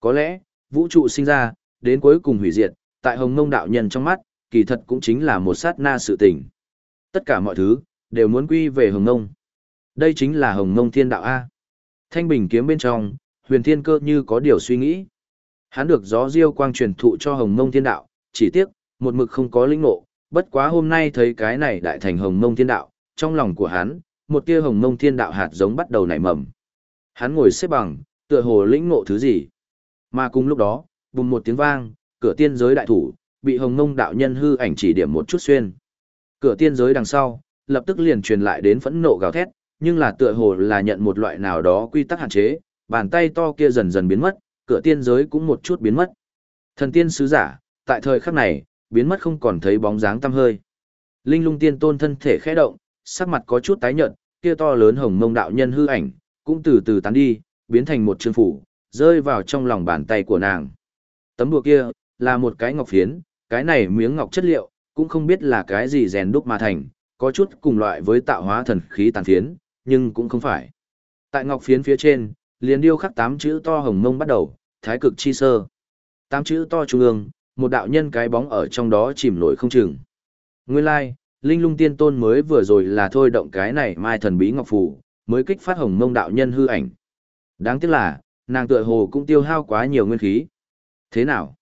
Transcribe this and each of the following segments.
Có lẽ, vũ trụ sinh ra, đến cuối cùng hủy diệt, tại hồng mông đạo nhân trong mắt, kỳ thật cũng chính là một sát na sự tình. Tất cả mọi thứ, đều muốn quy về hồng mông. Đây chính là hồng mông thiên đạo A. Thanh bình kiếm bên trong, huyền thiên cơ như có điều suy nghĩ. Hắn được gió diêu quang truyền thụ cho hồng mông thiên đạo, chỉ tiếc, một mực không có linh ngộ, bất quá hôm nay thấy cái này đại thành hồng mông thiên đạo, trong lòng của hắn, một tia hồng mông thiên đạo hạt giống bắt đầu nảy mầm. Hắn ngồi xếp bằng, tựa hồ lĩnh ngộ thứ gì. Mà cùng lúc đó, bùng một tiếng vang, cửa tiên giới đại thủ, bị hồng ngông đạo nhân hư ảnh chỉ điểm một chút xuyên. Cửa tiên giới đằng sau, lập tức liền truyền lại đến phẫn nộ gào thét, nhưng là tựa hồ là nhận một loại nào đó quy tắc hạn chế, bàn tay to kia dần dần biến mất, cửa tiên giới cũng một chút biến mất. Thần tiên sứ giả, tại thời khắc này, biến mất không còn thấy bóng dáng tăm hơi. Linh lung tiên tôn thân thể khẽ động, sắc mặt có chút tái nhợt, kia to lớn hồng mông đạo nhân hư ảnh, cũng từ từ tán đi, biến thành một chương phủ, rơi vào trong lòng bàn tay của nàng. Tấm đùa kia, là một cái ngọc phiến, cái này miếng ngọc chất liệu, cũng không biết là cái gì rèn đúc mà thành, có chút cùng loại với tạo hóa thần khí tàn phiến, nhưng cũng không phải. Tại ngọc phiến phía trên, liền điêu khắc tám chữ to hồng mông bắt đầu, thái cực chi sơ. Tám chữ to trung ương, một đạo nhân cái bóng ở trong đó chìm nổi không chừng. Nguyên lai, like, Linh lung tiên tôn mới vừa rồi là thôi động cái này mai thần bí ngọc phù, mới kích phát hồng mông đạo nhân hư ảnh. Đáng tiếc là, nàng tựa hồ cũng tiêu hao quá nhiều nguyên khí. Thế nào?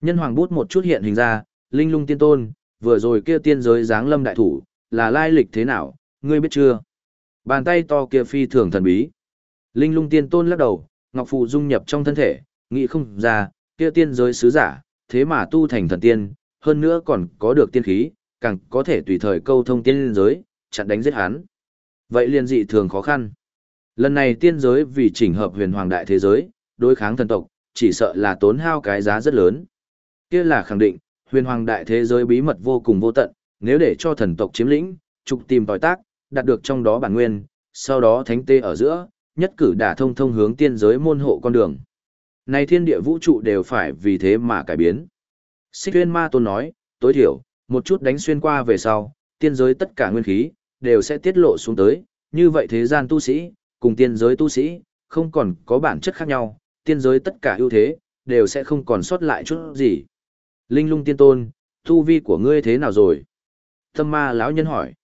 Nhân hoàng bút một chút hiện hình ra, linh lung tiên tôn, vừa rồi kia tiên giới giáng lâm đại thủ, là lai lịch thế nào, ngươi biết chưa? Bàn tay to kia phi thường thần bí. Linh lung tiên tôn lắc đầu, ngọc phù dung nhập trong thân thể, nghĩ không ra, kia tiên giới sứ giả, thế mà tu thành thần tiên, hơn nữa còn có được tiên khí, càng có thể tùy thời câu thông tiên giới, chặn đánh giết hắn. Vậy liền dị thường khó khăn. Lần này tiên giới vì chỉnh hợp huyền hoàng đại thế giới, đối kháng thần tộc, chỉ sợ là tốn hao cái giá rất lớn. Kia là khẳng định, huyền hoàng đại thế giới bí mật vô cùng vô tận, nếu để cho thần tộc chiếm lĩnh, trục tìm tòi tác, đạt được trong đó bản nguyên, sau đó thánh tê ở giữa, nhất cử đả thông thông hướng tiên giới môn hộ con đường. Này thiên địa vũ trụ đều phải vì thế mà cải biến. Xích Huyên Ma Tôn nói, tối thiểu, một chút đánh xuyên qua về sau, tiên giới tất cả nguyên khí, đều sẽ tiết lộ xuống tới, như vậy thế gian tu sĩ, cùng tiên giới tu sĩ, không còn có bản chất khác nhau, tiên giới tất cả ưu thế, đều sẽ không còn sót lại chút gì. Linh lung tiên tôn, tu vi của ngươi thế nào rồi? Tâm ma lão nhân hỏi.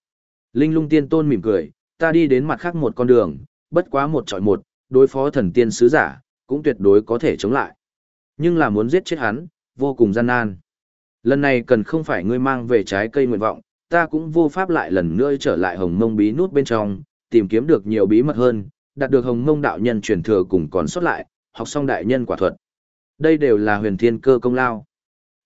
Linh lung tiên tôn mỉm cười, ta đi đến mặt khác một con đường, bất quá một trọi một, đối phó thần tiên sứ giả, cũng tuyệt đối có thể chống lại. Nhưng là muốn giết chết hắn, vô cùng gian nan. Lần này cần không phải ngươi mang về trái cây nguyện vọng, ta cũng vô pháp lại lần nữa trở lại hồng mông bí nút bên trong, tìm kiếm được nhiều bí mật hơn, đạt được hồng mông đạo nhân truyền thừa cùng còn xuất lại, học xong đại nhân quả thuật. Đây đều là huyền thiên cơ công lao.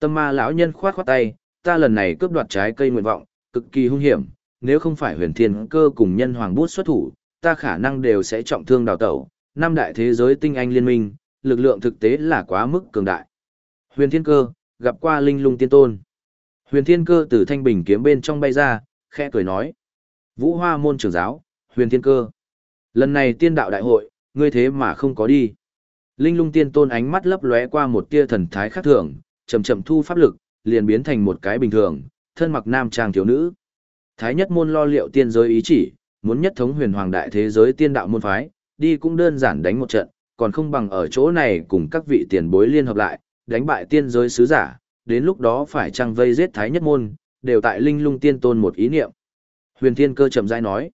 Tâm ma lão nhân khoát khoát tay, ta lần này cướp đoạt trái cây nguyện vọng, cực kỳ hung hiểm, nếu không phải huyền thiên cơ cùng nhân hoàng bút xuất thủ, ta khả năng đều sẽ trọng thương đào tẩu. Năm đại thế giới tinh anh liên minh, lực lượng thực tế là quá mức cường đại. Huyền thiên cơ, gặp qua linh lung tiên tôn. Huyền thiên cơ từ thanh bình kiếm bên trong bay ra, khẽ cười nói. Vũ hoa môn trưởng giáo, huyền thiên cơ. Lần này tiên đạo đại hội, ngươi thế mà không có đi. Linh lung tiên tôn ánh mắt lấp lóe qua một tia thần thái khác thường, chậm chậm thu pháp lực, liền biến thành một cái bình thường, thân mặc nam trang thiếu nữ. Thái nhất môn lo liệu tiên giới ý chỉ, muốn nhất thống huyền hoàng đại thế giới tiên đạo môn phái, đi cũng đơn giản đánh một trận, còn không bằng ở chỗ này cùng các vị tiền bối liên hợp lại, đánh bại tiên giới sứ giả, đến lúc đó phải chăng vây giết thái nhất môn, đều tại linh lung tiên tôn một ý niệm. Huyền thiên cơ chậm rãi nói,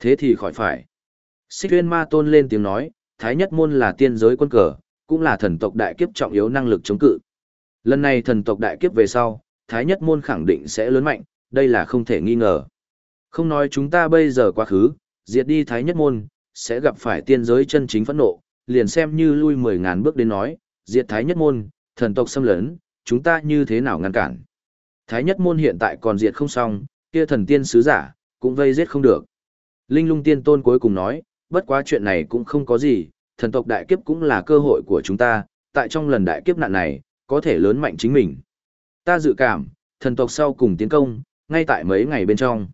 thế thì khỏi phải. Xích huyên ma tôn lên tiếng nói, thái nhất môn là tiên giới quân cờ, cũng là thần tộc đại kiếp trọng yếu năng lực chống cự. Lần này thần tộc đại kiếp về sau, thái nhất môn khẳng định sẽ lớn mạnh, đây là không thể nghi ngờ. Không nói chúng ta bây giờ quá khứ, diệt đi thái nhất môn, sẽ gặp phải tiên giới chân chính phẫn nộ, liền xem như lui mười ngàn bước đến nói, diệt thái nhất môn, thần tộc xâm lấn, chúng ta như thế nào ngăn cản. Thái nhất môn hiện tại còn diệt không xong, kia thần tiên sứ giả, cũng vây giết không được. Linh lung tiên tôn cuối cùng nói, bất quá chuyện này cũng không có gì, thần tộc đại kiếp cũng là cơ hội của chúng ta, tại trong lần đại kiếp nạn này, có thể lớn mạnh chính mình. Ta dự cảm, thần tộc sau cùng tiến công, ngay tại mấy ngày bên trong.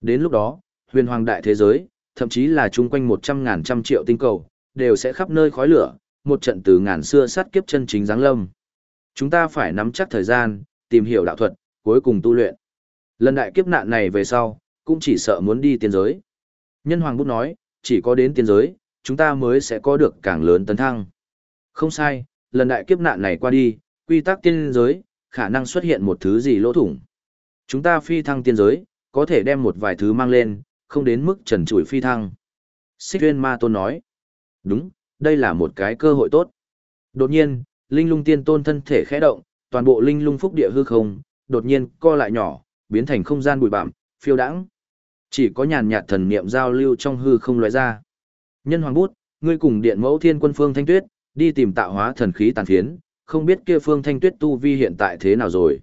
Đến lúc đó, huyền hoàng đại thế giới, thậm chí là chung quanh một trăm ngàn trăm triệu tinh cầu, đều sẽ khắp nơi khói lửa, một trận từ ngàn xưa sát kiếp chân chính giáng lâm. Chúng ta phải nắm chắc thời gian, tìm hiểu đạo thuật, cuối cùng tu luyện. Lần đại kiếp nạn này về sau, cũng chỉ sợ muốn đi tiên giới. Nhân Hoàng Bút nói, chỉ có đến tiên giới, chúng ta mới sẽ có được càng lớn tấn thăng. Không sai, lần đại kiếp nạn này qua đi, quy tắc tiên giới, khả năng xuất hiện một thứ gì lỗ thủng. Chúng ta phi thăng tiên giới, có thể đem một vài thứ mang lên, không đến mức trần trụi phi thăng. Xích Tuyên Ma Tôn nói, đúng, đây là một cái cơ hội tốt. Đột nhiên, linh lung tiên tôn thân thể khẽ động, toàn bộ linh lung phúc địa hư không, đột nhiên co lại nhỏ, biến thành không gian bụi bặm, phiêu đãng. Chỉ có nhàn nhạt thần niệm giao lưu trong hư không loại ra. Nhân hoàng bút, ngươi cùng điện mẫu thiên quân phương thanh tuyết, đi tìm tạo hóa thần khí tàn phiến, không biết kia phương thanh tuyết tu vi hiện tại thế nào rồi.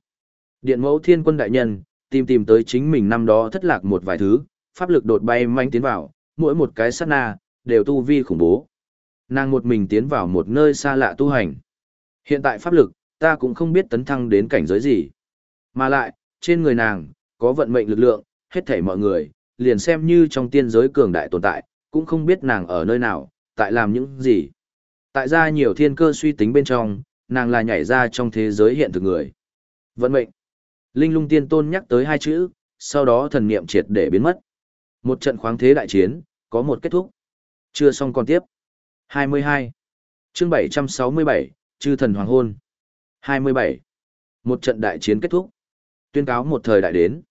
Điện mẫu thiên quân đại nhân, tìm tìm tới chính mình năm đó thất lạc một vài thứ, pháp lực đột bay manh tiến vào, mỗi một cái sát na, đều tu vi khủng bố. Nàng một mình tiến vào một nơi xa lạ tu hành. Hiện tại pháp lực, ta cũng không biết tấn thăng đến cảnh giới gì. Mà lại, trên người nàng, có vận mệnh lực lượng, hết thảy mọi người, liền xem như trong tiên giới cường đại tồn tại, cũng không biết nàng ở nơi nào, tại làm những gì. Tại ra nhiều thiên cơ suy tính bên trong, nàng là nhảy ra trong thế giới hiện thực người. Vận mệnh. Linh lung tiên tôn nhắc tới hai chữ, sau đó thần niệm triệt để biến mất. Một trận khoáng thế đại chiến, có một kết thúc. Chưa xong còn tiếp. 22. chương 767, Chư thần hoàng hôn. 27. Một trận đại chiến kết thúc. Tuyên cáo một thời đại đến.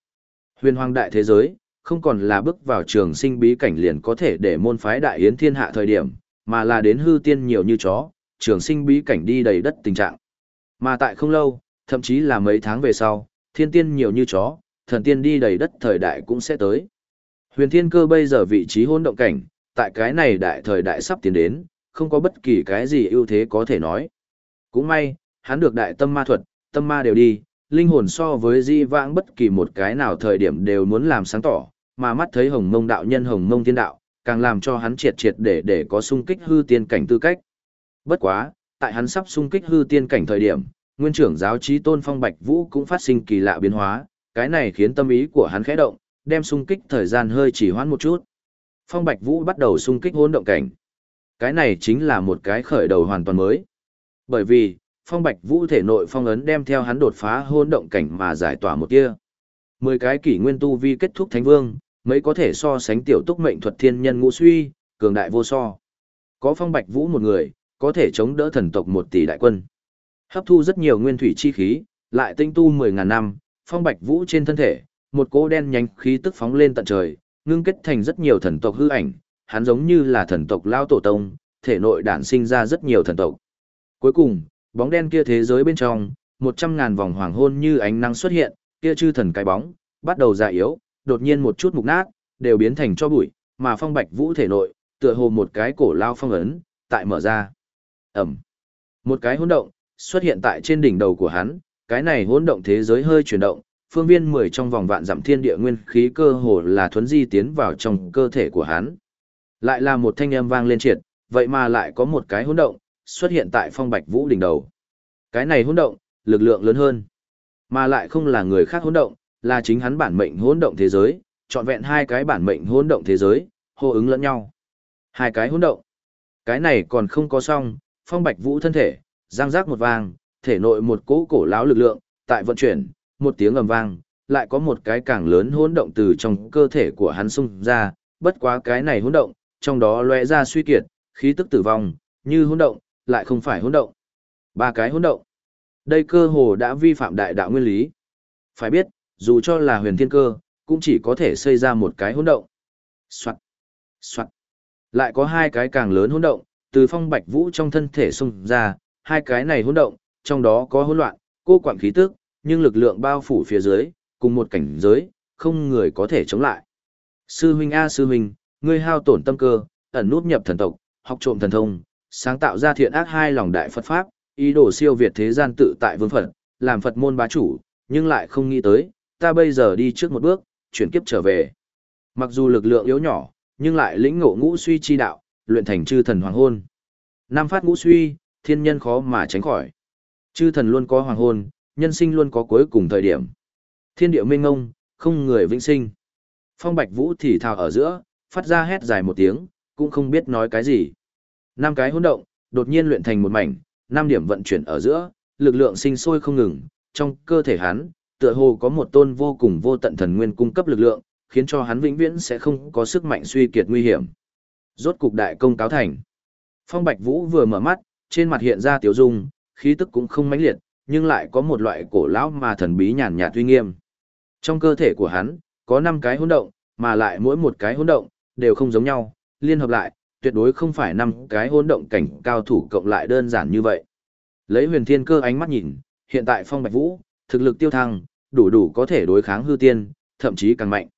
Huyền hoàng đại thế giới, không còn là bước vào trường sinh bí cảnh liền có thể để môn phái đại yến thiên hạ thời điểm, mà là đến hư tiên nhiều như chó, trường sinh bí cảnh đi đầy đất tình trạng. Mà tại không lâu, thậm chí là mấy tháng về sau, thiên tiên nhiều như chó, thần tiên đi đầy đất thời đại cũng sẽ tới. Huyền thiên cơ bây giờ vị trí hôn động cảnh, tại cái này đại thời đại sắp tiến đến, không có bất kỳ cái gì ưu thế có thể nói. Cũng may, hắn được đại tâm ma thuật, tâm ma đều đi, linh hồn so với di vãng bất kỳ một cái nào thời điểm đều muốn làm sáng tỏ, mà mắt thấy hồng mông đạo nhân hồng mông tiên đạo, càng làm cho hắn triệt triệt để để có sung kích hư tiên cảnh tư cách. Bất quá, tại hắn sắp sung kích hư tiên cảnh thời điểm, nguyên trưởng giáo trí tôn phong bạch vũ cũng phát sinh kỳ lạ biến hóa, cái này khiến tâm ý của hắn khẽ động, đem sung kích thời gian hơi chỉ hoãn một chút. Phong bạch vũ bắt đầu sung kích hỗn động cảnh. Cái này chính là một cái khởi đầu hoàn toàn mới. Bởi vì, phong bạch vũ thể nội phong ấn đem theo hắn đột phá hỗn động cảnh mà giải tỏa một kia. Mười cái kỷ nguyên tu vi kết thúc thánh vương, mấy có thể so sánh tiểu túc mệnh thuật thiên nhân ngũ suy, cường đại vô so. Có phong bạch vũ một người, có thể chống đỡ thần tộc một tỷ đại quân. Hấp thu rất nhiều nguyên thủy chi khí, lại tinh tu 10.000 năm, phong bạch vũ trên thân thể, một cỗ đen nhánh khí tức phóng lên tận trời, ngưng kết thành rất nhiều thần tộc hư ảnh, hắn giống như là thần tộc lao tổ tông, thể nội đản sinh ra rất nhiều thần tộc. Cuối cùng, bóng đen kia thế giới bên trong, một trăm ngàn vòng hoàng hôn như ánh nắng xuất hiện, kia chư thần cái bóng, bắt đầu già yếu, đột nhiên một chút mục nát, đều biến thành cho bụi, mà phong bạch vũ thể nội, tựa hồ một cái cổ lao phong ấn, tại mở ra. Ẩm. Một cái hỗn động, xuất hiện tại trên đỉnh đầu của hắn, cái này hỗn động thế giới hơi chuyển động, phương viên 10 trong vòng vạn dặm thiên địa nguyên khí cơ hồ là thuấn di tiến vào trong cơ thể của hắn. Lại là một thanh âm vang lên triệt, vậy mà lại có một cái hỗn động, xuất hiện tại phong bạch vũ đỉnh đầu. Cái này hỗn động, lực lượng lớn hơn, mà lại không là người khác hỗn động, là chính hắn bản mệnh hỗn động thế giới, chọn vẹn hai cái bản mệnh hỗn động thế giới, hô ứng lẫn nhau. Hai cái hỗn động. Cái này còn không có xong, phong bạch vũ thân thể, giang giác một vang, thể nội một cỗ cổ lão lực lượng, tại vận chuyển, một tiếng ầm vang, lại có một cái càng lớn hỗn động từ trong cơ thể của hắn xung ra, bất quá cái này hỗn động, trong đó lóe ra suy kiệt, khí tức tử vong, như hỗn động, lại không phải hỗn động. Ba cái hỗn động. Đây cơ hồ đã vi phạm đại đạo nguyên lý. Phải biết, dù cho là huyền thiên cơ, cũng chỉ có thể xây ra một cái hỗn động. Soạt, soạt. Lại có hai cái càng lớn hỗn động, từ phong bạch vũ trong thân thể xung ra, hai cái này hỗn động, trong đó có hỗn loạn, cô quản khí tức, nhưng lực lượng bao phủ phía dưới, cùng một cảnh giới, không người có thể chống lại. Sư huynh A sư huynh, ngươi hao tổn tâm cơ, ẩn nút nhập thần tộc, học trộm thần thông, sáng tạo ra thiện ác hai lòng đại Phật Pháp, ý đồ siêu việt thế gian tự tại vương Phật, làm Phật môn bá chủ, nhưng lại không nghĩ tới, ta bây giờ đi trước một bước, chuyển kiếp trở về. Mặc dù lực lượng yếu nhỏ, nhưng lại lĩnh ngộ ngũ suy chi đạo, luyện thành chư thần hoàng hôn. Nam phát ngũ suy, thiên nhân khó mà tránh khỏi. Chư thần luôn có hoàng hôn, nhân sinh luôn có cuối cùng thời điểm. Thiên địa minh ngông, không người vĩnh sinh. Phong Bạch Vũ thì thào ở giữa, phát ra hét dài một tiếng, cũng không biết nói cái gì. Năm cái hỗn động, đột nhiên luyện thành một mảnh, năm điểm vận chuyển ở giữa, lực lượng sinh sôi không ngừng, trong cơ thể hắn, tựa hồ có một tôn vô cùng vô tận thần nguyên cung cấp lực lượng, khiến cho hắn vĩnh viễn sẽ không có sức mạnh suy kiệt nguy hiểm. Rốt cục đại công cáo thành. Phong Bạch Vũ vừa mở mắt, trên mặt hiện ra tiểu dung, khí tức cũng không mãnh liệt, nhưng lại có một loại cổ lão mà thần bí nhàn nhạt uy nghiêm. Trong cơ thể của hắn, có 5 cái hỗn động, mà lại mỗi một cái hỗn động đều không giống nhau, liên hợp lại, tuyệt đối không phải 5 cái hỗn động cảnh cao thủ cộng lại đơn giản như vậy. Lấy Huyền Thiên Cơ ánh mắt nhìn, hiện tại Phong Bạch Vũ, thực lực tiêu thăng, đủ đủ có thể đối kháng hư tiên, thậm chí càng mạnh.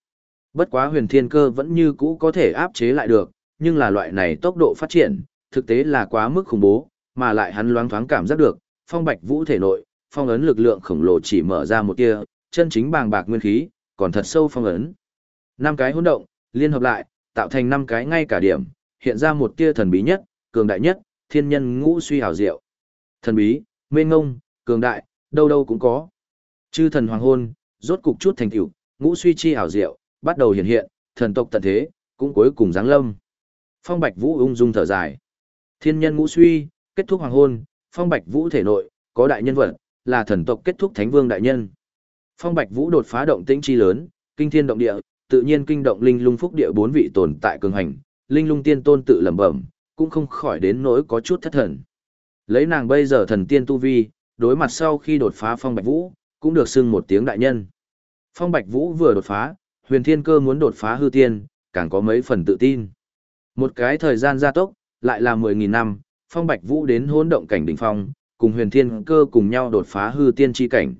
Bất quá Huyền Thiên Cơ vẫn như cũ có thể áp chế lại được, nhưng là loại này tốc độ phát triển, thực tế là quá mức khủng bố, mà lại hắn loáng thoáng cảm giác được, Phong Bạch Vũ thể nội, phong ấn lực lượng khổng lồ chỉ mở ra một tia, chân chính bàng bạc nguyên khí, còn thật sâu phong ấn. Năm cái hỗn động, liên hợp lại, tạo thành năm cái ngay cả điểm, hiện ra một tia thần bí nhất, cường đại nhất, thiên nhân ngũ suy hào diệu. Thần bí, mênh ngông, cường đại, đâu đâu cũng có. Chư thần hoàng hôn, rốt cục chút thành tựu, ngũ suy chi ảo diệu, bắt đầu hiện hiện, thần tộc tận thế, cũng cuối cùng giáng lâm. Phong Bạch Vũ ung dung thở dài. Thiên nhân ngũ suy, kết thúc hoàng hôn, Phong Bạch Vũ thể nội, có đại nhân vật, là thần tộc kết thúc thánh vương đại nhân. Phong Bạch Vũ đột phá động tĩnh chi lớn, kinh thiên động địa, tự nhiên kinh động linh lung phúc địa bốn vị tồn tại cường hành, linh lung tiên tôn tự lẩm bẩm, cũng không khỏi đến nỗi có chút thất thần. Lấy nàng bây giờ thần tiên tu vi, đối mặt sau khi đột phá Phong Bạch Vũ, cũng được xưng một tiếng đại nhân. Phong Bạch Vũ vừa đột phá, huyền thiên cơ muốn đột phá hư tiên, càng có mấy phần tự tin. Một cái thời gian gia tốc, lại là 10.000 năm, Phong Bạch Vũ đến hỗn động cảnh đỉnh phong, cùng huyền thiên cơ cùng nhau đột phá hư tiên chi cảnh.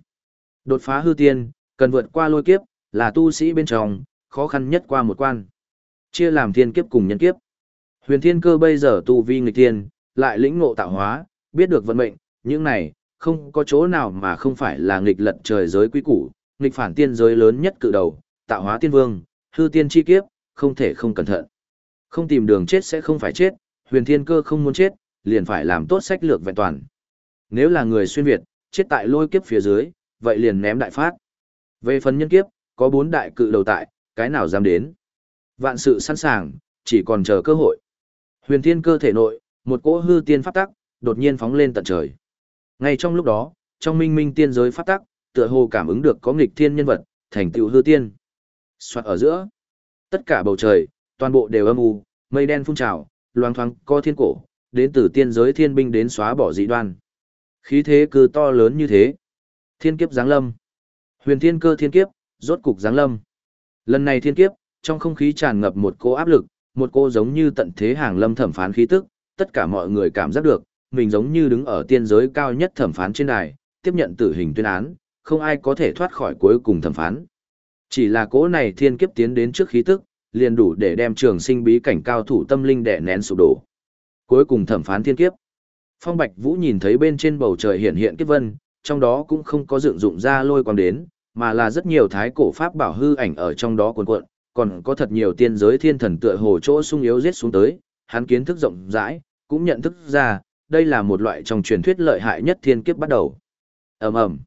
Đột phá hư tiên, cần vượt qua lôi kiếp, là tu sĩ bên trong, khó khăn nhất qua một quan. Chia làm thiên kiếp cùng nhân kiếp. Huyền thiên cơ bây giờ tu vi nghịch tiên, lại lĩnh ngộ tạo hóa, biết được vận mệnh, những này, không có chỗ nào mà không phải là nghịch lật trời giới quý củ, nghịch phản tiên giới lớn nhất cự đầu, tạo hóa tiên vương, hư tiên chi kiếp, không thể không cẩn thận. Không tìm đường chết sẽ không phải chết, huyền thiên cơ không muốn chết, liền phải làm tốt sách lược vẹn toàn. Nếu là người xuyên Việt, chết tại lôi kiếp phía dưới, vậy liền ném đại phát. Về phần nhân kiếp, có bốn đại cự đầu tại, cái nào dám đến. Vạn sự sẵn sàng, chỉ còn chờ cơ hội. Huyền thiên cơ thể nội, một cỗ hư tiên pháp tắc, đột nhiên phóng lên tận trời. Ngay trong lúc đó, trong minh minh tiên giới phát tắc, tựa hồ cảm ứng được có nghịch thiên nhân vật, thành tựu hư tiên. Soạt ở giữa, tất cả bầu trời, toàn bộ đều âm u, mây đen phun trào, loang thoáng co thiên cổ, đến từ tiên giới thiên binh đến xóa bỏ dị đoan. Khí thế cứ to lớn như thế. Thiên kiếp giáng lâm. Huyền thiên cơ thiên kiếp, rốt cục giáng lâm. Lần này thiên kiếp, trong không khí tràn ngập một cô áp lực, một cô giống như tận thế hàng lâm thẩm phán khí tức, tất cả mọi người cảm giác được, mình giống như đứng ở tiên giới cao nhất thẩm phán trên đài, tiếp nhận tử hình tuyên án, không ai có thể thoát khỏi cuối cùng thẩm phán. Chỉ là cỗ này thiên kiếp tiến đến trước khí tức, liền đủ để đem trường sinh bí cảnh cao thủ tâm linh đè nén sụp đổ. Cuối cùng thẩm phán thiên kiếp. Phong Bạch Vũ nhìn thấy bên trên bầu trời hiện hiện kiếp vân, trong đó cũng không có dựng dụng ra lôi quang đến, mà là rất nhiều thái cổ pháp bảo hư ảnh ở trong đó cuộn cuộn, còn có thật nhiều tiên giới thiên thần tựa hồ chỗ sung yếu giết xuống tới, hắn kiến thức rộng rãi, cũng nhận thức ra, đây là một loại trong truyền thuyết lợi hại nhất thiên kiếp bắt đầu. Ầm ầm.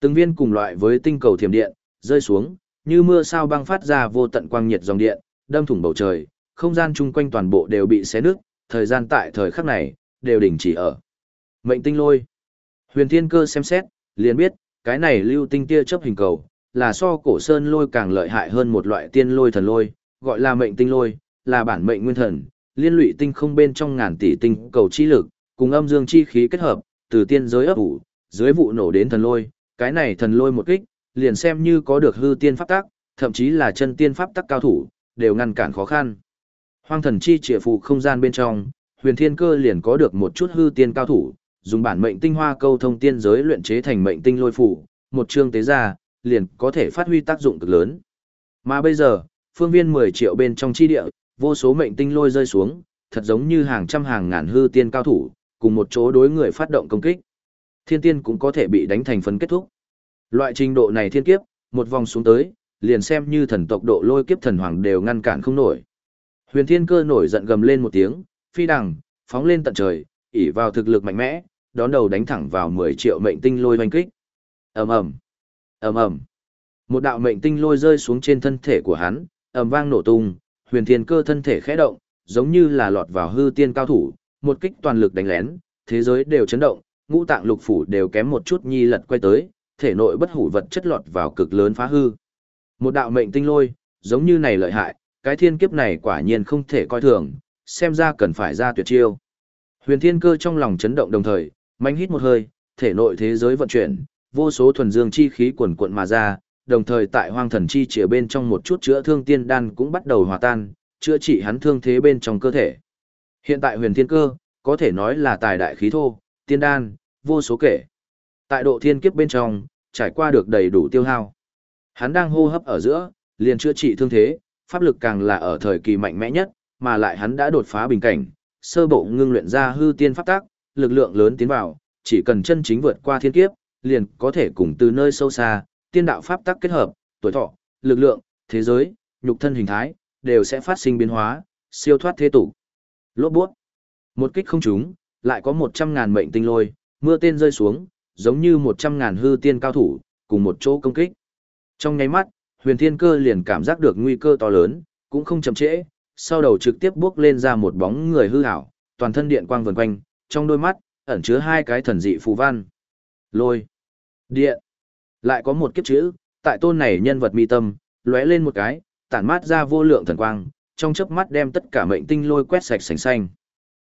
Từng viên cùng loại với tinh cầu thiểm điện rơi xuống, như mưa sao băng phát ra vô tận quang nhiệt dòng điện, đâm thủng bầu trời, không gian chung quanh toàn bộ đều bị xé nứt, thời gian tại thời khắc này đều đình chỉ ở. Mệnh tinh lôi. Huyền Thiên Cơ xem xét, liền biết, cái này lưu tinh tia chớp hình cầu, là so cổ sơn lôi càng lợi hại hơn một loại tiên lôi thần lôi, gọi là mệnh tinh lôi, là bản mệnh nguyên thần, liên lụy tinh không bên trong ngàn tỷ tinh cầu chi lực, cùng âm dương chi khí kết hợp, từ tiên giới ấp ủ, dưới vụ nổ đến thần lôi, cái này thần lôi một kích, liền xem như có được hư tiên pháp tắc, thậm chí là chân tiên pháp tắc cao thủ, đều ngăn cản khó khăn. Hoang thần chi triệt phụ không gian bên trong, huyền thiên cơ liền có được một chút hư tiên cao thủ, dùng bản mệnh tinh hoa câu thông tiên giới luyện chế thành mệnh tinh lôi phủ, một chương tế ra, liền có thể phát huy tác dụng cực lớn. Mà bây giờ, phương viên 10 triệu bên trong chi địa, vô số mệnh tinh lôi rơi xuống, thật giống như hàng trăm hàng ngàn hư tiên cao thủ, cùng một chỗ đối người phát động công kích. Thiên tiên cũng có thể bị đánh thành phần kết thúc. Loại trình độ này thiên kiếp, một vòng xuống tới, liền xem như thần tộc độ lôi kiếp thần hoàng đều ngăn cản không nổi. Huyền thiên cơ nổi giận gầm lên một tiếng, phi đằng, phóng lên tận trời, ỉ vào thực lực mạnh mẽ, đón đầu đánh thẳng vào 10 triệu mệnh tinh lôi hoành kích. Ầm ầm, ầm ầm. Một đạo mệnh tinh lôi rơi xuống trên thân thể của hắn, ầm vang nổ tung, huyền thiên cơ thân thể khẽ động, giống như là lọt vào hư tiên cao thủ, một kích toàn lực đánh lén, thế giới đều chấn động, ngũ tạng lục phủ đều kém một chút nhi lật quay tới, thể nội bất hủ vật chất lọt vào cực lớn phá hư. Một đạo mệnh tinh lôi, giống như này lợi hại, cái thiên kiếp này quả nhiên không thể coi thường, xem ra cần phải ra tuyệt chiêu. Huyền Thiên Cơ trong lòng chấn động đồng thời, mạnh hít một hơi, thể nội thế giới vận chuyển, vô số thuần dương chi khí cuồn cuộn mà ra, đồng thời tại hoang thần chi chìa bên trong một chút chữa thương tiên đan cũng bắt đầu hòa tan, chữa trị hắn thương thế bên trong cơ thể. Hiện tại huyền thiên cơ, có thể nói là tài đại khí thô, tiên đan, vô số kể. Tại độ thiên kiếp bên trong, trải qua được đầy đủ tiêu hao. Hắn đang hô hấp ở giữa, liền chữa trị thương thế, pháp lực càng là ở thời kỳ mạnh mẽ nhất, mà lại hắn đã đột phá bình cảnh, sơ bộ ngưng luyện ra hư tiên pháp tác, lực lượng lớn tiến vào, chỉ cần chân chính vượt qua thiên kiếp, liền có thể cùng từ nơi sâu xa, tiên đạo pháp tác kết hợp, tuổi thọ, lực lượng, thế giới, nhục thân hình thái, đều sẽ phát sinh biến hóa, siêu thoát thế tục lốp buốt. Một kích không trúng, lại có một trăm ngàn mệnh tinh lôi, mưa tên rơi xuống, giống như một trăm ngàn hư tiên cao thủ, cùng một chỗ công kích. Trong nháy mắt, huyền thiên cơ liền cảm giác được nguy cơ to lớn, cũng không chậm trễ, sau đầu trực tiếp bước lên ra một bóng người hư ảo, toàn thân điện quang vần quanh, trong đôi mắt, ẩn chứa hai cái thần dị phù văn. Lôi. Điện. Lại có một kiếp chữ, tại tôn này nhân vật mi tâm, lóe lên một cái, tản mát ra vô lượng thần quang, trong chớp mắt đem tất cả mệnh tinh lôi quét sạch sành xanh.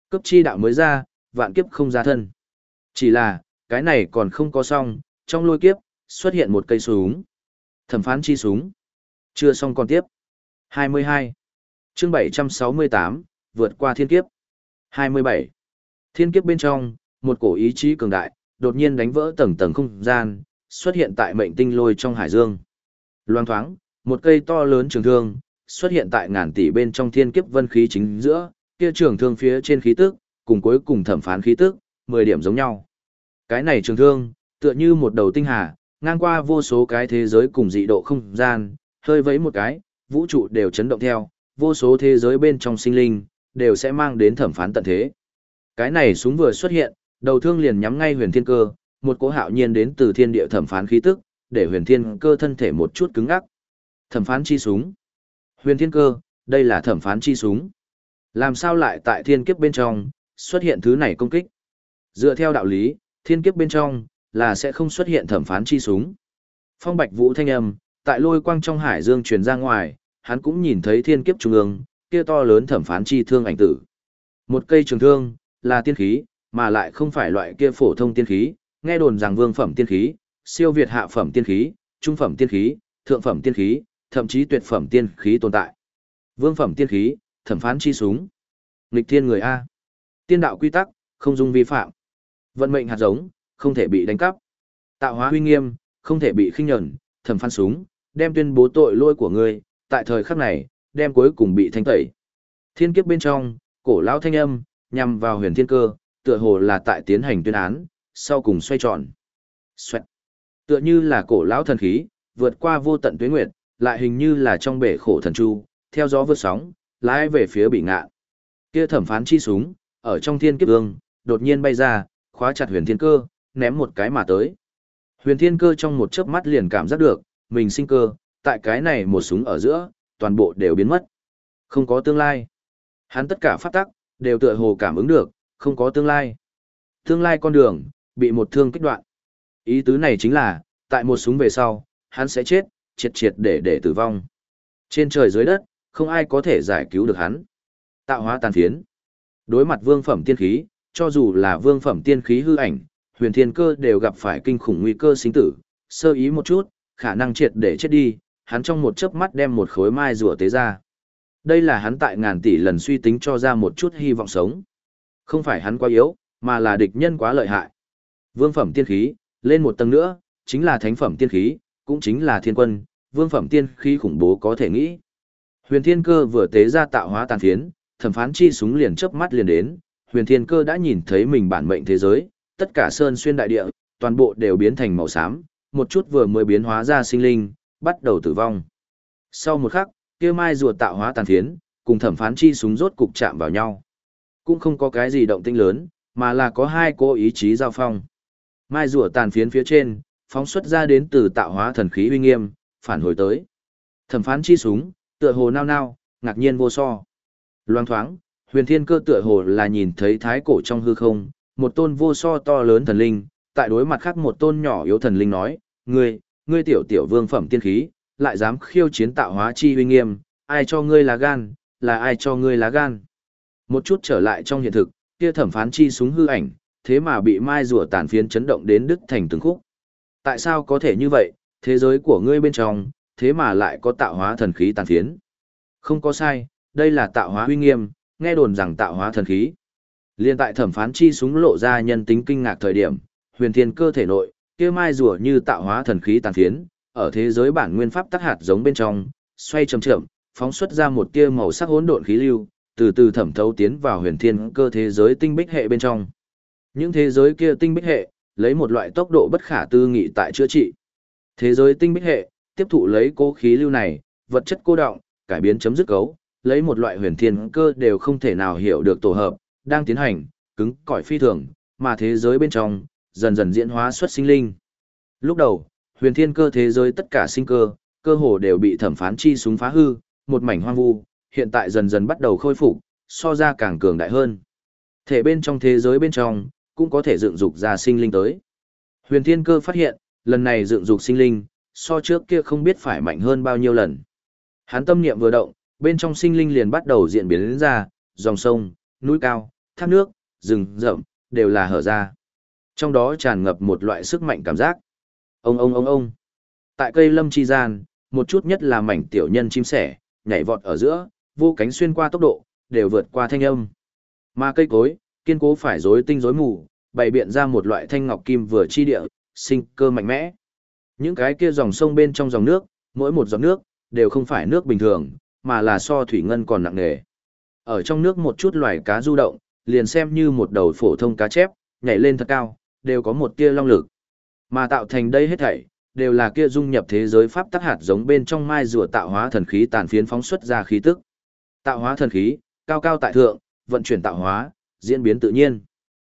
Cấp chi đạo mới ra, vạn kiếp không ra thân. Chỉ là, cái này còn không có xong, trong lôi kiếp, xuất hiện một cây súng. Thẩm phán chi súng. Chưa xong còn tiếp. 22. chương 768, vượt qua thiên kiếp. 27. Thiên kiếp bên trong, một cổ ý chí cường đại, đột nhiên đánh vỡ tầng tầng không gian, xuất hiện tại mệnh tinh lôi trong hải dương. loan thoáng, một cây to lớn trường thương, xuất hiện tại ngàn tỷ bên trong thiên kiếp vân khí chính giữa, kia trường thương phía trên khí tức, cùng cuối cùng thẩm phán khí tức, 10 điểm giống nhau. Cái này trường thương, tựa như một đầu tinh hà, ngang qua vô số cái thế giới cùng dị độ không gian, hơi vẫy một cái, vũ trụ đều chấn động theo, vô số thế giới bên trong sinh linh, đều sẽ mang đến thẩm phán tận thế. Cái này súng vừa xuất hiện, đầu thương liền nhắm ngay huyền thiên cơ, một cỗ hạo nhiên đến từ thiên địa thẩm phán khí tức, để huyền thiên cơ thân thể một chút cứng ngắc. Thẩm phán chi súng. Huyền thiên cơ, đây là thẩm phán chi súng. Làm sao lại tại thiên kiếp bên trong, xuất hiện thứ này công kích? Dựa theo đạo lý, thiên kiếp bên trong, là sẽ không xuất hiện thẩm phán chi súng. Phong bạch vũ thanh âm, tại lôi quang trong hải dương truyền ra ngoài, hắn cũng nhìn thấy thiên kiếp trung ương, kia to lớn thẩm phán chi thương ảnh tử. Một cây trường thương, là tiên khí, mà lại không phải loại kia phổ thông tiên khí, nghe đồn rằng vương phẩm tiên khí, siêu việt hạ phẩm tiên khí, trung phẩm tiên khí, thượng phẩm tiên khí, thậm chí tuyệt phẩm tiên khí tồn tại. Vương phẩm tiên khí, thẩm phán chi súng. Nghịch thiên người A. Tiên đạo quy tắc, không dung vi phạm. Vận mệnh hạt giống, không thể bị đánh cắp. Tạo hóa huy nghiêm, không thể bị khinh nhẫn, thẩm phán súng, đem tuyên bố tội lỗi của ngươi, tại thời khắc này, đem cuối cùng bị thanh tẩy. Thiên kiếp bên trong, cổ lão thanh âm, nhằm vào huyền thiên cơ, tựa hồ là tại tiến hành tuyên án, sau cùng xoay tròn. Xoẹt. Tựa như là cổ lão thần khí, vượt qua vô tận tuyết nguyệt, lại hình như là trong bể khổ thần chu, theo gió vượt sóng, lái về phía bị ngạ. Kia thẩm phán chi súng, ở trong thiên kiếp ương, đột nhiên bay ra, khóa chặt huyền thiên cơ, ném một cái mà tới. Huyền thiên cơ trong một chớp mắt liền cảm giác được, mình sinh cơ, tại cái này một súng ở giữa, toàn bộ đều biến mất. Không có tương lai. Hắn tất cả phát tắc, đều tựa hồ cảm ứng được, không có tương lai. Tương lai con đường, bị một thương kích đoạn. Ý tứ này chính là, tại một súng về sau, hắn sẽ chết, triệt triệt để để tử vong. Trên trời dưới đất, không ai có thể giải cứu được hắn. Tạo hóa tàn phiến. Đối mặt vương phẩm tiên khí, cho dù là vương phẩm tiên khí hư ảnh, huyền thiên cơ đều gặp phải kinh khủng nguy cơ sinh tử, sơ ý một chút, khả năng triệt để chết đi, hắn trong một chớp mắt đem một khối mai rùa tế ra. Đây là hắn tại ngàn tỷ lần suy tính cho ra một chút hy vọng sống. Không phải hắn quá yếu, mà là địch nhân quá lợi hại. Vương phẩm tiên khí, lên một tầng nữa, chính là thánh phẩm tiên khí, cũng chính là thiên quân, vương phẩm tiên khí khủng bố có thể nghĩ. Huyền Thiên Cơ vừa tế ra tạo hóa tàn phiến, thẩm phán chi súng liền chớp mắt liền đến, Huyền Thiên Cơ đã nhìn thấy mình bản mệnh thế giới, tất cả sơn xuyên đại địa, toàn bộ đều biến thành màu xám, một chút vừa mới biến hóa ra sinh linh, bắt đầu tử vong. Sau một khắc, kia mai rùa tạo hóa tàn phiến, cùng thẩm phán chi súng rốt cục chạm vào nhau. Cũng không có cái gì động tĩnh lớn, mà là có hai cô ý chí giao phong. Mai rùa tàn phiến phía trên, phóng xuất ra đến từ tạo hóa thần khí uy nghiêm, phản hồi tới. Thẩm phán chi súng, tựa hồ nao nao, ngạc nhiên vô so. Loang thoáng, huyền thiên cơ tựa hồ là nhìn thấy thái cổ trong hư không, một tôn vô so to lớn thần linh, tại đối mặt khác một tôn nhỏ yếu thần linh nói, ngươi, ngươi tiểu tiểu vương phẩm tiên khí, lại dám khiêu chiến tạo hóa chi uy nghiêm, ai cho ngươi lá gan, là ai cho ngươi lá gan. Một chút trở lại trong hiện thực, kia thẩm phán chi súng hư ảnh, thế mà bị mai rùa tàn phiến chấn động đến đứt thành từng khúc. Tại sao có thể như vậy, thế giới của ngươi bên trong, thế mà lại có tạo hóa thần khí tàn phiến? Không có sai, đây là tạo hóa Huy nghiêm, nghe đồn rằng tạo hóa thần khí. Liên tại thẩm phán chi súng lộ ra nhân tính kinh ngạc thời điểm, huyền thiên cơ thể nội, kia mai rùa như tạo hóa thần khí tàn phiến, ở thế giới bản nguyên pháp tắc hạt giống bên trong, xoay chậm chậm, phóng xuất ra một tia màu sắc hỗn độn khí lưu, từ từ thẩm thấu tiến vào huyền thiên cơ thế giới tinh bích hệ bên trong. Những thế giới kia tinh bích hệ, lấy một loại tốc độ bất khả tư nghị tại chữa trị. Thế giới tinh bích hệ, tiếp thụ lấy cố khí lưu này, vật chất cô động, cải biến chấm dứt cấu, lấy một loại huyền thiên cơ đều không thể nào hiểu được tổ hợp, đang tiến hành, cứng cỏi phi thường, mà thế giới bên trong, dần dần diễn hóa xuất sinh linh. Lúc đầu, huyền thiên cơ thế giới tất cả sinh cơ, cơ hồ đều bị thẩm phán chi súng phá hư, một mảnh hoang vu, hiện tại dần dần bắt đầu khôi phục, so ra càng cường đại hơn. Thể bên trong thế giới bên trong, cũng có thể dựng dục ra sinh linh tới. Huyền thiên cơ phát hiện, lần này dựng dục sinh linh, so trước kia không biết phải mạnh hơn bao nhiêu lần. Hắn tâm niệm vừa động, bên trong sinh linh liền bắt đầu diễn biến ra, dòng sông, núi cao, thác nước, rừng rậm, đều là hở ra. Trong đó tràn ngập một loại sức mạnh cảm giác. Ông ông ông ông. Tại cây lâm chi gian, một chút nhất là mảnh tiểu nhân chim sẻ, nhảy vọt ở giữa, vô cánh xuyên qua tốc độ, đều vượt qua thanh âm. Mà cây cối, kiên cố phải rối tinh rối mù, bày biện ra một loại thanh ngọc kim vừa chi địa, sinh cơ mạnh mẽ. Những cái kia dòng sông bên trong dòng nước, mỗi một giọt nước, đều không phải nước bình thường, mà là so thủy ngân còn nặng nề. Ở trong nước một chút loài cá du động, liền xem như một đầu phổ thông cá chép, nhảy lên thật cao, đều có một tia long lực. Mà tạo thành đây hết thảy, đều là kia dung nhập thế giới pháp tắc hạt giống bên trong mai rùa tạo hóa thần khí tàn phiến phóng xuất ra khí tức. Tạo hóa thần khí, cao cao tại thượng, vận chuyển tạo hóa, diễn biến tự nhiên.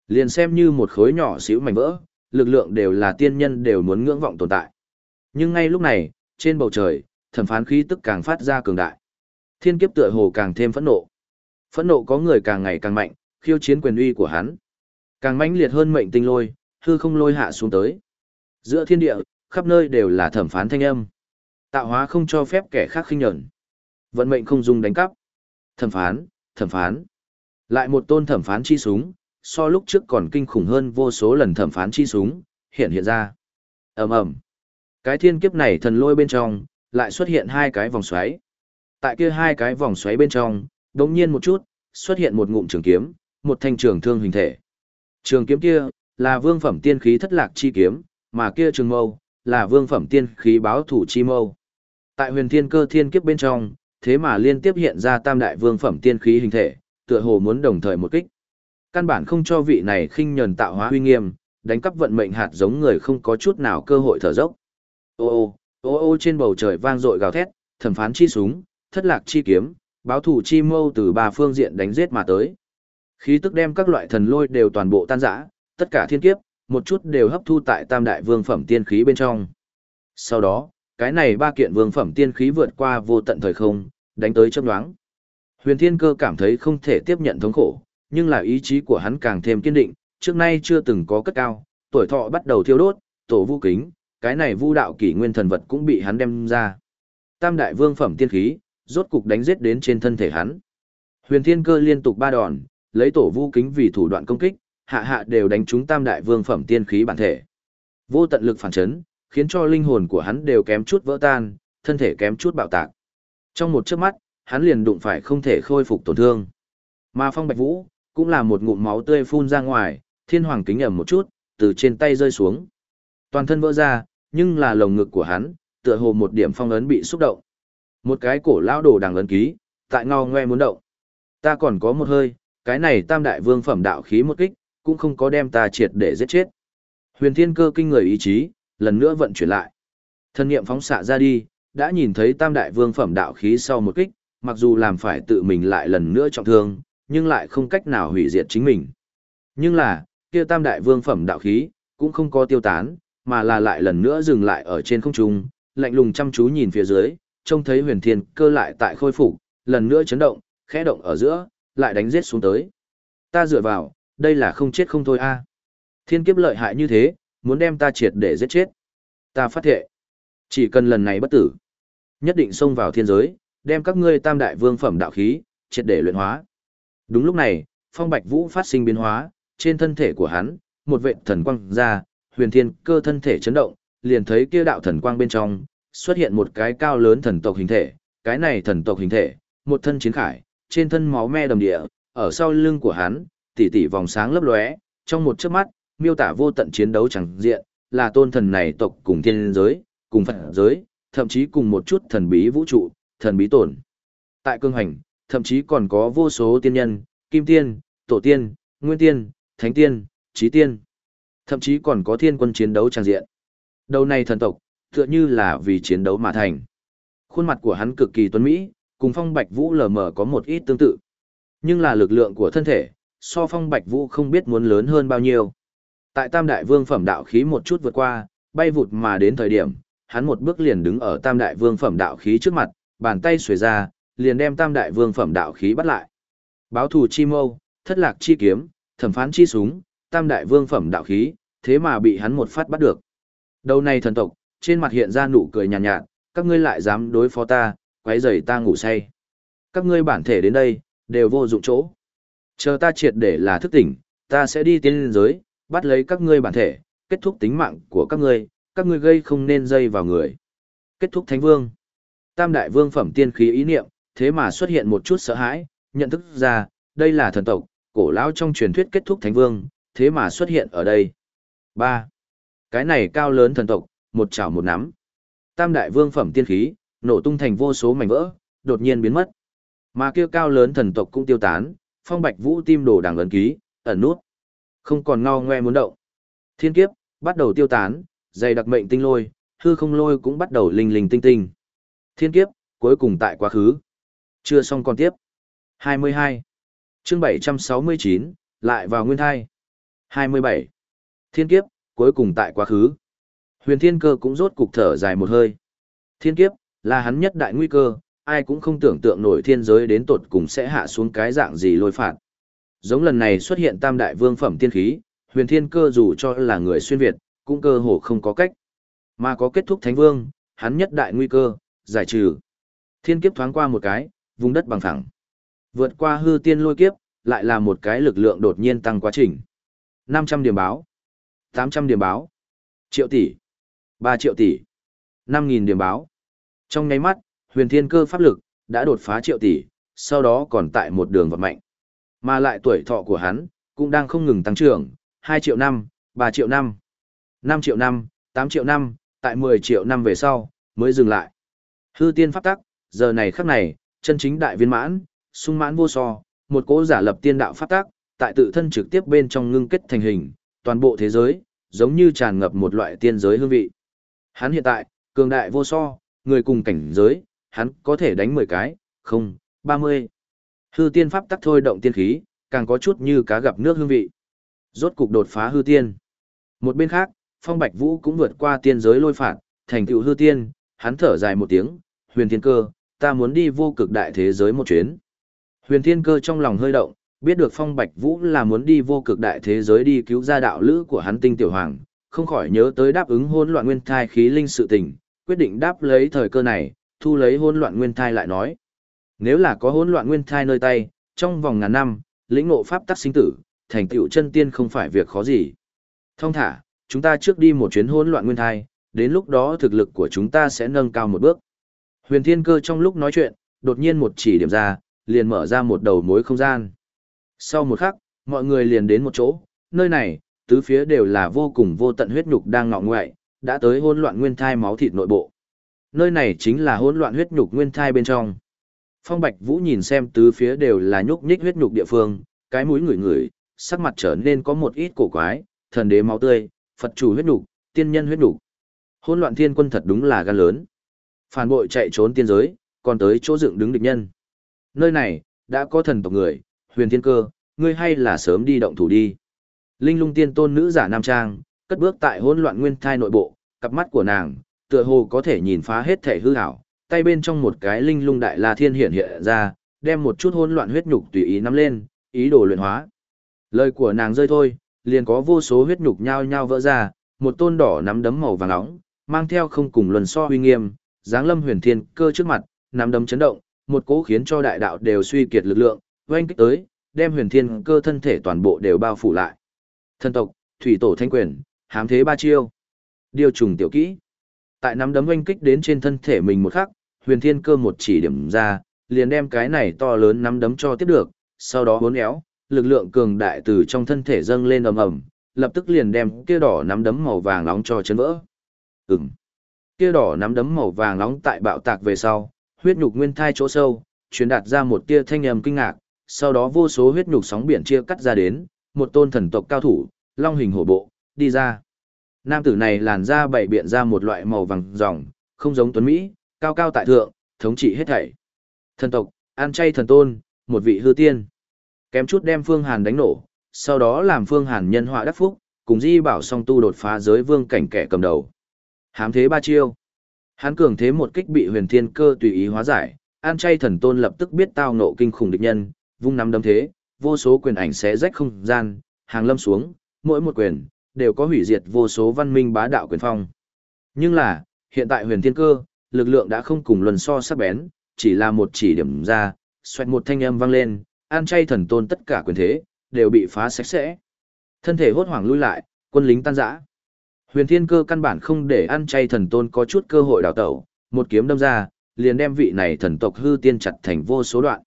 Liền xem như một khối nhỏ xíu mảnh vỡ, lực lượng đều là tiên nhân đều muốn ngưỡng vọng tồn tại. Nhưng ngay lúc này, trên bầu trời, thẩm phán khí tức càng phát ra cường đại. Thiên kiếp tựa hồ càng thêm phẫn nộ. Phẫn nộ có người càng ngày càng mạnh, khiêu chiến quyền uy của hắn. Càng mãnh liệt hơn mệnh tinh lôi, hư không lôi hạ xuống tới. Giữa thiên địa, khắp nơi đều là thẩm phán thanh âm. Tạo hóa không cho phép kẻ khác khinh nhẫn. Vận mệnh không dùng đánh cắp. Thẩm phán, thẩm phán. Lại một tôn thẩm phán chi súng, so lúc trước còn kinh khủng hơn vô số lần thẩm phán chi súng, hiện hiện ra. ầm ầm Cái thiên kiếp này thần lôi bên trong, lại xuất hiện hai cái vòng xoáy. Tại kia hai cái vòng xoáy bên trong, đống nhiên một chút, xuất hiện một ngụm trường kiếm, một thanh trường thương hình thể. Trường kiếm kia, là vương phẩm tiên khí thất lạc chi kiếm, mà kia trường mâu, là vương phẩm tiên khí báo thủ chi mâu. Tại huyền thiên cơ thiên kiếp bên trong, thế mà liên tiếp hiện ra tam đại vương phẩm tiên khí hình thể, tựa hồ muốn đồng thời một kích. Căn bản không cho vị này khinh nhờn tạo hóa huy nghiêm, đánh cắp vận mệnh hạt giống người không có chút nào cơ hội thở dốc. Ô ô, ô ô trên bầu trời vang dội gào thét, thẩm phán chi súng, thất lạc chi kiếm, báo thủ chi mâu từ ba phương diện đánh giết mà tới. Khí tức đem các loại thần lôi đều toàn bộ tan rã, tất cả thiên kiếp, một chút đều hấp thu tại tam đại vương phẩm tiên khí bên trong. Sau đó, cái này ba kiện vương phẩm tiên khí vượt qua vô tận thời không, đánh tới chớp nhoáng. Huyền Thiên Cơ cảm thấy không thể tiếp nhận thống khổ, nhưng là ý chí của hắn càng thêm kiên định, trước nay chưa từng có cất cao, tuổi thọ bắt đầu thiêu đốt, tổ vu kính, cái này vu đạo kỷ nguyên thần vật cũng bị hắn đem ra. Tam đại vương phẩm tiên khí, rốt cục đánh giết đến trên thân thể hắn. Huyền Thiên Cơ liên tục ba đòn, lấy tổ vu kính vì thủ đoạn công kích, hạ hạ đều đánh trúng tam đại vương phẩm tiên khí bản thể. Vô tận lực phản chấn, khiến cho linh hồn của hắn đều kém chút vỡ tan, thân thể kém chút bạo tạc. Trong một chớp mắt, hắn liền đụng phải không thể khôi phục tổn thương. Mà Phong Bạch Vũ cũng là một ngụm máu tươi phun ra ngoài, thiên hoàng kính ẩm một chút, từ trên tay rơi xuống. Toàn thân vỡ ra, nhưng là lồng ngực của hắn, tựa hồ một điểm phong ấn bị xúc động. Một cái cổ lão đồ đằng ấn ký, tại ngao ngoe muốn động. Ta còn có một hơi, cái này tam đại vương phẩm đạo khí một kích, cũng không có đem ta triệt để giết chết. Huyền thiên cơ kinh người ý chí, lần nữa vận chuyển lại. Thân niệm phóng xạ ra đi, đã nhìn thấy tam đại vương phẩm đạo khí sau một kích, mặc dù làm phải tự mình lại lần nữa trọng thương, nhưng lại không cách nào hủy diệt chính mình. Nhưng là, kia tam đại vương phẩm đạo khí, cũng không có tiêu tán, mà là lại lần nữa dừng lại ở trên không trung, lạnh lùng chăm chú nhìn phía dưới, trông thấy huyền thiên cơ lại tại khôi phục, lần nữa chấn động, khẽ động ở giữa, lại đánh giết xuống tới. Ta dựa vào, đây là không chết không thôi a. Thiên kiếp lợi hại như thế, muốn đem ta triệt để giết chết. Ta phát thệ, chỉ cần lần này bất tử, nhất định xông vào thiên giới, đem các ngươi tam đại vương phẩm đạo khí, triệt để luyện hóa. Đúng lúc này, Phong Bạch Vũ phát sinh biến hóa, trên thân thể của hắn, một vệt thần quang ra, huyền thiên cơ thân thể chấn động, liền thấy kia đạo thần quang bên trong, xuất hiện một cái cao lớn thần tộc hình thể, cái này thần tộc hình thể, một thân chiến khải, trên thân máu me đầm địa, ở sau lưng của hắn, tỉ tỉ vòng sáng lấp lóe, trong một chớp mắt, miêu tả vô tận chiến đấu chẳng diện, là tôn thần này tộc cùng thiên giới, cùng Phật giới, thậm chí cùng một chút thần bí vũ trụ, thần bí tổn. Tại cương hành, thậm chí còn có vô số tiên nhân, kim tiên, tổ tiên, nguyên tiên, thánh tiên, trí tiên. Thậm chí còn có thiên quân chiến đấu trang diện. Đầu này thần tộc, tựa như là vì chiến đấu mà thành. Khuôn mặt của hắn cực kỳ tuấn mỹ, cùng phong bạch vũ lờ mờ có một ít tương tự. Nhưng là lực lượng của thân thể, so phong bạch vũ không biết muốn lớn hơn bao nhiêu. Tại tam đại vương phẩm đạo khí một chút vượt qua, bay vụt mà đến thời điểm, hắn một bước liền đứng ở tam đại vương phẩm đạo khí trước mặt, bàn tay xuề ra, liền đem tam đại vương phẩm đạo khí bắt lại. Báo thù chi mâu, thất lạc chi kiếm, thẩm phán chi súng, tam đại vương phẩm đạo khí, thế mà bị hắn một phát bắt được. Đầu này thần tộc, trên mặt hiện ra nụ cười nhàn nhạt, nhạt, các ngươi lại dám đối phó ta, quấy rầy ta ngủ say. Các ngươi bản thể đến đây, đều vô dụng chỗ. Chờ ta triệt để là thức tỉnh, ta sẽ đi tiến lên giới, bắt lấy các ngươi bản thể, kết thúc tính mạng của các ngươi, các ngươi gây không nên dây vào người. Kết thúc thánh vương. Tam đại vương phẩm tiên khí ý niệm, thế mà xuất hiện một chút sợ hãi, nhận thức ra, đây là thần tộc, cổ lão trong truyền thuyết kết thúc thánh vương, thế mà xuất hiện ở đây. 3. Cái này cao lớn thần tộc, một chảo một nắm. Tam đại vương phẩm tiên khí, nổ tung thành vô số mảnh vỡ, đột nhiên biến mất. Mà kia cao lớn thần tộc cũng tiêu tán, phong bạch vũ tim đồ đằng ấn ký, ẩn nút. Không còn ngao ngoe muốn động. Thiên kiếp, bắt đầu tiêu tán, dày đặc mệnh tinh lôi, hư không lôi cũng bắt đầu linh linh tinh tinh. Thiên kiếp, cuối cùng tại quá khứ. Chưa xong còn tiếp. 22. chương 769, lại vào nguyên thai. 27. Thiên kiếp, cuối cùng tại quá khứ. Huyền thiên cơ cũng rốt cục thở dài một hơi. Thiên kiếp, là hắn nhất đại nguy cơ, ai cũng không tưởng tượng nổi thiên giới đến tột cùng sẽ hạ xuống cái dạng gì lôi phạt. Giống lần này xuất hiện tam đại vương phẩm tiên khí, huyền thiên cơ dù cho là người xuyên Việt, cũng cơ hồ không có cách. Mà có kết thúc thánh vương, hắn nhất đại nguy cơ, giải trừ. Thiên kiếp thoáng qua một cái, vùng đất bằng phẳng. Vượt qua hư tiên lôi kiếp, lại là một cái lực lượng đột nhiên tăng quá trình. 500 điểm báo, 800 điểm báo, triệu tỷ, 3 triệu tỷ, 5.000 điểm báo. Trong nháy mắt, huyền thiên cơ pháp lực, đã đột phá triệu tỷ, sau đó còn tại một đường vật mạnh. Mà lại tuổi thọ của hắn, cũng đang không ngừng tăng trưởng, 2 triệu năm, 3 triệu năm, 5 triệu năm, 8 triệu năm, tại 10 triệu năm về sau, mới dừng lại. Hư tiên pháp tắc, giờ này khắc này, chân chính đại viên mãn, sung mãn vô so, một cỗ giả lập tiên đạo pháp tắc, tại tự thân trực tiếp bên trong ngưng kết thành hình, toàn bộ thế giới, giống như tràn ngập một loại tiên giới hương vị. Hắn hiện tại, cường đại vô so, người cùng cảnh giới, hắn có thể đánh 10 cái, không, 30. Hư tiên pháp tắc thôi động tiên khí, càng có chút như cá gặp nước hương vị. Rốt cục đột phá hư tiên. Một bên khác, Phong Bạch Vũ cũng vượt qua tiên giới lôi phạt, thành tựu hư tiên, hắn thở dài một tiếng, huyền thiên cơ, ta muốn đi vô cực đại thế giới một chuyến. Huyền thiên cơ trong lòng hơi động, biết được Phong Bạch Vũ là muốn đi vô cực đại thế giới đi cứu ra đạo lữ của hắn tinh tiểu hoàng, không khỏi nhớ tới đáp ứng hôn loạn nguyên thai khí linh sự tình, quyết định đáp lấy thời cơ này, thu lấy hôn loạn nguyên thai lại nói. Nếu là có hỗn loạn nguyên thai nơi tay, trong vòng ngàn năm, lĩnh ngộ pháp tắc sinh tử, thành tựu chân tiên không phải việc khó gì. Thông thả, chúng ta trước đi một chuyến hỗn loạn nguyên thai, đến lúc đó thực lực của chúng ta sẽ nâng cao một bước. Huyền Thiên Cơ trong lúc nói chuyện, đột nhiên một chỉ điểm ra, liền mở ra một đầu mối không gian. Sau một khắc, mọi người liền đến một chỗ, nơi này, tứ phía đều là vô cùng vô tận huyết nhục đang ngọ ngoại, đã tới hỗn loạn nguyên thai máu thịt nội bộ. Nơi này chính là hỗn loạn huyết nhục nguyên thai bên trong. Phong Bạch Vũ nhìn xem tứ phía đều là nhúc nhích huyết nhục địa phương, cái mũi ngửi ngửi, sắc mặt trở nên có một ít cổ quái, thần đế máu tươi, Phật chủ huyết nhục, tiên nhân huyết nhục. Hỗn loạn thiên quân thật đúng là gan lớn. Phản bội chạy trốn tiên giới, còn tới chỗ dựng đứng địch nhân. Nơi này, đã có thần tộc người, huyền thiên cơ, ngươi hay là sớm đi động thủ đi. Linh lung tiên tôn nữ giả nam trang, cất bước tại hỗn loạn nguyên thai nội bộ, cặp mắt của nàng, tựa hồ có thể nhìn phá hết thể hư ảo, tay bên trong một cái linh lung đại la thiên hiện hiện ra, đem một chút hỗn loạn huyết nhục tùy ý nắm lên, ý đồ luyện hóa. Lời của nàng rơi thôi, liền có vô số huyết nhục nhao nhao vỡ ra, một tôn đỏ nắm đấm màu vàng nóng, mang theo không cùng luân so uy nghiêm, giáng lâm huyền thiên cơ trước mặt, nắm đấm chấn động, một cỗ khiến cho đại đạo đều suy kiệt lực lượng, oanh kích tới, đem huyền thiên cơ thân thể toàn bộ đều bao phủ lại. Thân tộc, thủy tổ thanh quyền, hám thế ba chiêu. Điều trùng tiểu kỹ. Tại nắm đấm oanh kích đến trên thân thể mình một khắc, huyền thiên cơ một chỉ điểm ra, liền đem cái này to lớn nắm đấm cho tiếp được, sau đó hốn éo, lực lượng cường đại từ trong thân thể dâng lên ầm ầm, lập tức liền đem kia đỏ nắm đấm màu vàng nóng cho chấn vỡ. Ừm. Kia đỏ nắm đấm màu vàng nóng tại bạo tạc về sau, huyết nhục nguyên thai chỗ sâu, truyền đạt ra một tia thanh âm kinh ngạc, sau đó vô số huyết nhục sóng biển chia cắt ra đến, một tôn thần tộc cao thủ, long hình hổ bộ, đi ra. Nam tử này làn da bảy biện ra một loại màu vàng ròng, không giống tuấn Mỹ, cao cao tại thượng, thống trị hết thảy. Thần tộc, an chay thần tôn, một vị hư tiên. Kém chút đem Phương Hàn đánh nổ, sau đó làm Phương Hàn nhân họa đắc phúc, cùng Di Bảo song tu đột phá giới vương cảnh kẻ cầm đầu. Hám thế ba chiêu. Hắn cường thế một kích bị huyền thiên cơ tùy ý hóa giải, an chay thần tôn lập tức biết tao nộ kinh khủng địch nhân, vung nắm đấm thế, vô số quyền ảnh xé rách không gian, hàng lâm xuống, mỗi một quyền, đều có hủy diệt vô số văn minh bá đạo quyền phong. Nhưng là, hiện tại huyền thiên cơ, lực lượng đã không cùng luân so sắc bén, chỉ là một chỉ điểm ra, xoẹt một thanh âm vang lên, an chay thần tôn tất cả quyền thế, đều bị phá sạch sẽ. Thân thể hốt hoảng lui lại, quân lính tan rã. Huyền thiên cơ căn bản không để ăn chay thần tôn có chút cơ hội đào tẩu, một kiếm đâm ra, liền đem vị này thần tộc hư tiên chặt thành vô số đoạn.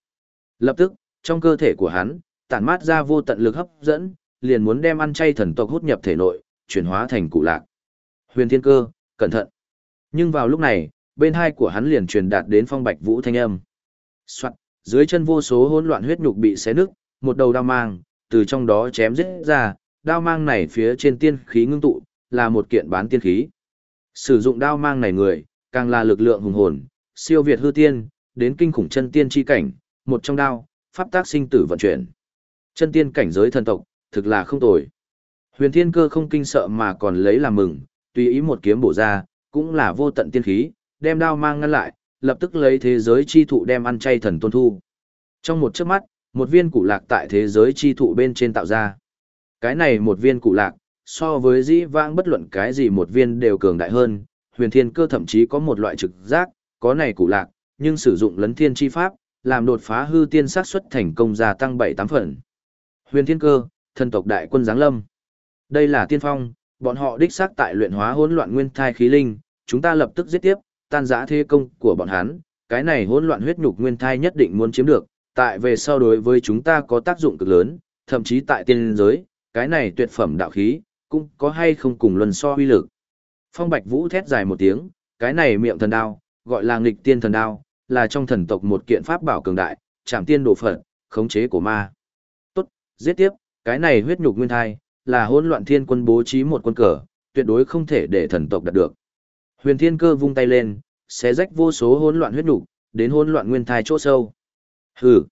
Lập tức, trong cơ thể của hắn, tản mát ra vô tận lực hấp dẫn, liền muốn đem ăn chay thần tộc hút nhập thể nội, chuyển hóa thành cụ lạc. Huyền thiên cơ, cẩn thận. Nhưng vào lúc này, bên hai của hắn liền truyền đạt đến phong bạch vũ thanh âm. Soạn, dưới chân vô số hỗn loạn huyết nhục bị xé nứt, một đầu đao mang, từ trong đó chém giết ra, đao mang này phía trên tiên khí ngưng tụ, là một kiện bán tiên khí. Sử dụng đao mang này người, càng là lực lượng hùng hồn, siêu việt hư tiên, đến kinh khủng chân tiên chi cảnh, một trong đao, pháp tác sinh tử vận chuyển. Chân tiên cảnh giới thần tộc, thực là không tồi. Huyền Thiên Cơ không kinh sợ mà còn lấy làm mừng, tùy ý một kiếm bổ ra, cũng là vô tận tiên khí, đem đao mang ngăn lại, lập tức lấy thế giới chi thụ đem ăn chay thần tôn thu. Trong một chớp mắt, một viên củ lạc tại thế giới chi thụ bên trên tạo ra. Cái này một viên củ lạc, so với dĩ vãng bất luận cái gì một viên đều cường đại hơn, huyền thiên cơ thậm chí có một loại trực giác, có này củ lạc, nhưng sử dụng lấn thiên chi pháp, làm đột phá hư tiên sát xuất thành công gia tăng 7-8 phần. Huyền thiên cơ, thần tộc đại quân giáng lâm. Đây là tiên phong, bọn họ đích xác tại luyện hóa hỗn loạn nguyên thai khí linh, chúng ta lập tức giết tiếp, tan giã thế công của bọn hắn, cái này hỗn loạn huyết nhục nguyên thai nhất định muốn chiếm được, tại về sau đối với chúng ta có tác dụng cực lớn, thậm chí tại tiên giới, cái này tuyệt phẩm đạo khí, cũng có hay không cùng luân so uy lực. Phong Bạch Vũ thét dài một tiếng, cái này miệng thần đao, gọi là nghịch tiên thần đao, là trong thần tộc một kiện pháp bảo cường đại, chạm tiên đồ phận, khống chế của ma. Tốt, giết tiếp, cái này huyết nhục nguyên thai, là hỗn loạn thiên quân bố trí một quân cờ, tuyệt đối không thể để thần tộc đạt được. Huyền Thiên Cơ vung tay lên, xé rách vô số hỗn loạn huyết nhục, đến hỗn loạn nguyên thai chỗ sâu. Hừ,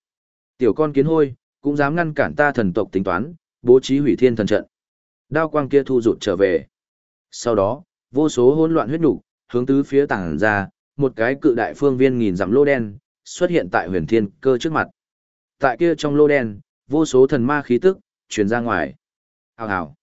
tiểu con kiến hôi, cũng dám ngăn cản ta thần tộc tính toán, bố trí hủy thiên thần trận. Đao quang kia thu rụt trở về. Sau đó, vô số hỗn loạn huyết nhục, hướng tứ phía tảng ra, một cái cự đại phương viên nghìn dặm lô đen, xuất hiện tại huyền thiên cơ trước mặt. Tại kia trong lô đen, vô số thần ma khí tức, truyền ra ngoài. Hào hào.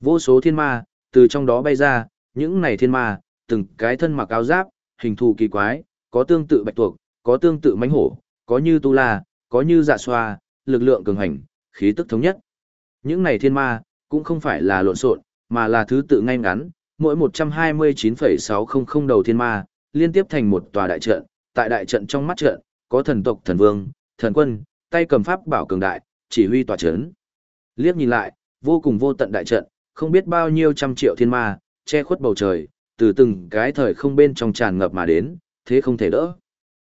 Vô số thiên ma, từ trong đó bay ra, những này thiên ma, từng cái thân mặc áo giáp, hình thù kỳ quái, có tương tự bạch tuộc, có tương tự mãnh hổ, có như tu la, có như dạ xoa, lực lượng cường hành, khí tức thống nhất. Những này thiên ma, cũng không phải là lộn xộn, mà là thứ tự ngay ngắn, mỗi 129,600 đầu thiên ma, liên tiếp thành một tòa đại trận, tại đại trận trong mắt trận, có thần tộc thần vương, thần quân, tay cầm pháp bảo cường đại, chỉ huy tòa trấn. Liếc nhìn lại, vô cùng vô tận đại trận, không biết bao nhiêu trăm triệu thiên ma, che khuất bầu trời, từ từng cái thời không bên trong tràn ngập mà đến, thế không thể đỡ.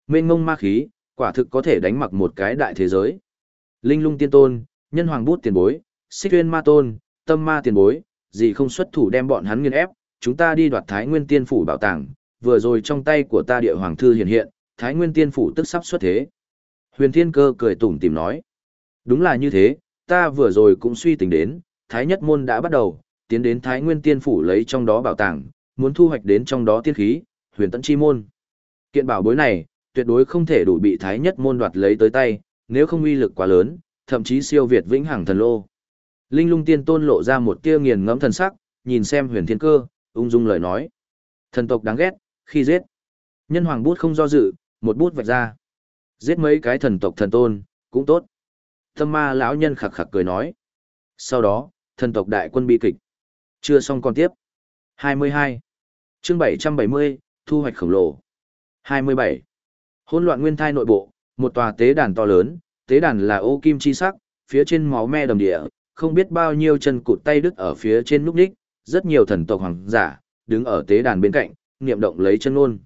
Mênh ngông ma khí, quả thực có thể đánh mặc một cái đại thế giới. Linh lung tiên tôn, nhân hoàng bút tiền bối, xích tuyên ma tôn, tâm ma tiền bối, gì không xuất thủ đem bọn hắn nghiền ép, chúng ta đi đoạt thái nguyên tiên phủ bảo tàng, vừa rồi trong tay của ta địa hoàng thư hiện hiện, thái nguyên tiên phủ tức sắp xuất thế. Huyền thiên cơ cười tủm tỉm nói. Đúng là như thế, ta vừa rồi cũng suy tính đến, thái nhất môn đã bắt đầu, tiến đến thái nguyên tiên phủ lấy trong đó bảo tàng, muốn thu hoạch đến trong đó tiên khí, huyền Tấn chi môn. Kiện bảo bối này, tuyệt đối không thể đủ bị thái nhất môn đoạt lấy tới tay, nếu không uy lực quá lớn, thậm chí siêu việt vĩnh hằng thần lô. Linh lung tiên tôn lộ ra một tia nghiền ngẫm thần sắc, nhìn xem huyền thiên cơ, ung dung lời nói. Thần tộc đáng ghét, khi giết. Nhân hoàng bút không do dự, một bút vạch ra. Giết mấy cái thần tộc thần tôn, cũng tốt. Tâm ma lão nhân khặc khặc cười nói. Sau đó, thần tộc đại quân bi kịch. Chưa xong còn tiếp. 22. chương 770, thu hoạch khổng lồ. 27. Hỗn loạn nguyên thai nội bộ, một tòa tế đàn to lớn, tế đàn là ô kim chi sắc, phía trên máu me đầm địa, không biết bao nhiêu chân cụt tay đứt ở phía trên núc đích, rất nhiều thần tộc hoàng giả, đứng ở tế đàn bên cạnh, niệm động lấy chân ngôn.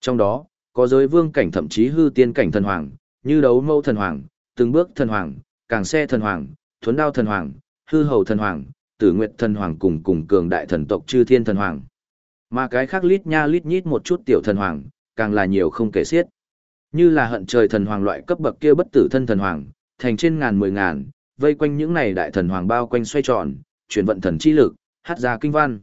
Trong đó, có giới vương cảnh thậm chí hư tiên cảnh thần hoàng, như đấu mâu thần hoàng, từng bước thần hoàng, càng xe thần hoàng, thuấn đao thần hoàng, hư hầu thần hoàng, tử nguyệt thần hoàng cùng cùng cường đại thần tộc chư thiên thần hoàng. Mà cái khác lít nha lít nhít một chút tiểu thần hoàng, càng là nhiều không kể xiết. Như là hận trời thần hoàng loại cấp bậc kia bất tử thân thần hoàng, thành trên ngàn mười ngàn, vây quanh những này đại thần hoàng bao quanh xoay tròn, chuyển vận thần chi lực, hát ra kinh văn.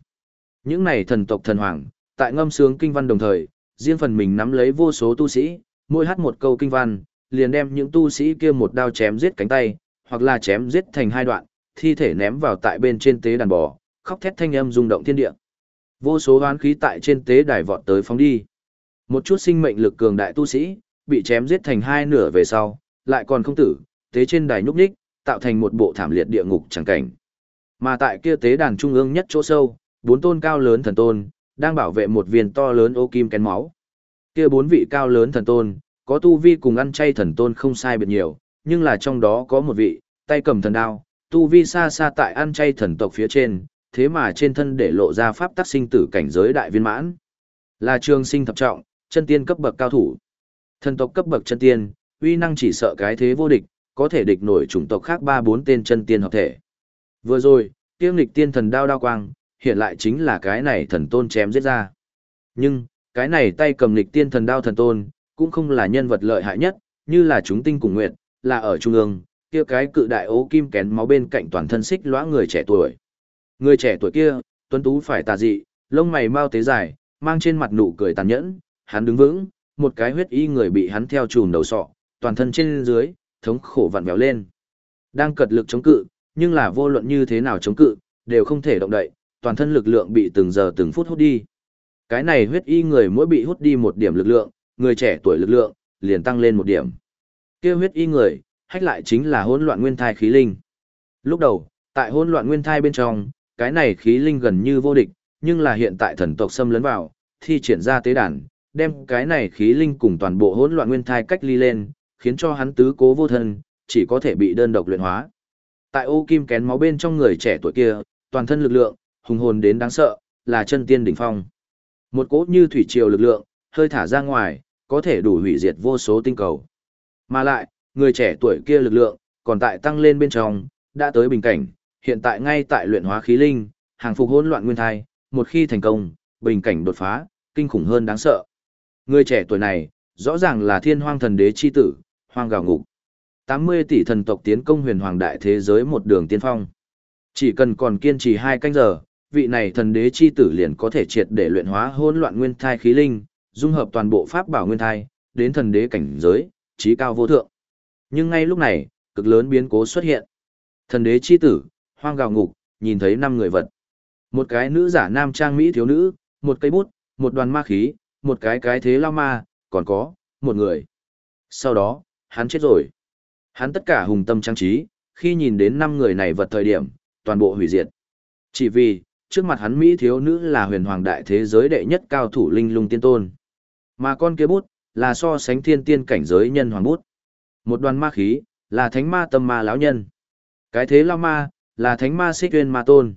Những này thần tộc thần hoàng, tại ngâm sướng kinh văn đồng thời, riêng phần mình nắm lấy vô số tu sĩ, mỗi hát một câu kinh văn, liền đem những tu sĩ kia một đao chém giết cánh tay, hoặc là chém giết thành hai đoạn, thi thể ném vào tại bên trên tế đàn bò, khóc thét thanh âm rung động thiên địa. Vô số hoán khí tại trên tế đài vọt tới phóng đi. Một chút sinh mệnh lực cường đại tu sĩ, bị chém giết thành hai nửa về sau, lại còn không tử, tế trên đài nhúc nhích, tạo thành một bộ thảm liệt địa ngục chẳng cảnh. Mà tại kia tế đàn trung ương nhất chỗ sâu, bốn tôn cao lớn thần tôn, đang bảo vệ một viên to lớn ô kim kén máu. Kia bốn vị cao lớn thần tôn, có tu vi cùng ăn chay thần tôn không sai biệt nhiều, nhưng là trong đó có một vị, tay cầm thần đao, tu vi xa xa tại ăn chay thần tộc phía trên, thế mà trên thân để lộ ra pháp tắc sinh tử cảnh giới đại viên mãn. Là trường sinh thập trọng, chân tiên cấp bậc cao thủ. Thần tộc cấp bậc chân tiên, uy năng chỉ sợ cái thế vô địch, có thể địch nổi chủng tộc khác ba bốn tên chân tiên hợp thể. Vừa rồi, tiêu nghịch tiên thần đao đao quang, hiện lại chính là cái này thần tôn chém giết ra. Nhưng, cái này tay cầm nghịch tiên thần đao thần tôn, cũng không là nhân vật lợi hại nhất, như là chúng tinh cùng nguyện, là ở trung ương, kia cái cự đại ố kim kén máu bên cạnh toàn thân xích lõa người trẻ tuổi. Người trẻ tuổi kia, tuấn tú phải tà dị, lông mày mau tế dài, mang trên mặt nụ cười tàn nhẫn, hắn đứng vững, một cái huyết y người bị hắn theo chùm đầu sọ, toàn thân trên dưới, thống khổ vặn vẹo lên. Đang cật lực chống cự, nhưng là vô luận như thế nào chống cự, đều không thể động đậy, toàn thân lực lượng bị từng giờ từng phút hút đi. Cái này huyết y người mỗi bị hút đi một điểm lực lượng, người trẻ tuổi lực lượng, liền tăng lên một điểm. Kêu huyết y người, hách lại chính là hỗn loạn nguyên thai khí linh. Lúc đầu, tại hỗn loạn nguyên thai bên trong, cái này khí linh gần như vô địch, nhưng là hiện tại thần tộc xâm lấn vào, thi triển ra tế đàn, đem cái này khí linh cùng toàn bộ hỗn loạn nguyên thai cách ly lên, khiến cho hắn tứ cố vô thân, chỉ có thể bị đơn độc luyện hóa. Tại ô kim kén máu bên trong người trẻ tuổi kia, toàn thân lực lượng, hùng hồn đến đáng sợ, là chân tiên đỉnh phong. Một cỗ như thủy triều lực lượng, hơi thả ra ngoài, có thể đủ hủy diệt vô số tinh cầu. Mà lại, người trẻ tuổi kia lực lượng, còn tại tăng lên bên trong, đã tới bình cảnh, hiện tại ngay tại luyện hóa khí linh, hàng phục hỗn loạn nguyên thai, một khi thành công, bình cảnh đột phá, kinh khủng hơn đáng sợ. Người trẻ tuổi này, rõ ràng là thiên hoang thần đế chi tử, hoang gào ngục. 80 tỷ thần tộc tiến công huyền hoàng đại thế giới một đường tiên phong. Chỉ cần còn kiên trì hai canh giờ, vị này thần đế chi tử liền có thể triệt để luyện hóa hỗn loạn nguyên thai khí linh, dung hợp toàn bộ pháp bảo nguyên thai, đến thần đế cảnh giới, trí cao vô thượng. Nhưng ngay lúc này, cực lớn biến cố xuất hiện. Thần đế chi tử, hoang gào ngục, nhìn thấy năm người vật. Một cái nữ giả nam trang mỹ thiếu nữ, một cây bút, một đoàn ma khí, một cái cái thế lao ma, còn có, một người. Sau đó, hắn chết rồi. Hắn tất cả hùng tâm trang trí, khi nhìn đến năm người này vật thời điểm, toàn bộ hủy diệt. Chỉ vì, trước mặt hắn Mỹ thiếu nữ là huyền hoàng đại thế giới đệ nhất cao thủ linh lung tiên tôn. Mà con kia bút, là so sánh thiên tiên cảnh giới nhân hoàng bút. Một đoàn ma khí, là thánh ma tâm ma lão nhân. Cái thế lao ma, là thánh ma xích tuyên ma tôn.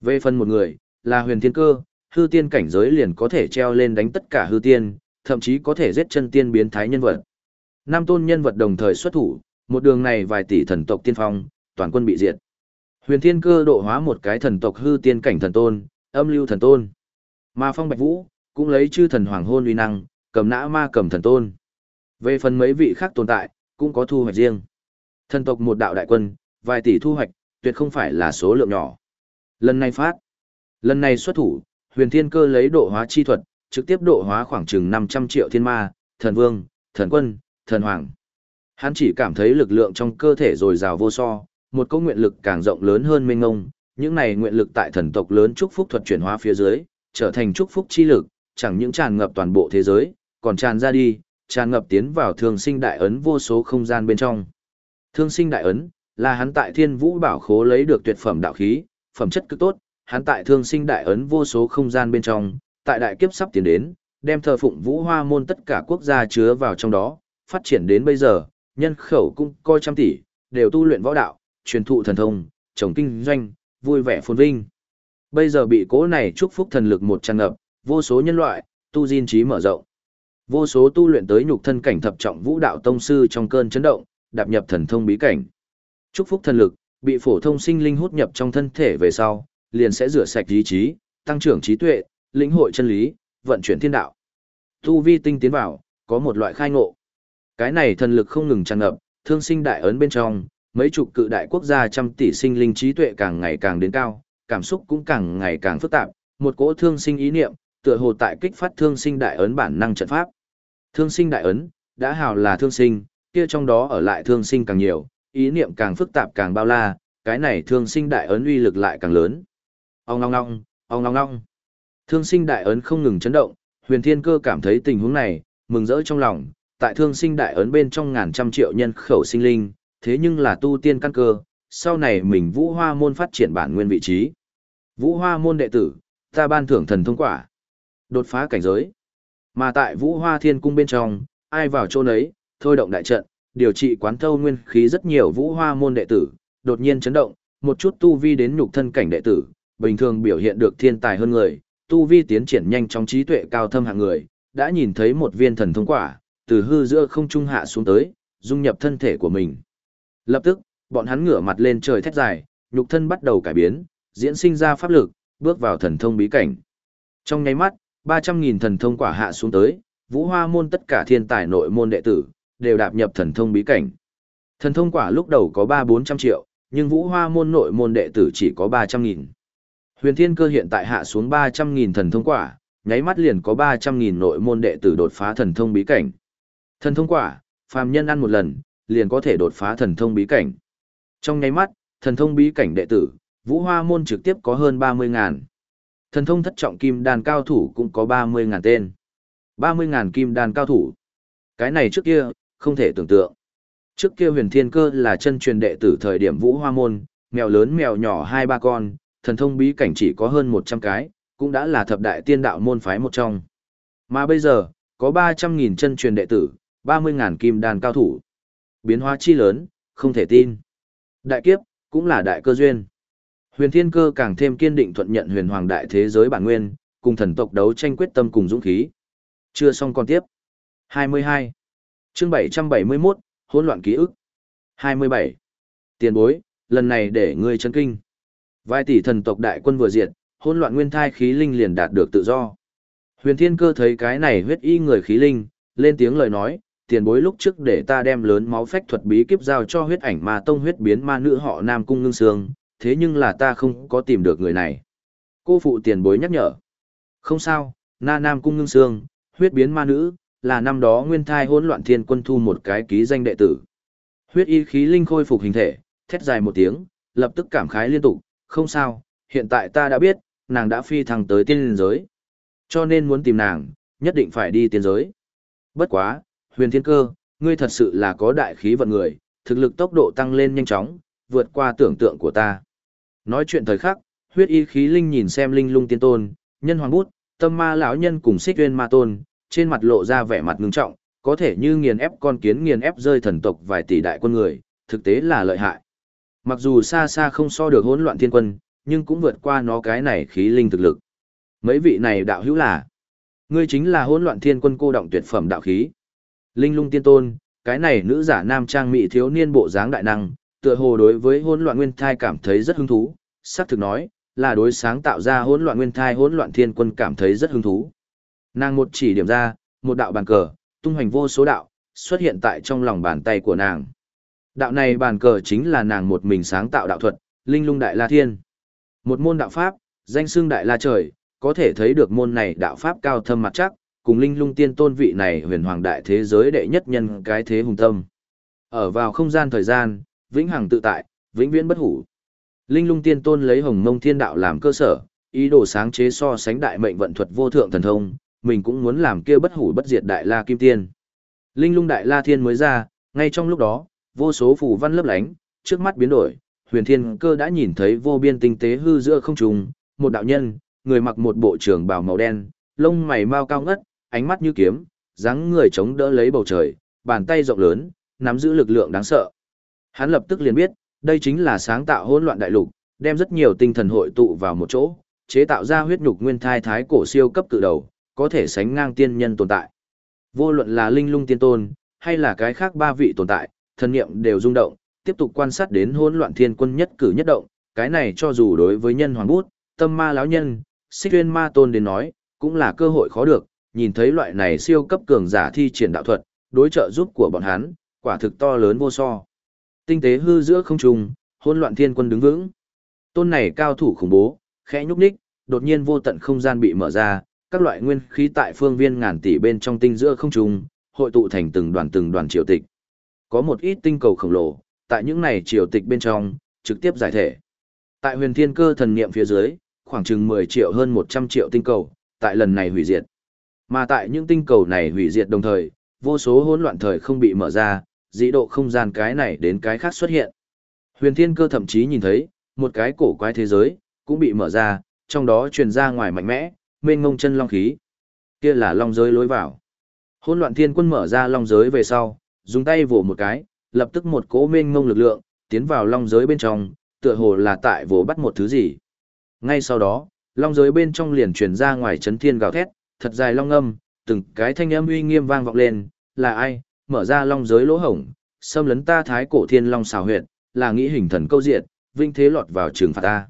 Về phần một người, là huyền thiên cơ, hư tiên cảnh giới liền có thể treo lên đánh tất cả hư tiên, thậm chí có thể giết chân tiên biến thái nhân vật. Nam tôn nhân vật đồng thời xuất thủ, một đường này vài tỷ thần tộc tiên phong, toàn quân bị diệt. Huyền Thiên Cơ độ hóa một cái thần tộc hư tiên cảnh thần tôn, âm lưu thần tôn. Mà Phong Bạch Vũ cũng lấy chư thần hoàng hôn uy năng, cầm nã ma cầm thần tôn. Về phần mấy vị khác tồn tại, cũng có thu hoạch riêng. Thần tộc một đạo đại quân, vài tỷ thu hoạch, tuyệt không phải là số lượng nhỏ. Lần này phát, lần này xuất thủ, Huyền Thiên Cơ lấy độ hóa chi thuật, trực tiếp độ hóa khoảng chừng 500 triệu thiên ma, thần vương, thần quân, thần hoàng. Hắn chỉ cảm thấy lực lượng trong cơ thể dồi dào vô so, một câu nguyện lực càng rộng lớn hơn mênh ngông, những này nguyện lực tại thần tộc lớn chúc phúc thuật chuyển hóa phía dưới, trở thành chúc phúc chi lực, chẳng những tràn ngập toàn bộ thế giới, còn tràn ra đi, tràn ngập tiến vào thương sinh đại ấn vô số không gian bên trong. Thương sinh đại ấn, là hắn tại thiên vũ bảo khố lấy được tuyệt phẩm đạo khí, phẩm chất cực tốt, hắn tại thương sinh đại ấn vô số không gian bên trong, tại đại kiếp sắp tiến đến, đem thờ phụng vũ hoa môn tất cả quốc gia chứa vào trong đó, phát triển đến bây giờ, nhân khẩu cũng coi trăm tỷ, đều tu luyện võ đạo, truyền thụ thần thông, trồng kinh doanh, vui vẻ phồn vinh. Bây giờ bị cố này chúc phúc thần lực một tràn ngập, vô số nhân loại, tu diên trí mở rộng. Vô số tu luyện tới nhục thân cảnh thập trọng vũ đạo tông sư trong cơn chấn động, đạp nhập thần thông bí cảnh. Chúc phúc thần lực, bị phổ thông sinh linh hút nhập trong thân thể về sau, liền sẽ rửa sạch ý chí, tăng trưởng trí tuệ, lĩnh hội chân lý, vận chuyển thiên đạo. Tu vi tinh tiến vào, có một loại khai ngộ. Cái này thần lực không ngừng tràn ngập, thương sinh đại ấn bên trong, mấy chục cự đại quốc gia trăm tỷ sinh linh trí tuệ càng ngày càng đến cao, cảm xúc cũng càng ngày càng phức tạp, một cỗ thương sinh ý niệm, tựa hồ tại kích phát thương sinh đại ấn bản năng trận pháp. Thương sinh đại ấn, đã hào là thương sinh, kia trong đó ở lại thương sinh càng nhiều, ý niệm càng phức tạp càng bao la, cái này thương sinh đại ấn uy lực lại càng lớn. Ông ngong ngong, ông ngong ngong. Thương sinh đại ấn không ngừng chấn động, huyền thiên cơ cảm thấy tình huống này, mừng rỡ trong lòng, tại thương sinh đại ấn bên trong ngàn trăm triệu nhân khẩu sinh linh, thế nhưng là tu tiên căn cơ, sau này mình vũ hoa môn phát triển bản nguyên vị trí. Vũ hoa môn đệ tử, ta ban thưởng thần thông quả. Đột phá cảnh giới. Mà tại vũ hoa thiên cung bên trong, ai vào chỗ nấy, thôi động đại trận, điều trị quán thâu nguyên khí rất nhiều vũ hoa môn đệ tử, đột nhiên chấn động, một chút tu vi đến nhục thân cảnh đệ tử, bình thường biểu hiện được thiên tài hơn người, tu vi tiến triển nhanh trong trí tuệ cao thâm hạng người, đã nhìn thấy một viên thần thông quả, từ hư giữa không trung hạ xuống tới, dung nhập thân thể của mình. Lập tức, bọn hắn ngửa mặt lên trời thét dài, nhục thân bắt đầu cải biến, diễn sinh ra pháp lực, bước vào thần thông bí cảnh. Trong nháy mắt, 300.000 thần thông quả hạ xuống tới, vũ hoa môn tất cả thiên tài nội môn đệ tử, đều đạp nhập thần thông bí cảnh. Thần thông quả lúc đầu có 3-400 triệu, nhưng vũ hoa môn nội môn đệ tử chỉ có 300.000. Huyền thiên cơ hiện tại hạ xuống 300.000 thần thông quả, nháy mắt liền có 300.000 nội môn đệ tử đột phá thần thông bí cảnh. Thần thông quả, phàm nhân ăn một lần, liền có thể đột phá thần thông bí cảnh. Trong nháy mắt, thần thông bí cảnh đệ tử, Vũ Hoa môn trực tiếp có hơn 30 ngàn. Thần thông thất trọng kim đàn cao thủ cũng có 30 ngàn tên. 30 ngàn kim đàn cao thủ. Cái này trước kia, không thể tưởng tượng. Trước kia huyền thiên cơ là chân truyền đệ tử thời điểm Vũ Hoa môn, mèo lớn mèo nhỏ hai ba con, thần thông bí cảnh chỉ có hơn 100 cái, cũng đã là thập đại tiên đạo môn phái một trong. Mà bây giờ, có 300.000 chân truyền đệ tử, 30.000 kim đàn cao thủ. Biến hóa chi lớn, không thể tin. Đại kiếp, cũng là đại cơ duyên. Huyền Thiên Cơ càng thêm kiên định thuận nhận huyền hoàng đại thế giới bản nguyên, cùng thần tộc đấu tranh quyết tâm cùng dũng khí. Chưa xong còn tiếp. 22. Chương 771, hỗn loạn ký ức. 27. Tiền bối, lần này để ngươi chấn kinh. Vài tỷ thần tộc đại quân vừa diệt, hỗn loạn nguyên thai khí linh liền đạt được tự do. Huyền Thiên Cơ thấy cái này huyết y người khí linh, lên tiếng lời nói, tiền bối lúc trước để ta đem lớn máu phách thuật bí kíp giao cho huyết ảnh ma tông huyết biến ma nữ họ Nam Cung Ngưng Sương, thế nhưng là ta không có tìm được người này. Cô phụ tiền bối nhắc nhở. Không sao, na Nam Cung Ngưng Sương, huyết biến ma nữ, là năm đó nguyên thai hỗn loạn thiên quân thu một cái ký danh đệ tử. Huyết y khí linh khôi phục hình thể, thét dài một tiếng, lập tức cảm khái liên tục, không sao, hiện tại ta đã biết, nàng đã phi thăng tới tiên giới. Cho nên muốn tìm nàng, nhất định phải đi tiên giới. Bất quá, huyền thiên cơ, ngươi thật sự là có đại khí vận người, thực lực tốc độ tăng lên nhanh chóng, vượt qua tưởng tượng của ta. Nói chuyện thời khắc, huyết y khí linh nhìn xem linh lung tiên tôn, nhân hoàng bút, tâm ma lão nhân cùng xích uyên ma tôn, trên mặt lộ ra vẻ mặt ngưng trọng, có thể như nghiền ép con kiến nghiền ép rơi thần tộc vài tỷ đại quân người, thực tế là lợi hại. Mặc dù xa xa không so được hỗn loạn thiên quân, nhưng cũng vượt qua nó cái này khí linh thực lực. Mấy vị này đạo hữu là, ngươi chính là hỗn loạn thiên quân cô động tuyệt phẩm đạo khí. Linh lung tiên tôn, cái này nữ giả nam trang mỹ thiếu niên bộ dáng đại năng, tựa hồ đối với hỗn loạn nguyên thai cảm thấy rất hứng thú, sắc thực nói, là đối sáng tạo ra hỗn loạn nguyên thai hỗn loạn thiên quân cảm thấy rất hứng thú. Nàng một chỉ điểm ra, một đạo bàn cờ, tung hoành vô số đạo, xuất hiện tại trong lòng bàn tay của nàng. Đạo này bàn cờ chính là nàng một mình sáng tạo đạo thuật, linh lung đại la thiên. Một môn đạo pháp, danh xưng đại la trời, có thể thấy được môn này đạo pháp cao thâm mặt chắc, cùng linh lung tiên tôn vị này huyền hoàng đại thế giới đệ nhất nhân cái thế hùng tâm. Ở vào không gian thời gian, vĩnh hằng tự tại, vĩnh viễn bất hủ. Linh lung tiên tôn lấy hồng mông thiên đạo làm cơ sở, ý đồ sáng chế so sánh đại mệnh vận thuật vô thượng thần thông, mình cũng muốn làm kia bất hủ bất diệt đại la kim tiên. Linh lung đại la thiên mới ra, ngay trong lúc đó, vô số phù văn lấp lánh, trước mắt biến đổi, huyền thiên cơ đã nhìn thấy vô biên tinh tế hư giữa không trung, một đạo nhân, người mặc một bộ trưởng bào màu đen, lông mày mau cao ngất, ánh mắt như kiếm, dáng người chống đỡ lấy bầu trời, bàn tay rộng lớn, nắm giữ lực lượng đáng sợ. Hắn lập tức liền biết, đây chính là sáng tạo hỗn loạn đại lục, đem rất nhiều tinh thần hội tụ vào một chỗ, chế tạo ra huyết nhục nguyên thai thái cổ siêu cấp cự đầu, có thể sánh ngang tiên nhân tồn tại. Vô luận là linh lung tiên tôn, hay là cái khác ba vị tồn tại, thần niệm đều rung động, tiếp tục quan sát đến hỗn loạn thiên quân nhất cử nhất động, cái này cho dù đối với nhân hoàng bút, tâm ma lão nhân, xích tuyên ma tôn đến nói, cũng là cơ hội khó được, nhìn thấy loại này siêu cấp cường giả thi triển đạo thuật, đối trợ giúp của bọn hắn, quả thực to lớn vô so. Tinh tế hư giữa không trung, hỗn loạn thiên quân đứng vững. Tôn này cao thủ khủng bố, khẽ nhúc nhích, đột nhiên vô tận không gian bị mở ra, các loại nguyên khí tại phương viên ngàn tỷ bên trong tinh giữa không trung, hội tụ thành từng đoàn từng đoàn triều tịch. Có một ít tinh cầu khổng lồ, tại những này triều tịch bên trong, trực tiếp giải thể. Tại huyền thiên cơ thần niệm phía dưới, khoảng chừng 10 triệu hơn 100 triệu tinh cầu, tại lần này hủy diệt. Mà tại những tinh cầu này hủy diệt đồng thời, vô số hỗn loạn thời không bị mở ra, dĩ độ không gian cái này đến cái khác xuất hiện. Huyền thiên cơ thậm chí nhìn thấy, một cái cổ quái thế giới, cũng bị mở ra, trong đó truyền ra ngoài mạnh mẽ, mênh ngông chân long khí. Kia là long giới lối vào. Hỗn loạn thiên quân mở ra long giới về sau, dùng tay vỗ một cái, lập tức một cỗ mênh ngông lực lượng, tiến vào long giới bên trong, tựa hồ là tại vỗ bắt một thứ gì. Ngay sau đó, long giới bên trong liền truyền ra ngoài chấn thiên gào thét, thật dài long âm, từng cái thanh âm uy nghiêm vang vọng lên, là ai, mở ra long giới lỗ hổng, xâm lấn ta thái cổ thiên long xào huyệt, là nghĩ hình thần câu diệt, vinh thế lọt vào trường phạt ta.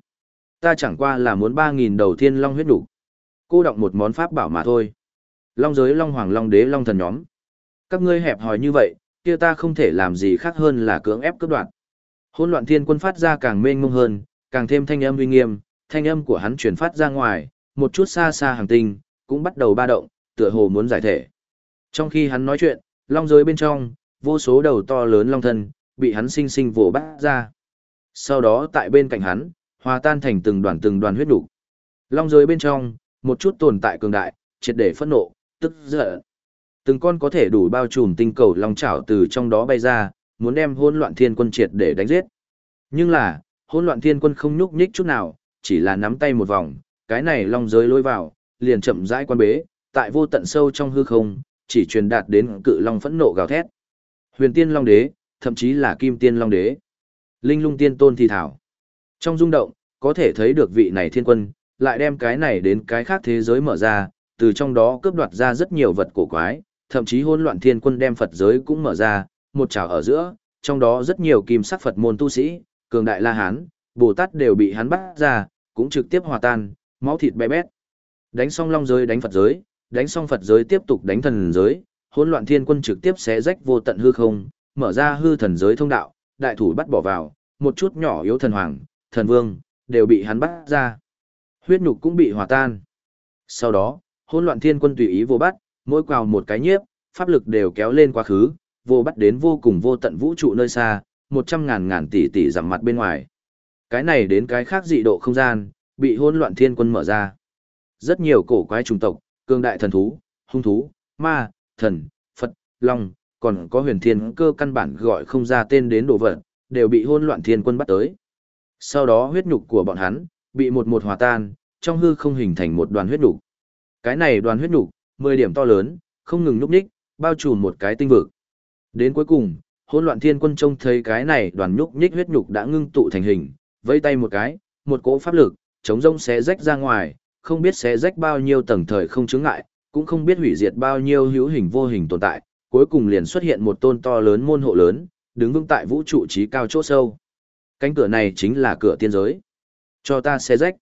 Ta chẳng qua là muốn ba nghìn đầu thiên long huyết đủ. Cô đọng một món pháp bảo mà thôi. Long giới long hoàng long đế long thần nhóm. Các ngươi hẹp hòi như vậy, kia ta không thể làm gì khác hơn là cưỡng ép cướp đoạt. Hỗn loạn thiên quân phát ra càng mênh mông hơn, càng thêm thanh âm uy nghiêm, thanh âm của hắn truyền phát ra ngoài, một chút xa xa hàng tinh, cũng bắt đầu ba động, tựa hồ muốn giải thể. Trong khi hắn nói chuyện, long giới bên trong, vô số đầu to lớn long thân, bị hắn sinh sinh vồ bắt ra. Sau đó tại bên cạnh hắn, hòa tan thành từng đoàn từng đoàn huyết đủ. Long giới bên trong, một chút tồn tại cường đại, triệt để phẫn nộ, tức giận. Từng con có thể đủ bao trùm tinh cầu long chảo từ trong đó bay ra, muốn đem hỗn loạn thiên quân triệt để đánh giết. Nhưng là, hỗn loạn thiên quân không nhúc nhích chút nào, chỉ là nắm tay một vòng, cái này long giới lôi vào, liền chậm rãi quan bế, tại vô tận sâu trong hư không, chỉ truyền đạt đến cự long phẫn nộ gào thét. Huyền tiên long đế, thậm chí là kim tiên long đế. Linh lung tiên tôn thì thảo. Trong rung động, có thể thấy được vị này thiên quân, lại đem cái này đến cái khác thế giới mở ra, từ trong đó cướp đoạt ra rất nhiều vật cổ quái, thậm chí hỗn loạn thiên quân đem Phật giới cũng mở ra, một trào ở giữa, trong đó rất nhiều kim sắc Phật môn tu sĩ, cường đại La Hán, Bồ Tát đều bị hắn bắt ra, cũng trực tiếp hòa tan, máu thịt bé bét. Đánh xong long giới đánh Phật giới, đánh xong Phật giới tiếp tục đánh thần giới, hỗn loạn thiên quân trực tiếp xé rách vô tận hư không, mở ra hư thần giới thông đạo, đại thủ bắt bỏ vào, một chút nhỏ yếu thần hoàng, thần vương, đều bị hắn bắt ra. Huyết nhục cũng bị hòa tan. Sau đó, hỗn loạn thiên quân tùy ý vô bắt, mỗi quào một cái nhiếp, pháp lực đều kéo lên quá khứ, vô bắt đến vô cùng vô tận vũ trụ nơi xa, một trăm ngàn ngàn tỷ tỷ giảm mặt bên ngoài. Cái này đến cái khác dị độ không gian, bị hỗn loạn thiên quân mở ra. Rất nhiều cổ quái trùng tộc, cương đại thần thú, hung thú, ma, thần, Phật, Long, còn có huyền thiên cơ căn bản gọi không ra tên đến đồ vật, đều bị hỗn loạn thiên quân bắt tới. Sau đó huyết nhục của bọn hắn, bị một một hòa tan, trong hư không hình thành một đoàn huyết nhục. Cái này đoàn huyết nhục, 10 điểm to lớn, không ngừng núp ních, bao trùm một cái tinh vực. Đến cuối cùng, hỗn loạn thiên quân trông thấy cái này đoàn nhúc nhích huyết nhục đã ngưng tụ thành hình, vây tay một cái, một cỗ pháp lực, chống rông xé rách ra ngoài, không biết xé rách bao nhiêu tầng thời không chứng ngại, cũng không biết hủy diệt bao nhiêu hữu hình vô hình tồn tại, cuối cùng liền xuất hiện một tôn to lớn môn hộ lớn, đứng vững tại vũ trụ trí cao chỗ sâu. Cánh cửa này chính là cửa tiên giới. Cho ta xé rách.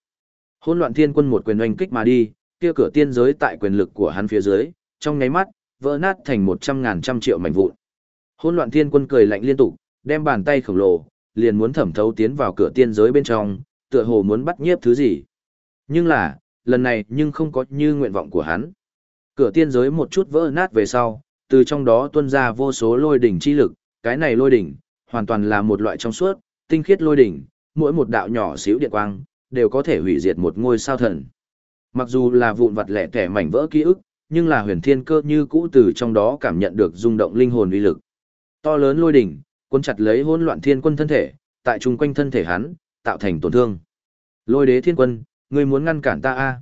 Hỗn loạn thiên quân một quyền oanh kích mà đi, kia cửa tiên giới tại quyền lực của hắn phía dưới, trong nháy mắt, vỡ nát thành một trăm ngàn trăm triệu mảnh vụn. Hỗn loạn thiên quân cười lạnh liên tục, đem bàn tay khổng lồ, liền muốn thẩm thấu tiến vào cửa tiên giới bên trong, tựa hồ muốn bắt nhiếp thứ gì. Nhưng là, lần này nhưng không có như nguyện vọng của hắn. Cửa tiên giới một chút vỡ nát về sau, từ trong đó tuôn ra vô số lôi đỉnh chi lực, cái này lôi đỉnh, hoàn toàn là một loại trong suốt, tinh khiết lôi đỉnh, mỗi một đạo nhỏ xíu điện quang, đều có thể hủy diệt một ngôi sao thần. Mặc dù là vụn vặt lẻ tẻ mảnh vỡ ký ức, nhưng là huyền thiên cơ như cũ từ trong đó cảm nhận được rung động linh hồn uy lực. To lớn lôi đỉnh, cuốn chặt lấy hỗn loạn thiên quân thân thể, tại trung quanh thân thể hắn, tạo thành tổn thương. Lôi đế thiên quân, ngươi muốn ngăn cản ta a?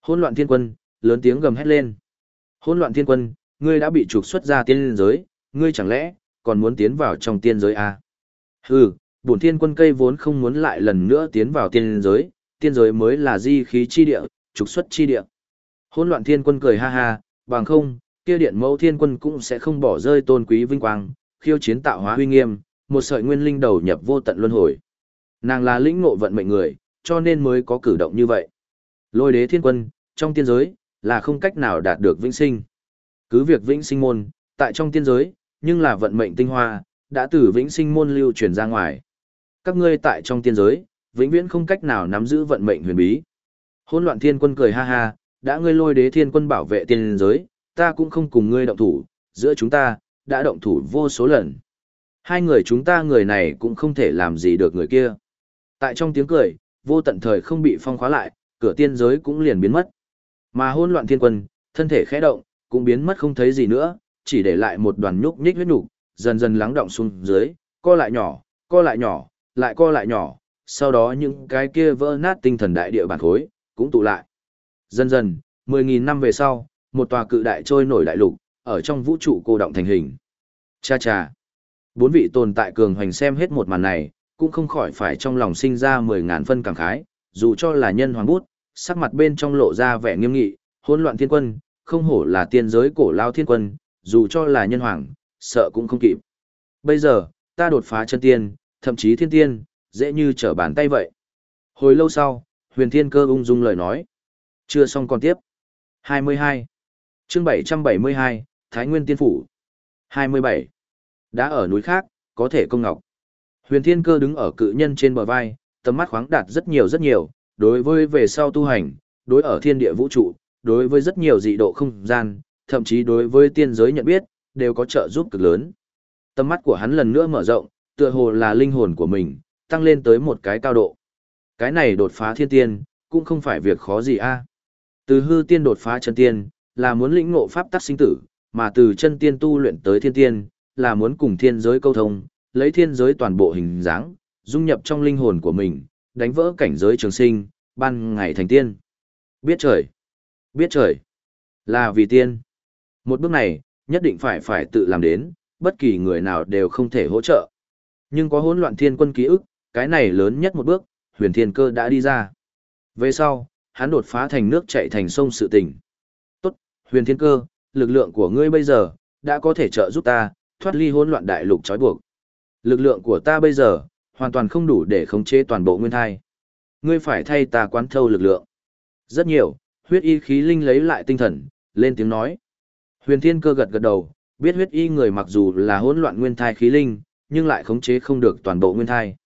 Hỗn loạn thiên quân, lớn tiếng gầm hét lên. Hỗn loạn thiên quân, ngươi đã bị trục xuất ra tiên giới, ngươi chẳng lẽ còn muốn tiến vào trong tiên giới a? Hừ, bổn thiên quân cây vốn không muốn lại lần nữa tiến vào tiên giới, tiên giới mới là di khí chi địa, trục xuất chi địa. Hỗn loạn thiên quân cười ha ha, bằng không, kia điện mẫu thiên quân cũng sẽ không bỏ rơi tôn quý vinh quang, khiêu chiến tạo hóa huy nghiêm, một sợi nguyên linh đầu nhập vô tận luân hồi. Nàng là lĩnh ngộ vận mệnh người, cho nên mới có cử động như vậy. Lôi đế thiên quân, trong tiên giới, là không cách nào đạt được vĩnh sinh. Cứ việc vĩnh sinh môn, tại trong tiên giới, nhưng là vận mệnh tinh hoa, đã từ vĩnh sinh môn lưu truyền ra ngoài. Các ngươi tại trong tiên giới, vĩnh viễn không cách nào nắm giữ vận mệnh huyền bí. Hôn loạn thiên quân cười ha ha, đã ngươi lôi đế thiên quân bảo vệ tiên giới, ta cũng không cùng ngươi động thủ, giữa chúng ta, đã động thủ vô số lần. Hai người chúng ta người này cũng không thể làm gì được người kia. Tại trong tiếng cười, vô tận thời không bị phong khóa lại, cửa tiên giới cũng liền biến mất. Mà hỗn loạn thiên quân, thân thể khẽ động, cũng biến mất không thấy gì nữa, chỉ để lại một đoàn nhúc nhích huyết nhục, dần dần lắng động xuống dưới, co lại nhỏ, co lại nhỏ, lại co lại nhỏ, sau đó những cái kia vỡ nát tinh thần đại địa bản khối, cũng tụ lại. Dần dần, 10.000 năm về sau, một tòa cự đại trôi nổi đại lục, ở trong vũ trụ cô động thành hình. Cha cha. Bốn vị tồn tại cường hoành xem hết một màn này, cũng không khỏi phải trong lòng sinh ra mười ngàn phân cảm khái, dù cho là nhân hoàng bút, sắc mặt bên trong lộ ra vẻ nghiêm nghị, hỗn loạn thiên quân, không hổ là tiên giới cổ lao thiên quân, dù cho là nhân hoàng, sợ cũng không kịp. Bây giờ, ta đột phá chân tiên, thậm chí thiên tiên, dễ như trở bàn tay vậy. Hồi lâu sau, huyền thiên cơ ung dung lời nói. Chưa xong còn tiếp. 22. chương 772, Thái Nguyên Tiên Phủ. 27. Đã ở núi khác, có thể công ngọc. Huyền thiên cơ đứng ở cự nhân trên bờ vai, tầm mắt khoáng đạt rất nhiều rất nhiều, đối với về sau tu hành, đối ở thiên địa vũ trụ, đối với rất nhiều dị độ không gian, thậm chí đối với tiên giới nhận biết, đều có trợ giúp cực lớn. Tầm mắt của hắn lần nữa mở rộng, tựa hồ là linh hồn của mình, tăng lên tới một cái cao độ. Cái này đột phá thiên tiên, cũng không phải việc khó gì a. Từ hư tiên đột phá chân tiên, là muốn lĩnh ngộ pháp tắc sinh tử, mà từ chân tiên tu luyện tới thiên tiên, là muốn cùng thiên giới câu thông, lấy thiên giới toàn bộ hình dáng, dung nhập trong linh hồn của mình, đánh vỡ cảnh giới trường sinh, ban ngày thành tiên. Biết trời, biết trời, là vì tiên. Một bước này, nhất định phải phải tự làm đến, bất kỳ người nào đều không thể hỗ trợ. Nhưng có hỗn loạn thiên quân ký ức, cái này lớn nhất một bước, huyền thiên cơ đã đi ra. Về sau, hắn đột phá thành nước chạy thành sông sự tình. Tốt, huyền thiên cơ, lực lượng của ngươi bây giờ, đã có thể trợ giúp ta, thoát ly hỗn loạn đại lục trói buộc. Lực lượng của ta bây giờ, hoàn toàn không đủ để khống chế toàn bộ nguyên thai. Ngươi phải thay ta quán thâu lực lượng. Rất nhiều, huyết y khí linh lấy lại tinh thần, lên tiếng nói. Huyền thiên cơ gật gật đầu, biết huyết y người mặc dù là hỗn loạn nguyên thai khí linh, nhưng lại khống chế không được toàn bộ nguyên thai.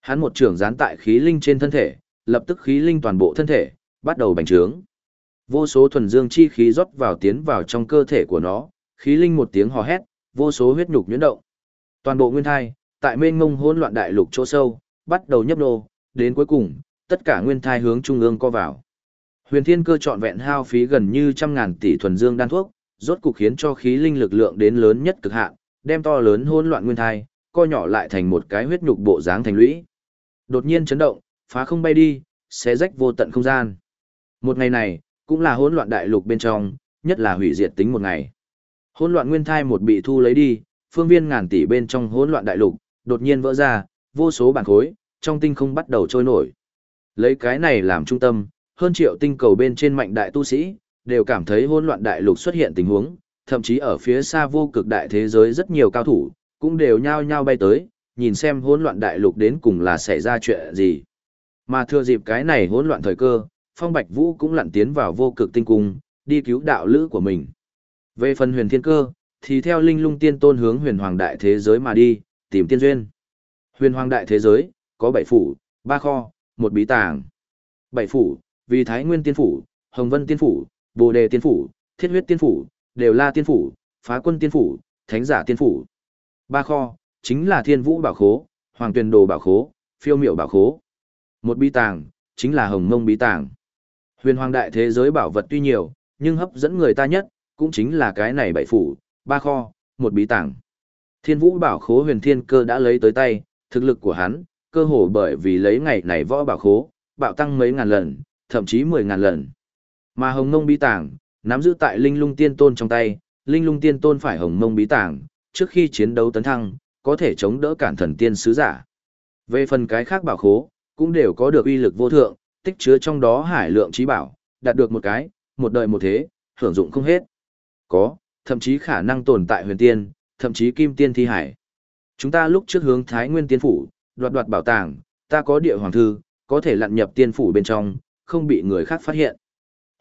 Hắn một trưởng gián tại khí linh trên thân thể, lập tức khí linh toàn bộ thân thể, bắt đầu bành trướng. Vô số thuần dương chi khí rót vào tiến vào trong cơ thể của nó, khí linh một tiếng hò hét, vô số huyết nhục nhuyễn động. Toàn bộ nguyên thai, tại mênh mông hỗn loạn đại lục chỗ sâu, bắt đầu nhấp nô, đến cuối cùng, tất cả nguyên thai hướng trung ương co vào. Huyền Thiên Cơ trọn vẹn hao phí gần như trăm ngàn tỷ thuần dương đan thuốc, rốt cục khiến cho khí linh lực lượng đến lớn nhất cực hạn, đem to lớn hỗn loạn nguyên thai, co nhỏ lại thành một cái huyết nhục bộ dáng thành lũy. Đột nhiên chấn động, phá không bay đi, xé rách vô tận không gian. Một ngày này, cũng là hỗn loạn đại lục bên trong, nhất là hủy diệt tính một ngày. Hỗn loạn nguyên thai một bị thu lấy đi, phương viên ngàn tỷ bên trong hỗn loạn đại lục, đột nhiên vỡ ra, vô số bản khối, trong tinh không bắt đầu trôi nổi. Lấy cái này làm trung tâm, hơn triệu tinh cầu bên trên mạnh đại tu sĩ, đều cảm thấy hỗn loạn đại lục xuất hiện tình huống, thậm chí ở phía xa vô cực đại thế giới rất nhiều cao thủ, cũng đều nhao nhao bay tới, nhìn xem hỗn loạn đại lục đến cùng là xảy ra chuyện gì. Mà thừa dịp cái này hỗn loạn thời cơ, Phong Bạch Vũ cũng lặn tiến vào vô cực tinh cung, đi cứu đạo lữ của mình. Về phần huyền thiên cơ, thì theo linh lung tiên tôn hướng huyền hoàng đại thế giới mà đi, tìm tiên duyên. Huyền hoàng đại thế giới, có bảy phủ, ba kho, một bí tàng. Bảy phủ, vì Thái Nguyên tiên phủ, Hồng Vân tiên phủ, Bồ Đề tiên phủ, Thiết huyết tiên phủ, Đều La tiên phủ, Phá quân tiên phủ, Thánh giả tiên phủ. Ba kho, chính là Thiên Vũ bảo khố, Hoàng Tuyền Đồ bảo khố, Phiêu Miểu bảo khố. Một bí tàng, chính là Hồng Mông bí tàng. Huyền Hoàng đại thế giới bảo vật tuy nhiều, nhưng hấp dẫn người ta nhất, cũng chính là cái này bảy phủ, ba kho, một bí tàng. Thiên vũ bảo khố huyền thiên cơ đã lấy tới tay, thực lực của hắn, cơ hồ bởi vì lấy ngày này võ bảo khố, bạo tăng mấy ngàn lần, thậm chí mười ngàn lần. Mà hồng mông bí tảng, nắm giữ tại linh lung tiên tôn trong tay, linh lung tiên tôn phải hồng mông bí tảng, trước khi chiến đấu tấn thăng, có thể chống đỡ cản thần tiên sứ giả. Về phần cái khác bảo khố, cũng đều có được uy lực vô thượng, tích chứa trong đó hải lượng trí bảo, đạt được một cái, một đời một thế, hưởng dụng không hết. Có, thậm chí khả năng tồn tại huyền tiên, thậm chí kim tiên thi hải. Chúng ta lúc trước hướng Thái Nguyên tiên phủ, đoạt đoạt bảo tàng, ta có địa hoàng thư, có thể lặn nhập tiên phủ bên trong, không bị người khác phát hiện.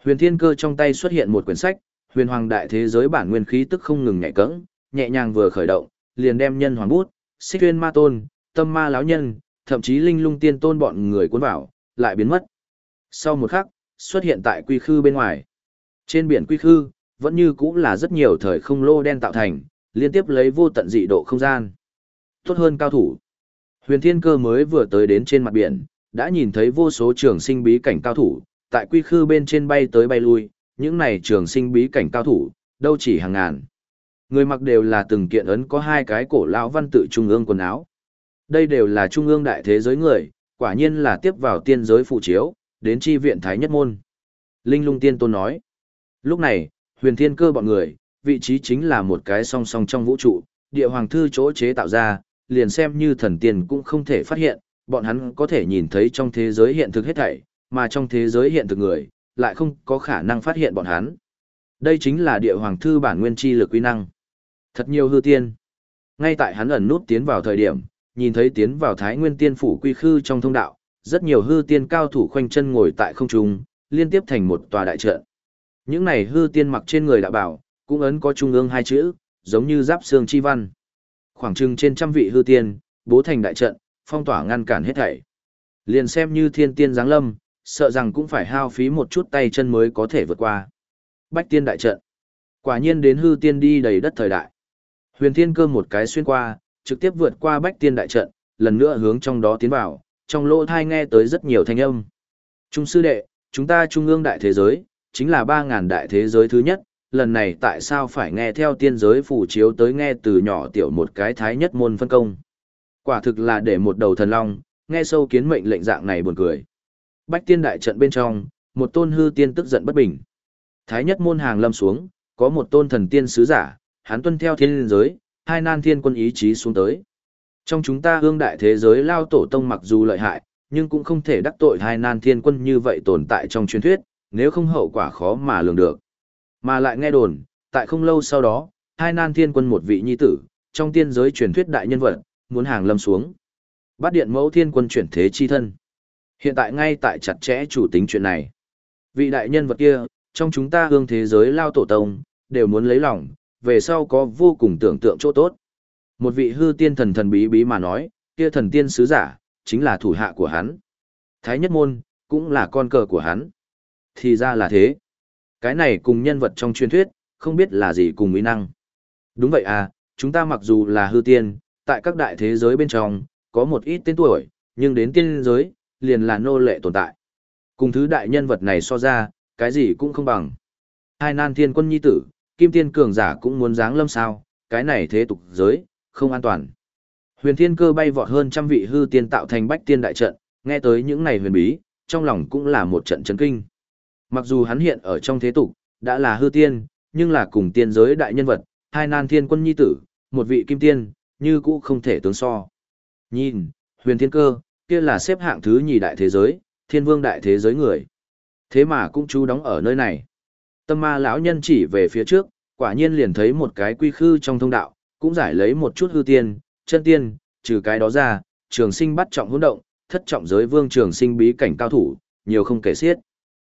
Huyền Thiên Cơ trong tay xuất hiện một quyển sách, Huyền Hoàng đại thế giới bản nguyên khí tức không ngừng nhảy cẫng, nhẹ nhàng vừa khởi động, liền đem nhân hoàng bút, Xích Tuyên Ma Tôn, Tâm Ma lão nhân, thậm chí Linh Lung Tiên Tôn bọn người cuốn vào, lại biến mất. Sau một khắc, xuất hiện tại quy khư bên ngoài. Trên biển quy khư, vẫn như cũng là rất nhiều thời không lô đen tạo thành, liên tiếp lấy vô tận dị độ không gian. Tốt hơn cao thủ. Huyền Thiên Cơ mới vừa tới đến trên mặt biển, đã nhìn thấy vô số trường sinh bí cảnh cao thủ, tại quy khư bên trên bay tới bay lui, những này trường sinh bí cảnh cao thủ, đâu chỉ hàng ngàn. Người mặc đều là từng kiện ấn có hai cái cổ lão văn tự trung ương quần áo. Đây đều là trung ương đại thế giới người, quả nhiên là tiếp vào tiên giới phụ chiếu, đến chi viện Thái Nhất Môn. Linh lung tiên tôn nói. Lúc này, huyền thiên cơ bọn người, vị trí chính là một cái song song trong vũ trụ, địa hoàng thư chỗ chế tạo ra, liền xem như thần tiên cũng không thể phát hiện, bọn hắn có thể nhìn thấy trong thế giới hiện thực hết thảy, mà trong thế giới hiện thực người, lại không có khả năng phát hiện bọn hắn. Đây chính là địa hoàng thư bản nguyên chi lực uy năng. Thật nhiều hư tiên. Ngay tại hắn ẩn nút tiến vào thời điểm, nhìn thấy tiến vào Thái Nguyên Tiên phủ quy khư trong thông đạo, rất nhiều hư tiên cao thủ khoanh chân ngồi tại không trung, liên tiếp thành một tòa đại trận. Những này hư tiên mặc trên người đạo bảo, cũng ấn có trung ương hai chữ, giống như giáp xương chi văn. Khoảng chừng trên trăm vị hư tiên, bố thành đại trận, phong tỏa ngăn cản hết thảy. Liền xem như thiên tiên giáng lâm, sợ rằng cũng phải hao phí một chút tay chân mới có thể vượt qua. Bách tiên đại trận. Quả nhiên đến hư tiên đi đầy đất thời đại. Huyền thiên cơ một cái xuyên qua, trực tiếp vượt qua bách tiên đại trận, lần nữa hướng trong đó tiến vào, trong lỗ thai nghe tới rất nhiều thanh âm. Trung sư đệ, chúng ta trung ương đại thế giới, chính là ba ngàn đại thế giới thứ nhất, lần này tại sao phải nghe theo tiên giới phủ chiếu tới nghe từ nhỏ tiểu một cái thái nhất môn phân công. Quả thực là để một đầu thần long, nghe sâu kiến mệnh lệnh dạng này buồn cười. Bách tiên đại trận bên trong, một tôn hư tiên tức giận bất bình. Thái nhất môn hàng lâm xuống, có một tôn thần tiên sứ giả, hắn tuân theo thiên giới, hai nan thiên quân ý chí xuống tới. Trong chúng ta hương đại thế giới lao tổ tông mặc dù lợi hại, nhưng cũng không thể đắc tội hai nan thiên quân như vậy tồn tại trong truyền thuyết, nếu không hậu quả khó mà lường được. Mà lại nghe đồn, tại không lâu sau đó, hai nan thiên quân một vị nhi tử, trong tiên giới truyền thuyết đại nhân vật, muốn hàng lâm xuống. Bắt điện mẫu thiên quân chuyển thế chi thân. Hiện tại ngay tại chặt chẽ chủ tính chuyện này. Vị đại nhân vật kia, trong chúng ta hương thế giới lao tổ tông, đều muốn lấy lòng, về sau có vô cùng tưởng tượng chỗ tốt. Một vị hư tiên thần thần bí bí mà nói, kia thần tiên sứ giả, chính là thủ hạ của hắn. Thái nhất môn, cũng là con cờ của hắn. Thì ra là thế. Cái này cùng nhân vật trong truyền thuyết, không biết là gì cùng mỹ năng. Đúng vậy à, chúng ta mặc dù là hư tiên, tại các đại thế giới bên trong, có một ít tên tuổi, nhưng đến tiên giới, liền là nô lệ tồn tại. Cùng thứ đại nhân vật này so ra, cái gì cũng không bằng. Hai nan thiên quân nhi tử, kim tiên cường giả cũng muốn dáng lâm sao, cái này thế tục giới, không an toàn. Huyền thiên cơ bay vọt hơn trăm vị hư tiên tạo thành bách tiên đại trận, nghe tới những này huyền bí, trong lòng cũng là một trận chấn kinh. Mặc dù hắn hiện ở trong thế tục, đã là hư tiên, nhưng là cùng tiên giới đại nhân vật, hai nan thiên quân nhi tử, một vị kim tiên, như cũ không thể tướng so. Nhìn, huyền thiên cơ, kia là xếp hạng thứ nhì đại thế giới, thiên vương đại thế giới người. Thế mà cũng chú đóng ở nơi này. Tâm ma lão nhân chỉ về phía trước, quả nhiên liền thấy một cái quy khư trong thông đạo, cũng giải lấy một chút hư tiên, chân tiên, trừ cái đó ra, trường sinh bắt trọng hỗn động, thất trọng giới vương trường sinh bí cảnh cao thủ, nhiều không kể xiết.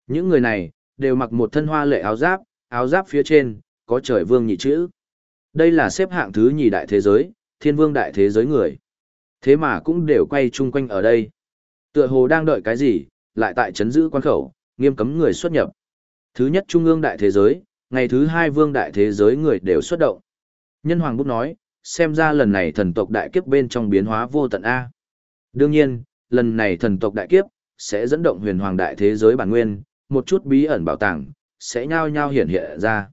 Những người này, đều mặc một thân hoa lệ áo giáp, áo giáp phía trên, có trời vương nhị chữ. Đây là xếp hạng thứ nhì đại thế giới, thiên vương đại thế giới người. Thế mà cũng đều quay chung quanh ở đây. Tựa hồ đang đợi cái gì, lại tại chấn giữ quan khẩu, nghiêm cấm người xuất nhập. Thứ nhất trung ương đại thế giới, ngày thứ hai vương đại thế giới người đều xuất động. Nhân hoàng bút nói, xem ra lần này thần tộc đại kiếp bên trong biến hóa vô tận A. Đương nhiên, lần này thần tộc đại kiếp, sẽ dẫn động huyền hoàng đại thế giới bản nguyên, một chút bí ẩn bảo tàng, sẽ nhao nhao hiện hiện ra.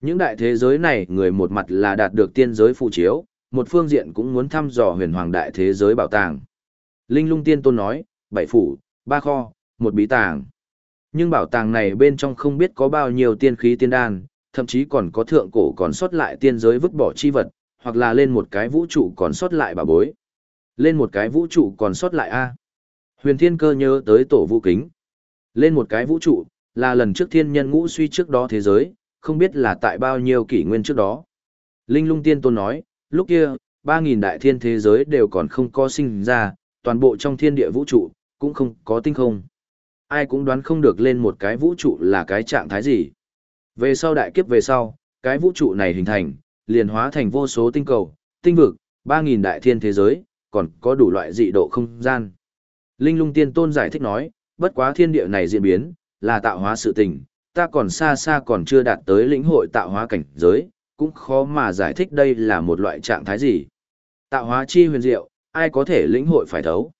Những đại thế giới này người một mặt là đạt được tiên giới phụ chiếu, một phương diện cũng muốn thăm dò huyền hoàng đại thế giới bảo tàng. Linh lung tiên tôn nói, bảy phủ, ba kho, một bí tàng. Nhưng bảo tàng này bên trong không biết có bao nhiêu tiên khí tiên đan, thậm chí còn có thượng cổ còn sót lại tiên giới vứt bỏ chi vật, hoặc là lên một cái vũ trụ còn sót lại bà bối. Lên một cái vũ trụ còn sót lại A. Huyền thiên cơ nhớ tới tổ vũ kính. Lên một cái vũ trụ, là lần trước thiên nhân ngũ suy trước đó thế giới, không biết là tại bao nhiêu kỷ nguyên trước đó. Linh lung tiên tôn nói, lúc kia, 3.000 đại thiên thế giới đều còn không có sinh ra, toàn bộ trong thiên địa vũ trụ, cũng không có tinh không. Ai cũng đoán không được lên một cái vũ trụ là cái trạng thái gì. Về sau đại kiếp về sau, cái vũ trụ này hình thành, liền hóa thành vô số tinh cầu, tinh vực, 3.000 đại thiên thế giới, còn có đủ loại dị độ không gian. Linh lung tiên tôn giải thích nói, bất quá thiên địa này diễn biến, là tạo hóa sự tình, ta còn xa xa còn chưa đạt tới lĩnh hội tạo hóa cảnh giới, cũng khó mà giải thích đây là một loại trạng thái gì. Tạo hóa chi huyền diệu, ai có thể lĩnh hội phải thấu.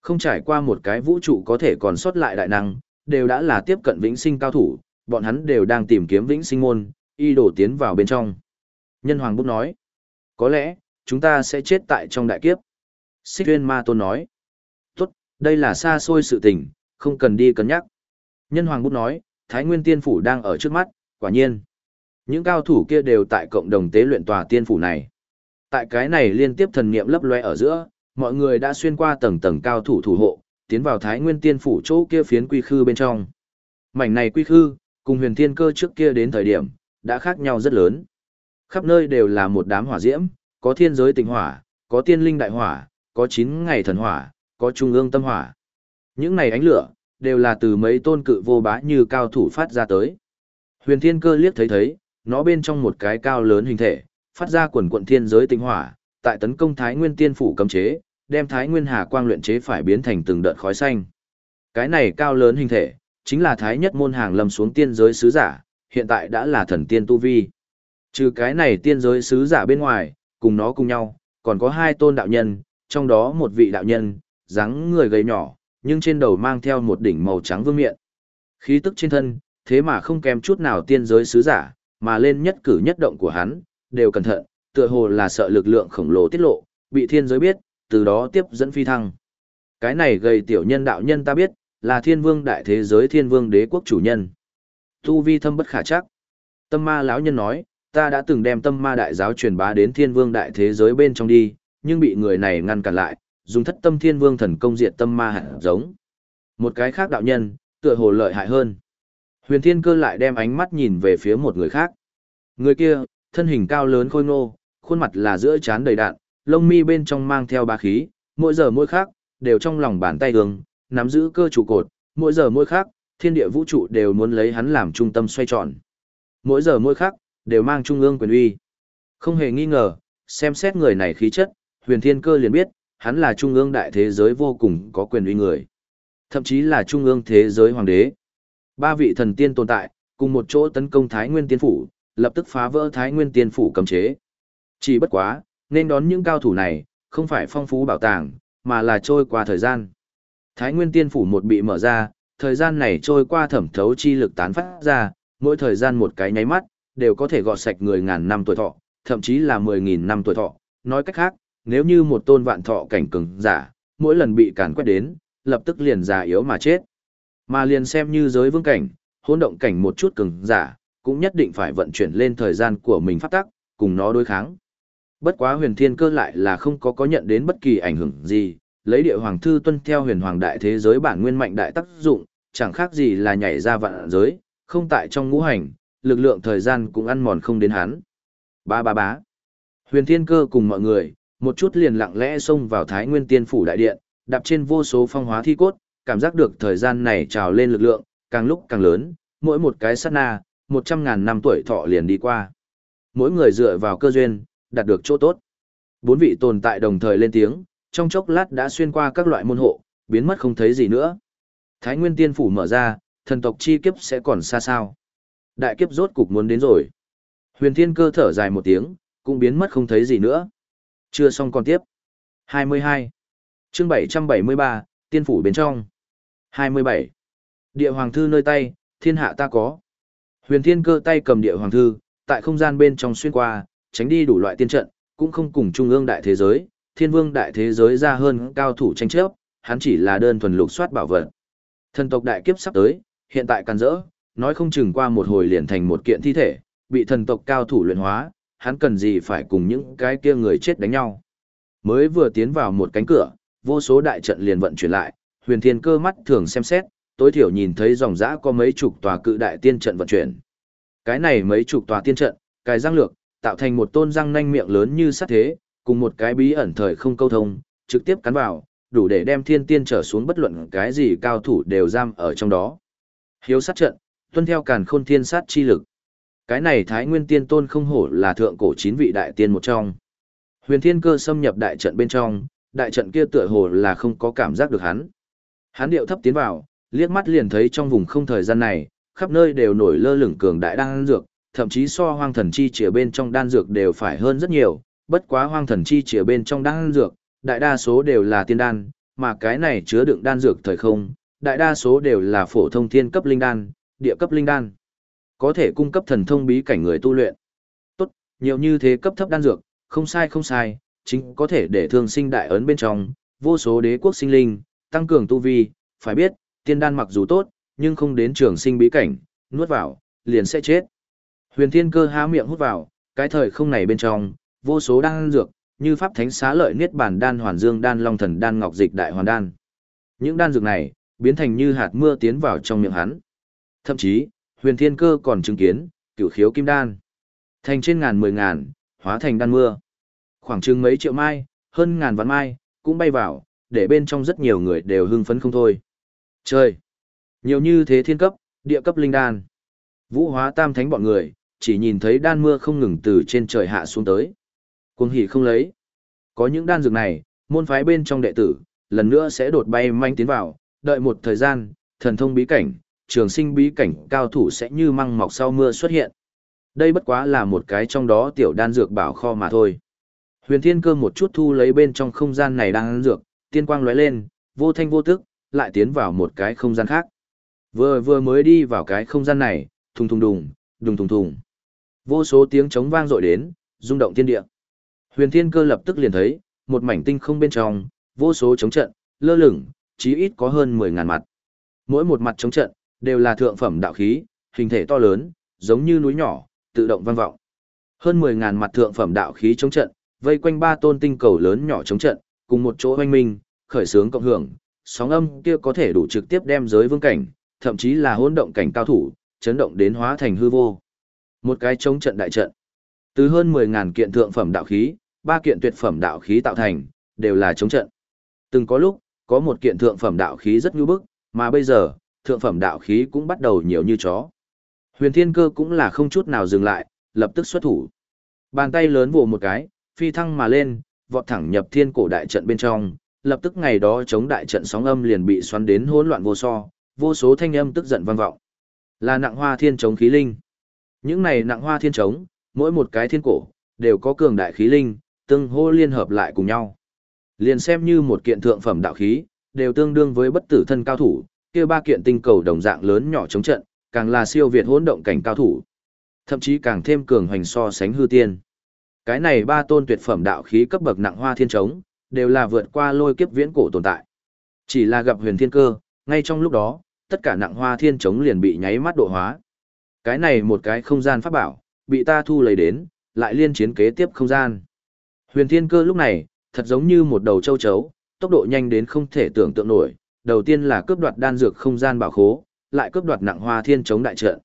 Không trải qua một cái vũ trụ có thể còn sót lại đại năng, đều đã là tiếp cận vĩnh sinh cao thủ, bọn hắn đều đang tìm kiếm vĩnh sinh môn, y đổ tiến vào bên trong. Nhân Hoàng Bút nói, có lẽ, chúng ta sẽ chết tại trong đại kiếp. Xích Tuyên Ma Tôn nói, tốt, đây là xa xôi sự tình, không cần đi cân nhắc. Nhân Hoàng Bút nói, Thái Nguyên Tiên Phủ đang ở trước mắt, quả nhiên. Những cao thủ kia đều tại cộng đồng tế luyện tòa tiên phủ này. Tại cái này liên tiếp thần niệm lấp loe ở giữa, mọi người đã xuyên qua tầng tầng cao thủ thủ hộ, tiến vào Thái Nguyên Tiên Phủ chỗ kia phiến quy khư bên trong. Mảnh này quy khư, cùng huyền thiên cơ trước kia đến thời điểm, đã khác nhau rất lớn. Khắp nơi đều là một đám hỏa diễm, có thiên giới tình hỏa, có tiên linh đại hỏa, có chín ngày thần hỏa, có trung ương tâm hỏa. Những này ánh lửa, đều là từ mấy tôn cự vô bá như cao thủ phát ra tới. Huyền thiên cơ liếc thấy thấy, nó bên trong một cái cao lớn hình thể, phát ra quần quận thiên giới tinh hỏa, tại tấn công Thái Nguyên Tiên phủ cấm chế, đem Thái Nguyên Hà Quang luyện chế phải biến thành từng đợt khói xanh. Cái này cao lớn hình thể, chính là Thái Nhất môn hàng lâm xuống tiên giới sứ giả, hiện tại đã là thần tiên tu vi. Trừ cái này tiên giới sứ giả bên ngoài, cùng nó cùng nhau, còn có hai tôn đạo nhân, trong đó một vị đạo nhân, dáng người gầy nhỏ, nhưng trên đầu mang theo một đỉnh màu trắng vương miện. Khí tức trên thân, thế mà không kém chút nào tiên giới sứ giả, mà lên nhất cử nhất động của hắn, đều cẩn thận, tựa hồ là sợ lực lượng khổng lồ tiết lộ, bị thiên giới biết, từ đó tiếp dẫn phi thăng. Cái này gây tiểu nhân đạo nhân ta biết, là thiên vương đại thế giới thiên vương đế quốc chủ nhân. Tu vi thâm bất khả chắc. Tâm ma lão nhân nói, ta đã từng đem tâm ma đại giáo truyền bá đến thiên vương đại thế giới bên trong đi, nhưng bị người này ngăn cản lại, dùng thất tâm thiên vương thần công diệt tâm ma hạt giống. Một cái khác đạo nhân, tựa hồ lợi hại hơn. Huyền thiên cơ lại đem ánh mắt nhìn về phía một người khác. Người kia, thân hình cao lớn khôi ngô, khuôn mặt là giữa trán đầy đạn, lông mi bên trong mang theo ba khí, mỗi giờ mỗi khác, đều trong lòng bàn tay đường, nắm giữ cơ trụ cột, mỗi giờ mỗi khác, thiên địa vũ trụ đều muốn lấy hắn làm trung tâm xoay tròn. Mỗi giờ mỗi khác, đều mang trung ương quyền uy. Không hề nghi ngờ, xem xét người này khí chất, huyền thiên cơ liền biết, hắn là trung ương đại thế giới vô cùng có quyền uy người. Thậm chí là trung ương thế giới hoàng đế. Ba vị thần tiên tồn tại, cùng một chỗ tấn công Thái Nguyên Tiên Phủ, lập tức phá vỡ Thái Nguyên Tiên Phủ cấm chế. Chỉ bất quá, nên đón những cao thủ này, không phải phong phú bảo tàng, mà là trôi qua thời gian. Thái Nguyên Tiên Phủ một bị mở ra, thời gian này trôi qua thẩm thấu chi lực tán phát ra, mỗi thời gian một cái nháy mắt, đều có thể gọt sạch người ngàn năm tuổi thọ, thậm chí là mười nghìn năm tuổi thọ. Nói cách khác, nếu như một tôn vạn thọ cảnh cường giả, mỗi lần bị càn quét đến, lập tức liền già yếu mà chết. Mà liền xem như giới vương cảnh, hỗn động cảnh một chút cường giả, cũng nhất định phải vận chuyển lên thời gian của mình phát tắc, cùng nó đối kháng. Bất quá huyền thiên cơ lại là không có có nhận đến bất kỳ ảnh hưởng gì, lấy địa hoàng thư tuân theo huyền hoàng đại thế giới bản nguyên mạnh đại tác dụng, chẳng khác gì là nhảy ra vạn giới, không tại trong ngũ hành, lực lượng thời gian cũng ăn mòn không đến hắn. Ba ba bá. Huyền thiên cơ cùng mọi người, một chút liền lặng lẽ xông vào thái nguyên tiên phủ đại điện, đạp trên vô số phong hóa thi cốt, cảm giác được thời gian này trào lên lực lượng, càng lúc càng lớn, mỗi một cái sát na, một trăm ngàn năm tuổi thọ liền đi qua. Mỗi người dựa vào cơ duyên, đạt được chỗ tốt. Bốn vị tồn tại đồng thời lên tiếng, trong chốc lát đã xuyên qua các loại môn hộ, biến mất không thấy gì nữa. Thái Nguyên Tiên Phủ mở ra, thần tộc chi kiếp sẽ còn xa sao. Đại kiếp rốt cục muốn đến rồi. Huyền Thiên Cơ thở dài một tiếng, cũng biến mất không thấy gì nữa. Chưa xong còn tiếp. 22. chương 773, Tiên Phủ bên trong. 27. Địa Hoàng Thư nơi tay, thiên hạ ta có. Huyền Thiên Cơ tay cầm Địa Hoàng Thư, tại không gian bên trong xuyên qua, tránh đi đủ loại tiên trận, cũng không cùng trung ương đại thế giới, thiên vương đại thế giới ra hơn cao thủ tranh chấp, hắn chỉ là đơn thuần lục soát bảo vật. Thần tộc đại kiếp sắp tới, hiện tại càn rỡ, nói không chừng qua một hồi liền thành một kiện thi thể, bị thần tộc cao thủ luyện hóa, hắn cần gì phải cùng những cái kia người chết đánh nhau. Mới vừa tiến vào một cánh cửa, vô số đại trận liền vận chuyển lại, huyền thiên cơ mắt thường xem xét, tối thiểu nhìn thấy dòng dã có mấy chục tòa cự đại tiên trận vận chuyển. Cái này mấy chục tòa tiên trận, cài răng lược, tạo thành một tôn răng nanh miệng lớn như sắt thế, cùng một cái bí ẩn thời không câu thông, trực tiếp cắn vào, đủ để đem thiên tiên trở xuống bất luận cái gì cao thủ đều giam ở trong đó. Hiếu sát trận, tuân theo càn khôn thiên sát chi lực. Cái này Thái Nguyên Tiên Tôn không hổ là thượng cổ chín vị đại tiên một trong. Huyền Thiên Cơ xâm nhập đại trận bên trong, đại trận kia tựa hồ là không có cảm giác được hắn. Hắn điệu thấp tiến vào, liếc mắt liền thấy trong vùng không thời gian này, khắp nơi đều nổi lơ lửng cường đại đan dược, thậm chí so hoang thần chi chìa bên trong đan dược đều phải hơn rất nhiều, bất quá hoang thần chi chìa bên trong đan dược, đại đa số đều là tiên đan, mà cái này chứa đựng đan dược thời không, đại đa số đều là phổ thông thiên cấp linh đan, địa cấp linh đan. Có thể cung cấp thần thông bí cảnh người tu luyện. Tốt, nhiều như thế cấp thấp đan dược, không sai không sai, chính có thể để thương sinh đại ấn bên trong, vô số đế quốc sinh linh, tăng cường tu vi, phải biết, tiên đan mặc dù tốt, nhưng không đến trường sinh bí cảnh, nuốt vào, liền sẽ chết. Huyền Thiên Cơ há miệng hút vào, cái thời không này bên trong, vô số đan dược, như pháp thánh xá lợi niết bàn đan hoàn dương đan long thần đan ngọc dịch đại hoàn đan. Những đan dược này, biến thành như hạt mưa tiến vào trong miệng hắn. Thậm chí, Huyền Thiên Cơ còn chứng kiến, cửu khiếu kim đan. Thành trên ngàn mười ngàn, hóa thành đan mưa. Khoảng chừng mấy triệu mai, hơn ngàn vạn mai, cũng bay vào, để bên trong rất nhiều người đều hưng phấn không thôi. Trời Nhiều như thế thiên cấp, địa cấp linh đan. Vũ hóa tam thánh bọn người, chỉ nhìn thấy đan mưa không ngừng từ trên trời hạ xuống tới. Cuồng hỉ không lấy. Có những đan dược này, môn phái bên trong đệ tử, lần nữa sẽ đột bay manh tiến vào, đợi một thời gian, thần thông bí cảnh, trường sinh bí cảnh cao thủ sẽ như măng mọc sau mưa xuất hiện. Đây bất quá là một cái trong đó tiểu đan dược bảo kho mà thôi. Huyền Thiên Cơ một chút thu lấy bên trong không gian này đan dược, tiên quang lóe lên, vô thanh vô tức, lại tiến vào một cái không gian khác. Vừa vừa mới đi vào cái không gian này, thùng thùng đùng, đùng thùng thùng. Vô số tiếng trống vang dội đến, rung động thiên địa. Huyền Thiên Cơ lập tức liền thấy, một mảnh tinh không bên trong, vô số chống trận, lơ lửng, chí ít có hơn 10.000 mặt. Mỗi một mặt chống trận, đều là thượng phẩm đạo khí, hình thể to lớn, giống như núi nhỏ, tự động vang vọng. Hơn 10.000 mặt thượng phẩm đạo khí chống trận, vây quanh ba tôn tinh cầu lớn nhỏ chống trận, cùng một chỗ hoanh minh, khởi sướng cộng hưởng, sóng âm kia có thể đủ trực tiếp đem giới vương cảnh, thậm chí là hỗn động cảnh cao thủ, chấn động đến hóa thành hư vô. Một cái chống trận đại trận. Từ hơn 10.000 kiện thượng phẩm đạo khí, ba kiện tuyệt phẩm đạo khí tạo thành, đều là chống trận. Từng có lúc, có một kiện thượng phẩm đạo khí rất nhu bức, mà bây giờ, thượng phẩm đạo khí cũng bắt đầu nhiều như chó. Huyền Thiên Cơ cũng là không chút nào dừng lại, lập tức xuất thủ. Bàn tay lớn vồ một cái, phi thăng mà lên, vọt thẳng nhập thiên cổ đại trận bên trong, lập tức ngày đó chống đại trận sóng âm liền bị xoắn đến hỗn loạn vô so, vô số thanh âm tức giận vang vọng. Là nặng hoa thiên chống khí linh. Những này nặng hoa thiên chống, mỗi một cái thiên cổ, đều có cường đại khí linh, tương hô liên hợp lại cùng nhau. Liền xem như một kiện thượng phẩm đạo khí, đều tương đương với bất tử thân cao thủ, kia ba kiện tinh cầu đồng dạng lớn nhỏ chống trận, càng là siêu việt hỗn động cảnh cao thủ. Thậm chí càng thêm cường hoành so sánh hư tiên. Cái này ba tôn tuyệt phẩm đạo khí cấp bậc nặng hoa thiên trống đều là vượt qua lôi kiếp viễn cổ tồn tại. Chỉ là gặp huyền thiên cơ, ngay trong lúc đó, tất cả nặng hoa thiên trống liền bị nháy mắt độ hóa. Cái này một cái không gian pháp bảo, bị ta thu lấy đến, lại liên chiến kế tiếp không gian. Huyền thiên cơ lúc này, thật giống như một đầu châu chấu, tốc độ nhanh đến không thể tưởng tượng nổi. Đầu tiên là cướp đoạt đan dược không gian bảo khố, lại cướp đoạt nặng hoa thiên chống đại trận.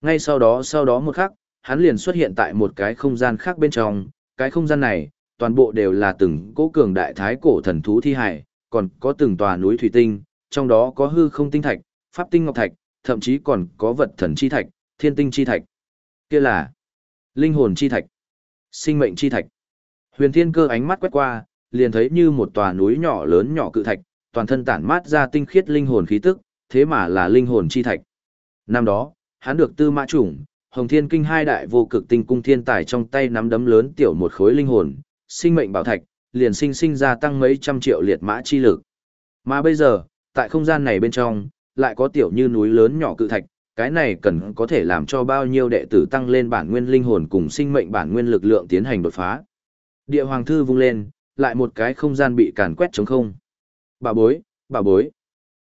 Ngay sau đó sau đó một khắc, hắn liền xuất hiện tại một cái không gian khác bên trong, cái không gian này, toàn bộ đều là từng cố cường đại thái cổ thần thú thi hải, còn có từng tòa núi thủy tinh, trong đó có hư không tinh thạch, pháp tinh ngọc thạch, thậm chí còn có vật thần chi thạch, thiên tinh chi thạch. Kia là linh hồn chi thạch, sinh mệnh chi thạch. Huyền Thiên Cơ ánh mắt quét qua, liền thấy như một tòa núi nhỏ lớn nhỏ cự thạch, toàn thân tản mát ra tinh khiết linh hồn khí tức, thế mà là linh hồn chi thạch. Năm đó, hắn được Tư Mã Chủng, Hồng Thiên Kinh hai đại vô cực tinh cung thiên tài trong tay nắm đấm lớn tiểu một khối linh hồn, sinh mệnh bảo thạch, liền sinh sinh ra tăng mấy trăm triệu liệt mã chi lực. Mà bây giờ, tại không gian này bên trong, lại có tiểu như núi lớn nhỏ cự thạch, cái này cần có thể làm cho bao nhiêu đệ tử tăng lên bản nguyên linh hồn cùng sinh mệnh bản nguyên lực lượng tiến hành đột phá. Địa hoàng thư vung lên, lại một cái không gian bị càn quét trống không. Bà bối, bà bối.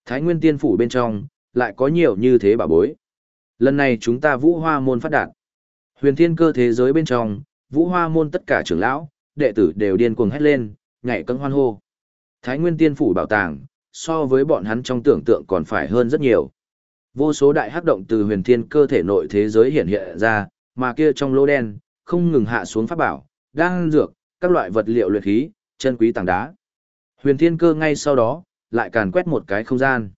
Thái Nguyên Tiên phủ bên trong, lại có nhiều như thế bà bối. Lần này chúng ta vũ hoa môn phát đạt. Huyền thiên cơ thế giới bên trong, vũ hoa môn tất cả trưởng lão, đệ tử đều điên cuồng hét lên, nhảy cân hoan hô. Thái Nguyên Tiên phủ bảo tàng, so với bọn hắn trong tưởng tượng còn phải hơn rất nhiều. Vô số đại hắc động từ huyền thiên cơ thể nội thế giới hiện hiện ra, mà kia trong lỗ đen, không ngừng hạ xuống pháp bảo, đang dược, các loại vật liệu luyện khí, chân quý tảng đá. Huyền thiên cơ ngay sau đó, lại càn quét một cái không gian.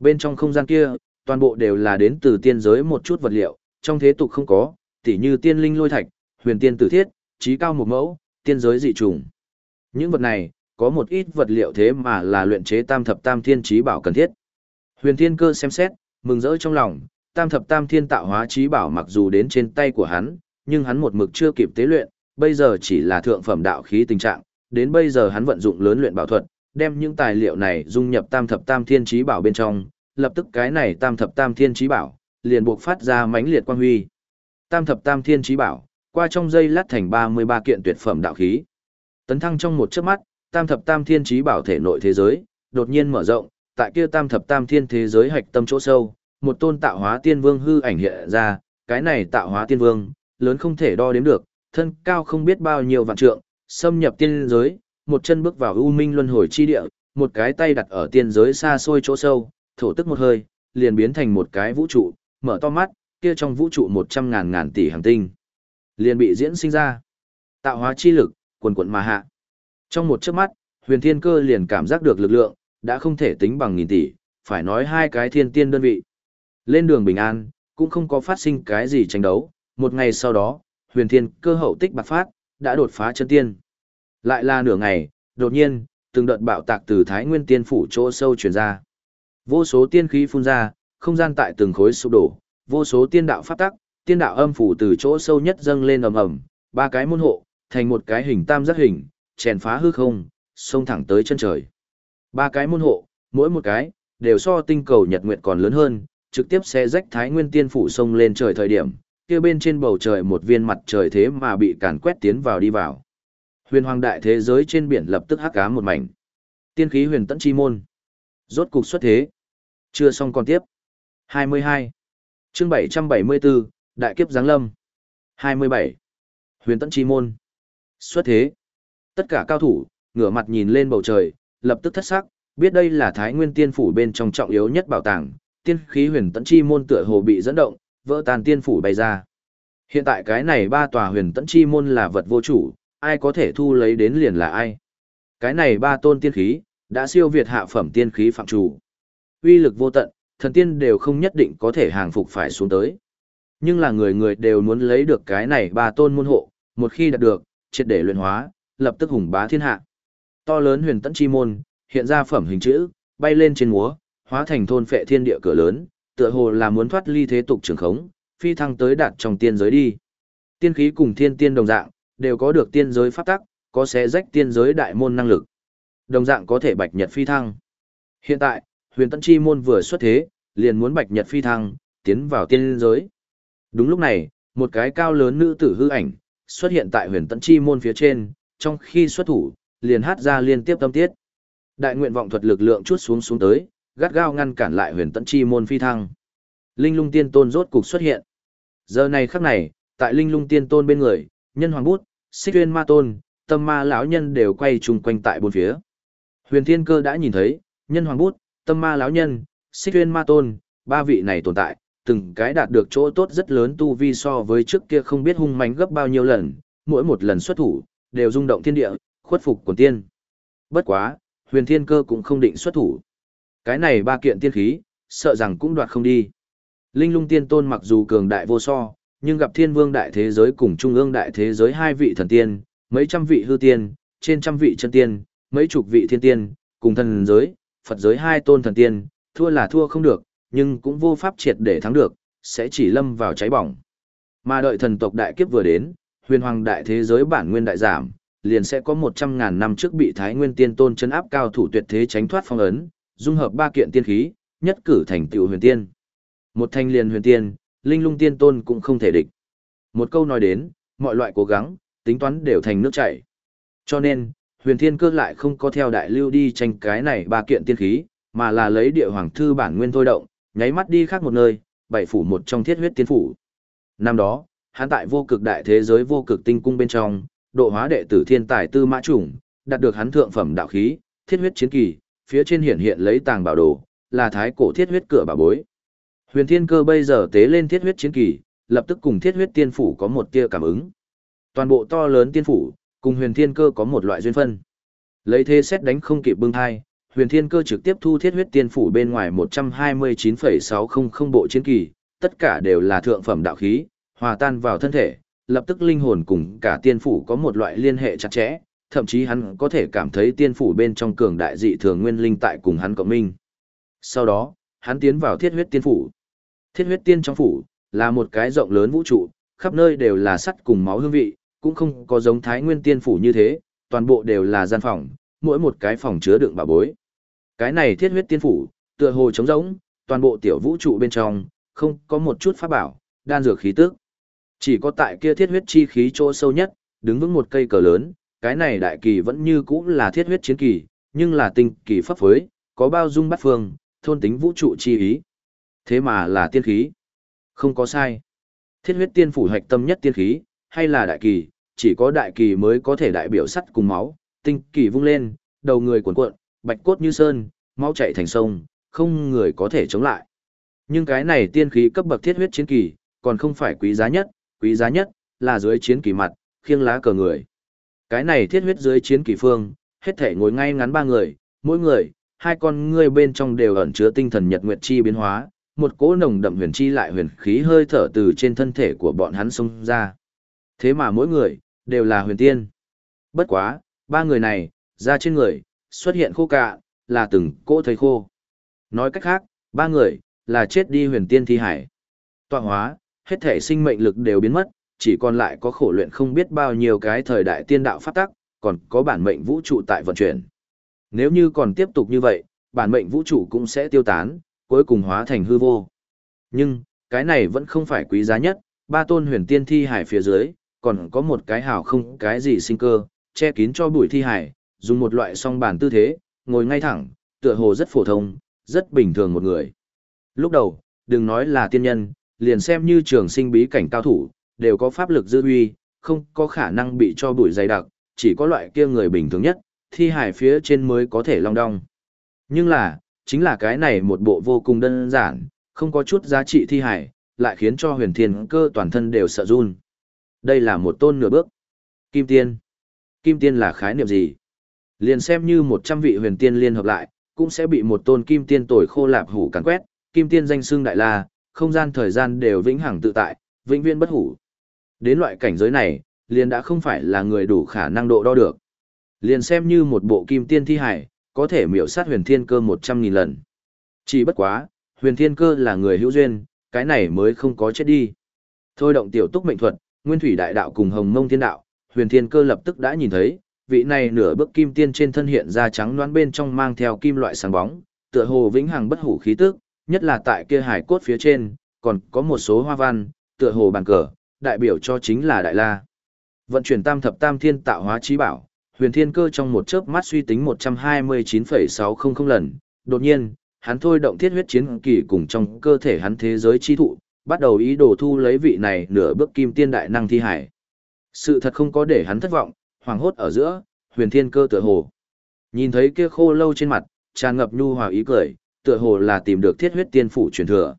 Bên trong không gian kia, toàn bộ đều là đến từ tiên giới một chút vật liệu, trong thế tục không có, tỉ như tiên linh lôi thạch, huyền tiên tử thiết, trí cao một mẫu, tiên giới dị trùng. Những vật này, có một ít vật liệu thế mà là luyện chế tam thập tam thiên trí bảo cần thiết. Huyền thiên cơ xem xét, mừng rỡ trong lòng, tam thập tam thiên tạo hóa trí bảo mặc dù đến trên tay của hắn, nhưng hắn một mực chưa kịp tế luyện, bây giờ chỉ là thượng phẩm đạo khí tình trạng, đến bây giờ hắn vận dụng lớn luyện bảo thuật, đem những tài liệu này dung nhập tam thập tam thiên trí bảo bên trong, lập tức cái này tam thập tam thiên trí bảo, liền buộc phát ra mãnh liệt quang huy. Tam thập tam thiên trí bảo, qua trong dây lát thành 33 kiện tuyệt phẩm đạo khí. Tấn thăng trong một chớp mắt, tam thập tam thiên trí bảo thể nội thế giới, đột nhiên mở rộng, tại kia tam thập tam thiên thế giới hạch tâm chỗ sâu, một tôn tạo hóa tiên vương hư ảnh hiện ra, cái này tạo hóa tiên vương, lớn không thể đo đếm được, thân cao không biết bao nhiêu vạn trượng, xâm nhập tiên giới, một chân bước vào u minh luân hồi chi địa, một cái tay đặt ở tiên giới xa xôi chỗ sâu, thổ tức một hơi, liền biến thành một cái vũ trụ, mở to mắt, kia trong vũ trụ một trăm ngàn ngàn tỷ hành tinh, liền bị diễn sinh ra. Tạo hóa chi lực, quần quần mà hạ. Trong một chớp mắt, huyền thiên cơ liền cảm giác được lực lượng, đã không thể tính bằng nghìn tỷ, phải nói hai cái thiên tiên đơn vị. Lên đường bình an, cũng không có phát sinh cái gì tranh đấu, một ngày sau đó, huyền thiên cơ hậu tích bạc phát, đã đột phá chân tiên. Lại là nửa ngày, đột nhiên, từng đợt bạo tạc từ Thái Nguyên Tiên phủ chỗ sâu truyền ra. Vô số tiên khí phun ra, không gian tại từng khối sụp đổ, vô số tiên đạo phát tắc, tiên đạo âm phủ từ chỗ sâu nhất dâng lên ầm ầm, ba cái môn hộ, thành một cái hình tam giác hình, chèn phá hư không, xông thẳng tới chân trời. Ba cái môn hộ, mỗi một cái, đều so tinh cầu nhật nguyệt còn lớn hơn, trực tiếp sẽ rách Thái Nguyên Tiên phủ sông lên trời thời điểm, kia bên trên bầu trời một viên mặt trời thế mà bị càn quét tiến vào đi vào. Huyền hoàng đại thế giới trên biển lập tức hắc ám một mảnh. Tiên khí huyền tận chi môn. Rốt cục xuất thế. Chưa xong còn tiếp. 22. Chương 774, Đại kiếp giáng lâm. 27. Huyền tận chi môn. Xuất thế. Tất cả cao thủ, ngửa mặt nhìn lên bầu trời, lập tức thất sắc, biết đây là Thái Nguyên Tiên phủ bên trong trọng yếu nhất bảo tàng, tiên khí huyền tận chi môn tựa hồ bị dẫn động, vỡ tan tiên phủ bay ra. Hiện tại cái này ba tòa huyền tẫn chi môn là vật vô chủ, ai có thể thu lấy đến liền là ai. Cái này ba tôn tiên khí, đã siêu việt hạ phẩm tiên khí phạm chủ. Uy lực vô tận, thần tiên đều không nhất định có thể hàng phục phải xuống tới. Nhưng là người người đều muốn lấy được cái này ba tôn môn hộ, một khi đạt được, triệt để luyện hóa, lập tức hùng bá thiên hạ. To lớn huyền tẫn chi môn, hiện ra phẩm hình chữ, bay lên trên múa, hóa thành thôn phệ thiên địa cửa lớn, tựa hồ là muốn thoát ly thế tục trường khống, phi thăng tới đạt trong tiên giới đi. Tiên khí cùng thiên tiên đồng dạng, đều có được tiên giới pháp tắc, có sẽ rách tiên giới đại môn năng lực. Đồng dạng có thể bạch nhật phi thăng. Hiện tại, huyền tân chi môn vừa xuất thế, liền muốn bạch nhật phi thăng, tiến vào tiên giới. Đúng lúc này, một cái cao lớn nữ tử hư ảnh, xuất hiện tại huyền tân chi môn phía trên, trong khi xuất thủ, liền hát ra liên tiếp tâm tiết. Đại nguyện vọng thuật lực lượng chút xuống xuống tới, gắt gao ngăn cản lại huyền tận chi môn phi thăng. Linh lung tiên tôn rốt cục xuất hiện. Giờ này khắc này, tại linh lung tiên tôn bên người, nhân hoàng bút, xích tuyên ma tôn, tâm ma lão nhân đều quay chung quanh tại bốn phía. Huyền thiên cơ đã nhìn thấy, nhân hoàng bút, tâm ma lão nhân, xích tuyên ma tôn, ba vị này tồn tại, từng cái đạt được chỗ tốt rất lớn tu vi so với trước kia không biết hung mánh gấp bao nhiêu lần, mỗi một lần xuất thủ, đều rung động thiên địa, khuất phục quần tiên. Bất quá, huyền thiên cơ cũng không định xuất thủ. Cái này ba kiện tiên khí, sợ rằng cũng đoạt không đi. Linh lung tiên tôn mặc dù cường đại vô so, nhưng gặp thiên vương đại thế giới cùng trung ương đại thế giới hai vị thần tiên, mấy trăm vị hư tiên, trên trăm vị chân tiên, mấy chục vị thiên tiên, cùng thần giới, Phật giới hai tôn thần tiên, thua là thua không được, nhưng cũng vô pháp triệt để thắng được, sẽ chỉ lâm vào cháy bỏng. Mà đợi thần tộc đại kiếp vừa đến, huyền hoàng đại thế giới bản nguyên đại giảm, liền sẽ có một trăm ngàn năm trước bị Thái Nguyên Tiên Tôn chấn áp cao thủ tuyệt thế tránh thoát phong ấn, dung hợp ba kiện tiên khí, nhất cử thành tựu huyền tiên. Một thanh liền huyền tiên, linh lung tiên tôn cũng không thể địch. Một câu nói đến, mọi loại cố gắng, tính toán đều thành nước chảy. Cho nên, huyền thiên cơ lại không có theo đại lưu đi tranh cái này ba kiện tiên khí, mà là lấy địa hoàng thư bản nguyên thôi động, nháy mắt đi khác một nơi, bảy phủ một trong thiết huyết tiên phủ. Năm đó, hắn tại vô cực đại thế giới vô cực tinh cung bên trong, độ hóa đệ tử thiên tài tư mã chủng, đạt được hắn thượng phẩm đạo khí, thiết huyết chiến kỳ, phía trên hiện hiện lấy tàng bảo đồ, là thái cổ thiết huyết cửa bảo bối. Huyền Thiên Cơ bây giờ tế lên thiết huyết chiến kỳ, lập tức cùng thiết huyết tiên phủ có một tia cảm ứng. Toàn bộ to lớn tiên phủ, cùng Huyền Thiên Cơ có một loại duyên phân. Lấy thế xét đánh không kịp bưng hai, Huyền Thiên Cơ trực tiếp thu thiết huyết tiên phủ bên ngoài 129,600 bộ chiến kỳ, tất cả đều là thượng phẩm đạo khí, hòa tan vào thân thể, lập tức linh hồn cùng cả tiên phủ có một loại liên hệ chặt chẽ, thậm chí hắn có thể cảm thấy tiên phủ bên trong cường đại dị thường nguyên linh tại cùng hắn cộng minh. Sau đó, hắn tiến vào thiết huyết tiên phủ. Thiết huyết tiên trong phủ, là một cái rộng lớn vũ trụ, khắp nơi đều là sắt cùng máu hương vị, cũng không có giống thái nguyên tiên phủ như thế, toàn bộ đều là gian phòng, mỗi một cái phòng chứa đựng bảo bối. Cái này thiết huyết tiên phủ, tựa hồ trống rỗng, toàn bộ tiểu vũ trụ bên trong, không có một chút pháp bảo, đan dược khí tức. Chỉ có tại kia thiết huyết chi khí chỗ sâu nhất, đứng vững một cây cờ lớn, cái này đại kỳ vẫn như cũ là thiết huyết chiến kỳ, nhưng là tinh kỳ pháp phối, có bao dung bắt phương, thôn tính vũ trụ chi ý. Thế mà là tiên khí. Không có sai. Thiết huyết tiên phủ hạch tâm nhất tiên khí, hay là đại kỳ, chỉ có đại kỳ mới có thể đại biểu sắt cùng máu, tinh kỳ vung lên, đầu người cuộn cuộn, bạch cốt như sơn, máu chảy thành sông, không người có thể chống lại. Nhưng cái này tiên khí cấp bậc thiết huyết chiến kỳ, còn không phải quý giá nhất, quý giá nhất là dưới chiến kỳ mặt, khiêng lá cờ người. Cái này thiết huyết dưới chiến kỳ phương, hết thể ngồi ngay ngắn ba người, mỗi người, hai con ngươi bên trong đều ẩn chứa tinh thần nhật nguyệt chi biến hóa, một cỗ nồng đậm huyền chi lại huyền khí hơi thở từ trên thân thể của bọn hắn xông ra. Thế mà mỗi người, đều là huyền tiên. Bất quá, ba người này, ra trên người, xuất hiện khô cạ, là từng cỗ thấy khô. Nói cách khác, ba người, là chết đi huyền tiên thi hải. Tọa hóa, hết thể sinh mệnh lực đều biến mất, chỉ còn lại có khổ luyện không biết bao nhiêu cái thời đại tiên đạo phát tắc, còn có bản mệnh vũ trụ tại vận chuyển. Nếu như còn tiếp tục như vậy, bản mệnh vũ trụ cũng sẽ tiêu tán, cuối cùng hóa thành hư vô. Nhưng, cái này vẫn không phải quý giá nhất, ba tôn huyền tiên thi hải phía dưới, còn có một cái hào không cái gì sinh cơ, che kín cho bụi thi hải, dùng một loại song bản tư thế, ngồi ngay thẳng, tựa hồ rất phổ thông, rất bình thường một người. Lúc đầu, đừng nói là tiên nhân, liền xem như trường sinh bí cảnh cao thủ, đều có pháp lực dư huy, không có khả năng bị cho bụi dày đặc, chỉ có loại kia người bình thường nhất, thi hải phía trên mới có thể long đong. Nhưng là, chính là cái này một bộ vô cùng đơn giản, không có chút giá trị thi hải, lại khiến cho huyền thiên cơ toàn thân đều sợ run. Đây là một tôn nửa bước. Kim tiên. Kim tiên là khái niệm gì? Liền xem như 100 vị huyền tiên liên hợp lại, cũng sẽ bị một tôn kim tiên tồi khô lạp hủ cắn quét, kim tiên danh xưng đại la, không gian thời gian đều vĩnh hằng tự tại, vĩnh viễn bất hủ. Đến loại cảnh giới này, liền đã không phải là người đủ khả năng độ đo được. Liền xem như một bộ kim tiên thi hải, có thể miểu sát huyền thiên cơ 100.000 lần. Chỉ bất quá, huyền thiên cơ là người hữu duyên, cái này mới không có chết đi. Thôi động tiểu túc mệnh thuật, nguyên thủy đại đạo cùng hồng mông thiên đạo, huyền thiên cơ lập tức đã nhìn thấy, vị này nửa bước kim tiên trên thân hiện ra trắng đoán bên trong mang theo kim loại sáng bóng, tựa hồ vĩnh hằng bất hủ khí tức, nhất là tại kia hải cốt phía trên, còn có một số hoa văn, tựa hồ bàn cờ, đại biểu cho chính là Đại La. Vận chuyển tam thập tam thiên tạo hóa trí bảo, huyền thiên cơ trong một chớp mắt suy tính 129,600 lần, đột nhiên, hắn thôi động thiết huyết chiến kỳ cùng trong cơ thể hắn thế giới chi thụ, bắt đầu ý đồ thu lấy vị này nửa bước kim tiên đại năng thi hải. Sự thật không có để hắn thất vọng, hoàng hốt ở giữa, huyền thiên cơ tựa hồ. Nhìn thấy kia khô lâu trên mặt, tràn ngập nhu hòa ý cười, tựa hồ là tìm được thiết huyết tiên phủ truyền thừa.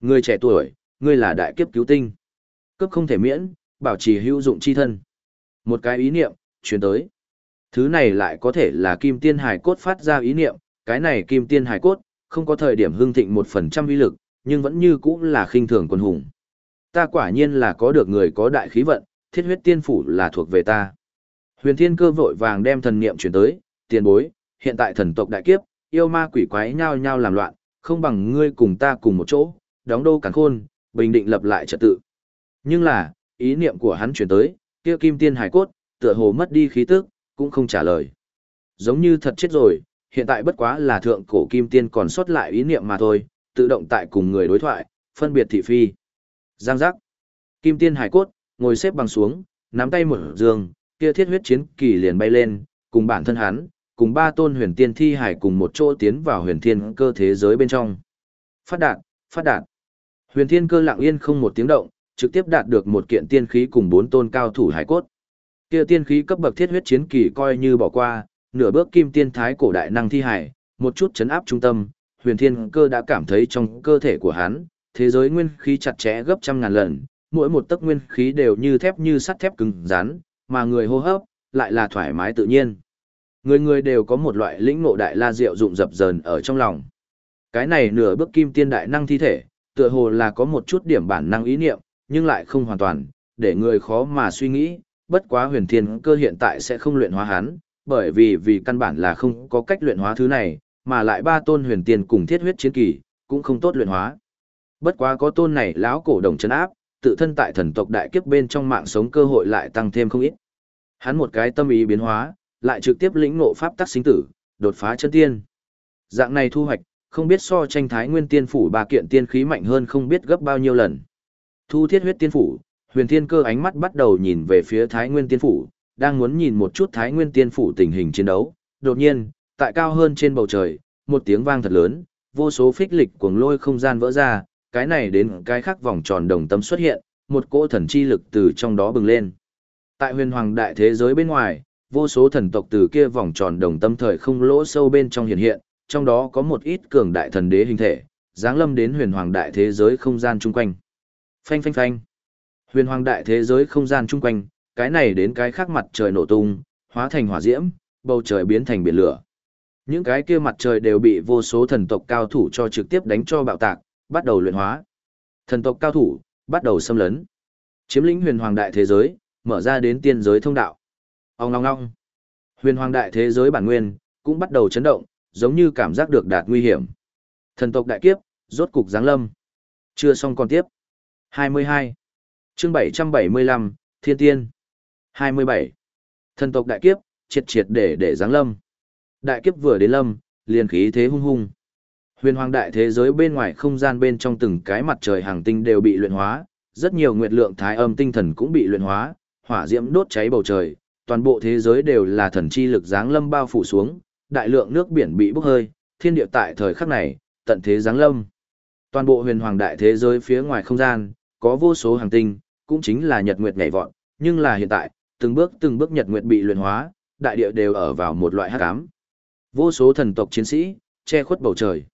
Người trẻ tuổi, ngươi là đại kiếp cứu tinh. Cấp không thể miễn, bảo trì hữu dụng chi thân. Một cái ý niệm, truyền tới. Thứ này lại có thể là kim tiên hải cốt phát ra ý niệm, cái này kim tiên hải cốt, không có thời điểm hưng thịnh một phần trăm uy lực, nhưng vẫn như cũng là khinh thường quân hùng. Ta quả nhiên là có được người có đại khí vận, thiết huyết tiên phủ là thuộc về ta. Huyền thiên cơ vội vàng đem thần niệm chuyển tới, tiền bối, hiện tại thần tộc đại kiếp, yêu ma quỷ quái nhao nhao làm loạn, không bằng ngươi cùng ta cùng một chỗ, đóng đô cản khôn, bình định lập lại trật tự. Nhưng là, ý niệm của hắn chuyển tới, kia kim tiên hải cốt, tựa hồ mất đi khí tức, cũng không trả lời. Giống như thật chết rồi, hiện tại bất quá là thượng cổ kim tiên còn sót lại ý niệm mà thôi, tự động tại cùng người đối thoại, phân biệt thị phi. Giang giác. Kim tiên hải cốt, ngồi xếp bằng xuống, nắm tay mở giường, kia thiết huyết chiến kỳ liền bay lên, cùng bản thân hắn, cùng ba tôn huyền tiên thi hải cùng một chỗ tiến vào huyền thiên cơ thế giới bên trong. Phát đạn, phát đạn. Huyền thiên cơ lặng yên không một tiếng động, trực tiếp đạt được một kiện tiên khí cùng bốn tôn cao thủ hải cốt. Kia tiên khí cấp bậc thiết huyết chiến kỳ coi như bỏ qua, nửa bước kim tiên thái cổ đại năng thi hải, một chút chấn áp trung tâm, huyền thiên cơ đã cảm thấy trong cơ thể của hắn, thế giới nguyên khí chặt chẽ gấp trăm ngàn lần, mỗi một tấc nguyên khí đều như thép như sắt thép cứng rắn, mà người hô hấp lại là thoải mái tự nhiên. Người người đều có một loại lĩnh ngộ đại la diệu dụng dập dờn ở trong lòng. Cái này nửa bước kim tiên đại năng thi thể, tựa hồ là có một chút điểm bản năng ý niệm, nhưng lại không hoàn toàn, để người khó mà suy nghĩ, bất quá huyền thiên cơ hiện tại sẽ không luyện hóa hắn, bởi vì vì căn bản là không có cách luyện hóa thứ này, mà lại ba tôn huyền tiên cùng thiết huyết chiến kỳ, cũng không tốt luyện hóa. Bất quá có tôn này lão cổ đồng chân áp, tự thân tại thần tộc đại kiếp bên trong mạng sống cơ hội lại tăng thêm không ít. Hắn một cái tâm ý biến hóa, lại trực tiếp lĩnh ngộ pháp tắc sinh tử, đột phá chân tiên. Dạng này thu hoạch, không biết so tranh thái nguyên tiên phủ ba kiện tiên khí mạnh hơn không biết gấp bao nhiêu lần. Thu thiết huyết tiên phủ, huyền thiên cơ ánh mắt bắt đầu nhìn về phía thái nguyên tiên phủ, đang muốn nhìn một chút thái nguyên tiên phủ tình hình chiến đấu. Đột nhiên, tại cao hơn trên bầu trời, một tiếng vang thật lớn, vô số phích lịch cuồng lôi không gian vỡ ra, cái này đến cái khác vòng tròn đồng tâm xuất hiện, một cỗ thần chi lực từ trong đó bừng lên. Tại huyền hoàng đại thế giới bên ngoài, vô số thần tộc từ kia vòng tròn đồng tâm thời không lỗ sâu bên trong hiện hiện, trong đó có một ít cường đại thần đế hình thể, dáng lâm đến huyền hoàng đại thế giới không gian chung quanh. Phanh phanh phanh. Huyền hoàng đại thế giới không gian chung quanh, cái này đến cái khác mặt trời nổ tung, hóa thành hỏa diễm, bầu trời biến thành biển lửa. Những cái kia mặt trời đều bị vô số thần tộc cao thủ cho trực tiếp đánh cho bạo tạc, bắt đầu luyện hóa. Thần tộc cao thủ, bắt đầu xâm lấn. Chiếm lĩnh huyền hoàng đại thế giới, mở ra đến tiên giới thông đạo. Ông ong ong Huyền hoàng đại thế giới bản nguyên, cũng bắt đầu chấn động, giống như cảm giác được đạt nguy hiểm. Thần tộc đại kiếp, rốt cục giáng lâm. Chưa xong còn tiếp. 22. chương 775, Thiên Tiên. 27. Thần tộc đại kiếp, triệt triệt để để giáng lâm. Đại kiếp vừa đến lâm, liền khí thế hung hung. Huyền hoàng đại thế giới bên ngoài không gian bên trong từng cái mặt trời hàng tinh đều bị luyện hóa, rất nhiều nguyệt lượng thái âm tinh thần cũng bị luyện hóa, hỏa diễm đốt cháy bầu trời, toàn bộ thế giới đều là thần chi lực giáng lâm bao phủ xuống, đại lượng nước biển bị bốc hơi, thiên địa tại thời khắc này, tận thế giáng lâm. Toàn bộ huyền hoàng đại thế giới phía ngoài không gian, có vô số hàng tinh, cũng chính là nhật nguyệt nhảy vọt, nhưng là hiện tại, từng bước từng bước nhật nguyệt bị luyện hóa, đại địa đều ở vào một loại hắc ám. Vô số thần tộc chiến sĩ, che khuất bầu trời.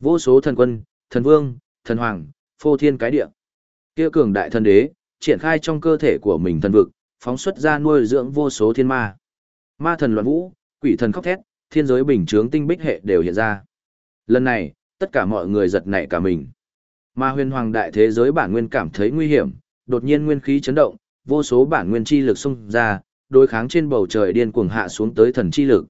Vô số thần quân, thần vương, thần hoàng, phô thiên cái địa. Kia cường đại thần đế, triển khai trong cơ thể của mình thần vực, phóng xuất ra nuôi dưỡng vô số thiên ma. Ma thần loạn vũ, quỷ thần khóc thét, thiên giới bình chướng tinh bích hệ đều hiện ra. Lần này, tất cả mọi người giật nảy cả mình. Ma huyền hoàng đại thế giới bản nguyên cảm thấy nguy hiểm, đột nhiên nguyên khí chấn động, vô số bản nguyên chi lực xung ra, đối kháng trên bầu trời điên cuồng hạ xuống tới thần chi lực.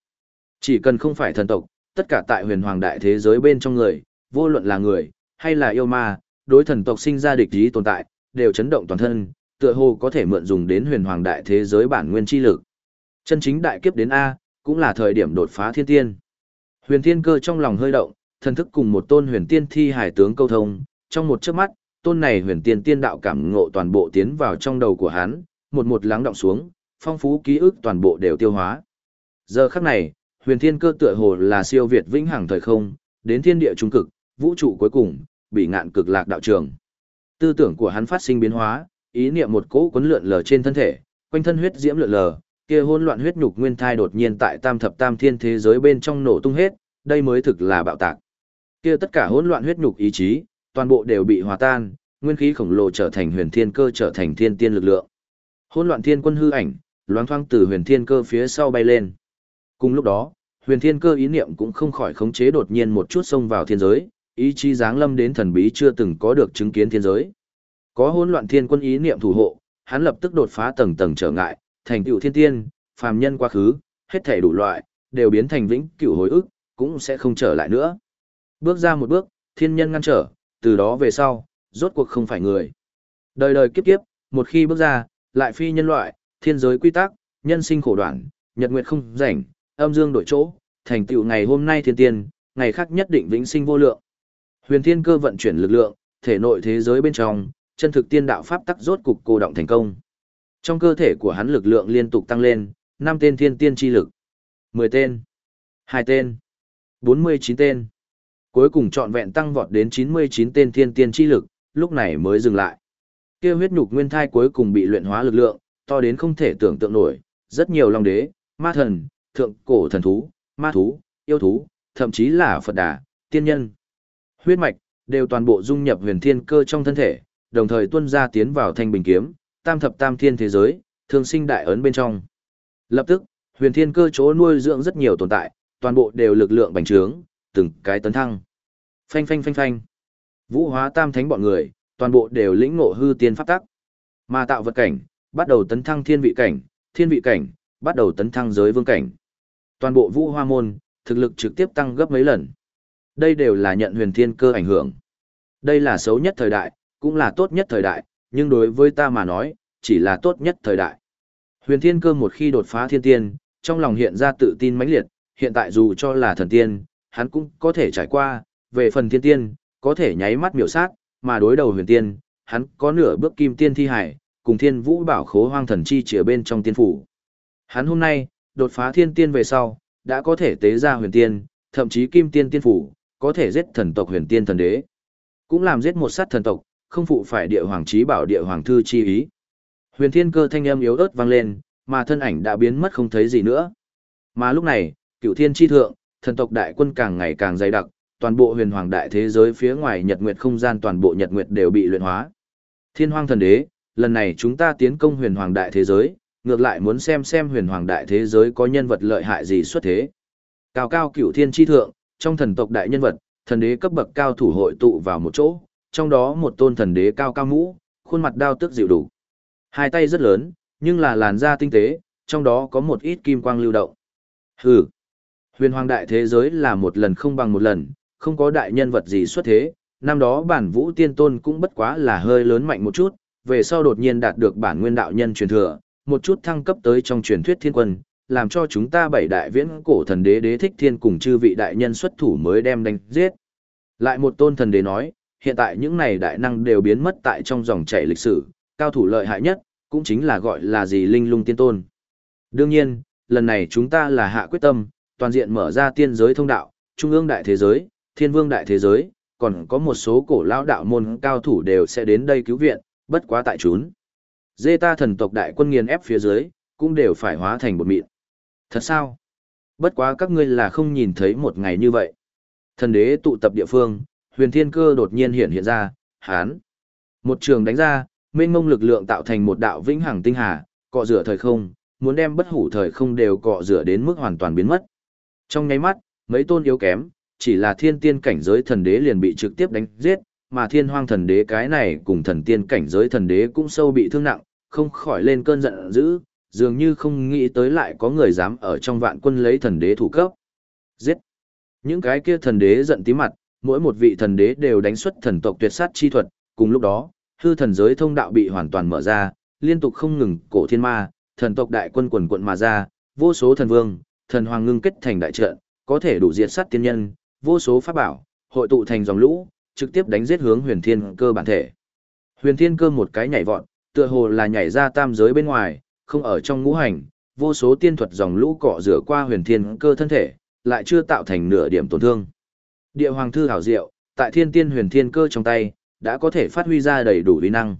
Chỉ cần không phải thần tộc, tất cả tại huyền hoàng đại thế giới bên trong người, vô luận là người, hay là yêu ma, đối thần tộc sinh ra địch ý tồn tại, đều chấn động toàn thân, tựa hồ có thể mượn dùng đến huyền hoàng đại thế giới bản nguyên chi lực. Chân chính đại kiếp đến A, cũng là thời điểm đột phá thiên tiên. Huyền thiên cơ trong lòng hơi động, thần thức cùng một tôn huyền tiên thi hải tướng câu thông, trong một chớp mắt, tôn này huyền tiên tiên đạo cảm ngộ toàn bộ tiến vào trong đầu của hắn, một một lắng động xuống, phong phú ký ức toàn bộ đều tiêu hóa. Giờ khắc này, huyền thiên cơ tựa hồ là siêu việt vĩnh hằng thời không, đến thiên địa trung cực, vũ trụ cuối cùng, bị ngạn cực lạc đạo trường. Tư tưởng của hắn phát sinh biến hóa, ý niệm một cỗ cuốn lượn lờ trên thân thể, quanh thân huyết diễm lượn lờ, kia hỗn loạn huyết nhục nguyên thai đột nhiên tại tam thập tam thiên thế giới bên trong nổ tung hết, đây mới thực là bạo tạc. Kia tất cả hỗn loạn huyết nhục ý chí, toàn bộ đều bị hòa tan, nguyên khí khổng lồ trở thành huyền thiên cơ trở thành thiên tiên lực lượng. Hỗn loạn thiên quân hư ảnh, loáng thoáng từ huyền thiên cơ phía sau bay lên. Cùng lúc đó, huyền thiên cơ ý niệm cũng không khỏi khống chế đột nhiên một chút xông vào thiên giới, ý chí giáng lâm đến thần bí chưa từng có được chứng kiến thiên giới. Có hỗn loạn thiên quân ý niệm thủ hộ, hắn lập tức đột phá tầng tầng trở ngại, thành tựu thiên tiên, phàm nhân quá khứ, hết thảy đủ loại, đều biến thành vĩnh cửu hồi ức, cũng sẽ không trở lại nữa. Bước ra một bước, thiên nhân ngăn trở, từ đó về sau, rốt cuộc không phải người. Đời đời kiếp kiếp, một khi bước ra, lại phi nhân loại, thiên giới quy tắc, nhân sinh khổ đoạn, nhật nguyệt không rảnh, âm dương đổi chỗ, thành tựu ngày hôm nay thiên tiên, ngày khác nhất định vĩnh sinh vô lượng. Huyền Thiên Cơ vận chuyển lực lượng, thể nội thế giới bên trong, chân thực tiên đạo pháp tắc rốt cục cô động thành công. Trong cơ thể của hắn lực lượng liên tục tăng lên, 5 tên thiên tiên chi lực, 10 tên, 2 tên, 49 tên. Cuối cùng trọn vẹn tăng vọt đến 99 tên thiên tiên chi lực, lúc này mới dừng lại. Kia huyết nhục nguyên thai cuối cùng bị luyện hóa lực lượng, to đến không thể tưởng tượng nổi, rất nhiều long đế, ma thần, thượng cổ thần thú, ma thú, yêu thú, thậm chí là Phật đà, tiên nhân. Huyết mạch, đều toàn bộ dung nhập huyền thiên cơ trong thân thể, đồng thời tuân ra tiến vào thanh bình kiếm, tam thập tam thiên thế giới, thường sinh đại ấn bên trong. Lập tức, huyền thiên cơ chỗ nuôi dưỡng rất nhiều tồn tại, toàn bộ đều lực lượng bành trướng, từng cái tấn thăng. Phanh phanh phanh phanh. Vũ hóa tam thánh bọn người, toàn bộ đều lĩnh ngộ hư tiên pháp tắc. Mà tạo vật cảnh, bắt đầu tấn thăng thiên vị cảnh, thiên vị cảnh, bắt đầu tấn thăng giới vương cảnh. Toàn bộ vũ hoa môn, thực lực trực tiếp tăng gấp mấy lần. Đây đều là nhận huyền thiên cơ ảnh hưởng. Đây là xấu nhất thời đại, cũng là tốt nhất thời đại, nhưng đối với ta mà nói, chỉ là tốt nhất thời đại. Huyền thiên cơ một khi đột phá thiên tiên, trong lòng hiện ra tự tin mãnh liệt, hiện tại dù cho là thần tiên, hắn cũng có thể trải qua, về phần thiên tiên, có thể nháy mắt miểu sát, mà đối đầu huyền tiên, hắn có nửa bước kim tiên thi hải, cùng thiên vũ bảo khố hoang thần chi chìa bên trong tiên phủ. Hắn hôm nay, đột phá thiên tiên về sau, đã có thể tế ra huyền tiên, thậm chí kim tiên tiên phủ, có thể giết thần tộc huyền tiên thần đế. Cũng làm giết một sát thần tộc, không phụ phải địa hoàng trí bảo địa hoàng thư chi ý. Huyền thiên cơ thanh âm yếu ớt vang lên, mà thân ảnh đã biến mất không thấy gì nữa. Mà lúc này, cựu thiên chi thượng, thần tộc đại quân càng ngày càng dày đặc, toàn bộ huyền hoàng đại thế giới phía ngoài nhật nguyệt không gian toàn bộ nhật nguyệt đều bị luyện hóa. Thiên hoang thần đế, lần này chúng ta tiến công huyền hoàng đại thế giới, ngược lại muốn xem xem huyền hoàng đại thế giới có nhân vật lợi hại gì xuất thế. Cao cao cửu thiên chi thượng, trong thần tộc đại nhân vật, thần đế cấp bậc cao thủ hội tụ vào một chỗ, trong đó một tôn thần đế cao cao mũ, khuôn mặt đao tức dịu đủ. Hai tay rất lớn, nhưng là làn da tinh tế, trong đó có một ít kim quang lưu động. Hừ. Huyền hoàng đại thế giới là một lần không bằng một lần, không có đại nhân vật gì xuất thế, năm đó bản vũ tiên tôn cũng bất quá là hơi lớn mạnh một chút, về sau đột nhiên đạt được bản nguyên đạo nhân truyền thừa, một chút thăng cấp tới trong truyền thuyết thiên quân, làm cho chúng ta bảy đại viễn cổ thần đế đế thích thiên cùng chư vị đại nhân xuất thủ mới đem đánh giết. Lại một tôn thần đế nói, hiện tại những này đại năng đều biến mất tại trong dòng chảy lịch sử, cao thủ lợi hại nhất, cũng chính là gọi là gì linh lung tiên tôn. Đương nhiên, lần này chúng ta là hạ quyết tâm, toàn diện mở ra tiên giới thông đạo, trung ương đại thế giới, thiên vương đại thế giới, còn có một số cổ lão đạo môn cao thủ đều sẽ đến đây cứu viện, bất quá tại trốn. Dê ta thần tộc đại quân nghiền ép phía dưới, cũng đều phải hóa thành một mịn. Thật sao? Bất quá các ngươi là không nhìn thấy một ngày như vậy. Thần đế tụ tập địa phương, huyền thiên cơ đột nhiên hiện hiện ra, hán. Một trường đánh ra, mênh mông lực lượng tạo thành một đạo vĩnh hằng tinh hà, cọ rửa thời không, muốn đem bất hủ thời không đều cọ rửa đến mức hoàn toàn biến mất. Trong nháy mắt, mấy tôn yếu kém, chỉ là thiên tiên cảnh giới thần đế liền bị trực tiếp đánh giết, mà thiên hoang thần đế cái này cùng thần tiên cảnh giới thần đế cũng sâu bị thương nặng, không khỏi lên cơn giận dữ, dường như không nghĩ tới lại có người dám ở trong vạn quân lấy thần đế thủ cấp. Giết! Những cái kia thần đế giận tí mặt, mỗi một vị thần đế đều đánh xuất thần tộc tuyệt sát chi thuật, cùng lúc đó, hư thần giới thông đạo bị hoàn toàn mở ra, liên tục không ngừng cổ thiên ma, thần tộc đại quân quần quận mà ra, vô số thần vương, thần hoàng ngưng kết thành đại trận, có thể đủ diệt sát tiên nhân, vô số pháp bảo, hội tụ thành dòng lũ, trực tiếp đánh giết hướng huyền thiên cơ bản thể. Huyền thiên cơ một cái nhảy vọt, tựa hồ là nhảy ra tam giới bên ngoài, không ở trong ngũ hành, vô số tiên thuật dòng lũ cọ rửa qua huyền thiên cơ thân thể, lại chưa tạo thành nửa điểm tổn thương. Địa hoàng thư hảo diệu, tại thiên tiên huyền thiên cơ trong tay, đã có thể phát huy ra đầy đủ uy năng.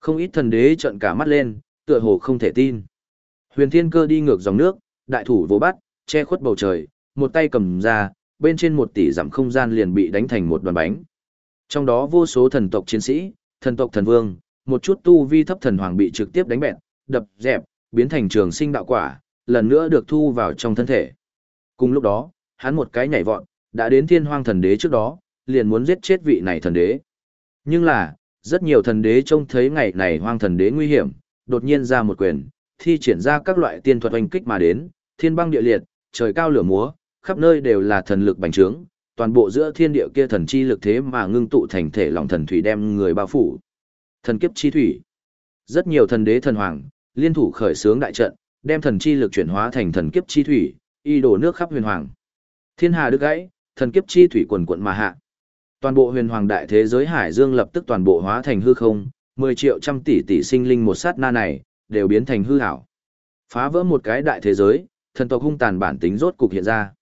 Không ít thần đế trợn cả mắt lên, tựa hồ không thể tin. Huyền thiên cơ đi ngược dòng nước, đại thủ vô bắt, che khuất bầu trời, một tay cầm ra, bên trên một tỷ giảm không gian liền bị đánh thành một đoàn bánh. Trong đó vô số thần tộc chiến sĩ, thần tộc thần vương, một chút tu vi thấp thần hoàng bị trực tiếp đánh bẹt, đập, dẹp, biến thành trường sinh đạo quả, lần nữa được thu vào trong thân thể. Cùng lúc đó, hắn một cái nhảy vọt, đã đến thiên hoang thần đế trước đó, liền muốn giết chết vị này thần đế. Nhưng là, rất nhiều thần đế trông thấy ngày này hoang thần đế nguy hiểm, đột nhiên ra một quyền, thi triển ra các loại tiên thuật oanh kích mà đến, thiên băng địa liệt, trời cao lửa múa, khắp nơi đều là thần lực bành trướng, toàn bộ giữa thiên địa kia thần chi lực thế mà ngưng tụ thành thể lòng thần thủy đem người bao phủ. Thần kiếp chi thủy. Rất nhiều thần đế thần hoàng, liên thủ khởi xướng đại trận, đem thần chi lực chuyển hóa thành thần kiếp chi thủy, y đổ nước khắp huyền hoàng. Thiên hà đứt gãy, thần kiếp chi thủy quần quận mà hạ. Toàn bộ huyền hoàng đại thế giới hải dương lập tức toàn bộ hóa thành hư không, 10 triệu trăm tỷ tỷ sinh linh một sát na này, đều biến thành hư ảo. Phá vỡ một cái đại thế giới, thần tộc hung tàn bản tính rốt cục hiện ra.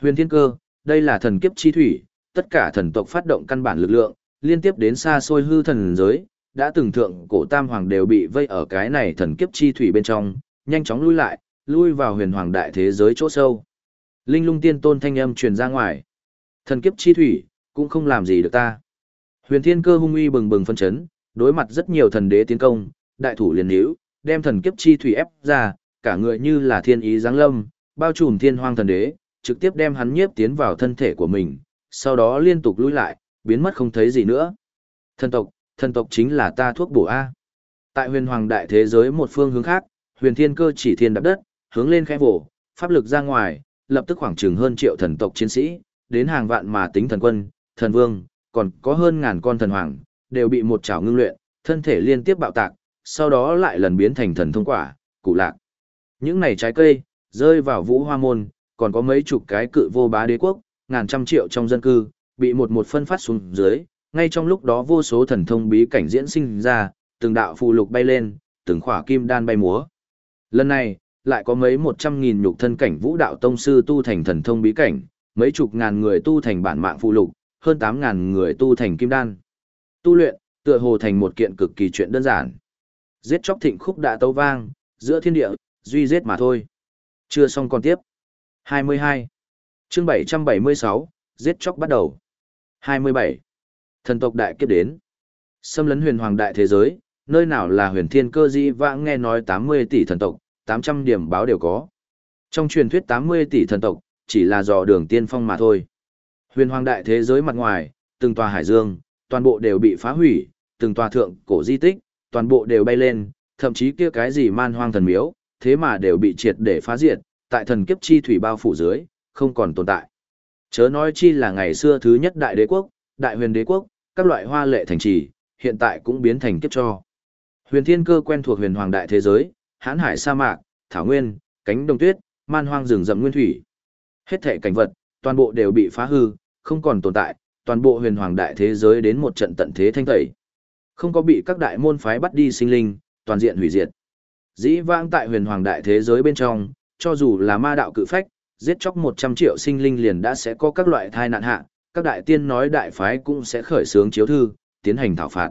Huyền Thiên Cơ, đây là thần kiếp chi thủy, tất cả thần tộc phát động căn bản lực lượng, liên tiếp đến xa xôi hư thần giới, đã từng thượng cổ tam hoàng đều bị vây ở cái này thần kiếp chi thủy bên trong, nhanh chóng lui lại, lui vào huyền hoàng đại thế giới chỗ sâu. Linh lung tiên tôn thanh âm truyền ra ngoài. Thần kiếp chi thủy, cũng không làm gì được ta. Huyền thiên cơ hung uy bừng bừng phân chấn, đối mặt rất nhiều thần đế tiến công, đại thủ liền hữu, đem thần kiếp chi thủy ép ra, cả người như là thiên ý giáng lâm, bao trùm thiên hoang thần đế, trực tiếp đem hắn nhiếp tiến vào thân thể của mình, sau đó liên tục lui lại, biến mất không thấy gì nữa. Thần tộc, thần tộc chính là ta thuốc bổ A. Tại huyền hoàng đại thế giới một phương hướng khác, huyền thiên cơ chỉ thiên đạp đất, hướng lên khẽ vỗ, pháp lực ra ngoài, lập tức khoảng chừng hơn triệu thần tộc chiến sĩ, đến hàng vạn mà tính thần quân, thần vương, còn có hơn ngàn con thần hoàng, đều bị một chảo ngưng luyện, thân thể liên tiếp bạo tạc, sau đó lại lần biến thành thần thông quả, cụ lạc. Những này trái cây, rơi vào vũ hoa môn, còn có mấy chục cái cự vô bá đế quốc, ngàn trăm triệu trong dân cư, bị một một phân phát xuống dưới, ngay trong lúc đó vô số thần thông bí cảnh diễn sinh ra, từng đạo phù lục bay lên, từng khỏa kim đan bay múa. Lần này, lại có mấy một trăm nghìn nhục thân cảnh vũ đạo tông sư tu thành thần thông bí cảnh, mấy chục ngàn người tu thành bản mạng phù lục, hơn tám ngàn người tu thành kim đan. Tu luyện, tựa hồ thành một kiện cực kỳ chuyện đơn giản. Giết chóc thịnh khúc đã tấu vang, giữa thiên địa, duy giết mà thôi. Chưa xong còn tiếp. 22. chương 776, giết chóc bắt đầu. 27. Thần tộc đại kiếp đến. Xâm lấn huyền hoàng đại thế giới, nơi nào là huyền thiên cơ di vãng nghe nói 80 tỷ thần tộc, 800 điểm báo đều có. Trong truyền thuyết 80 tỷ thần tộc, chỉ là dò đường tiên phong mà thôi. Huyền hoàng đại thế giới mặt ngoài, từng tòa hải dương, toàn bộ đều bị phá hủy, từng tòa thượng cổ di tích, toàn bộ đều bay lên, thậm chí kia cái gì man hoang thần miếu, thế mà đều bị triệt để phá diệt, tại thần kiếp chi thủy bao phủ dưới, không còn tồn tại. Chớ nói chi là ngày xưa thứ nhất đại đế quốc, đại huyền đế quốc, các loại hoa lệ thành trì, hiện tại cũng biến thành kiếp cho. Huyền thiên cơ quen thuộc huyền hoàng đại thế giới, hãn hải sa mạc, thảo nguyên, cánh đồng tuyết, man hoang rừng rậm nguyên thủy. Hết thể cảnh vật, toàn bộ đều bị phá hư, không còn tồn tại, toàn bộ huyền hoàng đại thế giới đến một trận tận thế thanh tẩy. Không có bị các đại môn phái bắt đi sinh linh, toàn diện hủy diệt. Dĩ vãng tại huyền hoàng đại thế giới bên trong, cho dù là ma đạo cự phách, giết chóc 100 triệu sinh linh liền đã sẽ có các loại thai nạn hạ, các đại tiên nói đại phái cũng sẽ khởi xướng chiếu thư, tiến hành thảo phạt.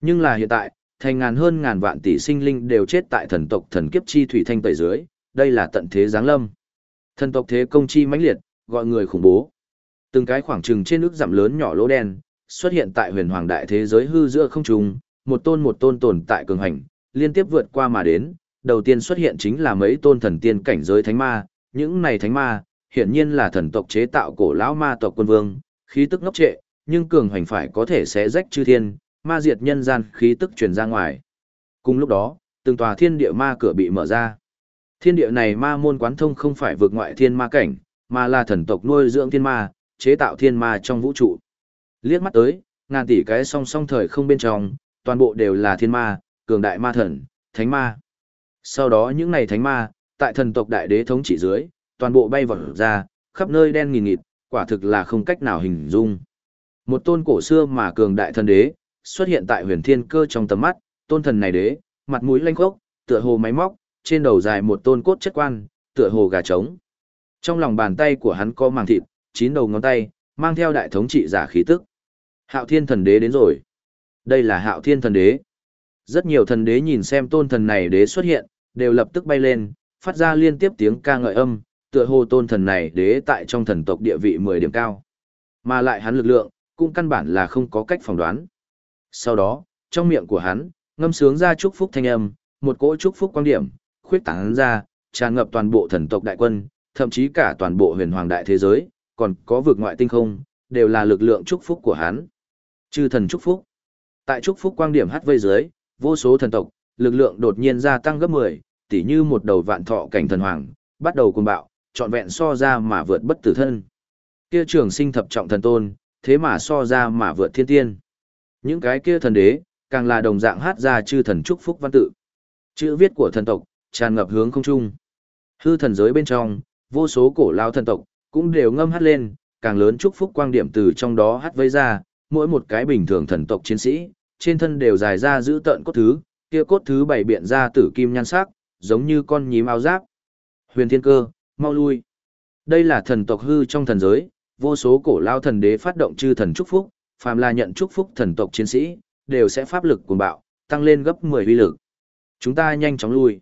Nhưng là hiện tại, thành ngàn hơn ngàn vạn tỷ sinh linh đều chết tại thần tộc thần kiếp chi thủy thanh tẩy dưới, đây là tận thế giáng lâm. Thần tộc thế công chi mãnh liệt, gọi người khủng bố. Từng cái khoảng trừng trên nước giảm lớn nhỏ lỗ đen, xuất hiện tại huyền hoàng đại thế giới hư giữa không trung, một tôn một tôn tồn tại cường hành, liên tiếp vượt qua mà đến, đầu tiên xuất hiện chính là mấy tôn thần tiên cảnh giới thánh ma, những này thánh ma, hiển nhiên là thần tộc chế tạo cổ lão ma tộc quân vương, khí tức ngốc trệ, nhưng cường hành phải có thể sẽ rách chư thiên, ma diệt nhân gian khí tức truyền ra ngoài. Cùng lúc đó, từng tòa thiên địa ma cửa bị mở ra. Thiên địa này ma môn quán thông không phải vượt ngoại thiên ma cảnh, mà là thần tộc nuôi dưỡng thiên ma, chế tạo thiên ma trong vũ trụ. Liếc mắt tới, ngàn tỷ cái song song thời không bên trong, toàn bộ đều là thiên ma, cường đại ma thần, thánh ma. Sau đó những này thánh ma, tại thần tộc đại đế thống trị dưới, toàn bộ bay vọt ra, khắp nơi đen nghìn nghịt, quả thực là không cách nào hình dung. Một tôn cổ xưa mà cường đại thần đế, xuất hiện tại huyền thiên cơ trong tầm mắt, tôn thần này đế, mặt mũi lanh khốc, tựa hồ máy móc, trên đầu dài một tôn cốt chất quan, tựa hồ gà trống. Trong lòng bàn tay của hắn có màng thịt, chín đầu ngón tay, mang theo đại thống trị giả khí tức. Hạo thiên thần đế đến rồi. Đây là hạo thiên thần đế. Rất nhiều thần đế nhìn xem tôn thần này đế xuất hiện, đều lập tức bay lên, phát ra liên tiếp tiếng ca ngợi âm, tựa hồ tôn thần này đế tại trong thần tộc địa vị 10 điểm cao. Mà lại hắn lực lượng, cũng căn bản là không có cách phỏng đoán. Sau đó, trong miệng của hắn, ngâm sướng ra chúc phúc thanh âm, một cỗ chúc phúc quan điểm, khuyết tán ra, tràn ngập toàn bộ thần tộc đại quân, thậm chí cả toàn bộ huyền hoàng đại thế giới, còn có vực ngoại tinh không, đều là lực lượng chúc phúc của hắn. Chư thần chúc phúc. Tại chúc phúc quang điểm hát vây dưới, vô số thần tộc, lực lượng đột nhiên gia tăng gấp 10, tỉ như một đầu vạn thọ cảnh thần hoàng, bắt đầu cuồng bạo, trọn vẹn so ra mà vượt bất tử thân. Kia trường sinh thập trọng thần tôn, thế mà so ra mà vượt thiên tiên. Những cái kia thần đế, càng là đồng dạng hát ra chư thần chúc phúc văn tự. Chữ viết của thần tộc, tràn ngập hướng không trung. Hư thần giới bên trong, vô số cổ lao thần tộc, cũng đều ngâm hát lên, càng lớn chúc phúc quang điểm từ trong đó hát vây ra, mỗi một cái bình thường thần tộc chiến sĩ, trên thân đều dài ra giữ tận cốt thứ, kia cốt thứ bảy biện ra tử kim nhan sắc, giống như con nhím áo giáp. Huyền Thiên Cơ, mau lui. Đây là thần tộc hư trong thần giới, vô số cổ lao thần đế phát động chư thần chúc phúc, phàm là nhận chúc phúc thần tộc chiến sĩ, đều sẽ pháp lực cuồng bạo, tăng lên gấp 10 uy lực. Chúng ta nhanh chóng lui.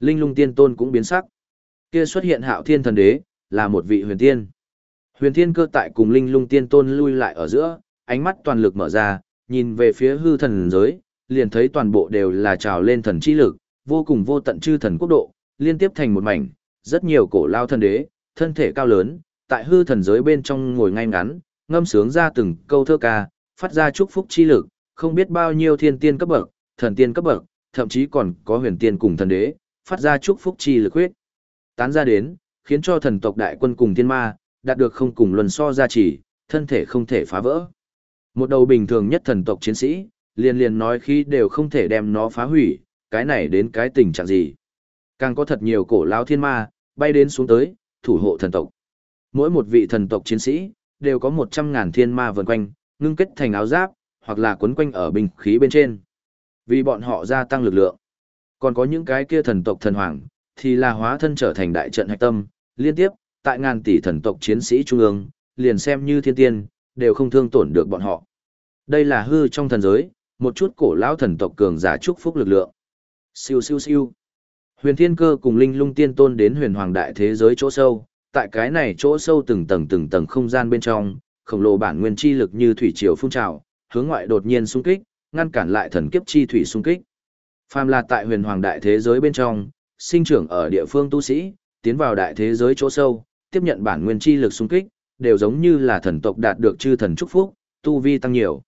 Linh lung tiên tôn cũng biến sắc. Kia xuất hiện hạo thiên thần đế, là một vị huyền tiên. Huyền thiên cơ tại cùng linh lung tiên tôn lui lại ở giữa, ánh mắt toàn lực mở ra, nhìn về phía hư thần giới, liền thấy toàn bộ đều là trào lên thần chi lực, vô cùng vô tận chư thần quốc độ, liên tiếp thành một mảnh, rất nhiều cổ lao thần đế, thân thể cao lớn, tại hư thần giới bên trong ngồi ngay ngắn, ngâm sướng ra từng câu thơ ca, phát ra chúc phúc chi lực, không biết bao nhiêu thiên tiên cấp bậc, thần tiên cấp bậc, thậm chí còn có huyền tiên cùng thần đế, phát ra chúc phúc chi lực huyết. Tán ra đến, khiến cho thần tộc đại quân cùng thiên ma, đạt được không cùng luân so ra chỉ, thân thể không thể phá vỡ. Một đầu bình thường nhất thần tộc chiến sĩ, liền liền nói khi đều không thể đem nó phá hủy, cái này đến cái tình trạng gì. Càng có thật nhiều cổ lao thiên ma, bay đến xuống tới, thủ hộ thần tộc. Mỗi một vị thần tộc chiến sĩ, đều có một trăm ngàn thiên ma vần quanh, ngưng kết thành áo giáp, hoặc là quấn quanh ở bình khí bên trên. Vì bọn họ gia tăng lực lượng. Còn có những cái kia thần tộc thần hoàng, thì là hóa thân trở thành đại trận hạch tâm, liên tiếp, tại ngàn tỷ thần tộc chiến sĩ trung ương, liền xem như thiên tiên, đều không thương tổn được bọn họ. Đây là hư trong thần giới, một chút cổ lão thần tộc cường giả chúc phúc lực lượng. Siêu siêu siêu. Huyền Thiên Cơ cùng Linh Lung Tiên Tôn đến huyền hoàng đại thế giới chỗ sâu, tại cái này chỗ sâu từng tầng từng tầng không gian bên trong, khổng lồ bản nguyên chi lực như thủy triều phun trào, hướng ngoại đột nhiên xung kích, ngăn cản lại thần kiếp chi thủy xung kích. Phàm là tại huyền hoàng đại thế giới bên trong, sinh trưởng ở địa phương tu sĩ, tiến vào đại thế giới chỗ sâu, tiếp nhận bản nguyên chi lực xung kích, đều giống như là thần tộc đạt được chư thần chúc phúc, tu vi tăng nhiều.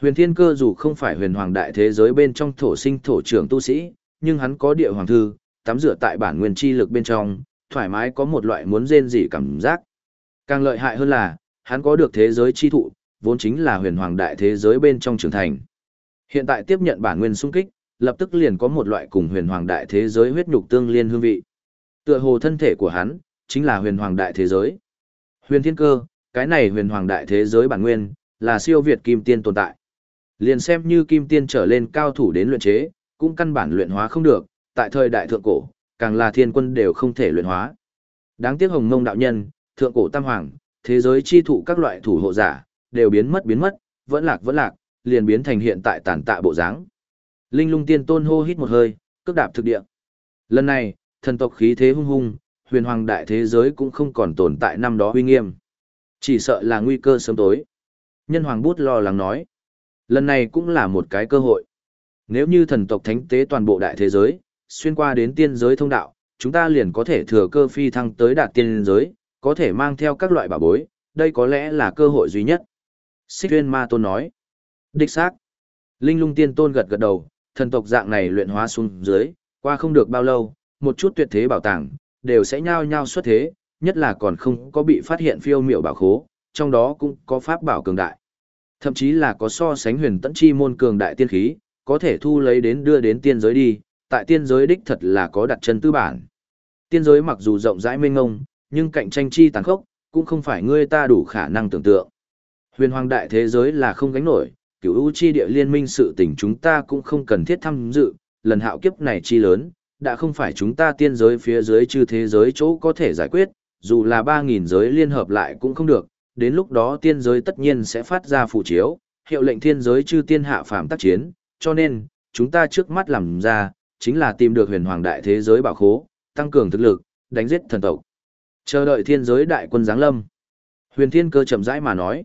Huyền Thiên Cơ dù không phải huyền hoàng đại thế giới bên trong thổ sinh thổ trưởng tu sĩ, nhưng hắn có địa hoàng thư, tắm rửa tại bản nguyên chi lực bên trong, thoải mái có một loại muốn rên rỉ cảm giác. Càng lợi hại hơn là, hắn có được thế giới chi thụ, vốn chính là huyền hoàng đại thế giới bên trong trưởng thành. Hiện tại tiếp nhận bản nguyên sung kích, lập tức liền có một loại cùng huyền hoàng đại thế giới huyết nhục tương liên hương vị. Tựa hồ thân thể của hắn, chính là huyền hoàng đại thế giới. Huyền thiên cơ, cái này huyền hoàng đại thế giới bản nguyên, là siêu việt kim tiên tồn tại. Liền xem như kim tiên trở lên cao thủ đến luyện chế, cũng căn bản luyện hóa không được, tại thời đại thượng cổ, càng là thiên quân đều không thể luyện hóa. Đáng tiếc hồng mông đạo nhân, thượng cổ tam hoàng, thế giới chi thụ các loại thủ hộ giả, đều biến mất biến mất, vẫn lạc vẫn lạc, liền biến thành hiện tại tàn tạ bộ dáng. Linh lung tiên tôn hô hít một hơi, cước đạp thực địa. Lần này, thần tộc khí thế hung hung, huyền hoàng đại thế giới cũng không còn tồn tại năm đó uy nghiêm. Chỉ sợ là nguy cơ sớm tối. Nhân hoàng bút lo lắng nói. Lần này cũng là một cái cơ hội. Nếu như thần tộc thánh tế toàn bộ đại thế giới, xuyên qua đến tiên giới thông đạo, chúng ta liền có thể thừa cơ phi thăng tới đạt tiên giới, có thể mang theo các loại bảo bối, đây có lẽ là cơ hội duy nhất. Xích Tuyên Ma Tôn nói. Đích xác. Linh lung tiên tôn gật gật đầu, thần tộc dạng này luyện hóa xuống dưới, qua không được bao lâu, một chút tuyệt thế bảo tàng, đều sẽ nhao nhao xuất thế, nhất là còn không có bị phát hiện phiêu miểu bảo khố, trong đó cũng có pháp bảo cường đại. Thậm chí là có so sánh huyền tẫn chi môn cường đại tiên khí, có thể thu lấy đến đưa đến tiên giới đi, tại tiên giới đích thật là có đặt chân tư bản. Tiên giới mặc dù rộng rãi mênh ngông, nhưng cạnh tranh chi tàn khốc, cũng không phải ngươi ta đủ khả năng tưởng tượng. Huyền hoàng đại thế giới là không gánh nổi, cửu u chi địa liên minh sự tình chúng ta cũng không cần thiết tham dự, lần hạo kiếp này chi lớn, đã không phải chúng ta tiên giới phía dưới chư thế giới chỗ có thể giải quyết, dù là 3.000 giới liên hợp lại cũng không được, đến lúc đó tiên giới tất nhiên sẽ phát ra phụ chiếu, hiệu lệnh thiên giới chư tiên hạ phạm tác chiến, cho nên, chúng ta trước mắt làm ra, chính là tìm được huyền hoàng đại thế giới bảo khố, tăng cường thực lực, đánh giết thần tộc. Chờ đợi thiên giới đại quân giáng lâm. Huyền thiên cơ chậm rãi mà nói.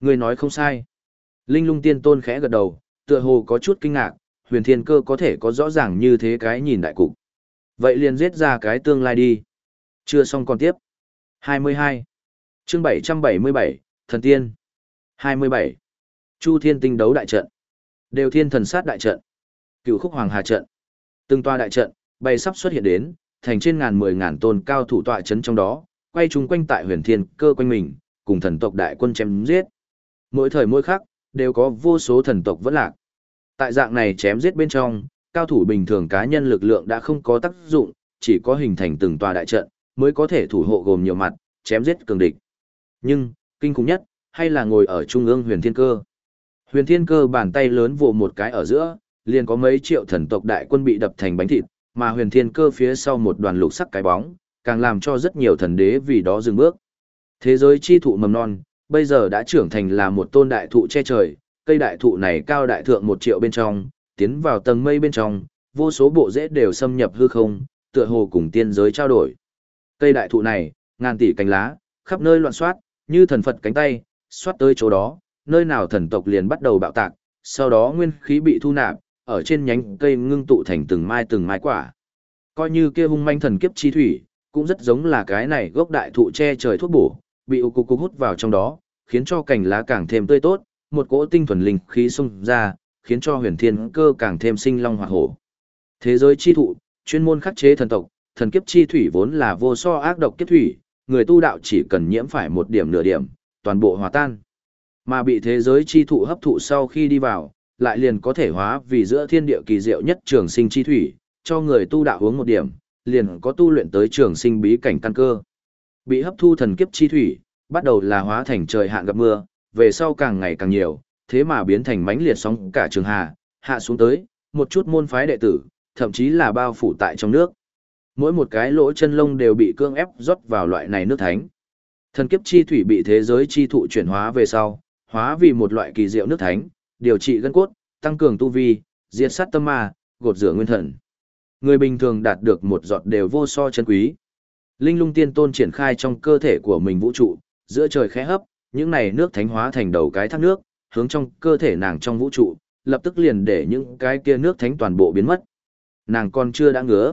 Người nói không sai. Linh lung tiên tôn khẽ gật đầu, tựa hồ có chút kinh ngạc, huyền thiên cơ có thể có rõ ràng như thế cái nhìn đại cục. Vậy liền giết ra cái tương lai đi. Chưa xong còn tiếp. 22. chương 777, Thần Tiên. 27. Chu Thiên Tinh đấu đại trận. Đều Thiên Thần sát đại trận. Cựu Khúc Hoàng Hà trận. Từng toa đại trận, bày sắp xuất hiện đến, thành trên ngàn mười ngàn tôn cao thủ tọa chấn trong đó, quay chung quanh tại huyền thiên cơ quanh mình, cùng thần tộc đại quân chém giết. Mỗi thời mỗi khắc, đều có vô số thần tộc vẫn lạc. Tại dạng này chém giết bên trong, cao thủ bình thường cá nhân lực lượng đã không có tác dụng, chỉ có hình thành từng tòa đại trận, mới có thể thủ hộ gồm nhiều mặt, chém giết cường địch. Nhưng, kinh khủng nhất, hay là ngồi ở trung ương huyền thiên cơ. Huyền thiên cơ bàn tay lớn vồ một cái ở giữa, liền có mấy triệu thần tộc đại quân bị đập thành bánh thịt, mà huyền thiên cơ phía sau một đoàn lục sắc cái bóng, càng làm cho rất nhiều thần đế vì đó dừng bước. Thế giới chi thụ mầm non, bây giờ đã trưởng thành là một tôn đại thụ che trời, cây đại thụ này cao đại thượng một triệu bên trong, tiến vào tầng mây bên trong, vô số bộ rễ đều xâm nhập hư không, tựa hồ cùng tiên giới trao đổi. Cây đại thụ này, ngàn tỷ cánh lá, khắp nơi loạn xoát, như thần Phật cánh tay, xoát tới chỗ đó, nơi nào thần tộc liền bắt đầu bạo tạc, sau đó nguyên khí bị thu nạp, ở trên nhánh cây ngưng tụ thành từng mai từng mai quả. Coi như kia hung manh thần kiếp chi thủy, cũng rất giống là cái này gốc đại thụ che trời thuốc bổ, bị u cục hút vào trong đó, khiến cho cành lá càng thêm tươi tốt, một cỗ tinh thuần linh khí xung ra, khiến cho huyền thiên cơ càng thêm sinh long hỏa hổ. Thế giới chi thụ, chuyên môn khắc chế thần tộc, thần kiếp chi thủy vốn là vô so ác độc kiếp thủy, người tu đạo chỉ cần nhiễm phải một điểm nửa điểm, toàn bộ hòa tan. Mà bị thế giới chi thụ hấp thụ sau khi đi vào, lại liền có thể hóa vì giữa thiên địa kỳ diệu nhất trường sinh chi thủy, cho người tu đạo uống một điểm, liền có tu luyện tới trường sinh bí cảnh căn cơ. Bị hấp thu thần kiếp chi thủy, bắt đầu là hóa thành trời hạn gặp mưa, về sau càng ngày càng nhiều, thế mà biến thành mãnh liệt sóng cả trường hà, hạ xuống tới, một chút môn phái đệ tử, thậm chí là bao phủ tại trong nước. Mỗi một cái lỗ chân lông đều bị cương ép rót vào loại này nước thánh. Thần kiếp chi thủy bị thế giới chi thụ chuyển hóa về sau, hóa vì một loại kỳ diệu nước thánh, điều trị gân cốt, tăng cường tu vi, diệt sát tâm ma, gột rửa nguyên thần. Người bình thường đạt được một giọt đều vô so chân quý. Linh lung tiên tôn triển khai trong cơ thể của mình vũ trụ, giữa trời khẽ hấp, những này nước thánh hóa thành đầu cái thác nước, hướng trong cơ thể nàng trong vũ trụ, lập tức liền để những cái kia nước thánh toàn bộ biến mất. Nàng còn chưa đã ngứa.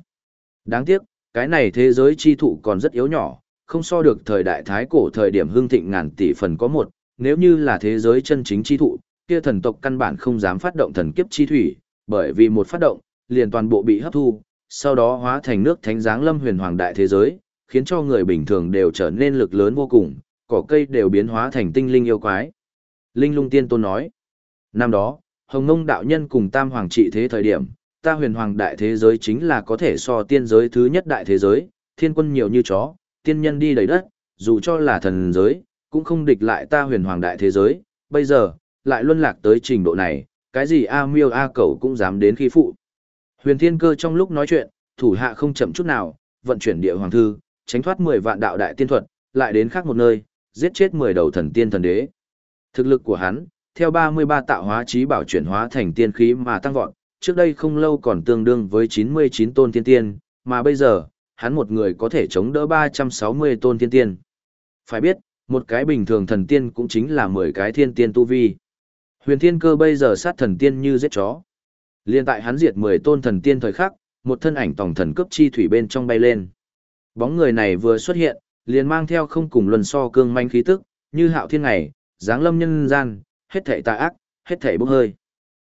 Đáng tiếc, cái này thế giới chi thụ còn rất yếu nhỏ, không so được thời đại thái cổ thời điểm hưng thịnh ngàn tỷ phần có một, nếu như là thế giới chân chính chi thụ, kia thần tộc căn bản không dám phát động thần kiếp chi thủy, bởi vì một phát động, liền toàn bộ bị hấp thu, sau đó hóa thành nước thánh giáng lâm huyền hoàng đại thế giới, khiến cho người bình thường đều trở nên lực lớn vô cùng, cỏ cây đều biến hóa thành tinh linh yêu quái. Linh lung tiên tôn nói, năm đó, Hồng Ngông đạo nhân cùng Tam Hoàng trị thế thời điểm, ta huyền hoàng đại thế giới chính là có thể so tiên giới thứ nhất đại thế giới, thiên quân nhiều như chó, tiên nhân đi đầy đất, dù cho là thần giới, cũng không địch lại ta huyền hoàng đại thế giới, bây giờ, lại luân lạc tới trình độ này, cái gì A miêu A cẩu cũng dám đến khi phụ. Huyền thiên cơ trong lúc nói chuyện, thủ hạ không chậm chút nào, vận chuyển địa hoàng thư, tránh thoát 10 vạn đạo đại tiên thuật, lại đến khác một nơi, giết chết 10 đầu thần tiên thần đế. Thực lực của hắn, theo 33 tạo hóa trí bảo chuyển hóa thành tiên khí mà tăng vọt, trước đây không lâu còn tương đương với 99 tôn tiên tiên, mà bây giờ, hắn một người có thể chống đỡ 360 tôn tiên tiên. Phải biết, một cái bình thường thần tiên cũng chính là 10 cái thiên tiên tu vi. Huyền thiên cơ bây giờ sát thần tiên như giết chó. Liên tại hắn diệt 10 tôn thần tiên thời khắc, một thân ảnh tổng thần cấp chi thủy bên trong bay lên. Bóng người này vừa xuất hiện, liền mang theo không cùng luân so cương manh khí tức, như hạo thiên ngày, dáng lâm nhân gian, hết thảy tà ác, hết thảy bốc hơi.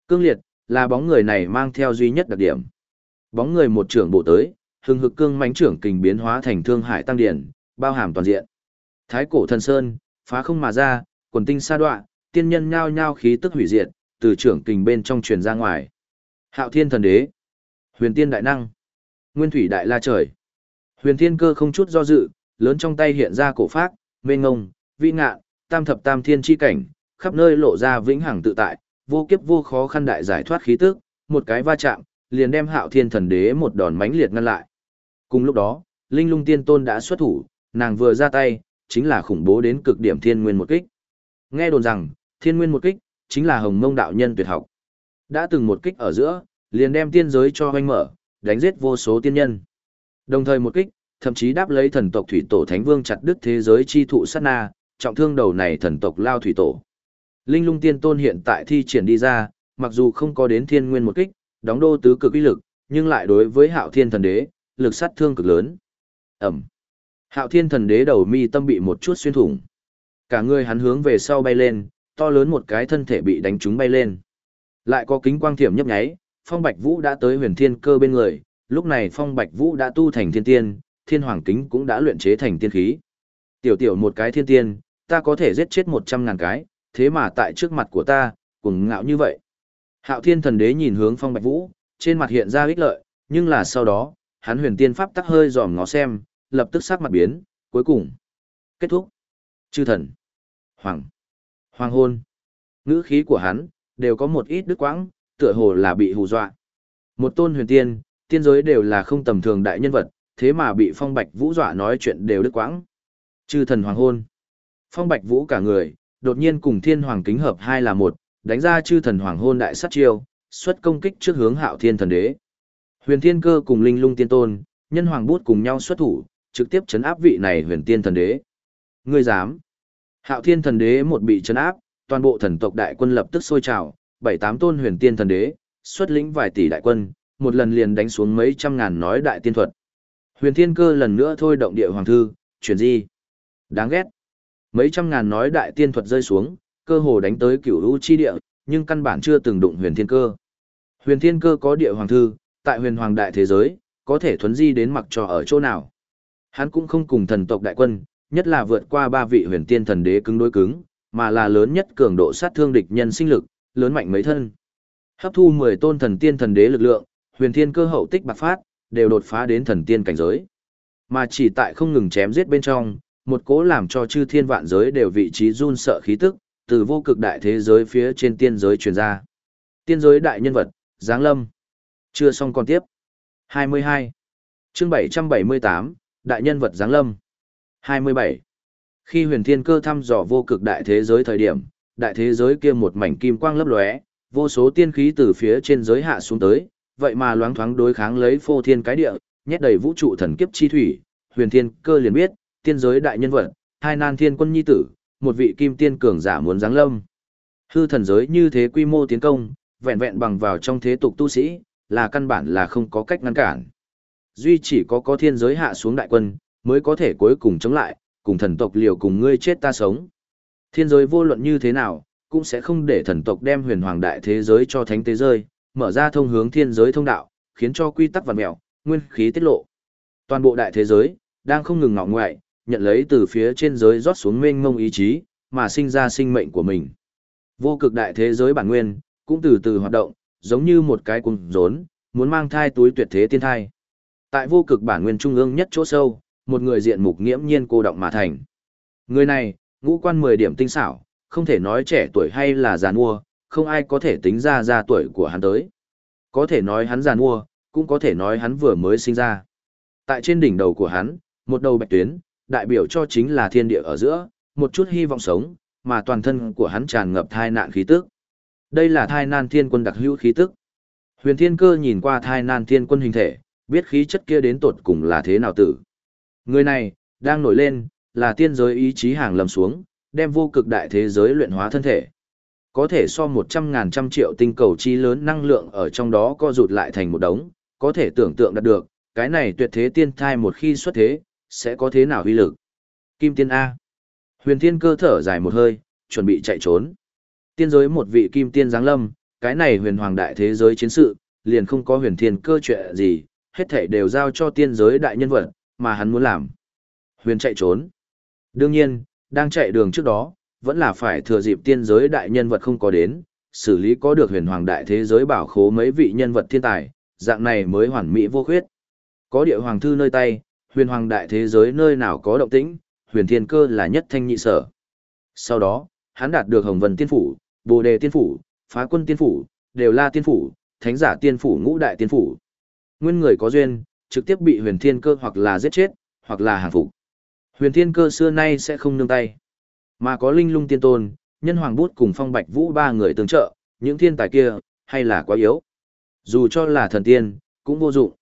Cương liệt, là bóng người này mang theo duy nhất đặc điểm. Bóng người một trưởng bộ tới, hừng hực cương mãnh trưởng kình biến hóa thành thương hải tăng điển, bao hàm toàn diện. Thái cổ thần sơn, phá không mà ra, quần tinh sa đoạ tiên nhân nhao nhao khí tức hủy diệt, từ trưởng kình bên trong truyền ra ngoài. Hạo Thiên thần đế, Huyền Tiên đại năng, Nguyên Thủy đại la trời. Huyền Thiên cơ không chút do dự, lớn trong tay hiện ra cổ phác, mênh ngông, vĩ ngạ, tam thập tam thiên chi cảnh, khắp nơi lộ ra vĩnh hằng tự tại, vô kiếp vô khó khăn đại giải thoát khí tức, một cái va chạm, liền đem Hạo Thiên thần đế một đòn mãnh liệt ngăn lại. Cùng lúc đó, Linh Lung Tiên Tôn đã xuất thủ, nàng vừa ra tay, chính là khủng bố đến cực điểm thiên nguyên một kích. Nghe đồn rằng, thiên nguyên một kích, chính là hồng mông đạo nhân tuyệt học. Đã từng một kích ở giữa, liền đem tiên giới cho hoanh mở, đánh giết vô số tiên nhân. Đồng thời một kích, thậm chí đáp lấy thần tộc thủy tổ thánh vương chặt đứt thế giới chi thụ sát na, trọng thương đầu này thần tộc lao thủy tổ. Linh lung tiên tôn hiện tại thi triển đi ra, mặc dù không có đến thiên nguyên một kích, đóng đô tứ cực uy lực, nhưng lại đối với hạo thiên thần đế, lực sát thương cực lớn. Ẩm. Hạo thiên thần đế đầu mi tâm bị một chút xuyên thủng. Cả người hắn hướng về sau bay lên, to lớn một cái thân thể bị đánh trúng bay lên. Lại có kính quang thiểm nhấp nháy, Phong Bạch Vũ đã tới huyền thiên cơ bên người, lúc này Phong Bạch Vũ đã tu thành thiên tiên, thiên hoàng kính cũng đã luyện chế thành tiên khí. Tiểu tiểu một cái thiên tiên, ta có thể giết chết một trăm ngàn cái, thế mà tại trước mặt của ta, cùng ngạo như vậy. Hạo thiên thần đế nhìn hướng Phong Bạch Vũ, trên mặt hiện ra ích lợi, nhưng là sau đó, hắn huyền tiên pháp tắc hơi dòm ngó xem, lập tức sắc mặt biến, cuối cùng. Kết thúc. Chư thần. Hoàng. Hoàng hôn. Ngữ khí của hắn, đều có một ít đứt quãng, tựa hồ là bị hù dọa. Một tôn huyền tiên, tiên giới đều là không tầm thường đại nhân vật, thế mà bị Phong Bạch Vũ dọa nói chuyện đều đứt quãng. Chư thần hoàng hôn. Phong Bạch Vũ cả người, đột nhiên cùng Thiên Hoàng kính hợp hai là một, đánh ra chư thần hoàng hôn đại sát chiêu, xuất công kích trước hướng Hạo Thiên thần đế. Huyền Thiên Cơ cùng Linh Lung Tiên Tôn, nhân hoàng bút cùng nhau xuất thủ, trực tiếp chấn áp vị này Huyền Tiên thần đế. Ngươi dám? Hạo Thiên thần đế một bị chấn áp, toàn bộ thần tộc đại quân lập tức sôi trào, bảy tám tôn Huyền Tiên thần đế, xuất lĩnh vài tỷ đại quân, một lần liền đánh xuống mấy trăm ngàn nói đại tiên thuật. Huyền Thiên Cơ lần nữa thôi động địa hoàng thư, chuyển di. Đáng ghét. Mấy trăm ngàn nói đại tiên thuật rơi xuống, cơ hồ đánh tới cửu u chi địa, nhưng căn bản chưa từng đụng huyền thiên cơ. Huyền thiên cơ có địa hoàng thư, tại huyền hoàng đại thế giới, có thể thuấn di đến mặc trò ở chỗ nào. Hắn cũng không cùng thần tộc đại quân, nhất là vượt qua ba vị huyền tiên thần đế cứng đối cứng, mà là lớn nhất cường độ sát thương địch nhân sinh lực, lớn mạnh mấy thân. Hấp thu 10 tôn thần tiên thần đế lực lượng, huyền thiên cơ hậu tích bạc phát, đều đột phá đến thần tiên cảnh giới. Mà chỉ tại không ngừng chém giết bên trong, một cố làm cho chư thiên vạn giới đều vị trí run sợ khí tức, từ vô cực đại thế giới phía trên tiên giới truyền ra. Tiên giới đại nhân vật, Giáng Lâm. Chưa xong còn tiếp. 22. chương 778, Đại nhân vật Giáng Lâm. 27. Khi huyền thiên cơ thăm dò vô cực đại thế giới thời điểm, đại thế giới kia một mảnh kim quang lấp lóe, vô số tiên khí từ phía trên giới hạ xuống tới, vậy mà loáng thoáng đối kháng lấy phô thiên cái địa, nhét đầy vũ trụ thần kiếp chi thủy, huyền thiên cơ liền biết, tiên giới đại nhân vật, hai nan thiên quân nhi tử, một vị kim tiên cường giả muốn giáng lâm. Hư thần giới như thế quy mô tiến công, vẹn vẹn bằng vào trong thế tục tu sĩ, là căn bản là không có cách ngăn cản. Duy chỉ có có thiên giới hạ xuống đại quân, mới có thể cuối cùng chống lại, cùng thần tộc liều cùng ngươi chết ta sống. Thiên giới vô luận như thế nào, cũng sẽ không để thần tộc đem huyền hoàng đại thế giới cho thánh tế rơi, mở ra thông hướng thiên giới thông đạo, khiến cho quy tắc vặn mèo, nguyên khí tiết lộ. Toàn bộ đại thế giới đang không ngừng ngọ ngoại, nhận lấy từ phía trên giới rót xuống mênh mông ý chí, mà sinh ra sinh mệnh của mình. Vô cực đại thế giới bản nguyên, cũng từ từ hoạt động, giống như một cái cung rốn, muốn mang thai túi tuyệt thế tiên thai. Tại vô cực bản nguyên trung ương nhất chỗ sâu, một người diện mục nghiễm nhiên cô động mà thành. Người này, ngũ quan 10 điểm tinh xảo, không thể nói trẻ tuổi hay là già nua, không ai có thể tính ra ra tuổi của hắn tới. Có thể nói hắn già nua, cũng có thể nói hắn vừa mới sinh ra. Tại trên đỉnh đầu của hắn, một đầu bạch tuyến, đại biểu cho chính là thiên địa ở giữa, một chút hy vọng sống, mà toàn thân của hắn tràn ngập thai nạn khí tức. Đây là thai nan thiên quân đặc hữu khí tức. Huyền Thiên Cơ nhìn qua thai nan thiên quân hình thể, biết khí chất kia đến tột cùng là thế nào tử. Người này, đang nổi lên, là tiên giới ý chí hàng lầm xuống, đem vô cực đại thế giới luyện hóa thân thể. Có thể so một trăm ngàn trăm triệu tinh cầu chi lớn năng lượng ở trong đó co rụt lại thành một đống, có thể tưởng tượng đạt được, cái này tuyệt thế tiên thai một khi xuất thế, sẽ có thế nào uy lực. Kim tiên A. Huyền thiên cơ thở dài một hơi, chuẩn bị chạy trốn. Tiên giới một vị kim tiên giáng lâm, cái này huyền hoàng đại thế giới chiến sự, liền không có huyền thiên cơ chuyện gì, hết thảy đều giao cho tiên giới đại nhân vật, mà hắn muốn làm. Huyền chạy trốn. Đương nhiên, đang chạy đường trước đó, vẫn là phải thừa dịp tiên giới đại nhân vật không có đến, xử lý có được huyền hoàng đại thế giới bảo khố mấy vị nhân vật thiên tài, dạng này mới hoàn mỹ vô khuyết. Có địa hoàng thư nơi tay, huyền hoàng đại thế giới nơi nào có động tĩnh, huyền thiên cơ là nhất thanh nhị sở. Sau đó, hắn đạt được hồng vân tiên phủ, bồ đề tiên phủ, phá quân tiên phủ, đều la tiên phủ, thánh giả tiên phủ ngũ đại tiên phủ. Nguyên người có duyên, trực tiếp bị huyền thiên cơ hoặc là giết chết, hoặc là hàng phục. Huyền thiên cơ xưa nay sẽ không nương tay. Mà có linh lung tiên tôn, nhân hoàng bút cùng phong bạch vũ ba người tương trợ, những thiên tài kia, hay là quá yếu. Dù cho là thần tiên, cũng vô dụng.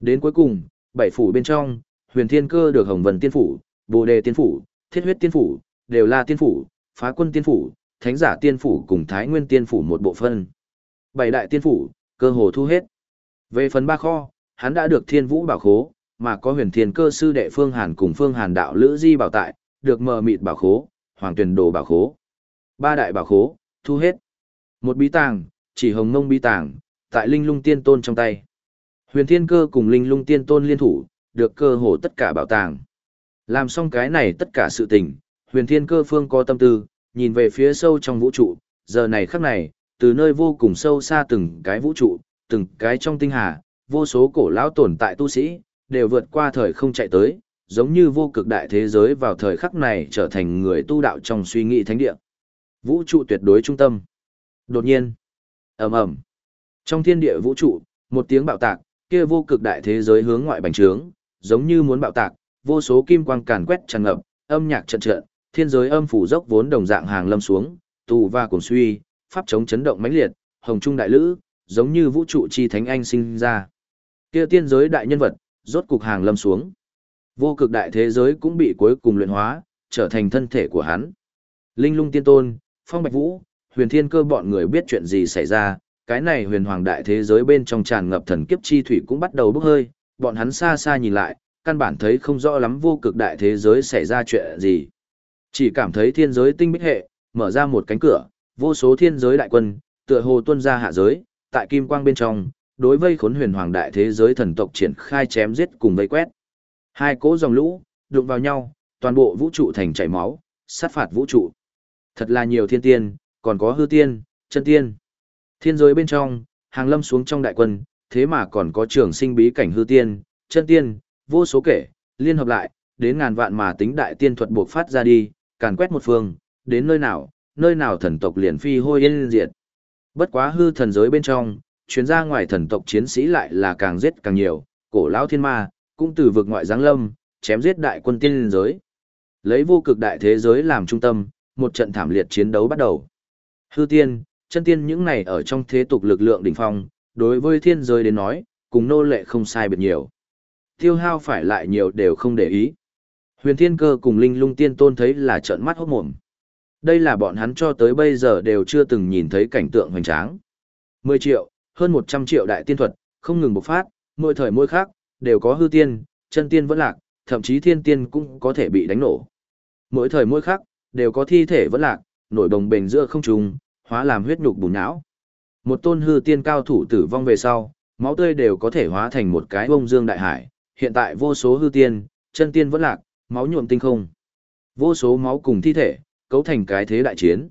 Đến cuối cùng, bảy phủ bên trong, huyền thiên cơ được hồng vân tiên phủ, bồ đề tiên phủ, thiết huyết tiên phủ, đều là tiên phủ, phá quân tiên phủ, thánh giả tiên phủ cùng thái nguyên tiên phủ một bộ phân. Bảy đại tiên phủ, cơ hồ thu hết. Về phần ba kho, hắn đã được thiên vũ bảo khố, mà có huyền thiên cơ sư đệ phương hàn cùng phương hàn đạo lữ di bảo tại, được mờ mịt bảo khố, hoàng tuyển đồ bảo khố. Ba đại bảo khố, thu hết. Một bí tàng, chỉ hồng ngông bí tàng, tại linh lung tiên tôn trong tay. Huyền thiên cơ cùng linh lung tiên tôn liên thủ, được cơ hồ tất cả bảo tàng. Làm xong cái này tất cả sự tình, huyền thiên cơ phương có tâm tư, nhìn về phía sâu trong vũ trụ, giờ này khắc này, từ nơi vô cùng sâu xa từng cái vũ trụ, từng cái trong tinh hà, vô số cổ lão tồn tại tu sĩ, đều vượt qua thời không chạy tới, giống như vô cực đại thế giới vào thời khắc này trở thành người tu đạo trong suy nghĩ thánh địa. Vũ trụ tuyệt đối trung tâm. Đột nhiên, ầm ầm, Trong thiên địa vũ trụ, một tiếng bạo tạc, kia vô cực đại thế giới hướng ngoại bành trướng, giống như muốn bạo tạc, vô số kim quang càn quét tràn ngập, âm nhạc trận trận, thiên giới âm phủ dốc vốn đồng dạng hàng lâm xuống, tù và cuồng suy, pháp chống chấn động mãnh liệt, hồng trung đại lữ, giống như vũ trụ chi thánh anh sinh ra. Kia tiên giới đại nhân vật, rốt cục hàng lâm xuống. Vô cực đại thế giới cũng bị cuối cùng luyện hóa, trở thành thân thể của hắn. Linh lung tiên tôn, phong bạch vũ, huyền thiên cơ bọn người biết chuyện gì xảy ra, cái này huyền hoàng đại thế giới bên trong tràn ngập thần kiếp chi thủy cũng bắt đầu bốc hơi, bọn hắn xa xa nhìn lại, căn bản thấy không rõ lắm vô cực đại thế giới xảy ra chuyện gì. Chỉ cảm thấy thiên giới tinh bích hệ, mở ra một cánh cửa, vô số thiên giới đại quân, tựa hồ tuân ra hạ giới, tại kim quang bên trong, đối vây khốn huyền hoàng đại thế giới thần tộc triển khai chém giết cùng vây quét. Hai cỗ dòng lũ, đụng vào nhau, toàn bộ vũ trụ thành chảy máu, sát phạt vũ trụ. Thật là nhiều thiên tiên, còn có hư tiên, chân tiên. Thiên giới bên trong, hàng lâm xuống trong đại quân, thế mà còn có trường sinh bí cảnh hư tiên, chân tiên, vô số kể, liên hợp lại, đến ngàn vạn mà tính đại tiên thuật buộc phát ra đi, càn quét một phương, đến nơi nào, nơi nào thần tộc liền phi hôi yên diệt. Bất quá hư thần giới bên trong, chuyến ra ngoài thần tộc chiến sĩ lại là càng giết càng nhiều, cổ lão thiên ma, cũng từ vực ngoại giáng lâm, chém giết đại quân tiên liên giới. Lấy vô cực đại thế giới làm trung tâm, một trận thảm liệt chiến đấu bắt đầu. Hư tiên, chân tiên những này ở trong thế tục lực lượng đỉnh phong, đối với thiên giới đến nói, cùng nô lệ không sai biệt nhiều. Tiêu hao phải lại nhiều đều không để ý. Huyền thiên cơ cùng linh lung tiên tôn thấy là trợn mắt hốt mồm. Đây là bọn hắn cho tới bây giờ đều chưa từng nhìn thấy cảnh tượng hoành tráng. 10 triệu, hơn 100 triệu đại tiên thuật, không ngừng bộc phát, mỗi thời mỗi khác, đều có hư tiên, chân tiên vẫn lạc, thậm chí thiên tiên cũng có thể bị đánh nổ. Mỗi thời mỗi khác, đều có thi thể vẫn lạc, nổi đồng bền giữa không trung, hóa làm huyết nhục bùn não. Một tôn hư tiên cao thủ tử vong về sau, máu tươi đều có thể hóa thành một cái bông dương đại hải, hiện tại vô số hư tiên, chân tiên vẫn lạc, máu nhuộm tinh không. Vô số máu cùng thi thể, cấu thành cái thế đại chiến.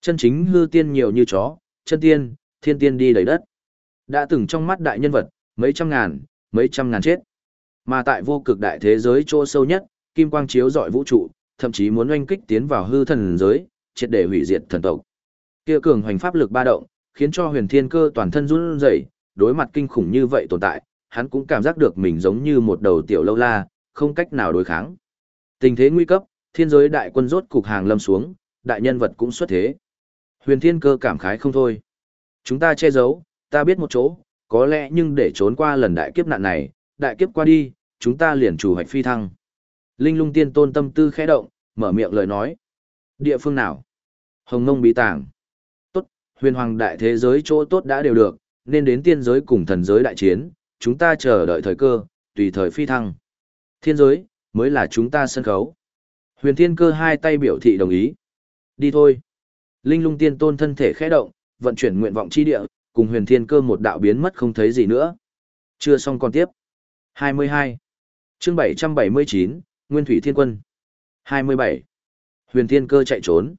Chân chính hư tiên nhiều như chó, chân tiên, thiên tiên đi đầy đất. Đã từng trong mắt đại nhân vật, mấy trăm ngàn, mấy trăm ngàn chết. Mà tại vô cực đại thế giới chỗ sâu nhất, kim quang chiếu rọi vũ trụ, thậm chí muốn oanh kích tiến vào hư thần giới, triệt để hủy diệt thần tộc. Kia cường hoành pháp lực ba động, khiến cho huyền thiên cơ toàn thân run rẩy, đối mặt kinh khủng như vậy tồn tại, hắn cũng cảm giác được mình giống như một đầu tiểu lâu la, không cách nào đối kháng. Tình thế nguy cấp, thiên giới đại quân rốt cục hàng lâm xuống, đại nhân vật cũng xuất thế. Huyền thiên cơ cảm khái không thôi. Chúng ta che giấu, ta biết một chỗ, có lẽ nhưng để trốn qua lần đại kiếp nạn này, đại kiếp qua đi, chúng ta liền chủ hoạch phi thăng. Linh lung tiên tôn tâm tư khẽ động, mở miệng lời nói. Địa phương nào? Hồng mông bí tàng. Tốt, huyền hoàng đại thế giới chỗ tốt đã đều được, nên đến tiên giới cùng thần giới đại chiến, chúng ta chờ đợi thời cơ, tùy thời phi thăng. Thiên giới, mới là chúng ta sân khấu. Huyền thiên cơ hai tay biểu thị đồng ý. Đi thôi. Linh lung tiên tôn thân thể khẽ động, vận chuyển nguyện vọng chi địa, cùng huyền thiên cơ một đạo biến mất không thấy gì nữa. Chưa xong còn tiếp. 22. chương 779, Nguyên Thủy Thiên Quân. 27. Huyền thiên cơ chạy trốn.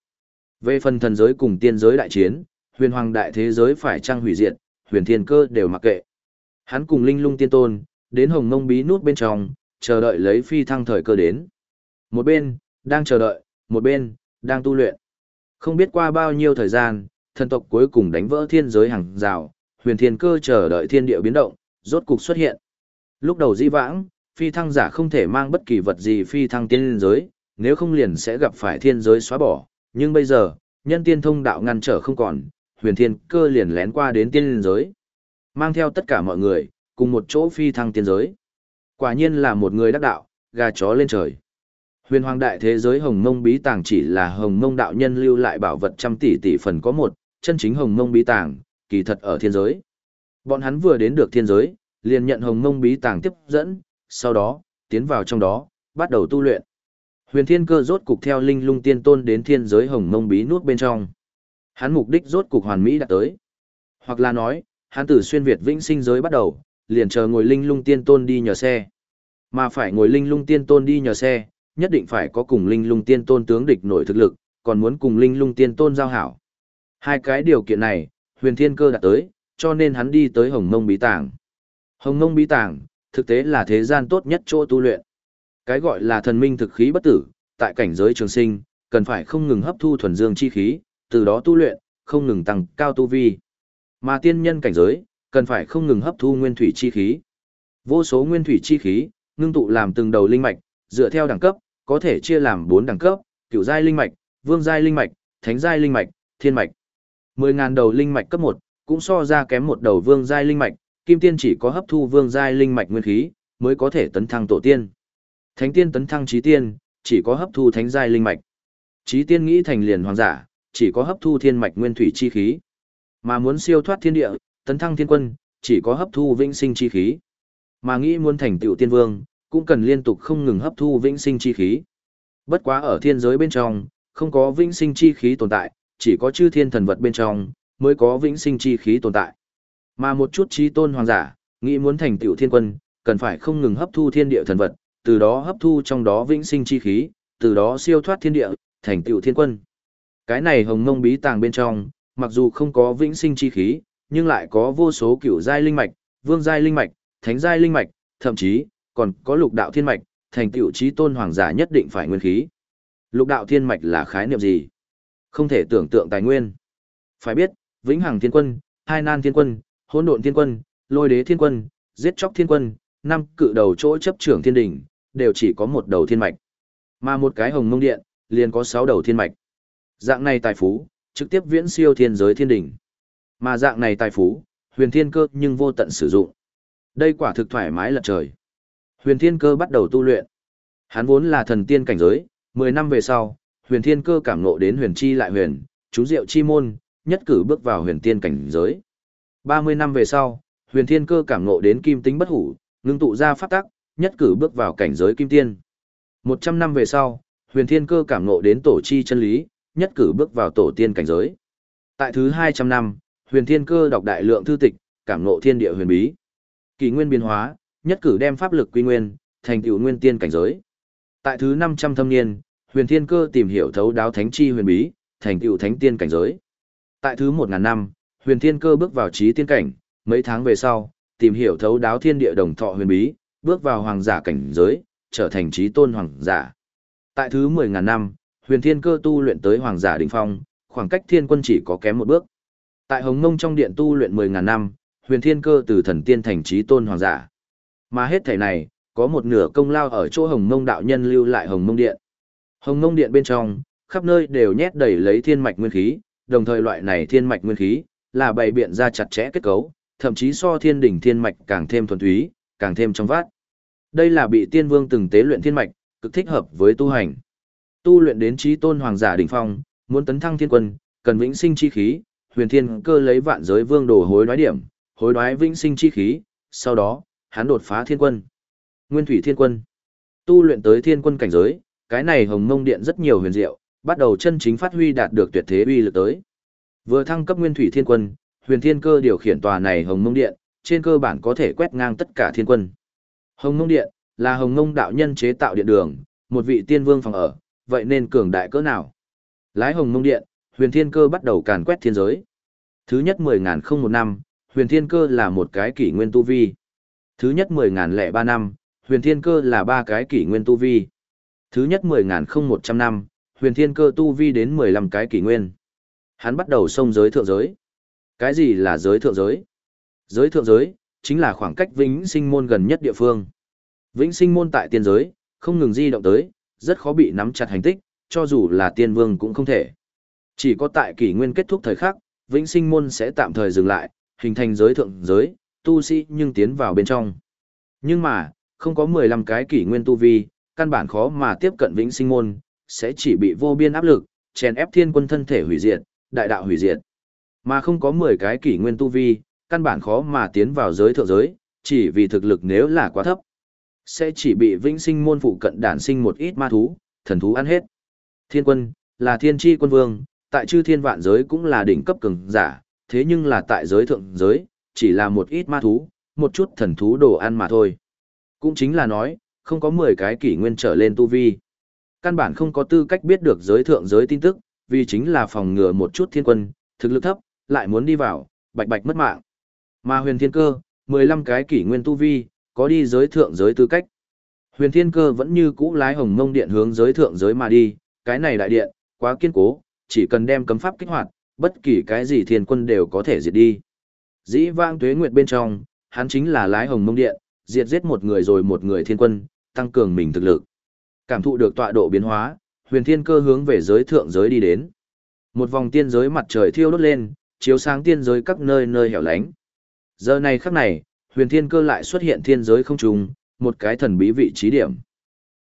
Về phần thần giới cùng tiên giới đại chiến, huyền hoàng đại thế giới phải trang hủy diệt, huyền thiên cơ đều mặc kệ. Hắn cùng linh lung tiên tôn, đến hồng mông bí nút bên trong, chờ đợi lấy phi thăng thời cơ đến. Một bên, đang chờ đợi, một bên, đang tu luyện. Không biết qua bao nhiêu thời gian, thần tộc cuối cùng đánh vỡ thiên giới hàng rào, huyền thiên cơ chờ đợi thiên địa biến động, rốt cục xuất hiện. Lúc đầu di vãng, phi thăng giả không thể mang bất kỳ vật gì phi thăng tiên giới, nếu không liền sẽ gặp phải thiên giới xóa bỏ. Nhưng bây giờ, nhân tiên thông đạo ngăn trở không còn, huyền thiên cơ liền lén qua đến tiên giới. Mang theo tất cả mọi người, cùng một chỗ phi thăng tiên giới. Quả nhiên là một người đắc đạo, gà chó lên trời. Huyền hoàng đại thế giới hồng mông bí tàng chỉ là hồng mông đạo nhân lưu lại bảo vật trăm tỷ tỷ phần có một, chân chính hồng mông bí tàng, kỳ thật ở thiên giới. Bọn hắn vừa đến được thiên giới, liền nhận hồng mông bí tàng tiếp dẫn, sau đó, tiến vào trong đó, bắt đầu tu luyện. Huyền thiên cơ rốt cục theo linh lung tiên tôn đến thiên giới hồng mông bí nuốt bên trong. Hắn mục đích rốt cục hoàn mỹ đã tới. Hoặc là nói, hắn từ xuyên Việt vĩnh sinh giới bắt đầu, liền chờ ngồi linh lung tiên tôn đi nhờ xe. Mà phải ngồi linh lung tiên tôn đi nhờ xe, nhất định phải có cùng linh lung tiên tôn tướng địch nổi thực lực, còn muốn cùng linh lung tiên tôn giao hảo. Hai cái điều kiện này, huyền thiên cơ đã tới, cho nên hắn đi tới hồng mông bí tàng. Hồng mông bí tàng, thực tế là thế gian tốt nhất chỗ tu luyện. Cái gọi là thần minh thực khí bất tử, tại cảnh giới trường sinh, cần phải không ngừng hấp thu thuần dương chi khí, từ đó tu luyện, không ngừng tăng cao tu vi. Mà tiên nhân cảnh giới, cần phải không ngừng hấp thu nguyên thủy chi khí. Vô số nguyên thủy chi khí, ngưng tụ làm từng đầu linh mạch, dựa theo đẳng cấp, có thể chia làm 4 đẳng cấp, cửu giai linh mạch, vương giai linh mạch, thánh giai linh mạch, thiên mạch. 10.000 đầu linh mạch cấp 1, cũng so ra kém một đầu vương giai linh mạch, kim tiên chỉ có hấp thu vương giai linh mạch nguyên khí, mới có thể tấn thăng tổ tiên. Thánh tiên tấn thăng trí tiên, chỉ có hấp thu thánh giai linh mạch. Trí tiên nghĩ thành liền hoàng giả, chỉ có hấp thu thiên mạch nguyên thủy chi khí. Mà muốn siêu thoát thiên địa, tấn thăng thiên quân, chỉ có hấp thu vĩnh sinh chi khí. Mà nghĩ muốn thành tựu tiên vương, cũng cần liên tục không ngừng hấp thu vĩnh sinh chi khí. Bất quá ở thiên giới bên trong, không có vĩnh sinh chi khí tồn tại, chỉ có chư thiên thần vật bên trong, mới có vĩnh sinh chi khí tồn tại. Mà một chút trí tôn hoàng giả, nghĩ muốn thành tựu thiên quân, cần phải không ngừng hấp thu thiên địa thần vật, từ đó hấp thu trong đó vĩnh sinh chi khí, từ đó siêu thoát thiên địa, thành tựu thiên quân. Cái này hồng mông bí tàng bên trong, mặc dù không có vĩnh sinh chi khí, nhưng lại có vô số cửu giai linh mạch, vương giai linh mạch, thánh giai linh mạch, thậm chí còn có lục đạo thiên mạch, thành tựu trí tôn hoàng giả nhất định phải nguyên khí. Lục đạo thiên mạch là khái niệm gì? Không thể tưởng tượng tài nguyên. Phải biết, vĩnh hằng thiên quân, hai nan thiên quân, hỗn độn thiên quân, lôi đế thiên quân, giết chóc thiên quân, năm cự đầu chỗ chấp trưởng thiên đỉnh, đều chỉ có một đầu thiên mạch. Mà một cái hồng mông điện, liền có sáu đầu thiên mạch. Dạng này tài phú, trực tiếp viễn siêu thiên giới thiên đỉnh. Mà dạng này tài phú, huyền thiên cơ nhưng vô tận sử dụng. Đây quả thực thoải mái lật trời. Huyền thiên cơ bắt đầu tu luyện. Hắn vốn là thần tiên cảnh giới, 10 năm về sau, huyền thiên cơ cảm ngộ đến huyền chi lại huyền, chú diệu chi môn, nhất cử bước vào huyền tiên cảnh giới. 30 năm về sau, huyền thiên cơ cảm ngộ đến kim tính bất hủ, ngưng tụ ra pháp tắc, nhất cử bước vào cảnh giới kim tiên. 100 năm về sau, huyền thiên cơ cảm ngộ đến tổ chi chân lý, nhất cử bước vào tổ tiên cảnh giới. Tại thứ 200 năm, huyền thiên cơ đọc đại lượng thư tịch, cảm ngộ thiên địa huyền bí. Kỳ nguyên biến hóa, nhất cử đem pháp lực quy nguyên, thành tựu nguyên tiên cảnh giới. Tại thứ 500 thâm niên, huyền thiên cơ tìm hiểu thấu đáo thánh chi huyền bí, thành tựu thánh tiên cảnh giới. Tại thứ 1000 năm, huyền thiên cơ bước vào trí tiên cảnh, mấy tháng về sau, tìm hiểu thấu đáo thiên địa đồng thọ huyền bí, bước vào hoàng giả cảnh giới, trở thành trí tôn hoàng giả. Tại thứ 10.000 năm, huyền thiên cơ tu luyện tới hoàng giả đỉnh phong, khoảng cách thiên quân chỉ có kém một bước. Tại Hồng mông trong điện tu luyện 10.000 năm, huyền thiên cơ từ thần tiên thành trí tôn hoàng giả. Mà hết thể này, có một nửa công lao ở chỗ Hồng mông đạo nhân lưu lại Hồng mông điện. Hồng Ngông điện bên trong, khắp nơi đều nhét đầy lấy thiên mạch nguyên khí, đồng thời loại này thiên mạch nguyên khí là bày biện ra chặt chẽ kết cấu, thậm chí so thiên đỉnh thiên mạch càng thêm thuần túy, càng thêm trong vát. Đây là bị tiên vương từng tế luyện thiên mạch, cực thích hợp với tu hành. Tu luyện đến trí tôn hoàng giả đỉnh phong, muốn tấn thăng thiên quân, cần vĩnh sinh chi khí, huyền thiên cơ lấy vạn giới vương đồ hối đoái điểm, hối đoái vĩnh sinh chi khí, sau đó, hắn đột phá thiên quân. Nguyên thủy thiên quân. Tu luyện tới thiên quân cảnh giới, cái này hồng mông điện rất nhiều huyền diệu, bắt đầu chân chính phát huy đạt được tuyệt thế uy lực tới. Vừa thăng cấp nguyên thủy thiên quân, huyền thiên cơ điều khiển tòa này hồng mông điện, trên cơ bản có thể quét ngang tất cả thiên quân. Hồng mông điện, là hồng mông đạo nhân chế tạo điện đường, một vị tiên vương phòng ở, vậy nên cường đại cỡ nào? Lái hồng mông điện, huyền thiên cơ bắt đầu càn quét thiên giới. Thứ nhất mười ngàn không một năm, huyền thiên cơ là một cái kỷ nguyên tu vi. Thứ nhất mười ngàn lẻ ba năm, huyền thiên cơ là ba cái kỷ nguyên tu vi. Thứ nhất mười ngàn không một trăm năm, huyền thiên cơ tu vi đến mười lăm cái kỷ nguyên. Hắn bắt đầu xông giới thượng giới. Cái gì là giới thượng giới? Giới thượng giới, chính là khoảng cách vĩnh sinh môn gần nhất địa phương. Vĩnh sinh môn tại tiên giới, không ngừng di động tới, rất khó bị nắm chặt hành tích, cho dù là tiên vương cũng không thể. Chỉ có tại kỷ nguyên kết thúc thời khắc, vĩnh sinh môn sẽ tạm thời dừng lại, hình thành giới thượng giới, tu sĩ nhưng tiến vào bên trong. Nhưng mà, không có 15 cái kỷ nguyên tu vi, căn bản khó mà tiếp cận vĩnh sinh môn, sẽ chỉ bị vô biên áp lực, chèn ép thiên quân thân thể hủy diệt, đại đạo hủy diệt. Mà không có 10 cái kỷ nguyên tu vi, căn bản khó mà tiến vào giới thượng giới, chỉ vì thực lực nếu là quá thấp, sẽ chỉ bị vĩnh sinh môn phụ cận đản sinh một ít ma thú, thần thú ăn hết. Thiên quân, là thiên tri quân vương, tại chư thiên vạn giới cũng là đỉnh cấp cường giả, thế nhưng là tại giới thượng giới, chỉ là một ít ma thú, một chút thần thú đồ ăn mà thôi. Cũng chính là nói, không có 10 cái kỷ nguyên trở lên tu vi. Căn bản không có tư cách biết được giới thượng giới tin tức, vì chính là phòng ngừa một chút thiên quân, thực lực thấp, lại muốn đi vào, bạch bạch mất mạng. Mà huyền thiên cơ, 15 cái kỷ nguyên tu vi, có đi giới thượng giới tư cách. Huyền thiên cơ vẫn như cũ lái hồng mông điện hướng giới thượng giới mà đi, cái này đại điện, quá kiên cố, chỉ cần đem cấm pháp kích hoạt, bất kỳ cái gì thiên quân đều có thể diệt đi. Dĩ Vang tuế nguyệt bên trong, hắn chính là lái hồng mông điện, diệt giết một người rồi một người thiên quân, tăng cường mình thực lực. Cảm thụ được tọa độ biến hóa, huyền thiên cơ hướng về giới thượng giới đi đến. Một vòng tiên giới mặt trời thiêu đốt lên, chiếu sáng tiên giới các nơi nơi hẻo lánh. Giờ này khắc này, huyền thiên cơ lại xuất hiện thiên giới không trùng, một cái thần bí vị trí điểm.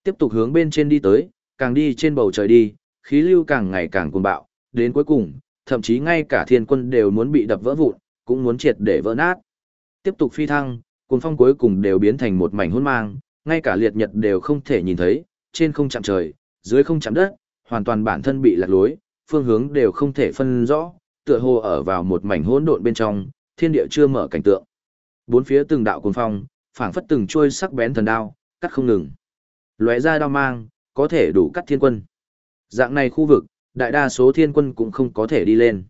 Tiếp tục hướng bên trên đi tới, càng đi trên bầu trời đi, khí lưu càng ngày càng cuồng bạo, đến cuối cùng, thậm chí ngay cả thiên quân đều muốn bị đập vỡ vụn, cũng muốn triệt để vỡ nát. Tiếp tục phi thăng, cuồng phong cuối cùng đều biến thành một mảnh hỗn mang, ngay cả liệt nhật đều không thể nhìn thấy, trên không chạm trời, dưới không chạm đất, hoàn toàn bản thân bị lạc lối, phương hướng đều không thể phân rõ, tựa hồ ở vào một mảnh hỗn độn bên trong, thiên địa chưa mở cảnh tượng. Bốn phía từng đạo cuồng phong, phảng phất từng trôi sắc bén thần đao, cắt không ngừng. Lóe ra đao mang, có thể đủ cắt thiên quân. Dạng này khu vực, đại đa số thiên quân cũng không có thể đi lên.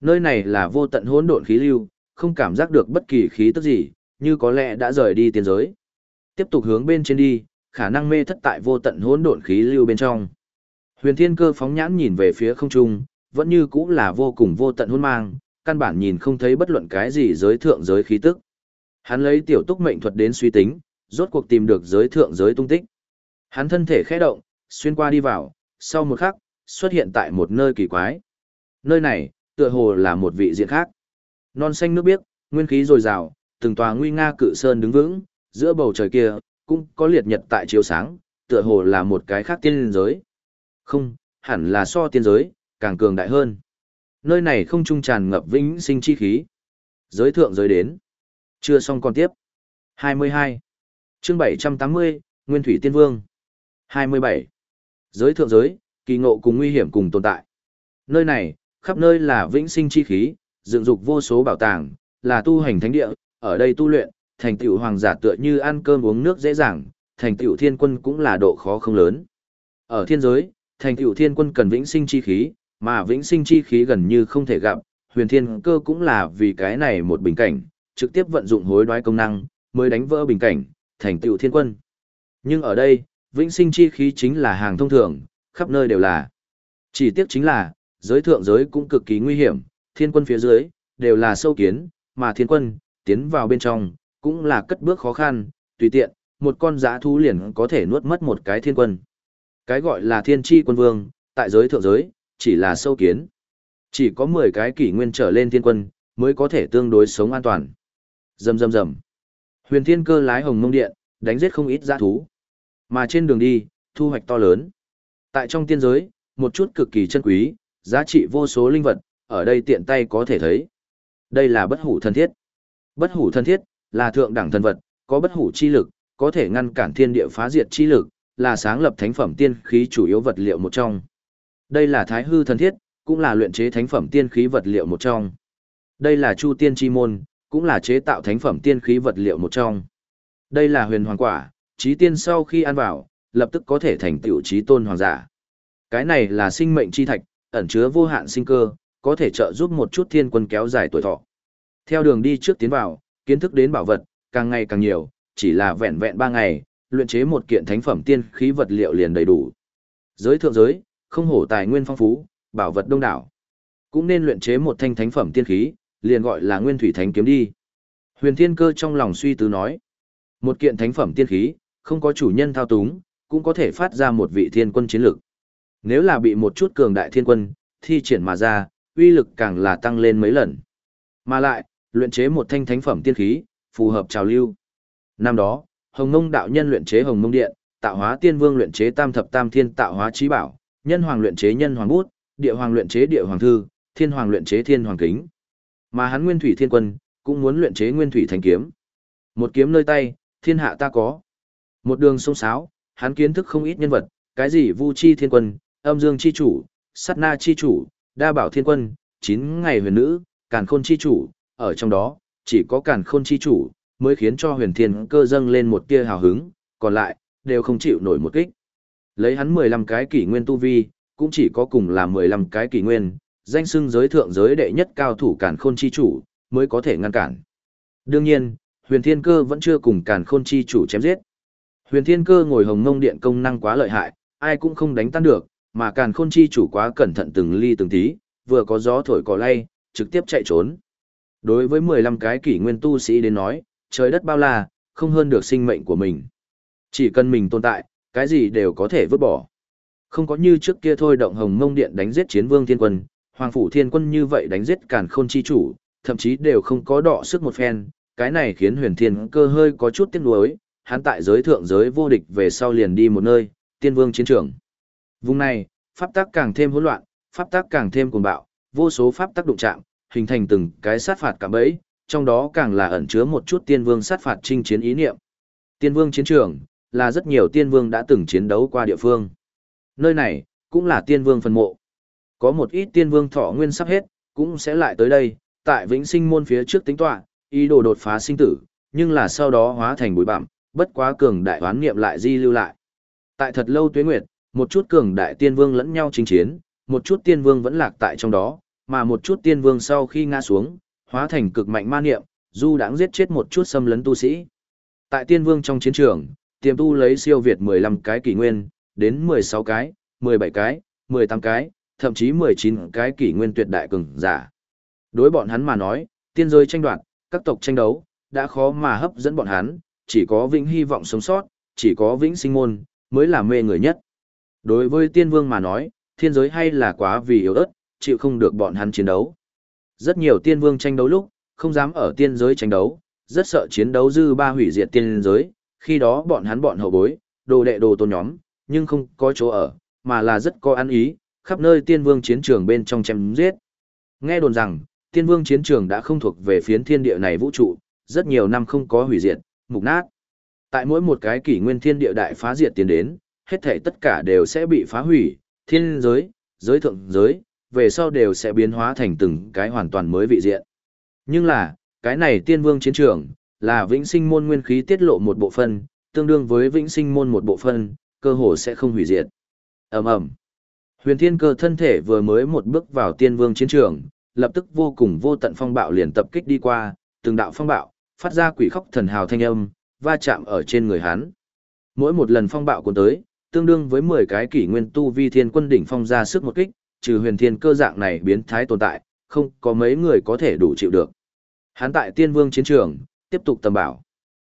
Nơi này là vô tận hỗn độn khí lưu, không cảm giác được bất kỳ khí tức gì, như có lẽ đã rời đi tiên giới. Tiếp tục hướng bên trên đi, khả năng mê thất tại vô tận hỗn độn khí lưu bên trong. Huyền Thiên Cơ phóng nhãn nhìn về phía không trung, vẫn như cũng là vô cùng vô tận hỗn mang, căn bản nhìn không thấy bất luận cái gì giới thượng giới khí tức. Hắn lấy tiểu túc mệnh thuật đến suy tính, rốt cuộc tìm được giới thượng giới tung tích. Hắn thân thể khẽ động, xuyên qua đi vào, sau một khắc, xuất hiện tại một nơi kỳ quái. Nơi này, tựa hồ là một vị diện khác. Non xanh nước biếc, nguyên khí dồi dào, từng tòa nguy nga cự sơn đứng vững, giữa bầu trời kia, cũng có liệt nhật tại chiếu sáng, tựa hồ là một cái khác tiên giới. Không, hẳn là so tiên giới, càng cường đại hơn. Nơi này không trung tràn ngập vĩnh sinh chi khí. Giới thượng giới đến. Chưa xong còn tiếp. 22. chương 780, Nguyên Thủy Tiên Vương. 27. Giới thượng giới, kỳ ngộ cùng nguy hiểm cùng tồn tại. Nơi này, khắp nơi là vĩnh sinh chi khí, dựng dục vô số bảo tàng, là tu hành thánh địa, ở đây tu luyện, thành tựu hoàng giả tựa như ăn cơm uống nước dễ dàng, thành tựu thiên quân cũng là độ khó không lớn. Ở thiên giới, thành tựu thiên quân cần vĩnh sinh chi khí, mà vĩnh sinh chi khí gần như không thể gặp, huyền thiên cơ cũng là vì cái này một bình cảnh, trực tiếp vận dụng hối đoái công năng, mới đánh vỡ bình cảnh, thành tựu thiên quân. Nhưng ở đây, vĩnh sinh chi khí chính là hàng thông thường, khắp nơi đều là. Chỉ tiếc chính là, giới thượng giới cũng cực kỳ nguy hiểm, thiên quân phía dưới, đều là sâu kiến, mà thiên quân, tiến vào bên trong, cũng là cất bước khó khăn, tùy tiện, một con giã thú liền có thể nuốt mất một cái thiên quân. Cái gọi là thiên tri quân vương, tại giới thượng giới, chỉ là sâu kiến. Chỉ có 10 cái kỷ nguyên trở lên thiên quân, mới có thể tương đối sống an toàn. dầm dầm dầm, Huyền Thiên Cơ lái Hồng Mông Điện, đánh giết không ít giã thú. Mà trên đường đi, thu hoạch to lớn. Tại trong tiên giới, một chút cực kỳ chân quý, giá trị vô số linh vật, ở đây tiện tay có thể thấy. Đây là bất hủ thân thiết. Bất hủ thân thiết, là thượng đẳng thần vật, có bất hủ chi lực, có thể ngăn cản thiên địa phá diệt chi lực, là sáng lập thánh phẩm tiên khí chủ yếu vật liệu một trong. Đây là thái hư thần thiết, cũng là luyện chế thánh phẩm tiên khí vật liệu một trong. Đây là chu tiên chi môn, cũng là chế tạo thánh phẩm tiên khí vật liệu một trong. Đây là huyền hoàng quả, trí tiên sau khi ăn vào, lập tức có thể thành tựu trí tôn hoàng giả. Cái này là sinh mệnh chi thạch, ẩn chứa vô hạn sinh cơ, có thể trợ giúp một chút thiên quân kéo dài tuổi thọ. Theo đường đi trước tiến vào, kiến thức đến bảo vật, càng ngày càng nhiều, chỉ là vẹn vẹn ba ngày, luyện chế một kiện thánh phẩm tiên khí vật liệu liền đầy đủ. Giới thượng giới, không hổ tài nguyên phong phú, bảo vật đông đảo. Cũng nên luyện chế một thanh thánh phẩm tiên khí, liền gọi là Nguyên Thủy Thánh kiếm đi. Huyền Thiên Cơ trong lòng suy tư nói, một kiện thánh phẩm tiên khí, không có chủ nhân thao túng, cũng có thể phát ra một vị thiên quân chiến lực. Nếu là bị một chút cường đại thiên quân, thi triển mà ra, uy lực càng là tăng lên mấy lần. Mà lại, luyện chế một thanh thánh phẩm tiên khí, phù hợp trào lưu. Năm đó, Hồng Ngông đạo nhân luyện chế Hồng Ngông điện, tạo hóa tiên vương luyện chế Tam thập tam thiên tạo hóa chí bảo, nhân hoàng luyện chế nhân hoàng bút, địa hoàng luyện chế địa hoàng thư, thiên hoàng luyện chế thiên hoàng kính. Mà hắn Nguyên Thủy Thiên Quân cũng muốn luyện chế Nguyên Thủy Thành kiếm. Một kiếm nơi tay, thiên hạ ta có. Một đường sông sáo, hắn kiến thức không ít nhân vật, cái gì Vu Chi Thiên Quân, Âm Dương chi chủ, Sát Na chi chủ, Đa Bảo Thiên Quân, chín ngày huyền nữ, Càn Khôn chi chủ, ở trong đó, chỉ có Càn Khôn chi chủ mới khiến cho Huyền Thiên Cơ dâng lên một tia hào hứng, còn lại đều không chịu nổi một kích. Lấy hắn 15 cái kỷ nguyên tu vi, cũng chỉ có cùng là 15 cái kỷ nguyên, danh xưng giới thượng giới đệ nhất cao thủ Càn Khôn chi chủ, mới có thể ngăn cản. Đương nhiên, Huyền Thiên Cơ vẫn chưa cùng Càn Khôn chi chủ chém giết. Huyền Thiên Cơ ngồi Hồng Ngông Điện công năng quá lợi hại, ai cũng không đánh tan được, mà Càn Khôn chi chủ quá cẩn thận từng ly từng tí, vừa có gió thổi cỏ lay, trực tiếp chạy trốn. Đối với 15 cái kỷ nguyên tu sĩ đến nói, trời đất bao la, không hơn được sinh mệnh của mình. Chỉ cần mình tồn tại, cái gì đều có thể vứt bỏ. Không có như trước kia thôi động hồng mông điện đánh giết chiến vương thiên quân, hoàng phủ thiên quân như vậy đánh giết càn khôn chi chủ, thậm chí đều không có đọ sức một phen, cái này khiến huyền thiên cơ hơi có chút tiếc nuối, hắn tại giới thượng giới vô địch về sau liền đi một nơi, tiên vương chiến trường. Vùng này, pháp tắc càng thêm hỗn loạn, pháp tắc càng thêm cuồng bạo, vô số pháp tắc đụng chạm, hình thành từng cái sát phạt cạm bẫy, trong đó càng là ẩn chứa một chút tiên vương sát phạt chinh chiến ý niệm. Tiên vương chiến trường, là rất nhiều tiên vương đã từng chiến đấu qua địa phương. Nơi này, cũng là tiên vương phân mộ. Có một ít tiên vương thọ nguyên sắp hết, cũng sẽ lại tới đây, tại vĩnh sinh môn phía trước tính tọa, ý đồ đột phá sinh tử, nhưng là sau đó hóa thành bụi bặm, bất quá cường đại hoán niệm lại di lưu lại. Tại thật lâu tuế nguyệt, một chút cường đại tiên vương lẫn nhau chinh chiến, một chút tiên vương vẫn lạc tại trong đó, mà một chút tiên vương sau khi ngã xuống, hóa thành cực mạnh ma niệm, du đãng giết chết một chút xâm lấn tu sĩ. Tại tiên vương trong chiến trường, tiềm tu lấy siêu việt 15 cái kỷ nguyên, đến 16 cái, 17 cái, 18 cái, thậm chí 19 cái kỷ nguyên tuyệt đại cường giả. Đối bọn hắn mà nói, tiên giới tranh đoạt, các tộc tranh đấu, đã khó mà hấp dẫn bọn hắn, chỉ có vĩnh hy vọng sống sót, chỉ có vĩnh sinh môn, mới là mê người nhất. Đối với tiên vương mà nói, thiên giới hay là quá vì yếu ớt, chịu không được bọn hắn chiến đấu. Rất nhiều tiên vương tranh đấu lúc, không dám ở tiên giới tranh đấu, rất sợ chiến đấu dư ba hủy diệt tiên giới, khi đó bọn hắn bọn hậu bối, đồ đệ đồ tôn nhóm, nhưng không có chỗ ở, mà là rất có ăn ý, khắp nơi tiên vương chiến trường bên trong chém giết. Nghe đồn rằng, tiên vương chiến trường đã không thuộc về phiến thiên địa này vũ trụ, rất nhiều năm không có hủy diệt, mục nát. Tại mỗi một cái kỷ nguyên thiên địa đại phá diệt tiến đến, hết thảy tất cả đều sẽ bị phá hủy, thiên giới, giới thượng giới, về sau đều sẽ biến hóa thành từng cái hoàn toàn mới vị diện. Nhưng là, cái này tiên vương chiến trường, là vĩnh sinh môn nguyên khí tiết lộ một bộ phân, tương đương với vĩnh sinh môn một bộ phân, cơ hồ sẽ không hủy diệt. ầm ầm Huyền thiên cơ thân thể vừa mới một bước vào tiên vương chiến trường, lập tức vô cùng vô tận phong bạo liền tập kích đi qua, từng đạo phong bạo, phát ra quỷ khóc thần hào thanh âm, va chạm ở trên người hắn. Mỗi một lần phong bạo cuốn tới, tương đương với 10 cái kỷ nguyên tu vi thiên quân đỉnh phong ra sức một kích, trừ huyền thiên cơ dạng này biến thái tồn tại, không có mấy người có thể đủ chịu được. Hắn tại tiên vương chiến trường, tiếp tục tầm bảo.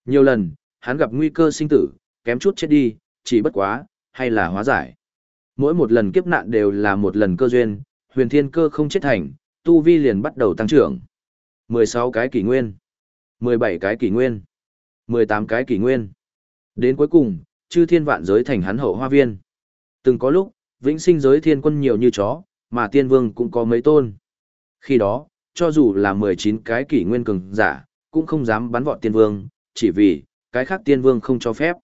Nhiều lần, hắn gặp nguy cơ sinh tử, kém chút chết đi, chỉ bất quá, hay là hóa giải. Mỗi một lần kiếp nạn đều là một lần cơ duyên, huyền thiên cơ không chết thành, tu vi liền bắt đầu tăng trưởng. 16 cái kỷ nguyên, 17 cái kỷ nguyên, 18 cái kỷ nguyên. Đến cuối cùng, chư thiên vạn giới thành hắn hậu hoa viên. Từng có lúc, vĩnh sinh giới thiên quân nhiều như chó, mà tiên vương cũng có mấy tôn. Khi đó, cho dù là 19 cái kỷ nguyên cường giả, cũng không dám bắn vọt tiên vương, chỉ vì, cái khác tiên vương không cho phép.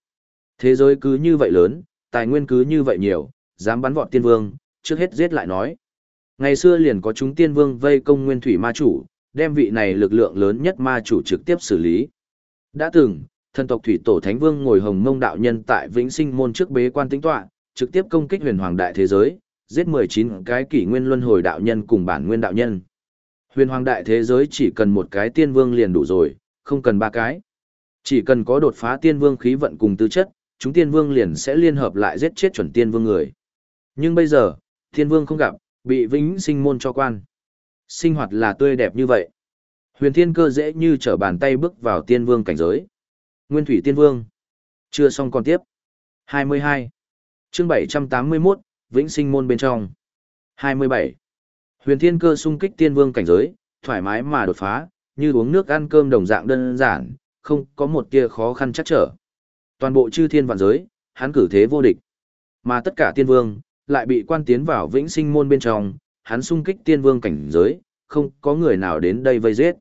Thế giới cứ như vậy lớn, tài nguyên cứ như vậy nhiều, dám bắn vọt tiên vương, trước hết giết lại nói. Ngày xưa liền có chúng tiên vương vây công nguyên thủy ma chủ, đem vị này lực lượng lớn nhất ma chủ trực tiếp xử lý. Đã từng, thần tộc thủy tổ thánh vương ngồi hồng mông đạo nhân tại vĩnh sinh môn trước bế quan tĩnh tọa, trực tiếp công kích huyền hoàng đại thế giới, giết 19 cái kỷ nguyên luân hồi đạo nhân cùng bản nguyên đạo nhân. Huyền hoàng đại thế giới chỉ cần một cái tiên vương liền đủ rồi, không cần ba cái. Chỉ cần có đột phá tiên vương khí vận cùng tư chất, chúng tiên vương liền sẽ liên hợp lại giết chết chuẩn tiên vương người. Nhưng bây giờ, tiên vương không gặp, bị vĩnh sinh môn cho quan. Sinh hoạt là tươi đẹp như vậy. Huyền thiên cơ dễ như trở bàn tay bước vào tiên vương cảnh giới. Nguyên thủy tiên vương. Chưa xong còn tiếp. 22 chương 781, vĩnh sinh môn bên trong. 27. Huyền thiên cơ sung kích tiên vương cảnh giới, thoải mái mà đột phá, như uống nước ăn cơm đồng dạng đơn giản, không có một tia khó khăn chắc trở. Toàn bộ chư thiên vạn giới, hắn cử thế vô địch. Mà tất cả tiên vương, lại bị quan tiến vào vĩnh sinh môn bên trong, hắn sung kích tiên vương cảnh giới, không có người nào đến đây vây giết.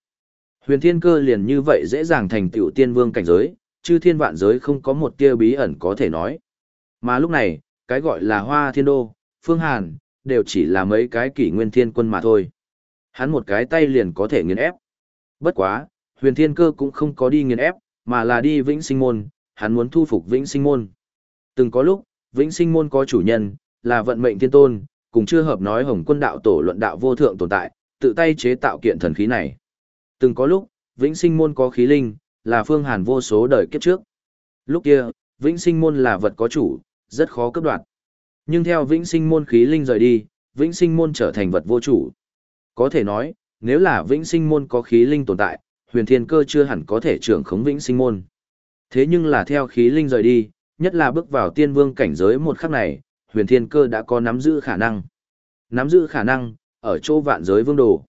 Huyền thiên cơ liền như vậy dễ dàng thành tựu tiên vương cảnh giới, chư thiên vạn giới không có một tia bí ẩn có thể nói. Mà lúc này, cái gọi là hoa thiên đô, phương hàn, đều chỉ là mấy cái kỷ nguyên thiên quân mà thôi. Hắn một cái tay liền có thể nghiền ép. Bất quá, huyền thiên cơ cũng không có đi nghiền ép, mà là đi vĩnh sinh môn, hắn muốn thu phục vĩnh sinh môn. Từng có lúc, vĩnh sinh môn có chủ nhân, là vận mệnh thiên tôn, cùng chưa hợp nói hồng quân đạo tổ luận đạo vô thượng tồn tại, tự tay chế tạo kiện thần khí này. Từng có lúc, vĩnh sinh môn có khí linh, là phương hàn vô số đời kiếp trước. Lúc kia, vĩnh sinh môn là vật có chủ, rất khó cấp đoạt. Nhưng theo vĩnh sinh môn khí linh rời đi, vĩnh sinh môn trở thành vật vô chủ. Có thể nói, nếu là vĩnh sinh môn có khí linh tồn tại, huyền thiên cơ chưa hẳn có thể trưởng khống vĩnh sinh môn. Thế nhưng là theo khí linh rời đi, nhất là bước vào tiên vương cảnh giới một khắc này, huyền thiên cơ đã có nắm giữ khả năng. Nắm giữ khả năng, ở chỗ vạn giới vương đồ.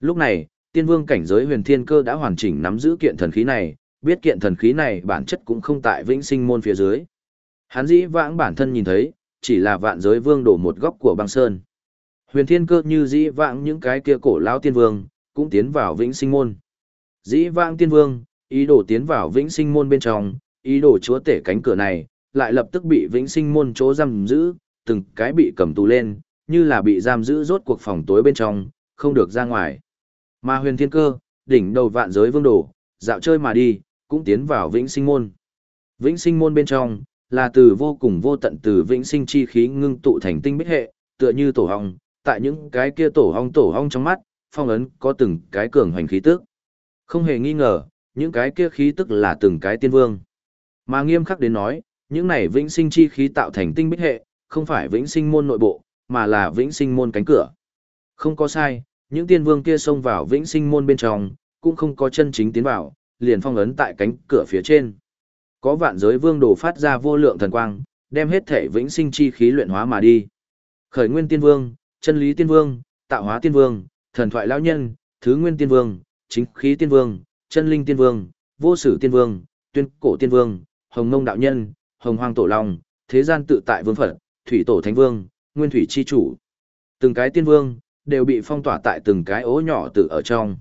Lúc này, tiên vương cảnh giới huyền thiên cơ đã hoàn chỉnh nắm giữ kiện thần khí này, biết kiện thần khí này bản chất cũng không tại vĩnh sinh môn phía dưới. Hắn dĩ vãng bản thân nhìn thấy, chỉ là vạn giới vương đổ một góc của băng sơn. Huyền thiên cơ như dĩ vãng những cái kia cổ lão tiên vương, cũng tiến vào vĩnh sinh môn. Dĩ vãng tiên vương, ý đồ tiến vào vĩnh sinh môn bên trong, ý đồ chúa tể cánh cửa này, lại lập tức bị vĩnh sinh môn chỗ giam giữ, từng cái bị cầm tù lên, như là bị giam giữ rốt cuộc phòng tối bên trong, không được ra ngoài. Mà huyền thiên cơ, đỉnh đầu vạn giới vương đồ, dạo chơi mà đi, cũng tiến vào vĩnh sinh môn. Vĩnh sinh môn bên trong, là từ vô cùng vô tận từ vĩnh sinh chi khí ngưng tụ thành tinh bích hệ, tựa như tổ hong, tại những cái kia tổ hong tổ hong trong mắt, phong ấn có từng cái cường hoành khí tức. Không hề nghi ngờ, những cái kia khí tức là từng cái tiên vương. Mà nghiêm khắc đến nói, những này vĩnh sinh chi khí tạo thành tinh bích hệ, không phải vĩnh sinh môn nội bộ, mà là vĩnh sinh môn cánh cửa. Không có sai, những tiên vương kia xông vào vĩnh sinh môn bên trong, cũng không có chân chính tiến vào, liền phong ấn tại cánh cửa phía trên. Có vạn giới vương đồ phát ra vô lượng thần quang, đem hết thể vĩnh sinh chi khí luyện hóa mà đi. Khởi nguyên tiên vương, chân lý tiên vương, tạo hóa tiên vương, thần thoại lão nhân, thứ nguyên tiên vương, chính khí tiên vương, chân linh tiên vương, vô sử tiên vương, tuyên cổ tiên vương, hồng ngông đạo nhân, hồng hoàng tổ long, thế gian tự tại vương phật, thủy tổ thánh vương, nguyên thủy chi chủ. Từng cái tiên vương, đều bị phong tỏa tại từng cái ố nhỏ tự ở trong.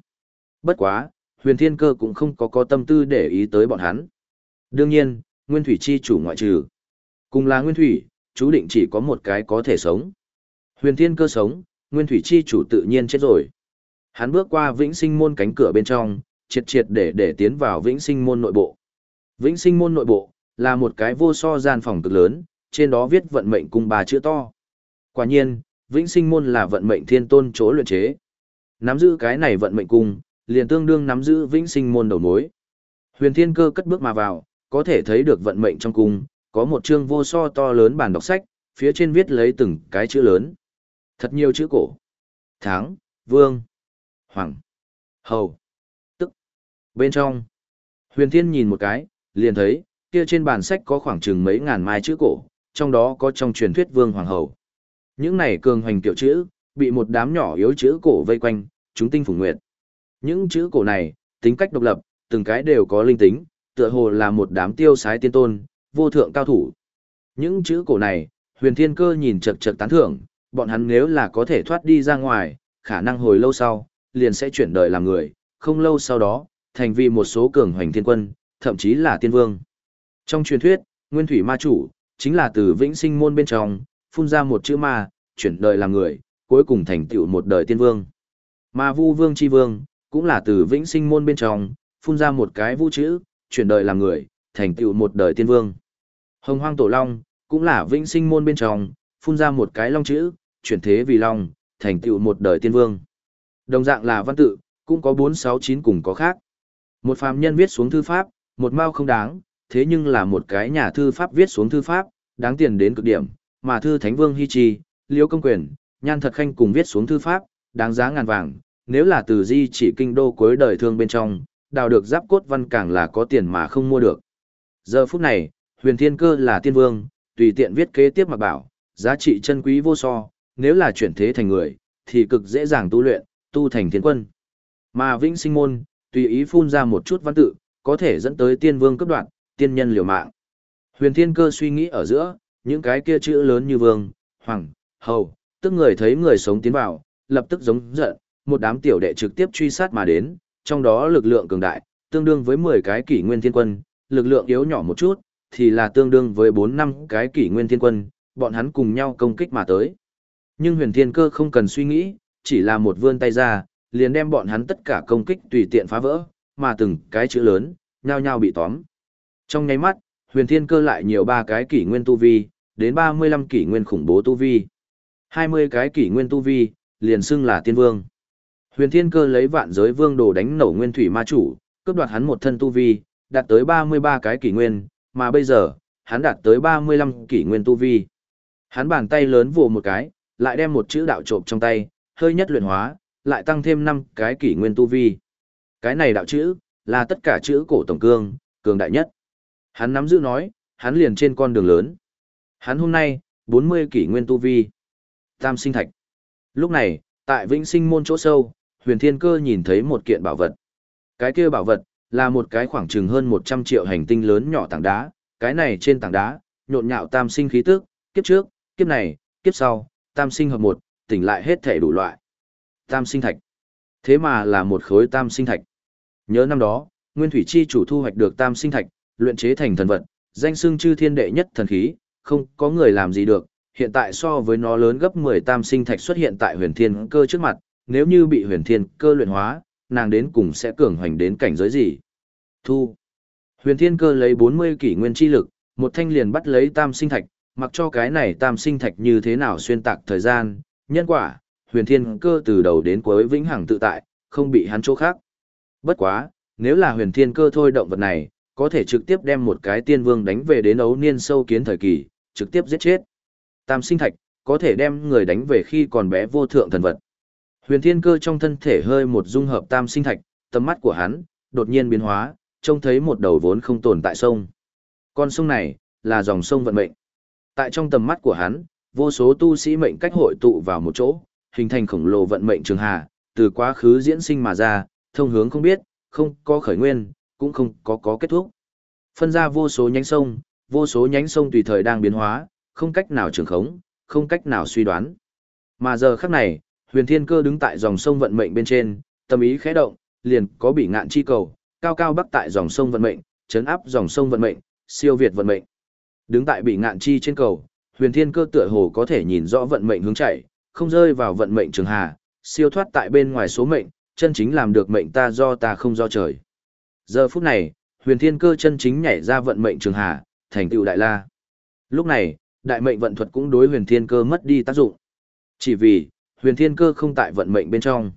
Bất quá, huyền thiên cơ cũng không có có tâm tư để ý tới bọn hắn. Đương nhiên, nguyên thủy chi chủ ngoại trừ. Cùng là nguyên thủy, chú định chỉ có một cái có thể sống. Huyền thiên cơ sống, nguyên thủy chi chủ tự nhiên chết rồi. Hắn bước qua vĩnh sinh môn cánh cửa bên trong, triệt triệt để để tiến vào vĩnh sinh môn nội bộ. Vĩnh sinh môn nội bộ, là một cái vô so gian phòng cực lớn, trên đó viết vận mệnh cung bà chữ to. Quả nhiên, vĩnh sinh môn là vận mệnh thiên tôn chỗ luyện chế. Nắm giữ cái này vận mệnh cung, liền tương đương nắm giữ vĩnh sinh môn đầu mối. Huyền thiên cơ cất bước mà vào, có thể thấy được vận mệnh trong cung, có một chương vô so to lớn bản đọc sách, phía trên viết lấy từng cái chữ lớn. Thật nhiều chữ cổ. Tháng, vương, hoàng, hầu, tức. Bên trong, huyền thiên nhìn một cái, liền thấy, kia trên bản sách có khoảng chừng mấy ngàn mai chữ cổ, trong đó có trong truyền thuyết vương hoàng hầu. Những này cường hoành tiểu chữ, bị một đám nhỏ yếu chữ cổ vây quanh, chúng tinh phủ nguyệt. Những chữ cổ này, tính cách độc lập, từng cái đều có linh tính, tựa hồ là một đám tiêu sái tiên tôn, vô thượng cao thủ. Những chữ cổ này, huyền thiên cơ nhìn chật chật tán thưởng, bọn hắn nếu là có thể thoát đi ra ngoài, khả năng hồi lâu sau, liền sẽ chuyển đời làm người, không lâu sau đó, thành vì một số cường hoành thiên quân, thậm chí là tiên vương. Trong truyền thuyết, nguyên thủy ma chủ, chính là từ vĩnh sinh môn bên trong, phun ra một chữ ma, chuyển đời làm người, cuối cùng thành tựu một đời tiên vương. Ma vu vương chi vương, cũng là từ vĩnh sinh môn bên trong, phun ra một cái vu chữ, chuyển đời làm người, thành tựu một đời tiên vương. Hồng hoang tổ long, cũng là vĩnh sinh môn bên trong, phun ra một cái long chữ, chuyển thế vì long, thành tựu một đời tiên vương. Đồng dạng là văn tự, cũng có 469 cùng có khác. Một phàm nhân viết xuống thư pháp, một mao không đáng, thế nhưng là một cái nhà thư pháp viết xuống thư pháp, đáng tiền đến cực điểm, mà thư Thánh Vương Hy trì Liễu Công Quyền, Nhan Thật Khanh cùng viết xuống thư pháp, đáng giá ngàn vàng, nếu là từ di chỉ kinh đô cuối đời thương bên trong, đào được giáp cốt văn càng là có tiền mà không mua được. Giờ phút này, huyền thiên cơ là tiên vương, tùy tiện viết kế tiếp mà bảo, giá trị chân quý vô so, nếu là chuyển thế thành người, thì cực dễ dàng tu luyện, tu thành thiên quân. Mà vĩnh sinh môn, tùy ý phun ra một chút văn tự, có thể dẫn tới tiên vương cấp đoạn, tiên nhân liều mạng. Huyền thiên cơ suy nghĩ ở giữa, những cái kia chữ lớn như vương, hoàng, hầu, tức người thấy người sống tiến vào, lập tức giống giận, một đám tiểu đệ trực tiếp truy sát mà đến, trong đó lực lượng cường đại, tương đương với 10 cái kỷ nguyên thiên quân, lực lượng yếu nhỏ một chút, thì là tương đương với 4 năm cái kỷ nguyên thiên quân, bọn hắn cùng nhau công kích mà tới. Nhưng huyền thiên cơ không cần suy nghĩ, chỉ là một vươn tay ra, liền đem bọn hắn tất cả công kích tùy tiện phá vỡ, mà từng cái chữ lớn, nhao nhao bị tóm. Trong nháy mắt, huyền thiên cơ lại nhiều ba cái kỷ nguyên tu vi, đến 35 kỷ nguyên khủng bố tu vi. 20 cái kỷ nguyên tu vi, liền xưng là tiên vương. Huyền thiên cơ lấy vạn giới vương đồ đánh nổ nguyên thủy ma chủ, cướp đoạt hắn một thân tu vi, đạt tới 33 cái kỷ nguyên, mà bây giờ, hắn đạt tới 35 kỷ nguyên tu vi. Hắn bàn tay lớn vồ một cái, lại đem một chữ đạo trộm trong tay, hơi nhất luyện hóa, lại tăng thêm 5 cái kỷ nguyên tu vi. Cái này đạo chữ, là tất cả chữ cổ tổng cương, cường đại nhất. Hắn nắm giữ nói, hắn liền trên con đường lớn. Hắn hôm nay, 40 kỷ nguyên tu vi. Tam sinh thạch. Lúc này, tại vĩnh sinh môn chỗ sâu, huyền thiên cơ nhìn thấy một kiện bảo vật. Cái kia bảo vật, là một cái khoảng chừng hơn 100 triệu hành tinh lớn nhỏ tảng đá, cái này trên tảng đá, nhộn nhạo tam sinh khí tức, kiếp trước, kiếp này, kiếp sau, tam sinh hợp một, tỉnh lại hết thể đủ loại. Tam sinh thạch. Thế mà là một khối tam sinh thạch. Nhớ năm đó, Nguyên Thủy Chi chủ thu hoạch được tam sinh thạch, luyện chế thành thần vật, danh xưng chư thiên đệ nhất thần khí, không có người làm gì được, hiện tại so với nó lớn gấp 10 tam sinh thạch xuất hiện tại huyền thiên cơ trước mặt, nếu như bị huyền thiên cơ luyện hóa, nàng đến cùng sẽ cường hoành đến cảnh giới gì. Thu. Huyền thiên cơ lấy 40 kỷ nguyên chi lực, một thanh liền bắt lấy tam sinh thạch, mặc cho cái này tam sinh thạch như thế nào xuyên tạc thời gian, nhân quả, huyền thiên cơ từ đầu đến cuối vĩnh hằng tự tại, không bị hắn chỗ khác. Bất quá, nếu là huyền thiên cơ thôi động vật này, có thể trực tiếp đem một cái tiên vương đánh về đến ấu niên sâu kiến thời kỳ, trực tiếp giết chết. Tam sinh thạch, có thể đem người đánh về khi còn bé vô thượng thần vật. Huyền thiên cơ trong thân thể hơi một dung hợp tam sinh thạch, tầm mắt của hắn, đột nhiên biến hóa, trông thấy một đầu vốn không tồn tại sông. Con sông này, là dòng sông vận mệnh. Tại trong tầm mắt của hắn, vô số tu sĩ mệnh cách hội tụ vào một chỗ, hình thành khổng lồ vận mệnh trường hà, từ quá khứ diễn sinh mà ra, thông hướng không biết, không có khởi nguyên, cũng không có có kết thúc. Phân ra vô số nhánh sông, vô số nhánh sông tùy thời đang biến hóa, không cách nào trường khống, không cách nào suy đoán. Mà giờ khắc này, huyền thiên cơ đứng tại dòng sông vận mệnh bên trên, tâm ý khẽ động, liền có bị ngạn chi cầu, cao cao bắc tại dòng sông vận mệnh, chấn áp dòng sông vận mệnh, siêu việt vận mệnh. Đứng tại bị ngạn chi trên cầu, huyền thiên cơ tựa hồ có thể nhìn rõ vận mệnh hướng chạy, không rơi vào vận mệnh trường hà, siêu thoát tại bên ngoài số mệnh, chân chính làm được mệnh ta do ta không do trời. Giờ phút này, huyền thiên cơ chân chính nhảy ra vận mệnh trường hà, thành tựu đại la. Lúc này, đại mệnh vận thuật cũng đối huyền thiên cơ mất đi tác dụng. Chỉ vì, huyền thiên cơ không tại vận mệnh bên trong.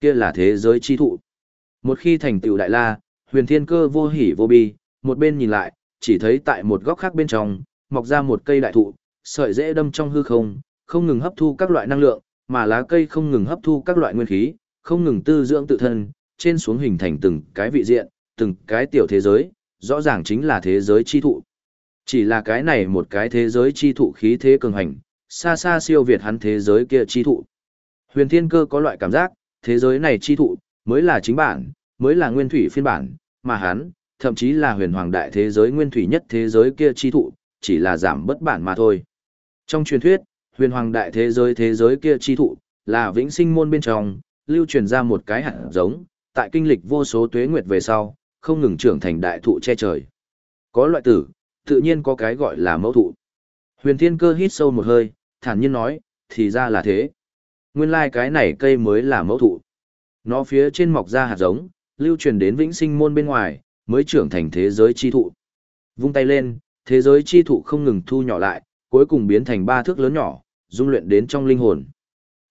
Kia là thế giới chi thụ. Một khi thành tựu đại la, huyền thiên cơ vô hỉ vô bi, một bên nhìn lại, chỉ thấy tại một góc khác bên trong, mọc ra một cây đại thụ, sợi rễ đâm trong hư không, không ngừng hấp thu các loại năng lượng, mà lá cây không ngừng hấp thu các loại nguyên khí, không ngừng tư dưỡng tự thân, trên xuống hình thành từng cái vị diện, từng cái tiểu thế giới, rõ ràng chính là thế giới chi thụ. Chỉ là cái này một cái thế giới chi thụ khí thế cường hành, xa xa siêu việt hắn thế giới kia chi thụ. Huyền Thiên Cơ có loại cảm giác, thế giới này chi thụ, mới là chính bản, mới là nguyên thủy phiên bản, mà hắn, thậm chí là huyền hoàng đại thế giới nguyên thủy nhất thế giới kia chi thụ, chỉ là giảm bất bản mà thôi. Trong truyền thuyết, huyền hoàng đại thế giới thế giới kia chi thụ, là vĩnh sinh môn bên trong, lưu truyền ra một cái hạt giống, tại kinh lịch vô số tuế nguyệt về sau, không ngừng trưởng thành đại thụ che trời. Có loại tử, tự nhiên có cái gọi là mẫu thụ. Huyền thiên cơ hít sâu một hơi, thản nhiên nói, thì ra là thế. Nguyên lai like cái này cây mới là mẫu thụ. Nó phía trên mọc ra hạt giống, lưu truyền đến vĩnh sinh môn bên ngoài, mới trưởng thành thế giới chi thụ. Vung tay lên, thế giới chi thụ không ngừng thu nhỏ lại, cuối cùng biến thành ba thước lớn nhỏ, dung luyện đến trong linh hồn.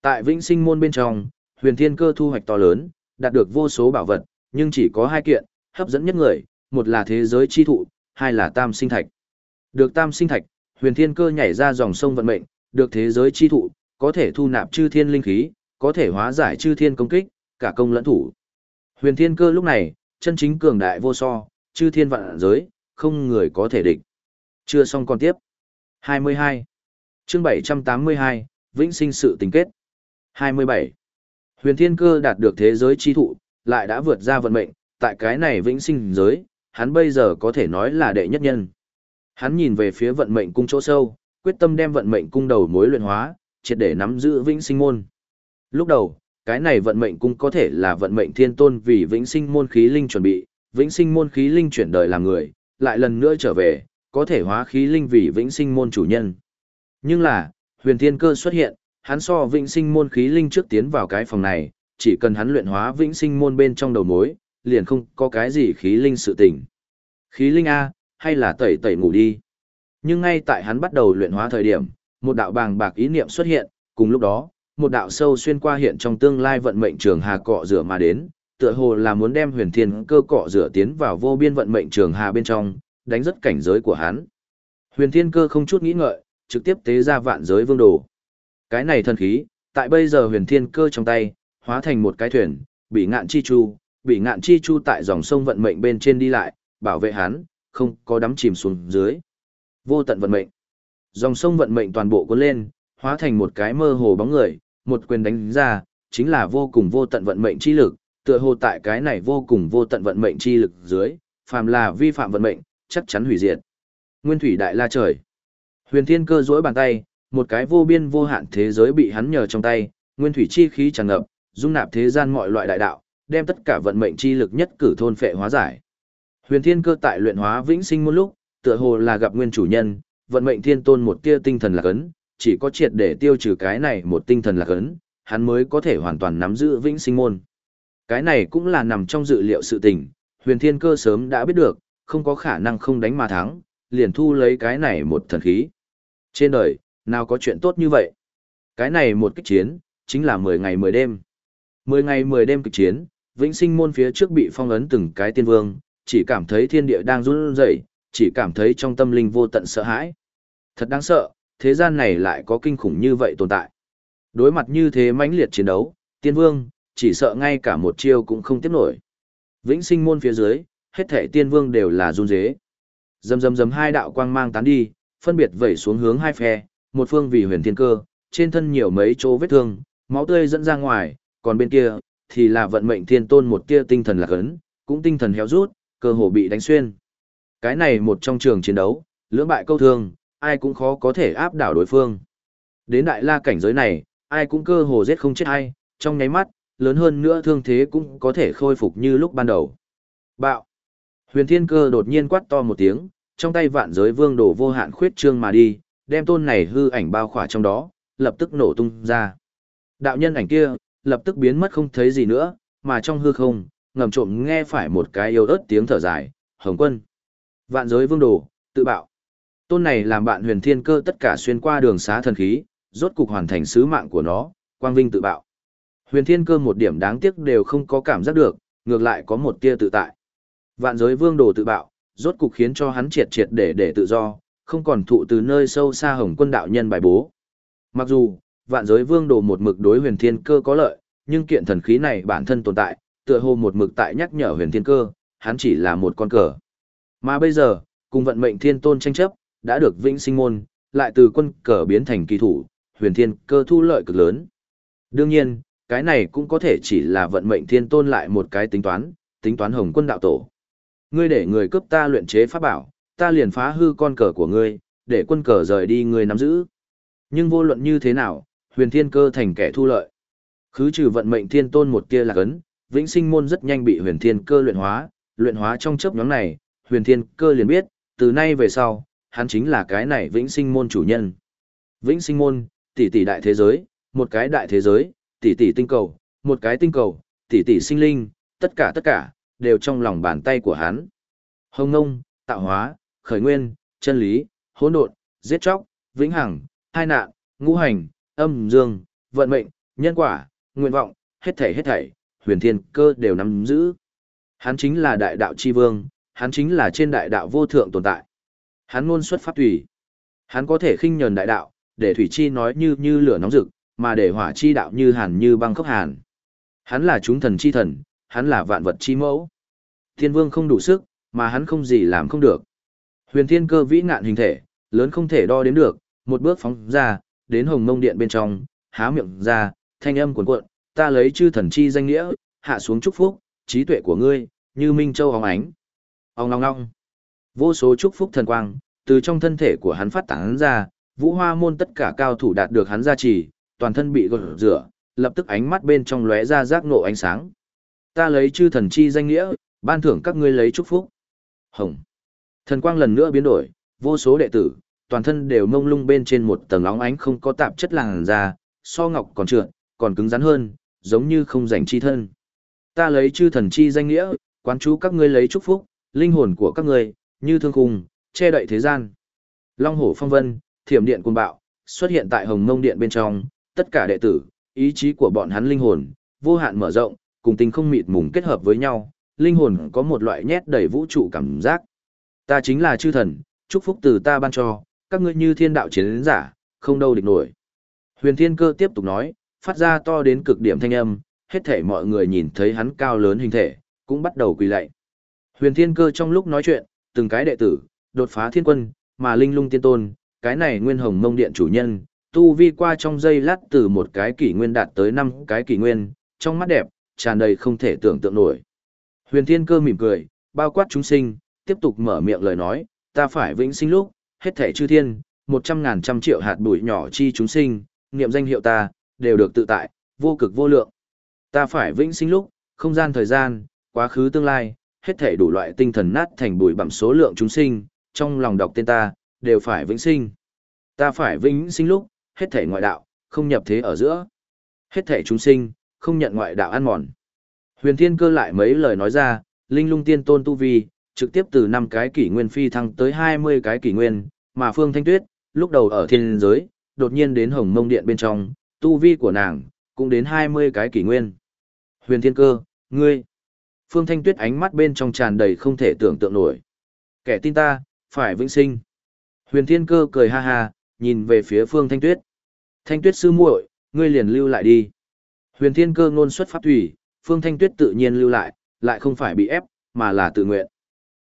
Tại vĩnh sinh môn bên trong, huyền thiên cơ thu hoạch to lớn, đạt được vô số bảo vật, nhưng chỉ có hai kiện, hấp dẫn nhất người, một là thế giới chi thụ, hai là tam sinh thạch. Được tam sinh thạch, huyền thiên cơ nhảy ra dòng sông vận mệnh, được thế giới chi thụ, có thể thu nạp chư thiên linh khí, có thể hóa giải chư thiên công kích, cả công lẫn thủ. Huyền thiên cơ lúc này, chân chính cường đại vô so, chư thiên vạn giới, không người có thể địch. Chưa xong còn tiếp. 22. chương 782, Vĩnh sinh sự tình kết. 27. Huyền thiên cơ đạt được thế giới chi thụ, lại đã vượt ra vận mệnh, tại cái này vĩnh sinh giới, hắn bây giờ có thể nói là đệ nhất nhân. Hắn nhìn về phía vận mệnh cung chỗ sâu, quyết tâm đem vận mệnh cung đầu mối luyện hóa, triệt để nắm giữ vĩnh sinh môn. Lúc đầu, cái này vận mệnh cũng có thể là vận mệnh thiên tôn vì vĩnh sinh môn khí linh chuẩn bị, vĩnh sinh môn khí linh chuyển đời làm người, lại lần nữa trở về, có thể hóa khí linh vì vĩnh sinh môn chủ nhân. Nhưng là, huyền thiên cơ xuất hiện, hắn so vĩnh sinh môn khí linh trước tiến vào cái phòng này, chỉ cần hắn luyện hóa vĩnh sinh môn bên trong đầu mối, liền không có cái gì khí linh sự tình. Khí linh A, hay là tẩy tẩy ngủ đi. Nhưng ngay tại hắn bắt đầu luyện hóa thời điểm, một đạo bàng bạc ý niệm xuất hiện, cùng lúc đó, một đạo sâu xuyên qua hiện trong tương lai vận mệnh trường hà cọ rửa mà đến, tựa hồ là muốn đem huyền thiên cơ cọ rửa tiến vào vô biên vận mệnh trường hà bên trong, đánh rất cảnh giới của hắn. Huyền thiên cơ không chút nghĩ ngợi, trực tiếp tế ra vạn giới vương đồ. Cái này thần khí, tại bây giờ huyền thiên cơ trong tay, hóa thành một cái thuyền, bị ngạn chi chu, bị ngạn chi chu tại dòng sông vận mệnh bên trên đi lại, bảo vệ hắn, không có đắm chìm xuống dưới. Vô tận vận mệnh. Dòng sông vận mệnh toàn bộ cuốn lên, hóa thành một cái mơ hồ bóng người, một quyền đánh ra, chính là vô cùng vô tận vận mệnh chi lực, tựa hồ tại cái này vô cùng vô tận vận mệnh chi lực dưới, phàm là vi phạm vận mệnh, chắc chắn hủy diệt. Nguyên thủy đại la trời. Huyền Thiên Cơ duỗi bàn tay, một cái vô biên vô hạn thế giới bị hắn nhờ trong tay, nguyên thủy chi khí tràn ngập, dung nạp thế gian mọi loại đại đạo, đem tất cả vận mệnh chi lực nhất cử thôn phệ hóa giải. Huyền Thiên Cơ tại luyện hóa vĩnh sinh muôn lúc, tựa hồ là gặp nguyên chủ nhân, vận mệnh thiên tôn một tia tinh thần lạc ấn, chỉ có triệt để tiêu trừ cái này một tinh thần lạc ấn, hắn mới có thể hoàn toàn nắm giữ vĩnh sinh môn. Cái này cũng là nằm trong dự liệu sự tình, huyền thiên cơ sớm đã biết được, không có khả năng không đánh mà thắng, liền thu lấy cái này một thần khí. Trên đời, nào có chuyện tốt như vậy? Cái này một kích chiến, chính là 10 ngày 10 đêm. 10 ngày 10 đêm kịch chiến, vĩnh sinh môn phía trước bị phong ấn từng cái tiên vương, chỉ cảm thấy thiên địa đang run rẩy, chỉ cảm thấy trong tâm linh vô tận sợ hãi. Thật đáng sợ, thế gian này lại có kinh khủng như vậy tồn tại. Đối mặt như thế mãnh liệt chiến đấu, tiên vương, chỉ sợ ngay cả một chiêu cũng không tiếp nổi. Vĩnh sinh môn phía dưới, hết thể tiên vương đều là run dế. Dầm dầm dầm hai đạo quang mang tán đi, phân biệt vẩy xuống hướng hai phe, một phương vì huyền thiên cơ, trên thân nhiều mấy chỗ vết thương, máu tươi dẫn ra ngoài, còn bên kia, thì là vận mệnh thiên tôn một tia tinh thần lạc ấn, cũng tinh thần héo rút, cơ hồ bị đánh xuyên. Cái này một trong trường chiến đấu, lưỡng bại câu thương, ai cũng khó có thể áp đảo đối phương. Đến đại la cảnh giới này, ai cũng cơ hồ giết không chết ai, trong nháy mắt, lớn hơn nữa thương thế cũng có thể khôi phục như lúc ban đầu. Bạo! Huyền thiên cơ đột nhiên quát to một tiếng, trong tay vạn giới vương đổ vô hạn khuyết trương mà đi, đem tôn này hư ảnh bao khỏa trong đó, lập tức nổ tung ra. Đạo nhân ảnh kia, lập tức biến mất không thấy gì nữa, mà trong hư không, ngầm trộm nghe phải một cái yêu ớt tiếng thở dài, hồng quân. Vạn giới vương đồ, tự bạo. Tôn này làm bạn huyền thiên cơ tất cả xuyên qua đường xá thần khí, rốt cục hoàn thành sứ mạng của nó, quang vinh tự bạo. Huyền thiên cơ một điểm đáng tiếc đều không có cảm giác được, ngược lại có một tia tự tại. Vạn giới vương đồ tự bạo, rốt cục khiến cho hắn triệt triệt để để tự do, không còn thụ từ nơi sâu xa hồng quân đạo nhân bài bố. Mặc dù, vạn giới vương đồ một mực đối huyền thiên cơ có lợi, nhưng kiện thần khí này bản thân tồn tại, tựa hồ một mực tại nhắc nhở huyền thiên cơ, hắn chỉ là một con cờ. Mà bây giờ, cùng vận mệnh thiên tôn tranh chấp, đã được vĩnh sinh môn, lại từ quân cờ biến thành kỳ thủ, huyền thiên cơ thu lợi cực lớn. Đương nhiên, cái này cũng có thể chỉ là vận mệnh thiên tôn lại một cái tính toán, tính toán hồng quân đạo tổ. Ngươi để người cướp ta luyện chế pháp bảo, ta liền phá hư con cờ của ngươi, để quân cờ rời đi ngươi nắm giữ. Nhưng vô luận như thế nào, huyền thiên cơ thành kẻ thu lợi. Khứ trừ vận mệnh thiên tôn một tia là cấn, vĩnh sinh môn rất nhanh bị huyền thiên cơ luyện hóa, luyện hóa trong chớp nhóm này, huyền thiên cơ liền biết, từ nay về sau, hắn chính là cái này vĩnh sinh môn chủ nhân. Vĩnh sinh môn, tỷ tỷ đại thế giới, một cái đại thế giới, tỷ tỷ tinh cầu, một cái tinh cầu, tỷ tỷ sinh linh, tất cả tất cả, đều trong lòng bàn tay của hắn. Hồng ngông, tạo hóa, khởi nguyên, chân lý, hỗn độn, giết chóc, vĩnh hằng, hai nạn, ngũ hành, âm dương, vận mệnh, nhân quả, nguyện vọng, hết thảy hết thảy, huyền thiên cơ đều nắm giữ. Hắn chính là đại đạo chi vương, hắn chính là trên đại đạo vô thượng tồn tại. Hắn ngôn xuất pháp tùy. Hắn có thể khinh nhờn đại đạo, để thủy chi nói như như lửa nóng rực, mà để hỏa chi đạo như hàn như băng khốc hàn. Hắn là chúng thần chi thần, hắn là vạn vật chi mẫu. Thiên vương không đủ sức, mà hắn không gì làm không được. Huyền thiên cơ vĩ ngạn hình thể, lớn không thể đo đếm được, một bước phóng ra, đến hồng mông điện bên trong, há miệng ra, thanh âm cuồn cuộn, ta lấy chư thần chi danh nghĩa, hạ xuống chúc phúc, trí tuệ của ngươi, như minh châu hóng ánh. Ong long long Vô số chúc phúc thần quang, từ trong thân thể của hắn phát tán ra, vũ hoa môn tất cả cao thủ đạt được hắn gia trì, toàn thân bị gột rửa, lập tức ánh mắt bên trong lóe ra giác ngộ ánh sáng. Ta lấy chư thần chi danh nghĩa, ban thưởng các ngươi lấy chúc phúc. Hồng. Thần quang lần nữa biến đổi, vô số đệ tử, toàn thân đều mông lung bên trên một tầng óng ánh không có tạp chất làn da, so ngọc còn trượt, còn cứng rắn hơn, giống như không rảnh chi thân. Ta lấy chư thần chi danh nghĩa, quán chú các ngươi lấy chúc phúc, linh hồn của các ngươi, như thương khung, che đậy thế gian. Long hổ phong vân, thiểm điện cuồng bạo, xuất hiện tại hồng mông điện bên trong, tất cả đệ tử, ý chí của bọn hắn linh hồn, vô hạn mở rộng, cùng tình không mịt mùng kết hợp với nhau, linh hồn có một loại nhét đầy vũ trụ cảm giác. Ta chính là chư thần, chúc phúc từ ta ban cho, các ngươi như thiên đạo chiến giả, không đâu địch nổi. Huyền Thiên Cơ tiếp tục nói, phát ra to đến cực điểm thanh âm, hết thể mọi người nhìn thấy hắn cao lớn hình thể, cũng bắt đầu quỳ lạy. Huyền Thiên Cơ trong lúc nói chuyện, từng cái đệ tử, đột phá thiên quân, mà linh lung tiên tôn, cái này nguyên hồng mông điện chủ nhân, tu vi qua trong giây lát từ một cái kỷ nguyên đạt tới năm cái kỷ nguyên, trong mắt đẹp, tràn đầy không thể tưởng tượng nổi. Huyền Thiên Cơ mỉm cười, bao quát chúng sinh, tiếp tục mở miệng lời nói, ta phải vĩnh sinh lúc, hết thể chư thiên, một trăm ngàn trăm triệu hạt bụi nhỏ chi chúng sinh, niệm danh hiệu ta, đều được tự tại, vô cực vô lượng. Ta phải vĩnh sinh lúc, không gian thời gian, quá khứ tương lai, hết thể đủ loại tinh thần nát thành bụi bặm số lượng chúng sinh, trong lòng đọc tên ta, đều phải vĩnh sinh. Ta phải vĩnh sinh lúc, hết thể ngoại đạo, không nhập thế ở giữa. Hết thể chúng sinh, không nhận ngoại đạo ăn mòn. Huyền Thiên Cơ lại mấy lời nói ra, linh lung tiên tôn tu vi, trực tiếp từ 5 cái kỷ nguyên phi thăng tới 20 cái kỷ nguyên, mà Phương Thanh Tuyết, lúc đầu ở thiên giới, đột nhiên đến Hồng Mông Điện bên trong, tu vi của nàng, cũng đến 20 cái kỷ nguyên. Huyền Thiên Cơ, ngươi. Phương Thanh Tuyết ánh mắt bên trong tràn đầy không thể tưởng tượng nổi. Kẻ tin ta, phải vĩnh sinh. Huyền Thiên Cơ cười ha ha, nhìn về phía Phương Thanh Tuyết. Thanh Tuyết sư muội, ngươi liền lưu lại đi. Huyền Thiên Cơ ngôn xuất pháp thủy, Phương Thanh Tuyết tự nhiên lưu lại, lại không phải bị ép, mà là tự nguyện.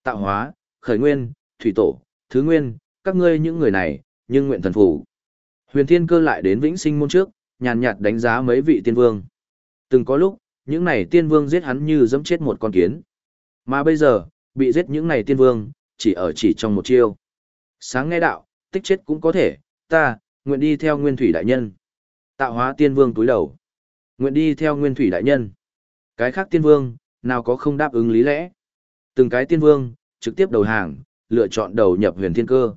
Tạo hóa, khởi nguyên, thủy tổ, thứ nguyên, các ngươi những người này, nhưng nguyện thần phủ. Huyền Thiên Cơ lại đến vĩnh sinh môn trước, nhàn nhạt đánh giá mấy vị tiên vương. Từng có lúc, những này tiên vương giết hắn như dẫm chết một con kiến. Mà bây giờ, bị giết những này tiên vương, chỉ ở chỉ trong một chiêu. Sáng nghe đạo, tích chết cũng có thể, ta, nguyện đi theo nguyên thủy đại nhân. Tạo hóa tiên vương túi đầu. Nguyện đi theo nguyên thủy đại nhân. Cái khác tiên vương, nào có không đáp ứng lý lẽ. Từng cái tiên vương, trực tiếp đầu hàng, lựa chọn đầu nhập huyền thiên cơ.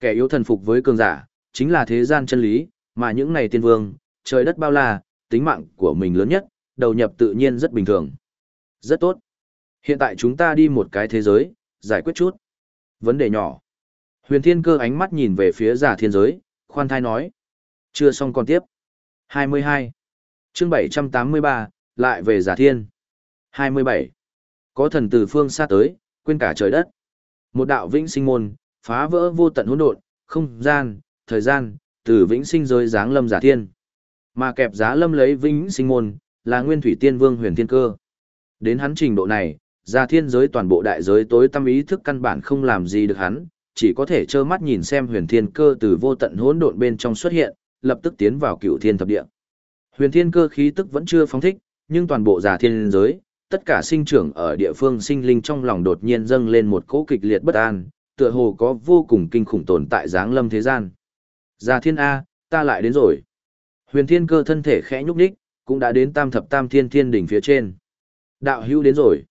Kẻ yếu thần phục với cường giả, chính là thế gian chân lý, mà những này tiên vương, trời đất bao la, tính mạng của mình lớn nhất, đầu nhập tự nhiên rất bình thường. Rất tốt. Hiện tại chúng ta đi một cái thế giới, giải quyết chút. Vấn đề nhỏ. Huyền thiên cơ ánh mắt nhìn về phía giả thiên giới, khoan thai nói. Chưa xong còn tiếp. 22. chương 783, lại về giả thiên. 27. Có thần từ phương xa tới, quên cả trời đất. Một đạo vĩnh sinh môn, phá vỡ vô tận hỗn độn, không gian, thời gian, từ vĩnh sinh rơi dáng lâm giả thiên. Mà kẹp giá lâm lấy vĩnh sinh môn, là nguyên thủy tiên vương huyền thiên cơ. Đến hắn trình độ này, ra thiên giới toàn bộ đại giới tối tâm ý thức căn bản không làm gì được hắn, chỉ có thể trơ mắt nhìn xem huyền thiên cơ từ vô tận hỗn độn bên trong xuất hiện, lập tức tiến vào cựu thiên thập địa. Huyền thiên cơ khí tức vẫn chưa phóng thích, nhưng toàn bộ giả thiên giới, tất cả sinh trưởng ở địa phương sinh linh trong lòng đột nhiên dâng lên một cỗ kịch liệt bất an, tựa hồ có vô cùng kinh khủng tồn tại dáng lâm thế gian. Già thiên A, ta lại đến rồi. Huyền thiên cơ thân thể khẽ nhúc nhích, cũng đã đến tam thập tam thiên thiên đỉnh phía trên. Đạo hữu đến rồi.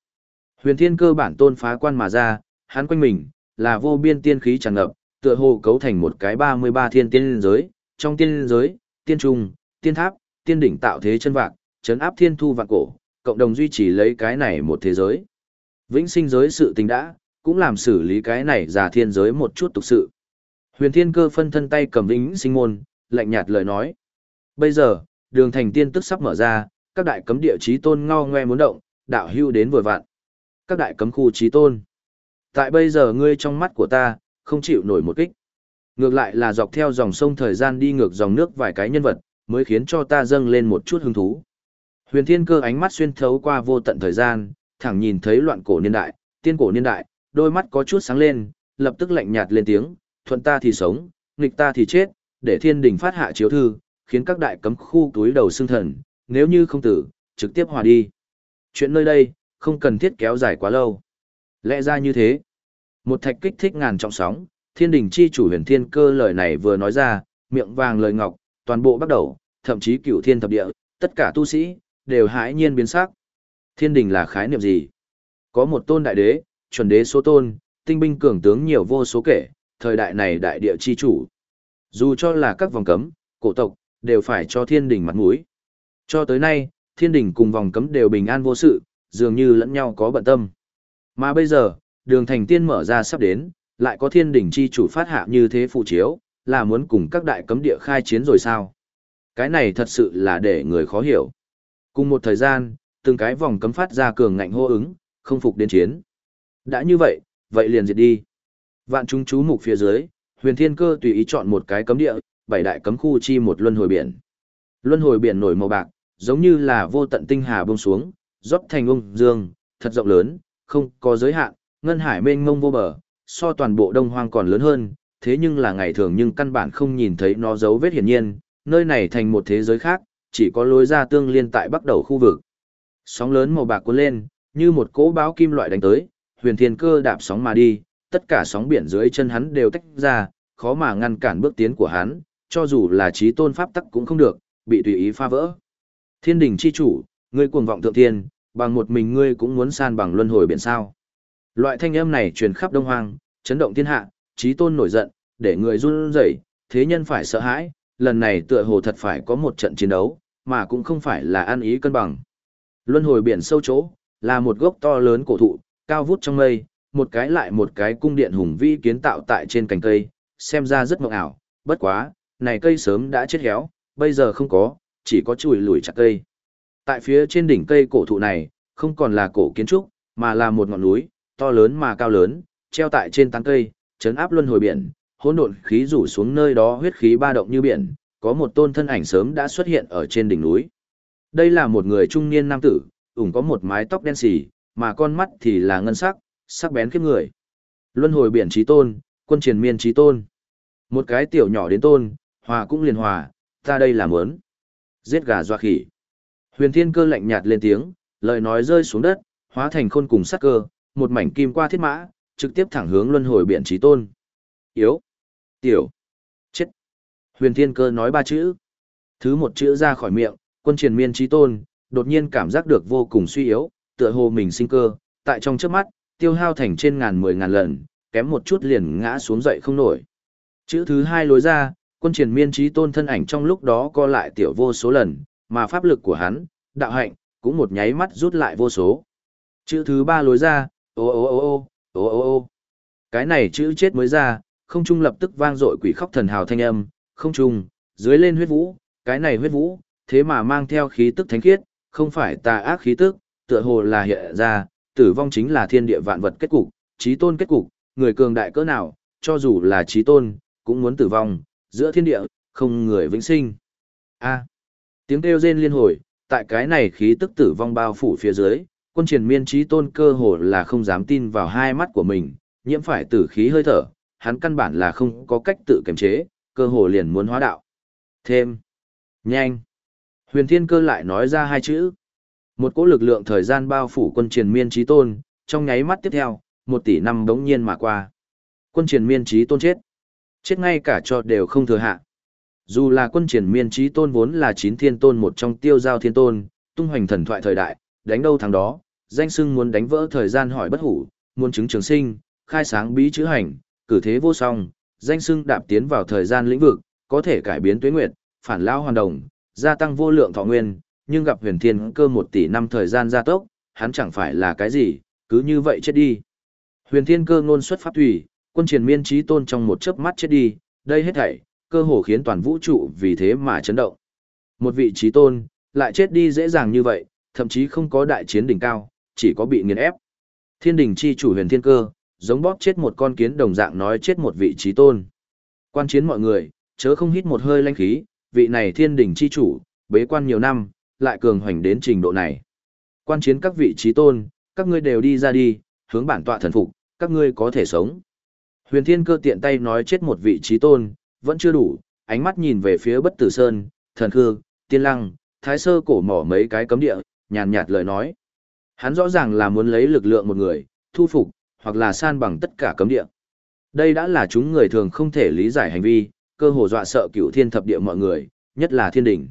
Huyền thiên cơ bản tôn phá quan mà ra, hắn quanh mình, là vô biên tiên khí tràn ngập, tựa hồ cấu thành một cái 33 thiên tiên giới, trong tiên giới, tiên trung, tiên tháp, tiên đỉnh tạo thế chân vạc, chấn áp thiên thu vạn cổ, cộng đồng duy trì lấy cái này một thế giới. Vĩnh sinh giới sự tình đã, cũng làm xử lý cái này giả thiên giới một chút tục sự. Huyền thiên cơ phân thân tay cầm vĩnh sinh môn, lạnh nhạt lời nói. Bây giờ, đường thành tiên tức sắp mở ra, các đại cấm địa chí tôn ngao ngoe muốn động, đạo hưu đến vừa vạn. Các đại cấm khu chí tôn. Tại bây giờ ngươi trong mắt của ta, không chịu nổi một kích. Ngược lại là dọc theo dòng sông thời gian đi ngược dòng nước vài cái nhân vật, mới khiến cho ta dâng lên một chút hứng thú. Huyền Thiên Cơ ánh mắt xuyên thấu qua vô tận thời gian, thẳng nhìn thấy loạn cổ niên đại, tiên cổ niên đại, đôi mắt có chút sáng lên, lập tức lạnh nhạt lên tiếng, thuận ta thì sống, nghịch ta thì chết, để thiên đình phát hạ chiếu thư, khiến các đại cấm khu túi đầu xương thần, nếu như không tử, trực tiếp hòa đi. Chuyện nơi đây, không cần thiết kéo dài quá lâu. Lẽ ra như thế. Một thạch kích thích ngàn trọng sóng, thiên đình chi chủ huyền thiên cơ lời này vừa nói ra, miệng vàng lời ngọc, toàn bộ bắt đầu, thậm chí cửu thiên thập địa, tất cả tu sĩ, đều hãi nhiên biến sắc. Thiên đình là khái niệm gì? Có một tôn đại đế, chuẩn đế số tôn, tinh binh cường tướng nhiều vô số kể, thời đại này đại địa chi chủ. Dù cho là các vòng cấm, cổ tộc, đều phải cho thiên đình mặt mũi. Cho tới nay, thiên đình cùng vòng cấm đều bình an vô sự, dường như lẫn nhau có bận tâm. Mà bây giờ, đường thành tiên mở ra sắp đến, lại có thiên đình chi chủ phát hạ như thế phụ chiếu, là muốn cùng các đại cấm địa khai chiến rồi sao? Cái này thật sự là để người khó hiểu. Cùng một thời gian, từng cái vòng cấm phát ra cường ngạnh hô ứng, không phục đến chiến. Đã như vậy, vậy liền diệt đi. Vạn chúng chú mục phía dưới, huyền thiên cơ tùy ý chọn một cái cấm địa, bảy đại cấm khu chi một luân hồi biển. Luân hồi biển nổi màu bạc, giống như là vô tận tinh hà buông xuống, rót thành ung dương, thật rộng lớn, không có giới hạn, ngân hải mênh mông vô bờ, so toàn bộ đông hoang còn lớn hơn, thế nhưng là ngày thường nhưng căn bản không nhìn thấy nó dấu vết hiển nhiên, nơi này thành một thế giới khác, chỉ có lối ra tương liên tại bắc đầu khu vực. Sóng lớn màu bạc cuốn lên, như một cỗ báo kim loại đánh tới, huyền thiên cơ đạp sóng mà đi, tất cả sóng biển dưới chân hắn đều tách ra, khó mà ngăn cản bước tiến của hắn, cho dù là trí tôn pháp tắc cũng không được, bị tùy ý phá vỡ. Thiên đình chi chủ, ngươi cuồng vọng thượng thiên, bằng một mình ngươi cũng muốn san bằng luân hồi biển sao. Loại thanh âm này truyền khắp đông hoang, chấn động thiên hạ, trí tôn nổi giận, để người run rẩy, thế nhân phải sợ hãi, lần này tựa hồ thật phải có một trận chiến đấu, mà cũng không phải là ăn ý cân bằng. Luân hồi biển sâu chỗ, là một gốc to lớn cổ thụ, cao vút trong mây, một cái lại một cái cung điện hùng vĩ kiến tạo tại trên cành cây, xem ra rất mộng ảo, bất quá, này cây sớm đã chết héo, bây giờ không có, chỉ có chùi lùi chặt cây. Tại phía trên đỉnh cây cổ thụ này, không còn là cổ kiến trúc, mà là một ngọn núi, to lớn mà cao lớn, treo tại trên tán cây, chấn áp luân hồi biển, hỗn độn khí rủ xuống nơi đó huyết khí ba động như biển, có một tôn thân ảnh sớm đã xuất hiện ở trên đỉnh núi. Đây là một người trung niên nam tử, ủng có một mái tóc đen xì, mà con mắt thì là ngân sắc, sắc bén khiếp người. Luân hồi biển trí tôn, quân triền miên trí tôn. Một cái tiểu nhỏ đến tôn, hòa cũng liền hòa, ta đây là muốn. Giết gà doa khỉ. Huyền thiên cơ lạnh nhạt lên tiếng, lời nói rơi xuống đất, hóa thành khôn cùng sắc cơ, một mảnh kim qua thiết mã, trực tiếp thẳng hướng luân hồi biển trí tôn. Yếu. Tiểu. Chết. Huyền thiên cơ nói ba chữ. Thứ một chữ ra khỏi miệng, quân triền miên trí tôn, đột nhiên cảm giác được vô cùng suy yếu, tựa hồ mình sinh cơ, tại trong trước mắt, tiêu hao thành trên ngàn mười ngàn lần, kém một chút liền ngã xuống dậy không nổi. Chữ thứ hai lối ra, quân triển miên trí tôn thân ảnh trong lúc đó co lại tiểu vô số lần, mà pháp lực của hắn, đạo hạnh, cũng một nháy mắt rút lại vô số. Chữ thứ ba lối ra, ô ô ô ô, ô ô ô. Cái này chữ chết mới ra, không trung lập tức vang dội quỷ khóc thần hào thanh âm, không trung, dưới lên huyết vũ, cái này huyết vũ, thế mà mang theo khí tức thánh khiết, không phải tà ác khí tức, tựa hồ là hiện ra, tử vong chính là thiên địa vạn vật kết cục, trí tôn kết cục, người cường đại cỡ nào, cho dù là trí tôn, cũng muốn tử vong, giữa thiên địa, không người vĩnh sinh. A. tiếng kêu rên liên hồi, tại cái này khí tức tử vong bao phủ phía dưới, quân triển miên trí tôn cơ hồ là không dám tin vào hai mắt của mình, nhiễm phải tử khí hơi thở, hắn căn bản là không có cách tự kiềm chế, cơ hồ liền muốn hóa đạo. Thêm. Nhanh. Huyền thiên cơ lại nói ra hai chữ. Một cỗ lực lượng thời gian bao phủ quân triển miên trí tôn, trong nháy mắt tiếp theo, một tỷ năm đống nhiên mà qua. Quân triển miên trí tôn chết. Chết ngay cả cho đều không thừa hạ. Dù là quân triển miên trí tôn vốn là chín thiên tôn một trong tiêu giao thiên tôn, tung hoành thần thoại thời đại, đánh đâu thằng đó, danh sưng muốn đánh vỡ thời gian hỏi bất hủ, muốn chứng trường sinh, khai sáng bí chữ hành, cử thế vô song, danh sưng đạp tiến vào thời gian lĩnh vực, có thể cải biến tuế nguyệt, phản lao hoàn đồng, gia tăng vô lượng thọ nguyên, nhưng gặp huyền thiên cơ một tỷ năm thời gian gia tốc, hắn chẳng phải là cái gì, cứ như vậy chết đi. Huyền thiên cơ ngôn xuất pháp thủy, quân triền miên trí tôn trong một chớp mắt chết đi, đây hết thảy, cơ hồ khiến toàn vũ trụ vì thế mà chấn động. Một vị trí tôn, lại chết đi dễ dàng như vậy, thậm chí không có đại chiến đỉnh cao, chỉ có bị nghiền ép. Thiên đình chi chủ huyền thiên cơ, giống bóp chết một con kiến đồng dạng nói chết một vị trí tôn. Quan chiến mọi người, chớ không hít một hơi lanh khí, vị này thiên đình chi chủ, bế quan nhiều năm, lại cường hoành đến trình độ này. Quan chiến các vị trí tôn, các ngươi đều đi ra đi, hướng bản tọa thần phục, các ngươi có thể sống. Huyền thiên cơ tiện tay nói chết một vị trí tôn, vẫn chưa đủ, ánh mắt nhìn về phía bất tử sơn, thần khư, tiên lăng, thái sơ cổ mỏ mấy cái cấm địa, nhàn nhạt lời nói. Hắn rõ ràng là muốn lấy lực lượng một người, thu phục, hoặc là san bằng tất cả cấm địa. Đây đã là chúng người thường không thể lý giải hành vi, cơ hồ dọa sợ cựu thiên thập địa mọi người, nhất là thiên đỉnh.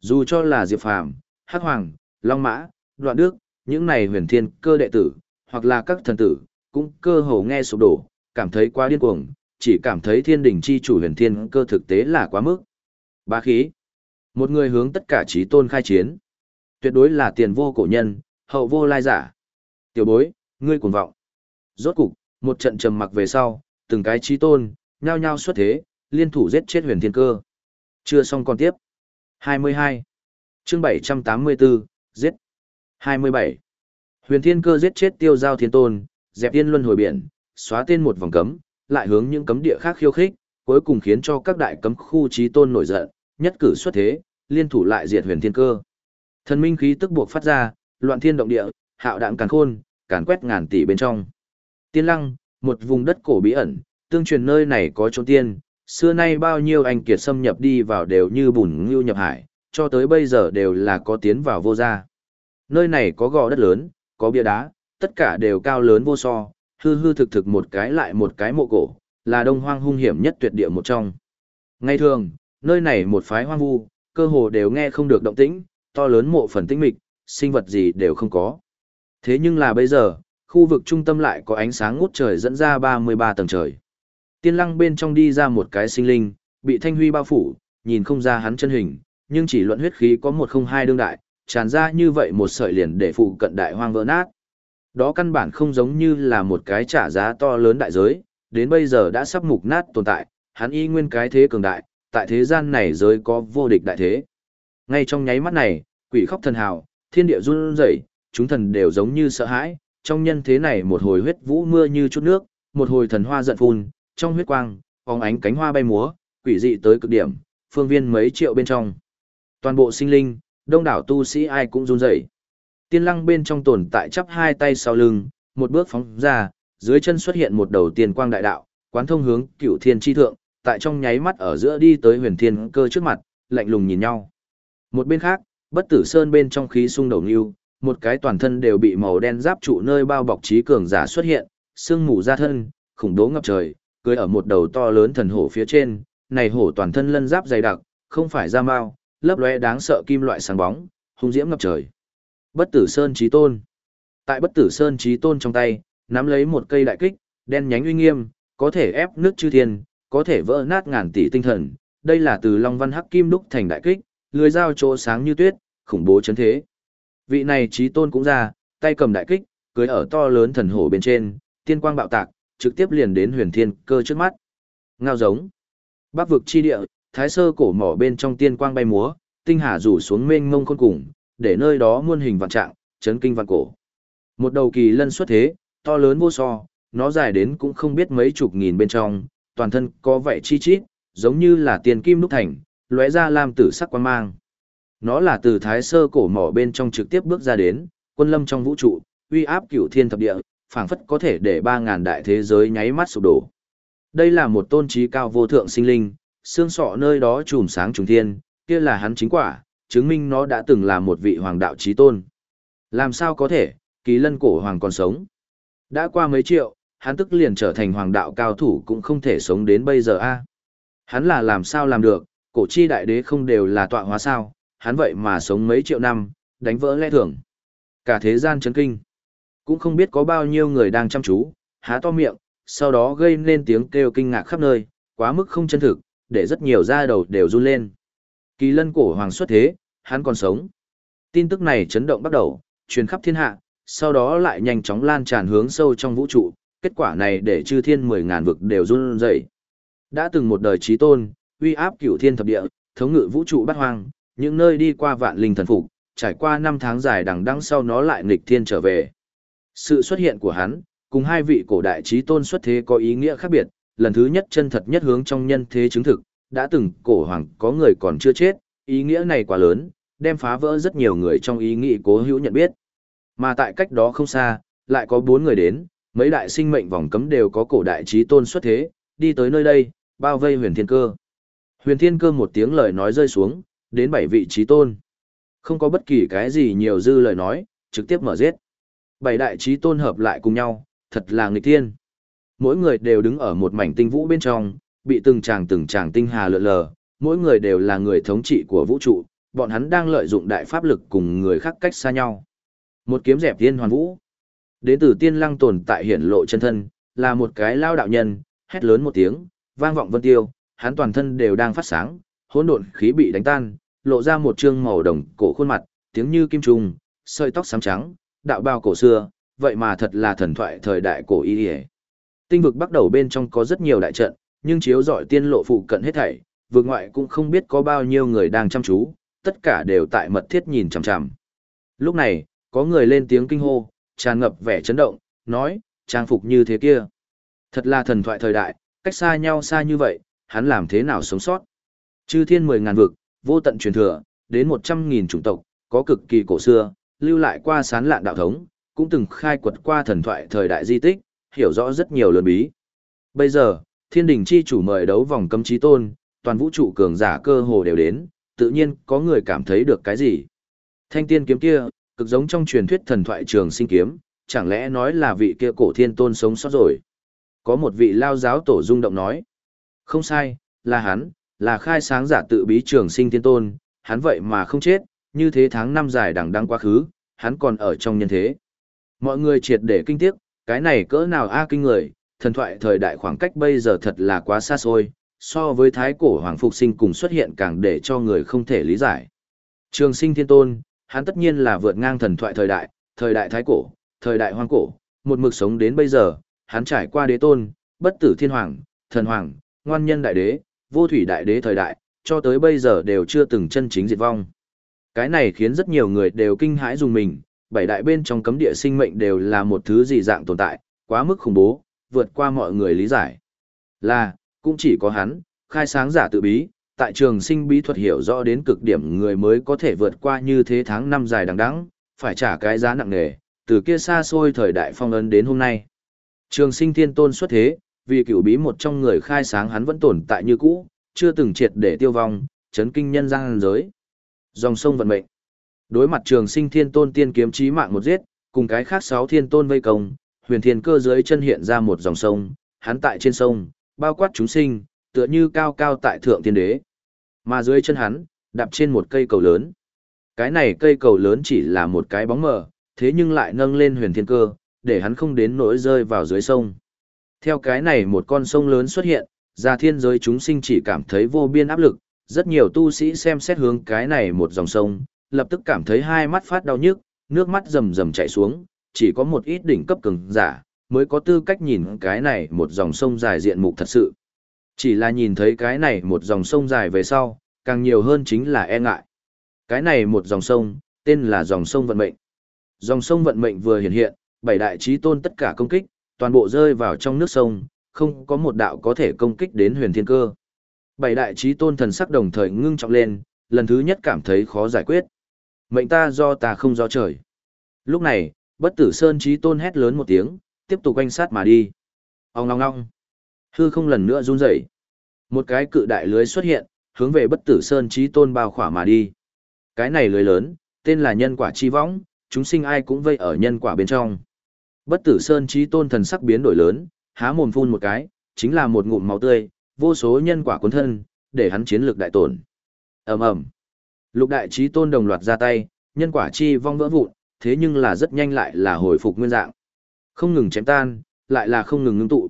Dù cho là Diệp Phàm, Hắc Hoàng, Long Mã, Đoạn Đức, những này huyền thiên cơ đệ tử, hoặc là các thần tử, cũng cơ hồ nghe sụp đổ, cảm thấy quá điên cuồng, chỉ cảm thấy thiên đình chi chủ huyền thiên cơ thực tế là quá mức. Bá khí. Một người hướng tất cả trí tôn khai chiến. Tuyệt đối là tiền vô cổ nhân, hậu vô lai giả. Tiểu bối, ngươi cuồng vọng. Rốt cục, một trận trầm mặc về sau, từng cái trí tôn, nhao nhao xuất thế, liên thủ giết chết huyền thiên cơ. Chưa xong còn tiếp. 22. chương 784, giết. 27. Huyền thiên cơ giết chết tiêu giao thiên tôn, dẹp tiên luân hồi biển, xóa tên một vòng cấm, lại hướng những cấm địa khác khiêu khích, cuối cùng khiến cho các đại cấm khu trí tôn nổi giận, nhất cử xuất thế, liên thủ lại diệt huyền thiên cơ. Thần minh khí tức buộc phát ra, loạn thiên động địa, hạo đạm càn khôn, càn quét ngàn tỷ bên trong. Tiên lăng, một vùng đất cổ bí ẩn, tương truyền nơi này có chỗ tiên, xưa nay bao nhiêu anh kiệt xâm nhập đi vào đều như bùn ngưu nhập hải, cho tới bây giờ đều là có tiến vào vô gia. Nơi này có gò đất lớn, có bia đá, tất cả đều cao lớn vô so, hư hư thực thực một cái lại một cái mộ cổ, là đông hoang hung hiểm nhất tuyệt địa một trong. Ngày thường, nơi này một phái hoang vu, cơ hồ đều nghe không được động tĩnh, to lớn mộ phần tĩnh mịch, sinh vật gì đều không có. Thế nhưng là bây giờ, khu vực trung tâm lại có ánh sáng ngút trời dẫn ra 33 tầng trời. Tiên lăng bên trong đi ra một cái sinh linh, bị thanh huy bao phủ, nhìn không ra hắn chân hình, nhưng chỉ luận huyết khí có một không hai đương đại, tràn ra như vậy một sợi liền để phụ cận đại hoang vỡ nát. Đó căn bản không giống như là một cái trả giá to lớn đại giới, đến bây giờ đã sắp mục nát tồn tại, hắn y nguyên cái thế cường đại, tại thế gian này giới có vô địch đại thế. Ngay trong nháy mắt này, quỷ khóc thần hào, thiên địa run rẩy, chúng thần đều giống như sợ hãi, trong nhân thế này một hồi huyết vũ mưa như chút nước, một hồi thần hoa giận phun, trong huyết quang, phóng ánh cánh hoa bay múa, quỷ dị tới cực điểm, phương viên mấy triệu bên trong. Toàn bộ sinh linh, đông đảo tu sĩ ai cũng run rẩy. Tiên lăng bên trong tồn tại chắp hai tay sau lưng, một bước phóng ra, dưới chân xuất hiện một đầu tiên quang đại đạo, quán thông hướng cửu thiên chi thượng, tại trong nháy mắt ở giữa đi tới huyền thiên cơ trước mặt, lạnh lùng nhìn nhau. Một bên khác, bất tử sơn bên trong khí sung đầu lưu, một cái toàn thân đều bị màu đen giáp trụ nơi bao bọc trí cường giả xuất hiện, sương mù ra thân, khủng đố ngập trời, cưới ở một đầu to lớn thần hổ phía trên, này hổ toàn thân lân giáp dày đặc, không phải da mao, lấp lóe đáng sợ kim loại sáng bóng, hung diễm ngập trời. Bất tử sơn trí tôn. Tại bất tử sơn trí tôn trong tay, nắm lấy một cây đại kích, đen nhánh uy nghiêm, có thể ép nước chư thiên, có thể vỡ nát ngàn tỷ tinh thần. Đây là từ Long Văn Hắc Kim đúc thành đại kích, lưới dao chỗ sáng như tuyết, khủng bố chấn thế. Vị này trí tôn cũng ra, tay cầm đại kích, cưới ở to lớn thần hổ bên trên, tiên quang bạo tạc, trực tiếp liền đến huyền thiên cơ trước mắt. Ngao giống. Bắc vực chi địa, thái sơ cổ mỏ bên trong tiên quang bay múa, tinh hà rủ xuống mênh mông khôn cùng, để nơi đó muôn hình vạn trạng, chấn kinh vạn cổ. Một đầu kỳ lân xuất thế, to lớn vô so, nó dài đến cũng không biết mấy chục nghìn bên trong, toàn thân có vẻ chi chít, giống như là tiền kim đúc thành, lóe ra lam tử sắc quan mang. Nó là từ thái sơ cổ mỏ bên trong trực tiếp bước ra đến, quân lâm trong vũ trụ, uy áp cửu thiên thập địa, phảng phất có thể để ba ngàn đại thế giới nháy mắt sụp đổ. Đây là một tôn trí cao vô thượng sinh linh, xương sọ nơi đó trùm sáng trùng thiên, kia là hắn chính quả, chứng minh nó đã từng là một vị hoàng đạo trí tôn. Làm sao có thể, kỳ lân cổ hoàng còn sống. Đã qua mấy triệu, hắn tức liền trở thành hoàng đạo cao thủ cũng không thể sống đến bây giờ a. À? Hắn là làm sao làm được, cổ chi đại đế không đều là tọa hóa sao, hắn vậy mà sống mấy triệu năm, đánh vỡ lẽ thường. Cả thế gian chấn kinh. Cũng không biết có bao nhiêu người đang chăm chú, há to miệng, sau đó gây nên tiếng kêu kinh ngạc khắp nơi, quá mức không chân thực, để rất nhiều da đầu đều run lên. Kỳ lân cổ hoàng xuất thế, hắn còn sống. Tin tức này chấn động bắt đầu, truyền khắp thiên hạ, sau đó lại nhanh chóng lan tràn hướng sâu trong vũ trụ, kết quả này để chư thiên mười ngàn vực đều run rẩy. Đã từng một đời trí tôn, uy áp cửu thiên thập địa, thống ngự vũ trụ bát hoang, những nơi đi qua vạn linh thần phục, trải qua năm tháng dài đằng đẵng sau nó lại nghịch thiên trở về. Sự xuất hiện của hắn, cùng hai vị cổ đại trí tôn xuất thế có ý nghĩa khác biệt, lần thứ nhất chân thật nhất hướng trong nhân thế chứng thực, đã từng cổ hoàng có người còn chưa chết, ý nghĩa này quá lớn, đem phá vỡ rất nhiều người trong ý nghĩ cố hữu nhận biết. Mà tại cách đó không xa, lại có bốn người đến, mấy đại sinh mệnh vòng cấm đều có cổ đại trí tôn xuất thế, đi tới nơi đây, bao vây huyền thiên cơ. Huyền thiên cơ một tiếng lời nói rơi xuống, đến bảy vị trí tôn. Không có bất kỳ cái gì nhiều dư lời nói, trực tiếp mở giết. Bảy đại trí tôn hợp lại cùng nhau, thật là nghịch thiên. Mỗi người đều đứng ở một mảnh tinh vũ bên trong, bị từng tràng từng tràng tinh hà lượn lờ, mỗi người đều là người thống trị của vũ trụ, bọn hắn đang lợi dụng đại pháp lực cùng người khác cách xa nhau. Một kiếm dẹp thiên hoàn vũ. Đến từ tiên lăng tồn tại hiển lộ chân thân, là một cái lao đạo nhân, hét lớn một tiếng, vang vọng vân tiêu, hắn toàn thân đều đang phát sáng, hỗn độn khí bị đánh tan, lộ ra một trương màu đồng cổ khuôn mặt, tiếng như kim trùng, sợi tóc xám trắng, đạo bao cổ xưa, vậy mà thật là thần thoại thời đại cổ y Tinh vực bắt đầu bên trong có rất nhiều đại trận, nhưng chiếu dọi tiên lộ phụ cận hết thảy, vượt ngoại cũng không biết có bao nhiêu người đang chăm chú, tất cả đều tại mật thiết nhìn chằm chằm. Lúc này, có người lên tiếng kinh hô, tràn ngập vẻ chấn động, nói, trang phục như thế kia. Thật là thần thoại thời đại, cách xa nhau xa như vậy, hắn làm thế nào sống sót. Chư thiên mười ngàn vực, vô tận truyền thừa, đến một trăm nghìn chủng tộc, có cực kỳ cổ xưa, lưu lại qua sán lạn đạo thống, cũng từng khai quật qua thần thoại thời đại di tích, hiểu rõ rất nhiều lớn bí. Bây giờ, thiên đình chi chủ mời đấu vòng cấm trí tôn, toàn vũ trụ cường giả cơ hồ đều đến, tự nhiên có người cảm thấy được cái gì. Thanh tiên kiếm kia, cực giống trong truyền thuyết thần thoại trường sinh kiếm, chẳng lẽ nói là vị kia cổ thiên tôn sống sót rồi. Có một vị lao giáo tổ rung động nói. Không sai, là hắn, là khai sáng giả tự bí trường sinh thiên tôn, hắn vậy mà không chết, như thế tháng năm dài đằng đăng quá khứ, hắn còn ở trong nhân thế. Mọi người triệt để kinh tiếc, cái này cỡ nào a kinh người, thần thoại thời đại khoảng cách bây giờ thật là quá xa xôi, so với thái cổ hoàng phục sinh cùng xuất hiện càng để cho người không thể lý giải. Trường sinh thiên tôn, hắn tất nhiên là vượt ngang thần thoại thời đại, thời đại thái cổ, thời đại hoang cổ, một mực sống đến bây giờ, hắn trải qua đế tôn, bất tử thiên hoàng, thần hoàng, ngoan nhân đại đế, vô thủy đại đế thời đại, cho tới bây giờ đều chưa từng chân chính diệt vong. Cái này khiến rất nhiều người đều kinh hãi dùng mình, bảy đại bên trong cấm địa sinh mệnh đều là một thứ gì dạng tồn tại, quá mức khủng bố, vượt qua mọi người lý giải. Là, cũng chỉ có hắn, khai sáng giả tự bí, tại trường sinh bí thuật hiểu rõ đến cực điểm người mới có thể vượt qua như thế tháng năm dài đằng đẵng, phải trả cái giá nặng nề, từ kia xa xôi thời đại phong ấn đến hôm nay. Trường sinh thiên tôn xuất thế, vì cửu bí một trong người khai sáng hắn vẫn tồn tại như cũ, chưa từng triệt để tiêu vong, chấn kinh nhân gian giới. Dòng sông vận mệnh. Đối mặt trường sinh thiên tôn tiên kiếm chí mạng một giết, cùng cái khác sáu thiên tôn vây công, huyền thiên cơ dưới chân hiện ra một dòng sông, hắn tại trên sông, bao quát chúng sinh, tựa như cao cao tại thượng thiên đế. Mà dưới chân hắn, đạp trên một cây cầu lớn. Cái này cây cầu lớn chỉ là một cái bóng mờ, thế nhưng lại nâng lên huyền thiên cơ, để hắn không đến nỗi rơi vào dưới sông. Theo cái này một con sông lớn xuất hiện, ra thiên giới chúng sinh chỉ cảm thấy vô biên áp lực, rất nhiều tu sĩ xem xét hướng cái này một dòng sông, lập tức cảm thấy hai mắt phát đau nhức, nước mắt rầm rầm chảy xuống, chỉ có một ít đỉnh cấp cường giả mới có tư cách nhìn cái này một dòng sông dài diện mục thật sự. Chỉ là nhìn thấy cái này một dòng sông dài về sau, càng nhiều hơn chính là e ngại. Cái này một dòng sông, tên là dòng sông vận mệnh. Dòng sông vận mệnh vừa hiện hiện, bảy đại trí tôn tất cả công kích, toàn bộ rơi vào trong nước sông, không có một đạo có thể công kích đến huyền thiên cơ. Bảy đại trí tôn thần sắc đồng thời ngưng trọng lên, lần thứ nhất cảm thấy khó giải quyết. Mệnh ta do ta không do trời. Lúc này, bất tử sơn trí tôn hét lớn một tiếng, tiếp tục quanh sát mà đi. Ông ngong ngong. Hư không lần nữa run rẩy. Một cái cự đại lưới xuất hiện, hướng về bất tử sơn trí tôn bao khỏa mà đi. Cái này lưới lớn, tên là nhân quả chi võng, chúng sinh ai cũng vây ở nhân quả bên trong. Bất tử sơn trí tôn thần sắc biến đổi lớn, há mồm phun một cái, chính là một ngụm máu tươi, vô số nhân quả cuốn thân, để hắn chiến lược đại tổn. ầm ầm, Lục đại trí tôn đồng loạt ra tay, nhân quả chi vong vỡ vụn, thế nhưng là rất nhanh lại là hồi phục nguyên dạng. Không ngừng chém tan, lại là không ngừng ngưng tụ.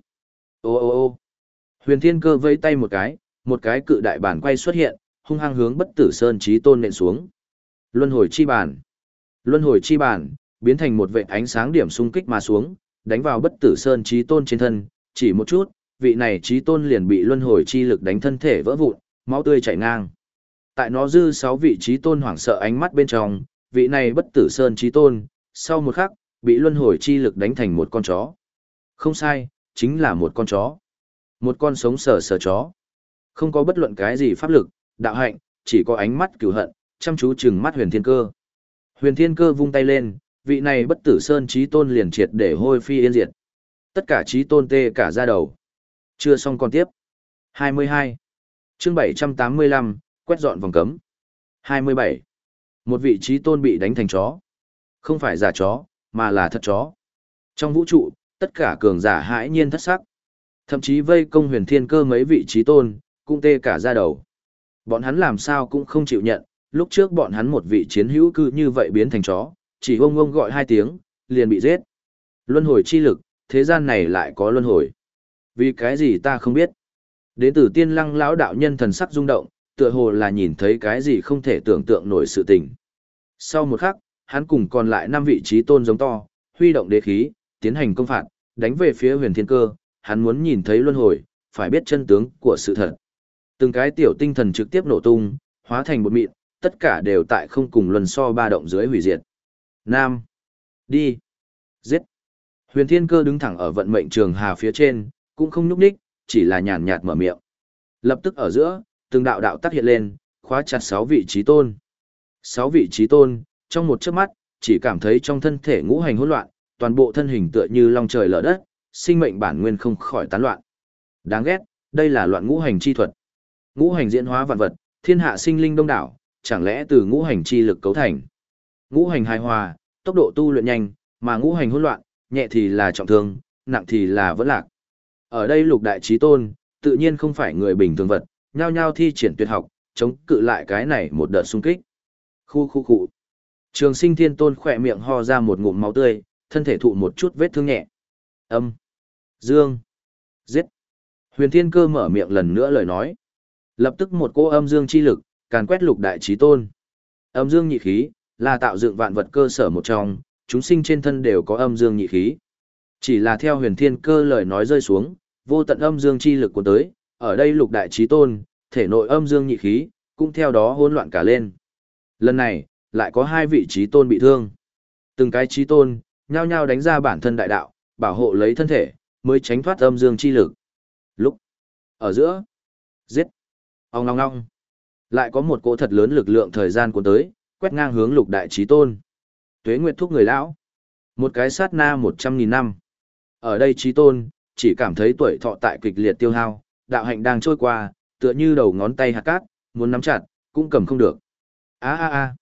Ô ô ô huyền thiên cơ vẫy tay một cái, một cái cự đại bản quay xuất hiện, hung hăng hướng bất tử sơn trí tôn nện xuống. Luân hồi chi bản. Luân hồi chi bản, biến thành một vệ ánh sáng điểm xung kích mà xuống, đánh vào bất tử sơn trí tôn trên thân, chỉ một chút, vị này trí tôn liền bị luân hồi chi lực đánh thân thể vỡ vụn, máu tươi chảy ngang. Tại nó dư sáu vị trí tôn hoảng sợ ánh mắt bên trong, vị này bất tử sơn trí tôn, sau một khắc, bị luân hồi chi lực đánh thành một con chó. Không sai, chính là một con chó. Một con sống sờ sờ chó. Không có bất luận cái gì pháp lực, đạo hạnh, chỉ có ánh mắt cửu hận, chăm chú chừng mắt huyền thiên cơ. Huyền thiên cơ vung tay lên, vị này bất tử sơn trí tôn liền triệt để hôi phi yên diệt. Tất cả trí tôn tê cả ra đầu. Chưa xong còn tiếp. 22. chương 785, quét dọn vòng cấm. 27. Một vị trí tôn bị đánh thành chó. Không phải giả chó, mà là thật chó. Trong vũ trụ, tất cả cường giả hãi nhiên thất sắc. Thậm chí vây công huyền thiên cơ mấy vị trí tôn, cũng tê cả ra đầu. Bọn hắn làm sao cũng không chịu nhận, lúc trước bọn hắn một vị chiến hữu cư như vậy biến thành chó, chỉ ông ông gọi hai tiếng, liền bị giết. Luân hồi chi lực, thế gian này lại có luân hồi. Vì cái gì ta không biết. Đến từ tiên lăng lão đạo nhân thần sắc rung động, tựa hồ là nhìn thấy cái gì không thể tưởng tượng nổi sự tình. Sau một khắc, hắn cùng còn lại năm vị trí tôn giống to, huy động đế khí, tiến hành công phạt, đánh về phía huyền thiên cơ, hắn muốn nhìn thấy luân hồi, phải biết chân tướng của sự thật. Từng cái tiểu tinh thần trực tiếp nổ tung, hóa thành một mịn, tất cả đều tại không cùng luân so ba động dưới hủy diệt. Nam. Đi. Giết. Huyền Thiên Cơ đứng thẳng ở vận mệnh trường hà phía trên, cũng không nhúc nhích, chỉ là nhàn nhạt mở miệng. Lập tức ở giữa, từng đạo đạo tác hiện lên, khóa chặt sáu vị trí tôn. Sáu vị trí tôn, trong một chớp mắt, chỉ cảm thấy trong thân thể ngũ hành hỗn loạn, toàn bộ thân hình tựa như long trời lở đất, sinh mệnh bản nguyên không khỏi tán loạn. Đáng ghét, đây là loạn ngũ hành chi thuật. Ngũ hành diễn hóa vạn vật, thiên hạ sinh linh đông đảo, chẳng lẽ từ ngũ hành chi lực cấu thành. Ngũ hành hài hòa, tốc độ tu luyện nhanh, mà ngũ hành hỗn loạn, nhẹ thì là trọng thương, nặng thì là vẫn lạc. Ở đây lục đại trí tôn, tự nhiên không phải người bình thường vật, nhao nhao thi triển tuyệt học, chống cự lại cái này một đợt xung kích. Khu khu khu. Trường sinh thiên tôn khỏe miệng ho ra một ngụm máu tươi, thân thể thụ một chút vết thương nhẹ. Âm. Dương. Giết. Huyền thiên cơ mở miệng lần nữa lời nói. Lập tức một cô âm dương chi lực, càn quét lục đại trí tôn. Âm dương nhị khí, là tạo dựng vạn vật cơ sở một trong, chúng sinh trên thân đều có âm dương nhị khí. Chỉ là theo huyền thiên cơ lời nói rơi xuống, vô tận âm dương chi lực của tới, ở đây lục đại trí tôn, thể nội âm dương nhị khí, cũng theo đó hỗn loạn cả lên. Lần này, lại có hai vị trí tôn bị thương. Từng cái trí tôn, nhao nhao đánh ra bản thân đại đạo, bảo hộ lấy thân thể, mới tránh thoát âm dương chi lực. Lúc ở giữa, giết, ong ong ong, Lại có một cỗ thật lớn lực lượng thời gian cuốn tới, quét ngang hướng lục đại trí tôn. Tuế Nguyệt thúc người lão. Một cái sát na một trăm nghìn năm. Ở đây trí tôn, chỉ cảm thấy tuổi thọ tại kịch liệt tiêu hao, đạo hạnh đang trôi qua, tựa như đầu ngón tay hạt cát, muốn nắm chặt, cũng cầm không được. a a a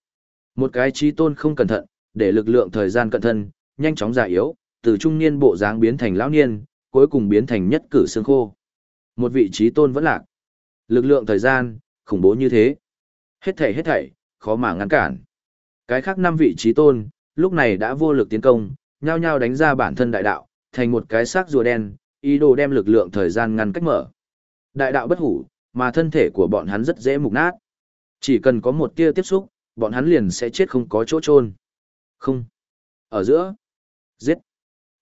một cái trí tôn không cẩn thận, để lực lượng thời gian cận thân, nhanh chóng già yếu, từ trung niên bộ dáng biến thành lão niên, cuối cùng biến thành nhất cử xương khô. Một vị trí tôn vẫn lạc. Lực lượng thời gian, khủng bố như thế. Hết thảy hết thảy, khó mà ngăn cản. Cái khác năm vị trí tôn, lúc này đã vô lực tiến công, nhao nhao đánh ra bản thân đại đạo, thành một cái xác rùa đen, ý đồ đem lực lượng thời gian ngăn cách mở. Đại đạo bất hủ, mà thân thể của bọn hắn rất dễ mục nát. Chỉ cần có một tia tiếp xúc, bọn hắn liền sẽ chết không có chỗ trôn. Không. Ở giữa. Giết.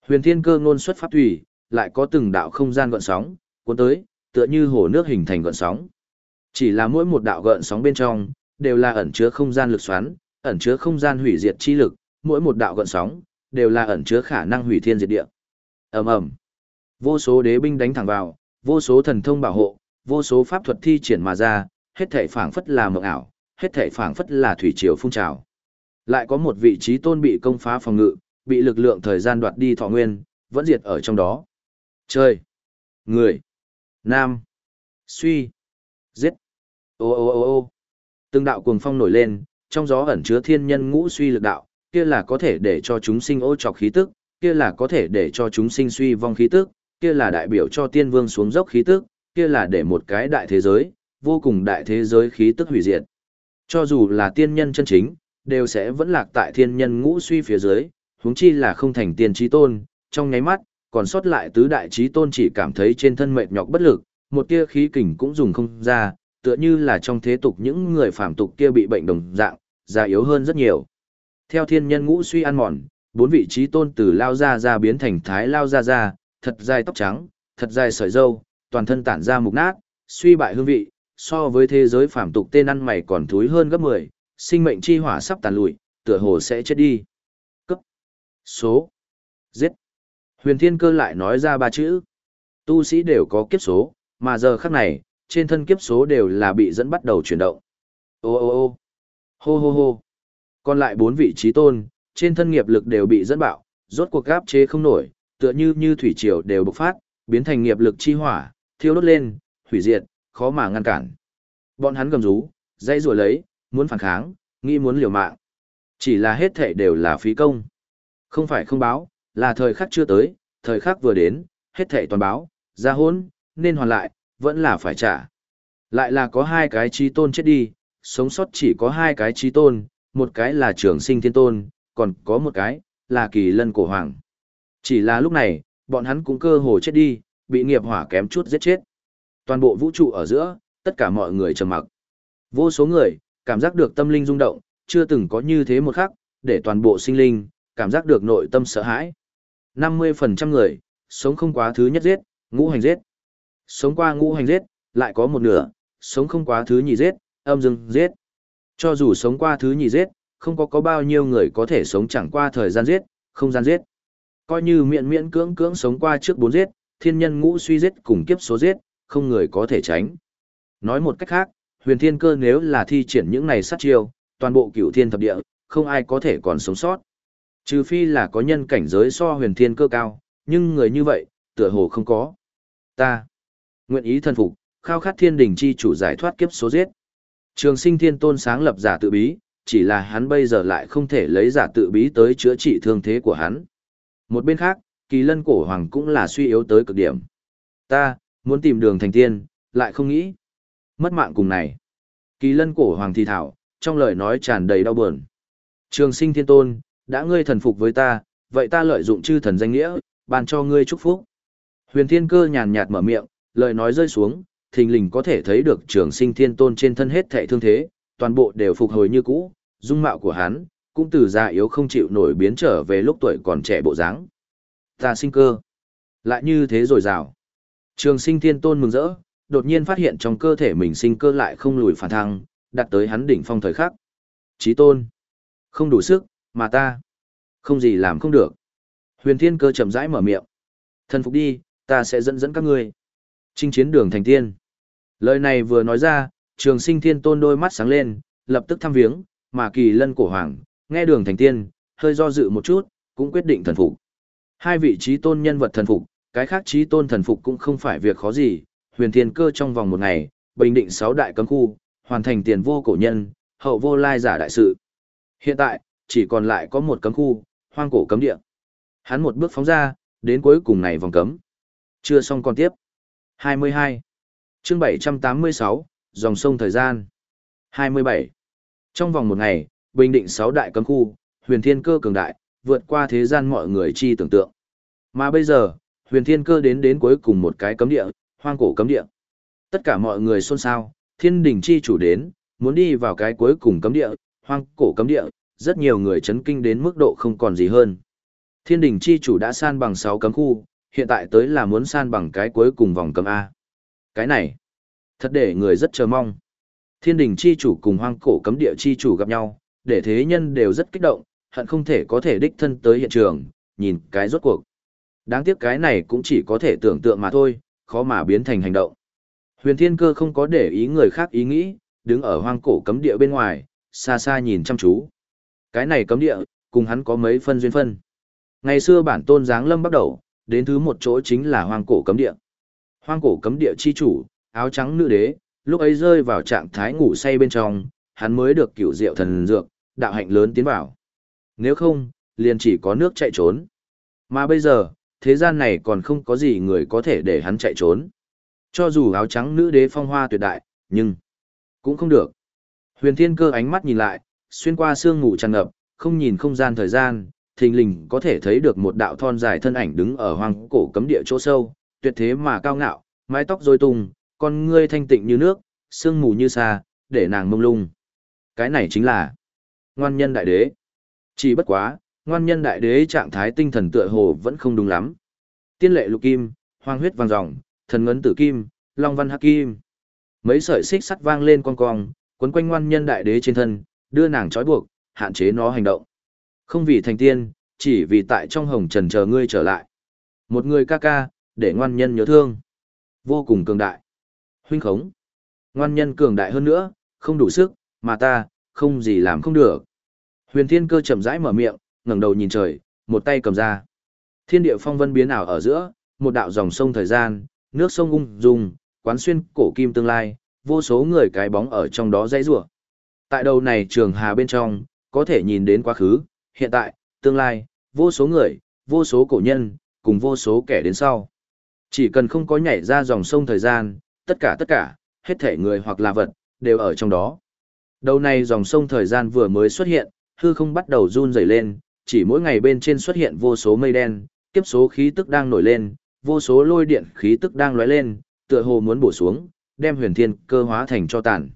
Huyền thiên cơ ngôn xuất pháp thủy, lại có từng đạo không gian gợn sóng, cuốn tới, tựa như hồ nước hình thành gợn sóng. Chỉ là mỗi một đạo gợn sóng bên trong, đều là ẩn chứa không gian lực xoắn, ẩn chứa không gian hủy diệt chi lực, mỗi một đạo gợn sóng, đều là ẩn chứa khả năng hủy thiên diệt địa. ầm ầm, Vô số đế binh đánh thẳng vào, vô số thần thông bảo hộ, vô số pháp thuật thi triển mà ra, hết thảy phảng phất là mộng ảo, hết thảy phảng phất là thủy triều phun trào. Lại có một vị trí tôn bị công phá phòng ngự, bị lực lượng thời gian đoạt đi thọ nguyên, vẫn diệt ở trong đó. trời, Người! Nam! Suy! Giết! Ô ô ô ô! Từng đạo cuồng phong nổi lên, trong gió ẩn chứa thiên nhân ngũ suy lực đạo, kia là có thể để cho chúng sinh ô trọc khí tức, kia là có thể để cho chúng sinh suy vong khí tức, kia là đại biểu cho tiên vương xuống dốc khí tức, kia là để một cái đại thế giới, vô cùng đại thế giới khí tức hủy diệt. Cho dù là tiên nhân chân chính, đều sẽ vẫn lạc tại thiên nhân ngũ suy phía dưới, huống chi là không thành tiên trí tôn, trong nháy mắt, còn sót lại tứ đại trí tôn chỉ cảm thấy trên thân mệt nhọc bất lực, một tia khí kình cũng dùng không ra, tựa như là trong thế tục những người phàm tục kia bị bệnh đồng dạng, già yếu hơn rất nhiều. Theo thiên nhân ngũ suy ăn mòn, bốn vị trí tôn từ lao ra ra biến thành thái lao ra ra, thật dài tóc trắng, thật dài sợi dâu, toàn thân tản ra mục nát, suy bại hương vị, so với thế giới phàm tục tên ăn mày còn thúi hơn gấp 10, sinh mệnh chi hỏa sắp tàn lụi, tựa hồ sẽ chết đi. Cấp. Số. Giết. Huyền Thiên Cơ lại nói ra ba chữ. Tu sĩ đều có kiếp số, mà giờ khắc này, trên thân kiếp số đều là bị dẫn bắt đầu chuyển động. Ô ô ô. Hô hô hô. Còn lại bốn vị trí tôn, trên thân nghiệp lực đều bị dẫn bạo, rốt cuộc gáp chế không nổi, tựa như như thủy triều đều bộc phát, biến thành nghiệp lực chi hỏa, thiêu đốt lên, hủy diệt, khó mà ngăn cản. Bọn hắn gầm rú, dây rùa lấy, muốn phản kháng, nghĩ muốn liều mạng. Chỉ là hết thể đều là phí công. Không phải không báo, là thời khắc chưa tới, thời khắc vừa đến, hết thể toàn báo, ra hôn, nên hoàn lại, vẫn là phải trả. Lại là có hai cái trí tôn chết đi, sống sót chỉ có hai cái trí tôn, một cái là trường sinh thiên tôn, còn có một cái, là kỳ lân cổ hoàng. Chỉ là lúc này, bọn hắn cũng cơ hồ chết đi, bị nghiệp hỏa kém chút giết chết. Toàn bộ vũ trụ ở giữa, tất cả mọi người trầm mặc. Vô số người, cảm giác được tâm linh rung động, chưa từng có như thế một khắc, để toàn bộ sinh linh, cảm giác được nội tâm sợ hãi. 50% người, sống không quá thứ nhất giết, ngũ hành giết. Sống qua ngũ hành giết, lại có một nửa, sống không quá thứ nhì giết, âm dương giết. Cho dù sống qua thứ nhì giết, không có có bao nhiêu người có thể sống chẳng qua thời gian giết, không gian giết. Coi như miễn miễn cưỡng cưỡng sống qua trước bốn giết, thiên nhân ngũ suy giết cùng kiếp số giết, không người có thể tránh. Nói một cách khác, huyền thiên cơ nếu là thi triển những này sát chiêu, toàn bộ cửu thiên thập địa, không ai có thể còn sống sót. Trừ phi là có nhân cảnh giới so huyền thiên cơ cao, nhưng người như vậy, tựa hồ không có. Ta, nguyện ý thân phục, khao khát thiên đình chi chủ giải thoát kiếp số giết. Trường sinh thiên tôn sáng lập giả tự bí, chỉ là hắn bây giờ lại không thể lấy giả tự bí tới chữa trị thương thế của hắn. Một bên khác, kỳ lân cổ hoàng cũng là suy yếu tới cực điểm. Ta, muốn tìm đường thành tiên, lại không nghĩ. Mất mạng cùng này. Kỳ lân cổ hoàng thi thảo, trong lời nói tràn đầy đau buồn. Trường sinh thiên tôn, đã ngươi thần phục với ta, vậy ta lợi dụng chư thần danh nghĩa, ban cho ngươi chúc phúc. Huyền thiên cơ nhàn nhạt mở miệng, lời nói rơi xuống, thình lình có thể thấy được trường sinh thiên tôn trên thân hết thệ thương thế, toàn bộ đều phục hồi như cũ, dung mạo của hắn, cũng từ già yếu không chịu nổi biến trở về lúc tuổi còn trẻ bộ dáng. Ta sinh cơ. Lại như thế rồi rào. Trường sinh thiên tôn mừng rỡ, đột nhiên phát hiện trong cơ thể mình sinh cơ lại không lùi phản thăng, đặt tới hắn đỉnh phong thời khắc. Chí tôn. Không đủ sức, mà ta. Không gì làm không được. Huyền thiên cơ chậm rãi mở miệng. Thần phục đi, ta sẽ dẫn dẫn các ngươi. Chinh chiến đường thành tiên. Lời này vừa nói ra, trường sinh thiên tôn đôi mắt sáng lên, lập tức thăm viếng, mà kỳ lân cổ hoàng, nghe đường thành tiên, hơi do dự một chút, cũng quyết định thần phục. Hai vị trí tôn nhân vật thần phục, cái khác trí tôn thần phục cũng không phải việc khó gì, huyền thiên cơ trong vòng một ngày, bình định sáu đại cấm khu, hoàn thành tiền vô cổ nhân, hậu vô lai giả đại sự. Hiện tại, chỉ còn lại có một cấm khu, hoang cổ cấm địa. Hắn một bước phóng ra, đến cuối cùng này vòng cấm. Chưa xong còn tiếp. 22. chương 786, dòng sông thời gian. 27. Trong vòng một ngày, bình định 6 đại cấm khu, huyền thiên cơ cường đại, vượt qua thế gian mọi người chi tưởng tượng. Mà bây giờ, huyền thiên cơ đến đến cuối cùng một cái cấm địa, hoang cổ cấm địa. Tất cả mọi người xôn xao, thiên đình chi chủ đến, muốn đi vào cái cuối cùng cấm địa, hoang cổ cấm địa, rất nhiều người chấn kinh đến mức độ không còn gì hơn. Thiên đình chi chủ đã san bằng 6 cấm khu, hiện tại tới là muốn san bằng cái cuối cùng vòng cấm A. Cái này, thật để người rất chờ mong. Thiên đình chi chủ cùng hoang cổ cấm địa chi chủ gặp nhau, để thế nhân đều rất kích động, hận không thể có thể đích thân tới hiện trường, nhìn cái rốt cuộc. Đáng tiếc cái này cũng chỉ có thể tưởng tượng mà thôi, khó mà biến thành hành động. Huyền Thiên Cơ không có để ý người khác ý nghĩ, đứng ở hoang cổ cấm địa bên ngoài, xa xa nhìn chăm chú. Cái này cấm địa, cùng hắn có mấy phân duyên phân. Ngày xưa bản tôn giáng lâm bắt đầu, đến thứ một chỗ chính là hoang cổ cấm địa. Hoang cổ cấm địa chi chủ, áo trắng nữ đế, lúc ấy rơi vào trạng thái ngủ say bên trong, hắn mới được cửu diệu thần dược, đạo hạnh lớn tiến vào. Nếu không, liền chỉ có nước chạy trốn. Mà bây giờ, thế gian này còn không có gì người có thể để hắn chạy trốn. Cho dù áo trắng nữ đế phong hoa tuyệt đại, nhưng cũng không được. Huyền Thiên Cơ ánh mắt nhìn lại, xuyên qua sương ngủ tràn ngập, không nhìn không gian thời gian, thình lình có thể thấy được một đạo thon dài thân ảnh đứng ở hoang cổ cấm địa chỗ sâu, tuyệt thế mà cao ngạo, mái tóc rối tung, con ngươi thanh tịnh như nước, sương mù như xa, để nàng mông lung. Cái này chính là ngoan nhân đại đế. Chỉ bất quá, ngoan nhân đại đế trạng thái tinh thần tựa hồ vẫn không đúng lắm. Tiên lệ lục kim, hoang huyết vàng ròng, thần ngấn tử kim, long văn hắc kim. Mấy sợi xích sắt vang lên cong cong, quấn quanh ngoan nhân đại đế trên thân, đưa nàng trói buộc, hạn chế nó hành động. Không vì thành tiên, chỉ vì tại trong hồng trần chờ ngươi trở lại. Một người ca ca, để ngoan nhân nhớ thương. Vô cùng cường đại. Huynh khống. Ngoan nhân cường đại hơn nữa, không đủ sức, mà ta, không gì làm không được. Huyền thiên cơ chậm rãi mở miệng, ngẩng đầu nhìn trời, một tay cầm ra. Thiên địa phong vân biến ảo ở giữa, một đạo dòng sông thời gian, nước sông ung dung, quán xuyên cổ kim tương lai, vô số người cái bóng ở trong đó dãy rủa. Tại đầu này trường hà bên trong, có thể nhìn đến quá khứ, hiện tại, tương lai, vô số người, vô số cổ nhân, cùng vô số kẻ đến sau. Chỉ cần không có nhảy ra dòng sông thời gian, tất cả tất cả, hết thể người hoặc là vật, đều ở trong đó. Đầu này dòng sông thời gian vừa mới xuất hiện, hư không bắt đầu run rẩy lên, chỉ mỗi ngày bên trên xuất hiện vô số mây đen, kiếp số khí tức đang nổi lên, vô số lôi điện khí tức đang lóe lên, tựa hồ muốn bổ xuống, đem huyền thiên cơ hóa thành cho tàn.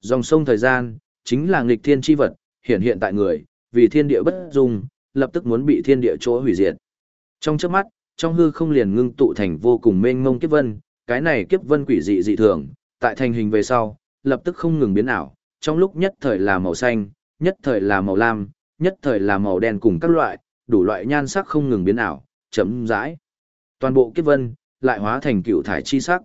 Dòng sông thời gian, chính là nghịch thiên chi vật, hiện hiện tại người, vì thiên địa bất dung, lập tức muốn bị thiên địa chỗ hủy diệt. Trong chớp mắt, trong hư không liền ngưng tụ thành vô cùng mênh mông kiếp vân, cái này kiếp vân quỷ dị dị thường, tại thành hình về sau, lập tức không ngừng biến ảo, trong lúc nhất thời là màu xanh, nhất thời là màu lam, nhất thời là màu đen cùng các loại, đủ loại nhan sắc không ngừng biến ảo, chấm rãi. Toàn bộ kiếp vân lại hóa thành cựu thải chi sắc.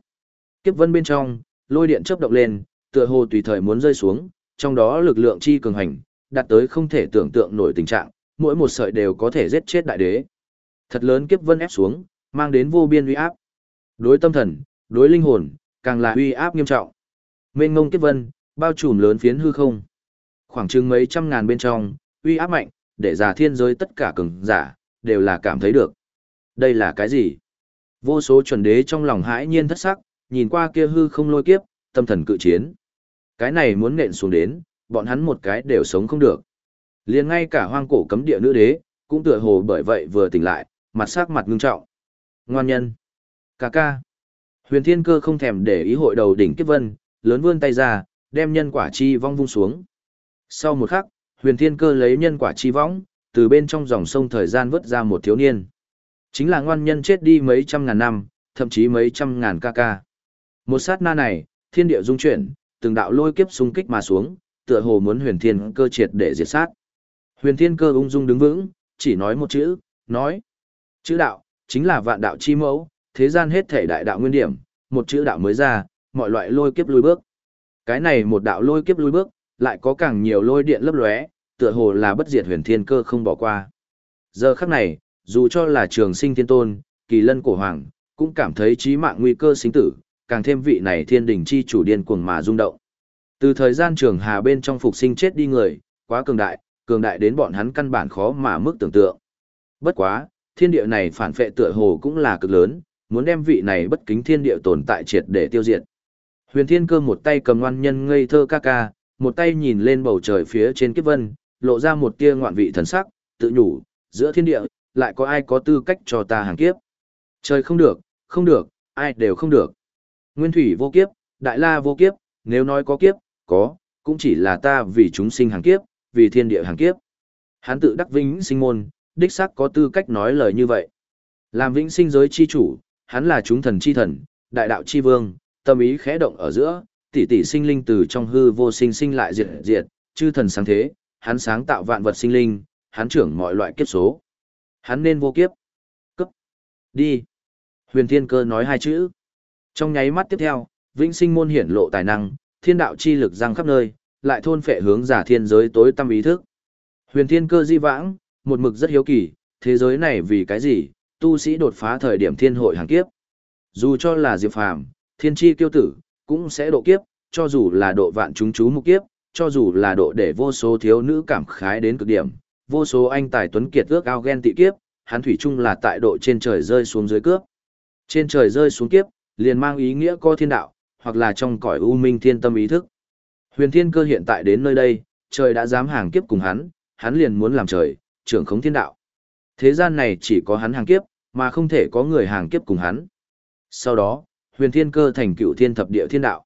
Kiếp vân bên trong, lôi điện chớp động lên, tựa hồ tùy thời muốn rơi xuống, trong đó lực lượng chi cường hành, đạt tới không thể tưởng tượng nổi tình trạng, mỗi một sợi đều có thể giết chết đại đế. Thật lớn kiếp vân ép xuống, mang đến vô biên uy áp. Đối tâm thần, đối linh hồn, càng là uy áp nghiêm trọng. Mênh ngông kiếp vân, bao trùm lớn phiến hư không. Khoảng chừng mấy trăm ngàn bên trong, uy áp mạnh, để giả thiên giới tất cả cường giả, đều là cảm thấy được. Đây là cái gì? Vô số chuẩn đế trong lòng hãi nhiên thất sắc, nhìn qua kia hư không lôi kiếp, tâm thần cự chiến. Cái này muốn nện xuống đến, bọn hắn một cái đều sống không được. liền ngay cả hoang cổ cấm địa nữ đế, cũng tựa hồ bởi vậy vừa tỉnh lại, mặt sắc mặt ngưng trọng. Ngoan nhân. Cà ca. Huyền thiên cơ không thèm để ý hội đầu đỉnh kiếp vân, lớn vươn tay ra, đem nhân quả chi vong vung xuống. Sau một khắc, huyền thiên cơ lấy nhân quả chi võng từ bên trong dòng sông thời gian vớt ra một thiếu niên. Chính là ngoan nhân chết đi mấy trăm ngàn năm, thậm chí mấy trăm ngàn ca ca. Một sát na này, thiên địa dung chuyển, từng đạo lôi kiếp xung kích mà xuống, tựa hồ muốn huyền thiên cơ triệt để diệt sát. Huyền thiên cơ ung dung đứng vững, chỉ nói một chữ, nói. Chữ đạo, chính là vạn đạo chi mẫu, thế gian hết thể đại đạo nguyên điểm, một chữ đạo mới ra, mọi loại lôi kiếp lùi bước. Cái này một đạo lôi kiếp lùi bước, lại có càng nhiều lôi điện lấp lóe, tựa hồ là bất diệt huyền thiên cơ không bỏ qua. Giờ khắc này, dù cho là trường sinh thiên tôn, kỳ lân cổ hoàng, cũng cảm thấy chí mạng nguy cơ sinh tử, càng thêm vị này thiên đình chi chủ điên cuồng mà rung động. Từ thời gian trường hà bên trong phục sinh chết đi người, quá cường đại, cường đại đến bọn hắn căn bản khó mà mức tưởng tượng. Bất quá, thiên địa này phản phệ tựa hồ cũng là cực lớn, muốn đem vị này bất kính thiên địa tồn tại triệt để tiêu diệt. Huyền Thiên Cơ một tay cầm ngoan nhân ngây thơ ca ca, một tay nhìn lên bầu trời phía trên kiếp vân, lộ ra một tia ngoạn vị thần sắc, tự nhủ, giữa thiên địa, lại có ai có tư cách cho ta hàng kiếp. Trời không được, không được, ai đều không được. Nguyên thủy vô kiếp, đại la vô kiếp, nếu nói có kiếp, có, cũng chỉ là ta vì chúng sinh hàng kiếp, vì thiên địa hàng kiếp. Hắn tự đắc vĩnh sinh môn, đích xác có tư cách nói lời như vậy. Làm vĩnh sinh giới chi chủ, hắn là chúng thần chi thần, đại đạo chi vương, tâm ý khẽ động ở giữa, tỷ tỷ sinh linh từ trong hư vô sinh sinh lại diệt diệt, chư thần sáng thế, hắn sáng tạo vạn vật sinh linh, hắn trưởng mọi loại kiếp số. Hắn nên vô kiếp. Cấp. Đi. Huyền Thiên Cơ nói hai chữ. Trong nháy mắt tiếp theo, vĩnh sinh môn hiển lộ tài năng, thiên đạo chi lực giang khắp nơi, lại thôn phệ hướng giả thiên giới tối tâm ý thức. Huyền Thiên Cơ di vãng, một mực rất hiếu kỳ, thế giới này vì cái gì, tu sĩ đột phá thời điểm thiên hội hàng kiếp. Dù cho là Diệp Phàm, thiên chi kiêu tử, cũng sẽ độ kiếp, cho dù là độ vạn chúng chú mục kiếp, cho dù là độ để vô số thiếu nữ cảm khái đến cực điểm, vô số anh tài tuấn kiệt ước ao ghen tị kiếp, hắn thủy chung là tại độ trên trời rơi xuống dưới cướp. Trên trời rơi xuống kiếp, liền mang ý nghĩa co thiên đạo, hoặc là trong cõi u minh thiên tâm ý thức. Huyền thiên cơ hiện tại đến nơi đây, trời đã dám hàng kiếp cùng hắn, hắn liền muốn làm trời, trưởng khống thiên đạo. Thế gian này chỉ có hắn hàng kiếp, mà không thể có người hàng kiếp cùng hắn. Sau đó, huyền thiên cơ thành cựu thiên thập địa thiên đạo.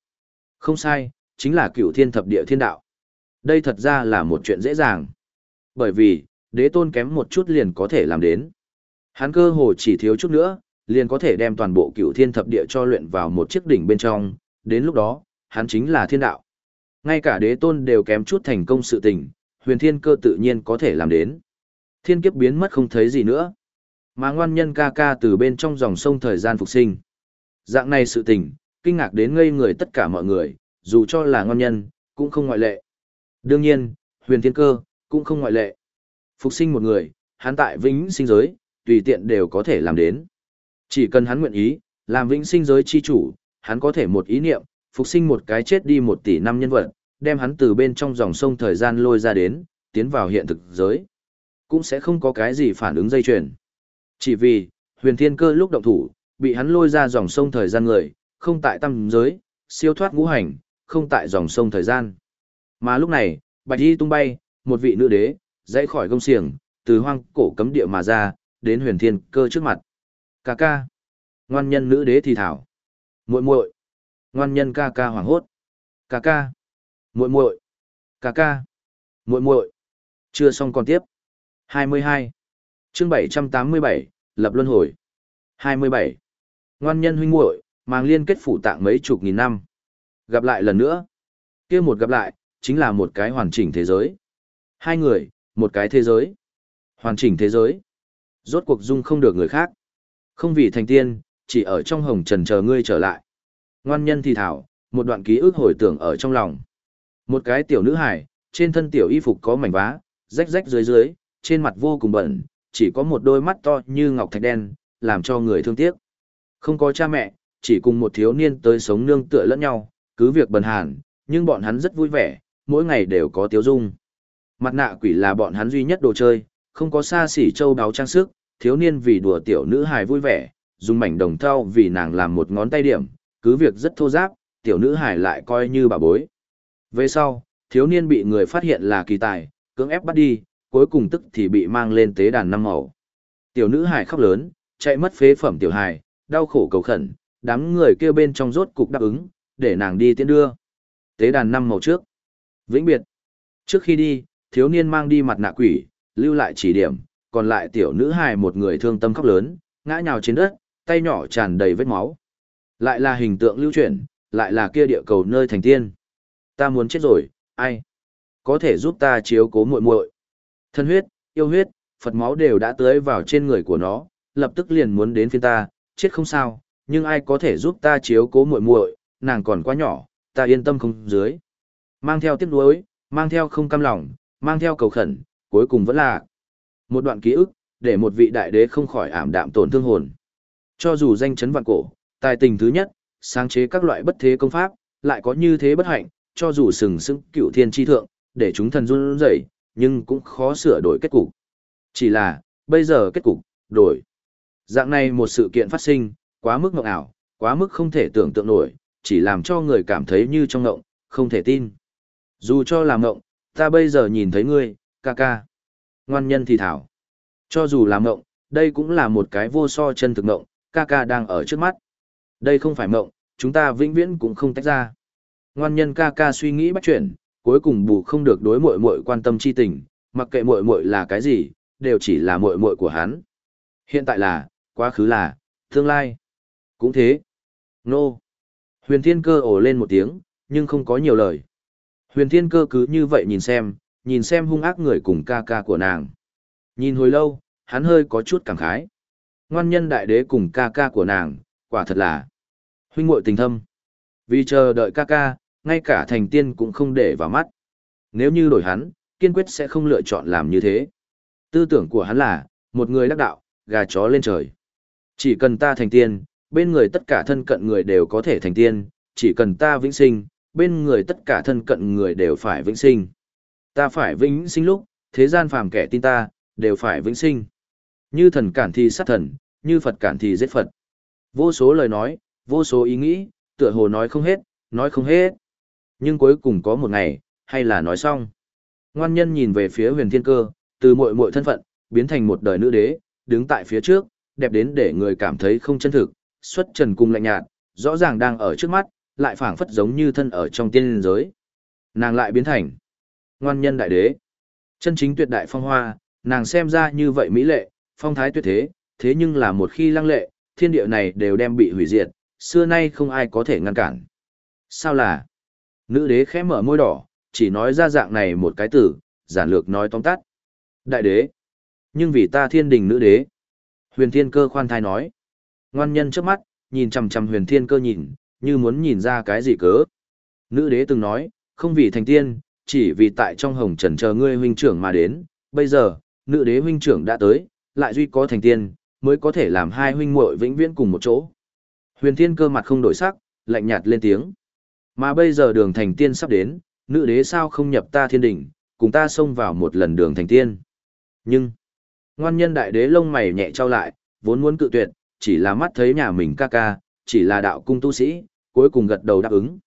Không sai, chính là cựu thiên thập địa thiên đạo. Đây thật ra là một chuyện dễ dàng. Bởi vì, đế tôn kém một chút liền có thể làm đến. Hắn cơ hồ chỉ thiếu chút nữa, liền có thể đem toàn bộ cựu thiên thập địa cho luyện vào một chiếc đỉnh bên trong, đến lúc đó, hắn chính là thiên đạo. Ngay cả đế tôn đều kém chút thành công sự tình, huyền thiên cơ tự nhiên có thể làm đến. Thiên kiếp biến mất không thấy gì nữa. Mà ngoan nhân ca ca từ bên trong dòng sông thời gian phục sinh. Dạng này sự tình, kinh ngạc đến ngây người tất cả mọi người, dù cho là ngon nhân, cũng không ngoại lệ. Đương nhiên, huyền thiên cơ, cũng không ngoại lệ. Phục sinh một người, hắn tại vĩnh sinh giới, tùy tiện đều có thể làm đến. Chỉ cần hắn nguyện ý, làm vĩnh sinh giới chi chủ, hắn có thể một ý niệm, phục sinh một cái chết đi một tỷ năm nhân vật, đem hắn từ bên trong dòng sông thời gian lôi ra đến, tiến vào hiện thực giới. Cũng sẽ không có cái gì phản ứng dây chuyền. Chỉ vì, huyền thiên cơ lúc động thủ, bị hắn lôi ra dòng sông thời gian người, không tại tâm giới, siêu thoát ngũ hành, không tại dòng sông thời gian. Mà lúc này, bạch y tung bay, một vị nữ đế, dãy khỏi gông xiềng, từ hoang cổ cấm địa mà ra, đến huyền thiên cơ trước mặt. Ca ca. Ngoan nhân nữ đế thì thảo. muội muội Ngoan nhân ca ca hoảng hốt. Ca ca. muội muội Ca ca. muội muội Chưa xong còn tiếp. 22. chương 787, lập luân hồi. 27. Ngoan nhân huynh muội mang liên kết phủ tạng mấy chục nghìn năm. Gặp lại lần nữa. kia một gặp lại, chính là một cái hoàn chỉnh thế giới. Hai người, một cái thế giới. Hoàn chỉnh thế giới. Rốt cuộc dung không được người khác. Không vì thành tiên, chỉ ở trong hồng trần chờ ngươi trở lại. Ngoan nhân thì thảo, một đoạn ký ức hồi tưởng ở trong lòng. Một cái tiểu nữ hải, trên thân tiểu y phục có mảnh vá, rách rách dưới dưới, trên mặt vô cùng bẩn, chỉ có một đôi mắt to như ngọc thạch đen, làm cho người thương tiếc. Không có cha mẹ, chỉ cùng một thiếu niên tới sống nương tựa lẫn nhau, cứ việc bần hàn, nhưng bọn hắn rất vui vẻ, mỗi ngày đều có tiếu dung. Mặt nạ quỷ là bọn hắn duy nhất đồ chơi, không có xa xỉ châu đáo trang sức, thiếu niên vì đùa tiểu nữ hài vui vẻ, dùng mảnh đồng thau vì nàng làm một ngón tay điểm, cứ việc rất thô giáp, tiểu nữ hài lại coi như bà bối. Về sau, thiếu niên bị người phát hiện là kỳ tài, cưỡng ép bắt đi, cuối cùng tức thì bị mang lên tế đàn năm màu. Tiểu nữ hài khóc lớn, chạy mất phế phẩm tiểu hài, đau khổ cầu khẩn, đám người kia bên trong rốt cục đáp ứng, để nàng đi tiễn đưa. Tế đàn năm màu trước. Vĩnh biệt. Trước khi đi, thiếu niên mang đi mặt nạ quỷ, lưu lại chỉ điểm, còn lại tiểu nữ hài một người thương tâm khóc lớn, ngã nhào trên đất, tay nhỏ tràn đầy vết máu. Lại là hình tượng lưu chuyển, lại là kia địa cầu nơi thành tiên. Ta muốn chết rồi, ai? Có thể giúp ta chiếu cố muội muội. Thân huyết, yêu huyết, Phật máu đều đã tưới vào trên người của nó, lập tức liền muốn đến phiên ta, chết không sao, nhưng ai có thể giúp ta chiếu cố muội muội, nàng còn quá nhỏ, ta yên tâm không dưới. Mang theo tiếc nuối, mang theo không cam lòng, mang theo cầu khẩn, cuối cùng vẫn là một đoạn ký ức, để một vị đại đế không khỏi ảm đạm tổn thương hồn. Cho dù danh chấn vạn cổ, tài tình thứ nhất, sáng chế các loại bất thế công pháp, lại có như thế bất hạnh, cho dù sừng sững cựu thiên chi thượng, để chúng thần run rẩy, nhưng cũng khó sửa đổi kết cục. Chỉ là, bây giờ kết cục, đổi. Dạng này một sự kiện phát sinh, quá mức ngộng ảo, quá mức không thể tưởng tượng nổi, chỉ làm cho người cảm thấy như trong ngộng, không thể tin. Dù cho làm ngộng, ta bây giờ nhìn thấy ngươi, ca ca. Ngoan nhân thì thảo. Cho dù làm ngộng, đây cũng là một cái vô so chân thực ngộng, ca ca đang ở trước mắt. Đây không phải ngộng, chúng ta vĩnh viễn cũng không tách ra. Ngoan nhân ca ca suy nghĩ bắt chuyển, cuối cùng bù không được đối muội muội quan tâm chi tình, mặc kệ muội muội là cái gì, đều chỉ là muội muội của hắn. Hiện tại là, quá khứ là, tương lai. Cũng thế. Nô. Huyền Thiên Cơ ồ lên một tiếng, nhưng không có nhiều lời. Huyền Thiên Cơ cứ như vậy nhìn xem, nhìn xem hung ác người cùng ca ca của nàng. Nhìn hồi lâu, hắn hơi có chút cảm khái. Ngoan nhân đại đế cùng ca ca của nàng, quả thật là huynh muội tình thâm. Vì chờ đợi ca ca, ngay cả thành tiên cũng không để vào mắt. Nếu như đổi hắn, kiên quyết sẽ không lựa chọn làm như thế. Tư tưởng của hắn là, một người đắc đạo, gà chó lên trời. Chỉ cần ta thành tiên, bên người tất cả thân cận người đều có thể thành tiên, chỉ cần ta vĩnh sinh, bên người tất cả thân cận người đều phải vĩnh sinh. Ta phải vĩnh sinh lúc, thế gian phàm kẻ tin ta, đều phải vĩnh sinh. Như thần cản thì sát thần, như Phật cản thì giết Phật. Vô số lời nói, vô số ý nghĩ, tựa hồ nói không hết, nói không hết. Nhưng cuối cùng có một ngày, hay là nói xong. Ngoan nhân nhìn về phía huyền thiên cơ, từ muội muội thân phận, biến thành một đời nữ đế, đứng tại phía trước, đẹp đến để người cảm thấy không chân thực, xuất trần cung lạnh nhạt, rõ ràng đang ở trước mắt, lại phảng phất giống như thân ở trong tiên giới. Nàng lại biến thành ngoan nhân đại đế. Chân chính tuyệt đại phong hoa, nàng xem ra như vậy mỹ lệ, phong thái tuyệt thế, thế nhưng là một khi lăng lệ, thiên địa này đều đem bị hủy diệt, xưa nay không ai có thể ngăn cản. Sao là? Nữ đế khẽ mở môi đỏ, chỉ nói ra dạng này một cái từ, giản lược nói tóm tắt. Đại đế. Nhưng vì ta thiên đình nữ đế. Huyền thiên cơ khoan thai nói. Ngoan nhân trước mắt, nhìn chằm chằm huyền thiên cơ nhìn, như muốn nhìn ra cái gì cớ. Nữ đế từng nói, không vì thành tiên, chỉ vì tại trong hồng trần chờ ngươi huynh trưởng mà đến. Bây giờ, nữ đế huynh trưởng đã tới, lại duy có thành tiên, mới có thể làm hai huynh muội vĩnh viễn cùng một chỗ. Huyền thiên cơ mặt không đổi sắc, lạnh nhạt lên tiếng. Mà bây giờ đường thành tiên sắp đến, nữ đế sao không nhập ta thiên đỉnh, cùng ta xông vào một lần đường thành tiên. Nhưng, ngoan nhân đại đế lông mày nhẹ trao lại, vốn muốn cự tuyệt, chỉ là mắt thấy nhà mình ca ca, chỉ là đạo cung tu sĩ, cuối cùng gật đầu đáp ứng.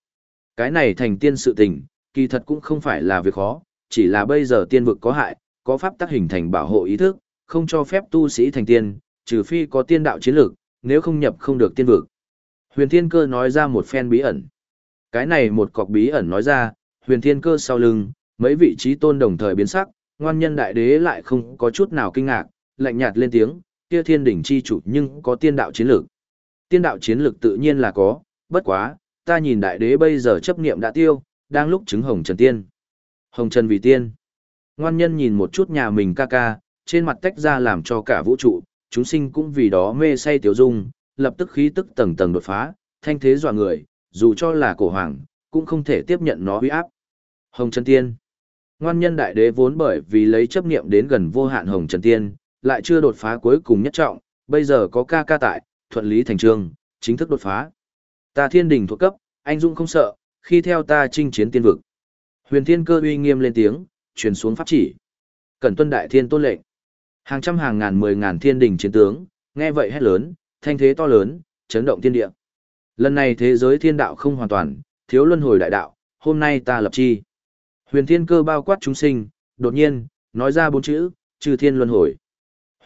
Cái này thành tiên sự tình, kỳ thật cũng không phải là việc khó, chỉ là bây giờ tiên vực có hại, có pháp tác hình thành bảo hộ ý thức, không cho phép tu sĩ thành tiên, trừ phi có tiên đạo chiến lược, nếu không nhập không được tiên vực. Huyền Thiên Cơ nói ra một phen bí ẩn. Cái này một cọc bí ẩn nói ra, Huyền Thiên Cơ sau lưng, mấy vị trí tôn đồng thời biến sắc, ngoan nhân đại đế lại không có chút nào kinh ngạc, lạnh nhạt lên tiếng, kia thiên đỉnh chi chủ nhưng có tiên đạo chiến lược. Tiên đạo chiến lược tự nhiên là có, bất quá, ta nhìn đại đế bây giờ chấp niệm đã tiêu, đang lúc chứng hồng trần tiên. Hồng trần vì tiên. Ngoan nhân nhìn một chút nhà mình ca ca, trên mặt tách ra làm cho cả vũ trụ, chúng sinh cũng vì đó mê say tiểu dung, lập tức khí tức tầng tầng đột phá, thanh thế dọa người, dù cho là cổ hoàng, cũng không thể tiếp nhận nó uy áp. Hồng trần tiên. Ngoan nhân đại đế vốn bởi vì lấy chấp niệm đến gần vô hạn hồng trần tiên, lại chưa đột phá cuối cùng nhất trọng, bây giờ có ca ca tại, thuận lý thành trương, chính thức đột phá. Ta thiên đình thuộc cấp, anh dũng không sợ, khi theo ta chinh chiến tiên vực. Huyền thiên cơ uy nghiêm lên tiếng, truyền xuống pháp chỉ. Cẩn tuân đại thiên tôn lệnh. Hàng trăm hàng ngàn mười ngàn thiên đình chiến tướng, nghe vậy hét lớn, thanh thế to lớn, chấn động thiên địa. Lần này thế giới thiên đạo không hoàn toàn, thiếu luân hồi đại đạo, hôm nay ta lập chi. Huyền thiên cơ bao quát chúng sinh, đột nhiên, nói ra bốn chữ, trừ thiên luân hồi.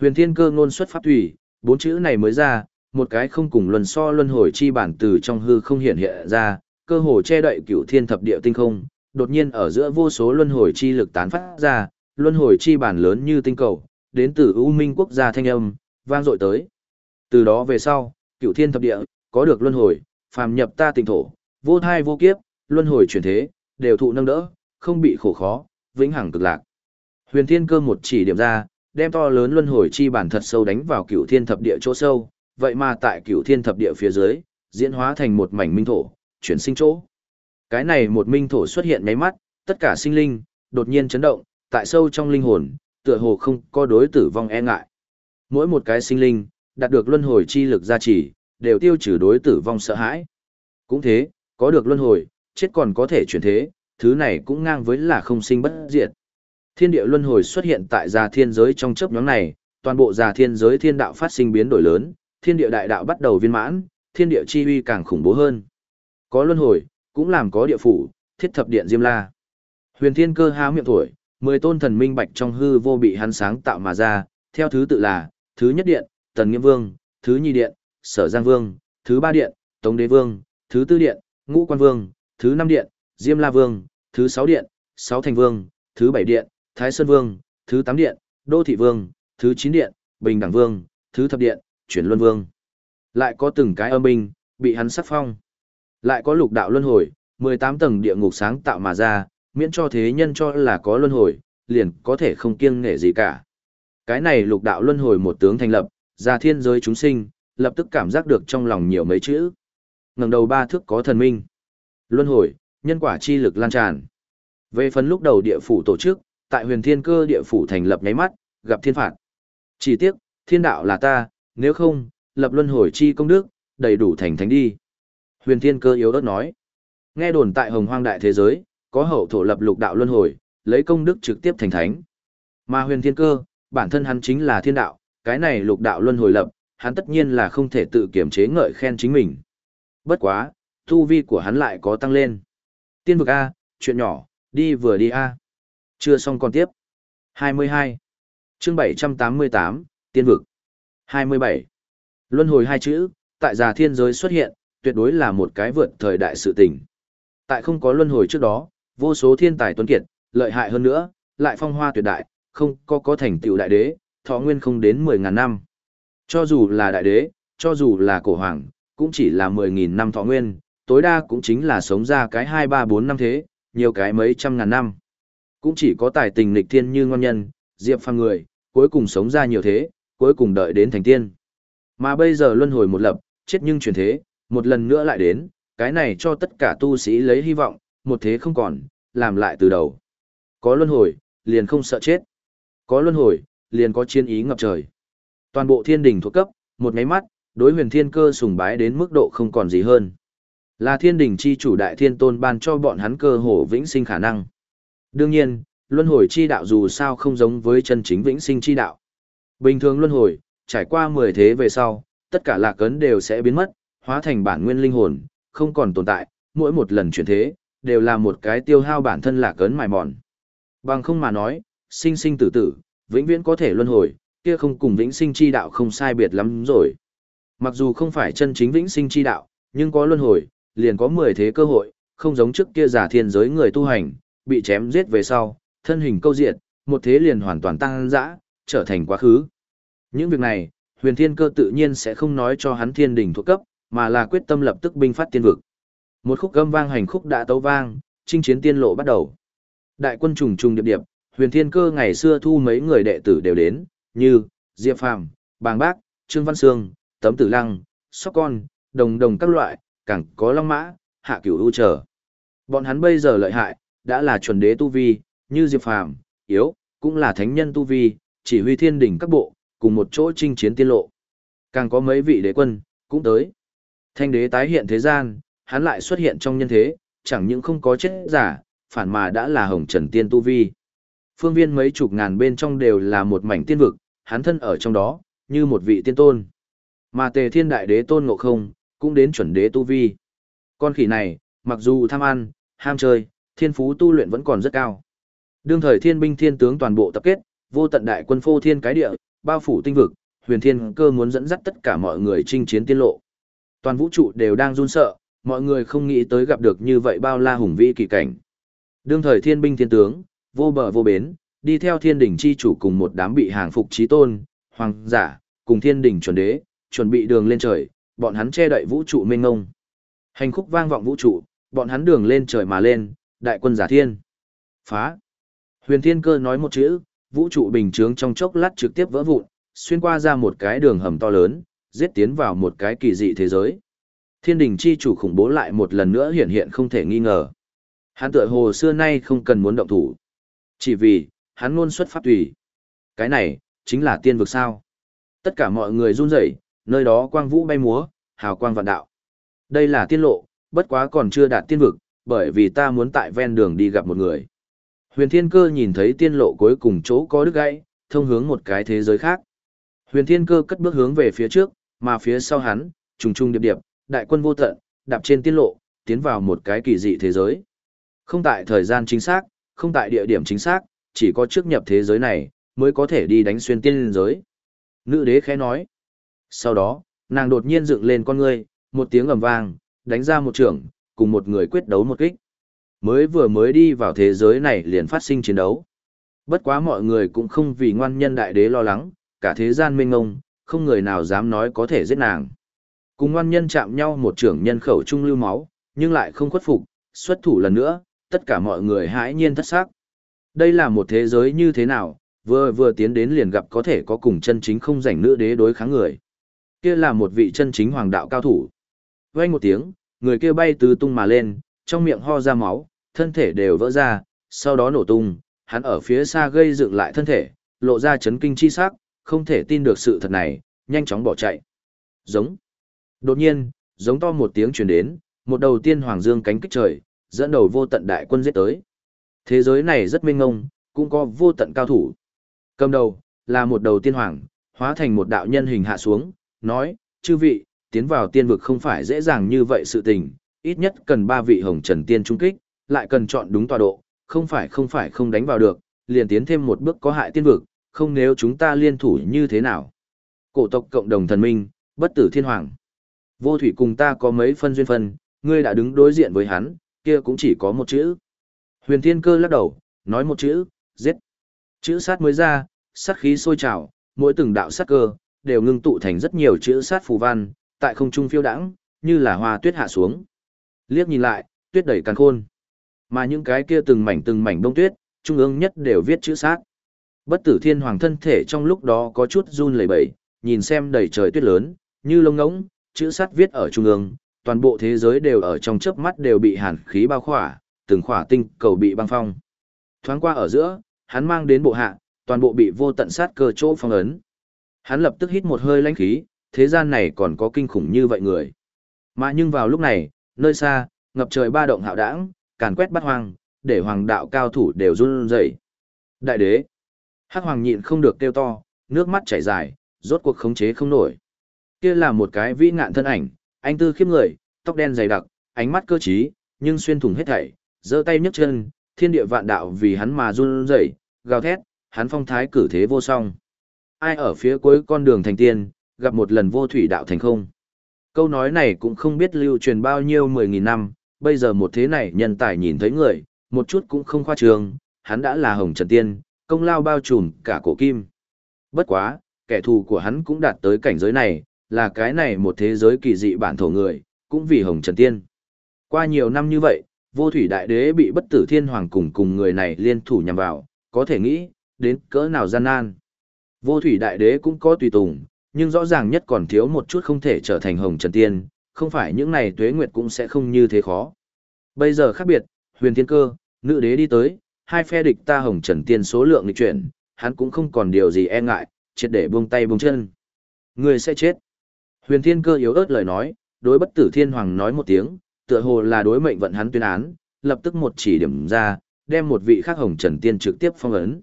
Huyền thiên cơ ngôn xuất pháp thủy, bốn chữ này mới ra, một cái không cùng luân so luân hồi chi bản từ trong hư không hiện hiện ra, cơ hồ che đậy cửu thiên thập địa tinh không, đột nhiên ở giữa vô số luân hồi chi lực tán phát ra, luân hồi chi bản lớn như tinh cầu, đến từ U Minh quốc gia thanh âm, vang dội tới. Từ đó về sau, cửu thiên thập địa, có được luân hồi, phàm nhập ta tỉnh thổ, vô thai vô kiếp, luân hồi chuyển thế, đều thụ nâng đỡ, không bị khổ khó, vĩnh hằng cực lạc. Huyền Thiên Cơ một chỉ điểm ra, đem to lớn luân hồi chi bản thật sâu đánh vào cửu thiên thập địa chỗ sâu, vậy mà tại cửu thiên thập địa phía dưới, diễn hóa thành một mảnh minh thổ, chuyển sinh chỗ. Cái này một minh thổ xuất hiện ngay mắt, tất cả sinh linh, đột nhiên chấn động, tại sâu trong linh hồn, tựa hồ không có đối tử vong e ngại. Mỗi một cái sinh linh, đạt được luân hồi chi lực gia trì, đều tiêu trừ đối tử vong sợ hãi. Cũng thế, có được luân hồi, chết còn có thể chuyển thế, thứ này cũng ngang với là không sinh bất diệt. Thiên địa luân hồi xuất hiện tại già thiên giới trong chớp nhoáng này, toàn bộ già thiên giới thiên đạo phát sinh biến đổi lớn, thiên địa đại đạo bắt đầu viên mãn, thiên địa chi uy càng khủng bố hơn. Có luân hồi, cũng làm có địa phủ, thiết thập điện Diêm La. Huyền Thiên Cơ há miệng thổi, mười tôn thần minh bạch trong hư vô bị hắn sáng tạo mà ra, theo thứ tự là: thứ nhất điện, Tần Nghiêm Vương, thứ nhị điện, Sở Giang Vương, thứ ba điện, Tống Đế Vương, thứ tư điện, Ngũ Quan Vương, thứ năm điện, Diêm La Vương, thứ sáu điện, Sáu Thành Vương, thứ bảy điện, Thái Sơn Vương, thứ tám điện, Đô Thị Vương, thứ chín điện, Bình Đẳng Vương, thứ thập điện, Chuyển Luân Vương. Lại có từng cái âm binh, bị hắn sắc phong. Lại có lục đạo luân hồi, 18 tầng địa ngục sáng tạo mà ra, miễn cho thế nhân cho là có luân hồi, liền có thể không kiêng nể gì cả. Cái này lục đạo luân hồi một tướng thành lập, ra thiên giới chúng sinh, lập tức cảm giác được trong lòng nhiều mấy chữ. ngẩng đầu ba thước có thần minh. Luân hồi, nhân quả chi lực lan tràn. Về phần lúc đầu địa phủ tổ chức, tại huyền thiên cơ địa phủ thành lập nháy mắt, gặp thiên phạt. Chỉ tiếc, thiên đạo là ta, nếu không, lập luân hồi chi công đức, đầy đủ thành thánh đi. Huyền thiên cơ yếu ớt nói. Nghe đồn tại hồng hoang đại thế giới, có hậu thổ lập lục đạo luân hồi, lấy công đức trực tiếp thành thánh. Mà huyền thiên cơ, bản thân hắn chính là thiên đạo, cái này lục đạo luân hồi lập, hắn tất nhiên là không thể tự kiểm chế ngợi khen chính mình. Bất quá, tu vi của hắn lại có tăng lên. Tiên vực A, chuyện nhỏ, đi vừa đi A. Chưa xong còn tiếp. 22. chương 788, Tiên vực. 27. Luân hồi hai chữ, tại già thiên giới xuất hiện, tuyệt đối là một cái vượt thời đại sự tình. Tại không có luân hồi trước đó, vô số thiên tài tuấn kiệt, lợi hại hơn nữa, lại phong hoa tuyệt đại, không có có thành tựu đại đế, thọ nguyên không đến 10.000 năm. Cho dù là đại đế, cho dù là cổ hoàng, cũng chỉ là 10.000 năm thọ nguyên, tối đa cũng chính là sống ra cái 2 3 4 năm thế, nhiều cái mấy trăm ngàn năm. Cũng chỉ có tài tình lịch thiên như ngon nhân, diệp phàm người, cuối cùng sống ra nhiều thế, cuối cùng đợi đến thành tiên. Mà bây giờ luân hồi một lập, chết nhưng chuyển thế, một lần nữa lại đến, cái này cho tất cả tu sĩ lấy hy vọng, một thế không còn, làm lại từ đầu. Có luân hồi, liền không sợ chết. Có luân hồi, liền có chiến ý ngập trời. Toàn bộ thiên đình thuộc cấp, một máy mắt, đối huyền thiên cơ sùng bái đến mức độ không còn gì hơn. Là thiên đình chi chủ đại thiên tôn ban cho bọn hắn cơ hồ vĩnh sinh khả năng. Đương nhiên, luân hồi chi đạo dù sao không giống với chân chính vĩnh sinh chi đạo. Bình thường luân hồi, trải qua 10 thế về sau, tất cả lạc cấn đều sẽ biến mất, hóa thành bản nguyên linh hồn, không còn tồn tại, mỗi một lần chuyển thế, đều là một cái tiêu hao bản thân lạc cấn mài mòn. Bằng không mà nói, sinh sinh tử tử, vĩnh viễn có thể luân hồi, kia không cùng vĩnh sinh chi đạo không sai biệt lắm rồi. Mặc dù không phải chân chính vĩnh sinh chi đạo, nhưng có luân hồi, liền có 10 thế cơ hội, không giống trước kia giả thiên giới người tu hành, bị chém giết về sau, thân hình câu diệt, một thế liền hoàn toàn tăng dã, trở thành quá khứ. Những việc này, huyền thiên cơ tự nhiên sẽ không nói cho hắn thiên đình thuộc cấp, mà là quyết tâm lập tức binh phát tiên vực. Một khúc gâm vang hành khúc đã tấu vang, chinh chiến tiên lộ bắt đầu. Đại quân trùng trùng điệp điệp, huyền thiên cơ ngày xưa thu mấy người đệ tử đều đến, như Diệp Phàm, Bàng Bác, Trương Văn Sương, Tấm Tử Lăng, Sóc Con, Đồng Đồng các loại, càng có Long Mã, Hạ Cửu ưu trở. Bọn hắn bây giờ lợi hại, đã là chuẩn đế tu vi, như Diệp Phàm, yếu, cũng là thánh nhân tu vi, chỉ huy thiên đỉnh các bộ, cùng một chỗ chinh chiến tiên lộ. Càng có mấy vị đế quân, cũng tới. Thanh đế tái hiện thế gian, hắn lại xuất hiện trong nhân thế, chẳng những không có chết giả, phản mà đã là hồng trần tiên tu vi. Phương viên mấy chục ngàn bên trong đều là một mảnh tiên vực, hắn thân ở trong đó, như một vị tiên tôn. Mà tề thiên đại đế tôn ngộ không, cũng đến chuẩn đế tu vi. Con khỉ này, mặc dù tham ăn, ham chơi, thiên phú tu luyện vẫn còn rất cao. Đương thời thiên binh thiên tướng toàn bộ tập kết, vô tận đại quân phô thiên cái địa, bao phủ tinh vực, huyền thiên cơ muốn dẫn dắt tất cả mọi người chinh chiến tiên lộ. Toàn vũ trụ đều đang run sợ, mọi người không nghĩ tới gặp được như vậy bao la hùng vĩ kỳ cảnh. Đương thời thiên binh thiên tướng, vô bờ vô bến, đi theo thiên đỉnh chi chủ cùng một đám bị hàng phục trí tôn, hoàng giả, cùng thiên đỉnh chuẩn đế, chuẩn bị đường lên trời, bọn hắn che đậy vũ trụ mênh ngông. Hành khúc vang vọng vũ trụ, bọn hắn đường lên trời mà lên, đại quân giả thiên. Phá. Huyền thiên cơ nói một chữ, vũ trụ bình chướng trong chốc lát trực tiếp vỡ vụn, xuyên qua ra một cái đường hầm to lớn, giết tiến vào một cái kỳ dị thế giới. Thiên đình chi chủ khủng bố lại một lần nữa hiện hiện không thể nghi ngờ. Hắn tựa hồ xưa nay không cần muốn động thủ. Chỉ vì, hắn luôn xuất pháp tùy. Cái này, chính là tiên vực sao. Tất cả mọi người run rẩy, nơi đó quang vũ bay múa, hào quang vạn đạo. Đây là tiên lộ, bất quá còn chưa đạt tiên vực, bởi vì ta muốn tại ven đường đi gặp một người. Huyền Thiên Cơ nhìn thấy tiên lộ cuối cùng chỗ có đứt gãy, thông hướng một cái thế giới khác. Huyền Thiên Cơ cất bước hướng về phía trước, mà phía sau hắn, trùng trùng điệp điệp, đại quân vô tận, đạp trên tiên lộ, tiến vào một cái kỳ dị thế giới. Không tại thời gian chính xác, không tại địa điểm chính xác, chỉ có trước nhập thế giới này, mới có thể đi đánh xuyên tiên giới. Nữ đế khẽ nói. Sau đó, nàng đột nhiên dựng lên con ngươi, một tiếng ầm vang, đánh ra một trường, cùng một người quyết đấu một kích. Mới vừa mới đi vào thế giới này liền phát sinh chiến đấu. Bất quá mọi người cũng không vì ngoan nhân đại đế lo lắng, cả thế gian mênh ngông, không người nào dám nói có thể giết nàng. Cùng ngoan nhân chạm nhau một trưởng nhân khẩu trung lưu máu, nhưng lại không khuất phục, xuất thủ lần nữa, tất cả mọi người hãi nhiên thất xác. Đây là một thế giới như thế nào, vừa vừa tiến đến liền gặp có thể có cùng chân chính không rảnh nữ đế đối kháng người. Kia là một vị chân chính hoàng đạo cao thủ. Vang một tiếng, người kia bay từ tung mà lên, trong miệng ho ra máu, thân thể đều vỡ ra, sau đó nổ tung, hắn ở phía xa gây dựng lại thân thể, lộ ra chấn kinh chi sắc, không thể tin được sự thật này, nhanh chóng bỏ chạy. Giống. Đột nhiên, giống to một tiếng truyền đến, một đầu tiên hoàng dương cánh kích trời, dẫn đầu vô tận đại quân giết tới. Thế giới này rất mênh ngông, cũng có vô tận cao thủ. Cầm đầu, là một đầu tiên hoàng, hóa thành một đạo nhân hình hạ xuống, nói, chư vị, tiến vào tiên vực không phải dễ dàng như vậy sự tình, ít nhất cần ba vị hồng trần tiên trung kích, lại cần chọn đúng tọa độ, không phải không phải không đánh vào được, liền tiến thêm một bước có hại tiên vực, không nếu chúng ta liên thủ như thế nào. Cổ tộc cộng đồng thần minh, bất tử thiên hoàng. Vô thủy cùng ta có mấy phân duyên phân, ngươi đã đứng đối diện với hắn, kia cũng chỉ có một chữ. Huyền thiên cơ lắc đầu, nói một chữ, giết. Chữ sát mới ra, sát khí sôi trào, mỗi từng đạo sát cơ, đều ngưng tụ thành rất nhiều chữ sát phù văn, tại không trung phiêu đãng, như là hoa tuyết hạ xuống. Liếc nhìn lại, tuyết đầy càn khôn. Mà những cái kia từng mảnh từng mảnh đông tuyết, trung ương nhất đều viết chữ sát. Bất tử thiên hoàng thân thể trong lúc đó có chút run lẩy bẩy, nhìn xem đầy trời tuyết lớn, như lông ngỗng, chữ sát viết ở trung ương, toàn bộ thế giới đều ở trong chớp mắt đều bị hàn khí bao khỏa, từng khỏa tinh cầu bị băng phong. Thoáng qua ở giữa, hắn mang đến bộ hạ, toàn bộ bị vô tận sát cơ chỗ phong ấn. Hắn lập tức hít một hơi lãnh khí, thế gian này còn có kinh khủng như vậy người. Mà nhưng vào lúc này, nơi xa, ngập trời ba động hạo đãng, càn quét bắt hoang, để hoàng đạo cao thủ đều run rẩy. Đại đế, hắc hoàng nhịn không được kêu to, nước mắt chảy dài, rốt cuộc khống chế không nổi. Kia là một cái vĩ ngạn thân ảnh, anh tư khiếp người, tóc đen dày đặc, ánh mắt cơ trí, nhưng xuyên thủng hết thảy, giơ tay nhấc chân, thiên địa vạn đạo vì hắn mà run rẩy, gào thét, hắn phong thái cử thế vô song. Ai ở phía cuối con đường thành tiên, gặp một lần vô thủy đạo thành không. Câu nói này cũng không biết lưu truyền bao nhiêu mười nghìn năm, bây giờ một thế này nhân tài nhìn thấy người, một chút cũng không khoa trương, hắn đã là hồng trần tiên, công lao bao trùm cả cổ kim. Bất quá, kẻ thù của hắn cũng đạt tới cảnh giới này, là cái này một thế giới kỳ dị bản thổ người, cũng vì hồng trần tiên. Qua nhiều năm như vậy, vô thủy đại đế bị bất tử thiên hoàng cùng cùng người này liên thủ nhằm vào, có thể nghĩ, đến cỡ nào gian nan. Vô thủy đại đế cũng có tùy tùng, nhưng rõ ràng nhất còn thiếu một chút không thể trở thành hồng trần tiên, không phải những này tuế nguyệt cũng sẽ không như thế khó. Bây giờ khác biệt, huyền thiên cơ, nữ đế đi tới, hai phe địch ta hồng trần tiên số lượng lịch chuyển, hắn cũng không còn điều gì e ngại, triệt để buông tay buông chân. Người sẽ chết. Huyền Thiên Cơ yếu ớt lời nói, đối bất tử thiên hoàng nói một tiếng, tựa hồ là đối mệnh vận hắn tuyên án, lập tức một chỉ điểm ra, đem một vị khác hồng trần tiên trực tiếp phong ấn.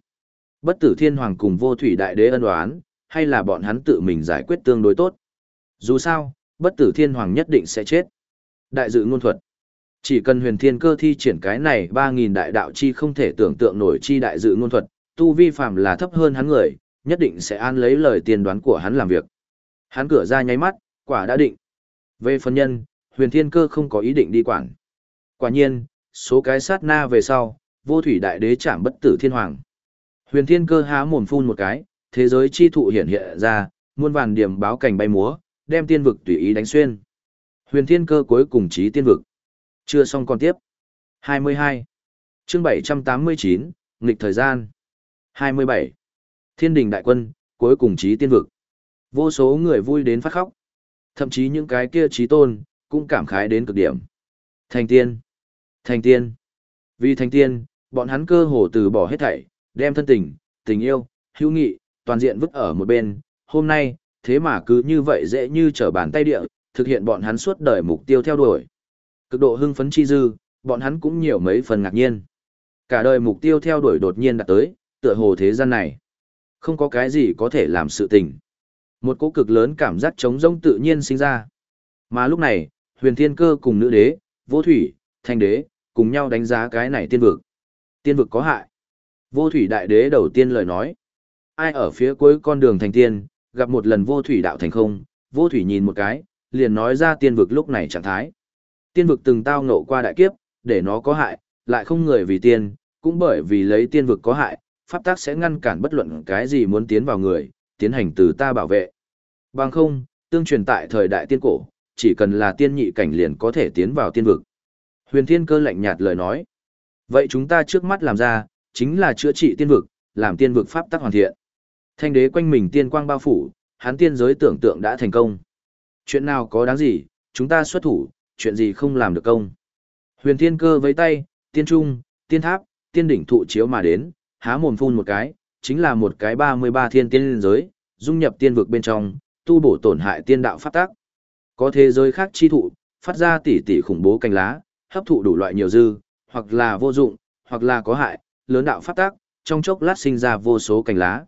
Bất tử thiên hoàng cùng vô thủy đại đế ân oán, hay là bọn hắn tự mình giải quyết tương đối tốt. Dù sao, bất tử thiên hoàng nhất định sẽ chết. Đại dự ngôn thuật. Chỉ cần huyền thiên cơ thi triển cái này 3.000 đại đạo chi không thể tưởng tượng nổi chi đại dự ngôn thuật, tu vi Phạm là thấp hơn hắn người, nhất định sẽ an lấy lời tiền đoán của hắn làm việc. Hắn cửa ra nháy mắt, quả đã định. Về phần nhân, huyền thiên cơ không có ý định đi quản. Quả nhiên, số cái sát na về sau, vô thủy đại đế chạm bất tử thiên hoàng. Huyền thiên cơ há mồm phun một cái, thế giới chi thụ hiện hiện ra, muôn vàn điểm báo cảnh bay múa, đem tiên vực tùy ý đánh xuyên. Huyền thiên cơ cuối cùng chí tiên vực. Chưa xong còn tiếp. 22. chương 789, nghịch thời gian. 27. Thiên đình đại quân, cuối cùng chí tiên vực. Vô số người vui đến phát khóc. Thậm chí những cái kia chí tôn, cũng cảm khái đến cực điểm. Thành tiên. Thành tiên. Vì thành tiên, bọn hắn cơ hồ từ bỏ hết thảy, đem thân tình, tình yêu, hữu nghị, toàn diện vứt ở một bên. Hôm nay, thế mà cứ như vậy dễ như trở bàn tay địa, thực hiện bọn hắn suốt đời mục tiêu theo đuổi. Cực độ hưng phấn chi dư, bọn hắn cũng nhiều mấy phần ngạc nhiên. Cả đời mục tiêu theo đuổi đột nhiên đạt tới, tựa hồ thế gian này. Không có cái gì có thể làm sự tình. Một cỗ cực lớn cảm giác trống rông tự nhiên sinh ra. Mà lúc này, huyền thiên cơ cùng nữ đế, vô thủy, thanh đế, cùng nhau đánh giá cái này tiên vực. Tiên vực có hại. Vô thủy đại đế đầu tiên lời nói. Ai ở phía cuối con đường thành tiên, gặp một lần vô thủy đạo thành không, vô thủy nhìn một cái, liền nói ra tiên vực lúc này trạng thái. Tiên vực từng tao ngộ qua đại kiếp, để nó có hại, lại không người vì tiên, cũng bởi vì lấy tiên vực có hại, pháp tác sẽ ngăn cản bất luận cái gì muốn tiến vào người, tiến hành từ ta bảo vệ. Bằng không, tương truyền tại thời đại tiên cổ, chỉ cần là tiên nhị cảnh liền có thể tiến vào tiên vực. Huyền Thiên Cơ lạnh nhạt lời nói. Vậy chúng ta trước mắt làm ra, chính là chữa trị tiên vực, làm tiên vực pháp tắc hoàn thiện. Thanh đế quanh mình tiên quang bao phủ, hắn tiên giới tưởng tượng đã thành công. Chuyện nào có đáng gì, chúng ta xuất thủ, chuyện gì không làm được công. Huyền Thiên Cơ với tay, tiên trung, tiên tháp, tiên đỉnh thụ chiếu mà đến, há mồm phun một cái, chính là một cái 33 thiên tiên giới, dung nhập tiên vực bên trong, tu bổ tổn hại tiên đạo pháp tắc. Có thế giới khác chi thụ, phát ra tỷ tỷ khủng bố cành lá, hấp thụ đủ loại nhiều dư, hoặc là vô dụng, hoặc là có hại, lớn đạo pháp tắc, trong chốc lát sinh ra vô số cành lá.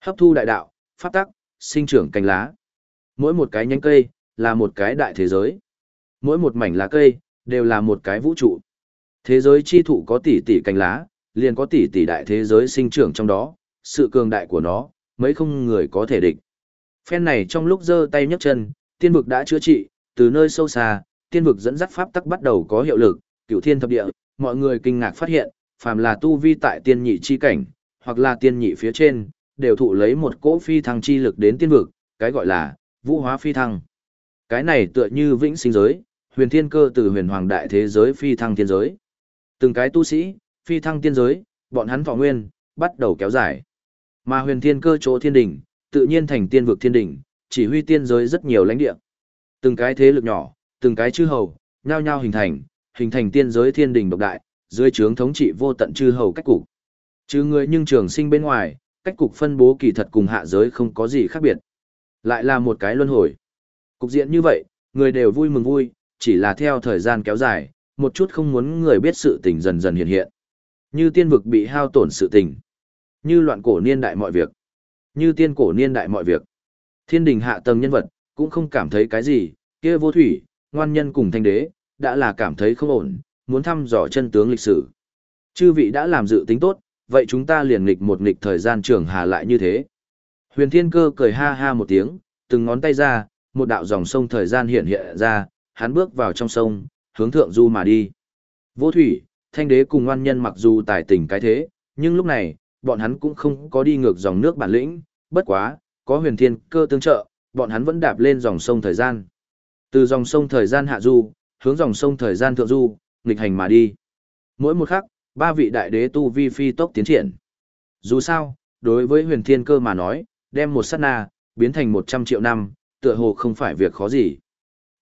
Hấp thu đại đạo, pháp tắc, sinh trưởng cành lá. Mỗi một cái nhánh cây, là một cái đại thế giới. Mỗi một mảnh lá cây, đều là một cái vũ trụ. Thế giới chi thụ có tỷ tỷ cành lá, liền có tỷ tỷ đại thế giới sinh trưởng trong đó, sự cường đại của nó, mấy không người có thể địch. Phen này trong lúc giơ tay nhấc chân, tiên vực đã chữa trị, từ nơi sâu xa, tiên vực dẫn dắt pháp tắc bắt đầu có hiệu lực, cửu thiên thập địa, mọi người kinh ngạc phát hiện, phàm là tu vi tại tiên nhị chi cảnh, hoặc là tiên nhị phía trên, đều thụ lấy một cỗ phi thăng chi lực đến tiên vực, cái gọi là vũ hóa phi thăng. Cái này tựa như vĩnh sinh giới, huyền thiên cơ từ huyền hoàng đại thế giới phi thăng tiên giới. Từng cái tu sĩ, phi thăng tiên giới, bọn hắn võ nguyên, bắt đầu kéo dài. Mà huyền thiên cơ chỗ thiên đỉnh, tự nhiên thành tiên vực thiên đỉnh, chỉ huy tiên giới rất nhiều lãnh địa. Từng cái thế lực nhỏ, từng cái chư hầu, nhao nhao hình thành, hình thành tiên giới thiên đỉnh độc đại, dưới trướng thống trị vô tận chư hầu cách cục. Chứ người nhưng trường sinh bên ngoài, cách cục phân bố kỳ thật cùng hạ giới không có gì khác biệt. Lại là một cái luân hồi. Cục diện như vậy, người đều vui mừng vui, chỉ là theo thời gian kéo dài, một chút không muốn người biết sự tình dần dần hiện hiện. Như tiên vực bị hao tổn sự tình. Như loạn cổ niên đại mọi việc. Như tiên cổ niên đại mọi việc. Thiên đình hạ tầng nhân vật, cũng không cảm thấy cái gì, kia vô thủy, ngoan nhân cùng thanh đế, đã là cảm thấy không ổn, muốn thăm dò chân tướng lịch sử. Chư vị đã làm dự tính tốt, vậy chúng ta liền nghịch một nghịch thời gian trường hà lại như thế. Huyền Thiên Cơ cười ha ha một tiếng, từng ngón tay ra, một đạo dòng sông thời gian hiện hiện ra, hắn bước vào trong sông, hướng thượng du mà đi. Vô thủy, thanh đế cùng ngoan nhân mặc dù tài tình cái thế, nhưng lúc này, bọn hắn cũng không có đi ngược dòng nước bản lĩnh, bất quá, có huyền thiên cơ tương trợ, bọn hắn vẫn đạp lên dòng sông thời gian. Từ dòng sông thời gian hạ du, hướng dòng sông thời gian thượng du, nghịch hành mà đi. Mỗi một khắc, ba vị đại đế tu vi phi tốc tiến triển. Dù sao, đối với huyền thiên cơ mà nói, đem một sát na, biến thành một trăm triệu năm, tựa hồ không phải việc khó gì.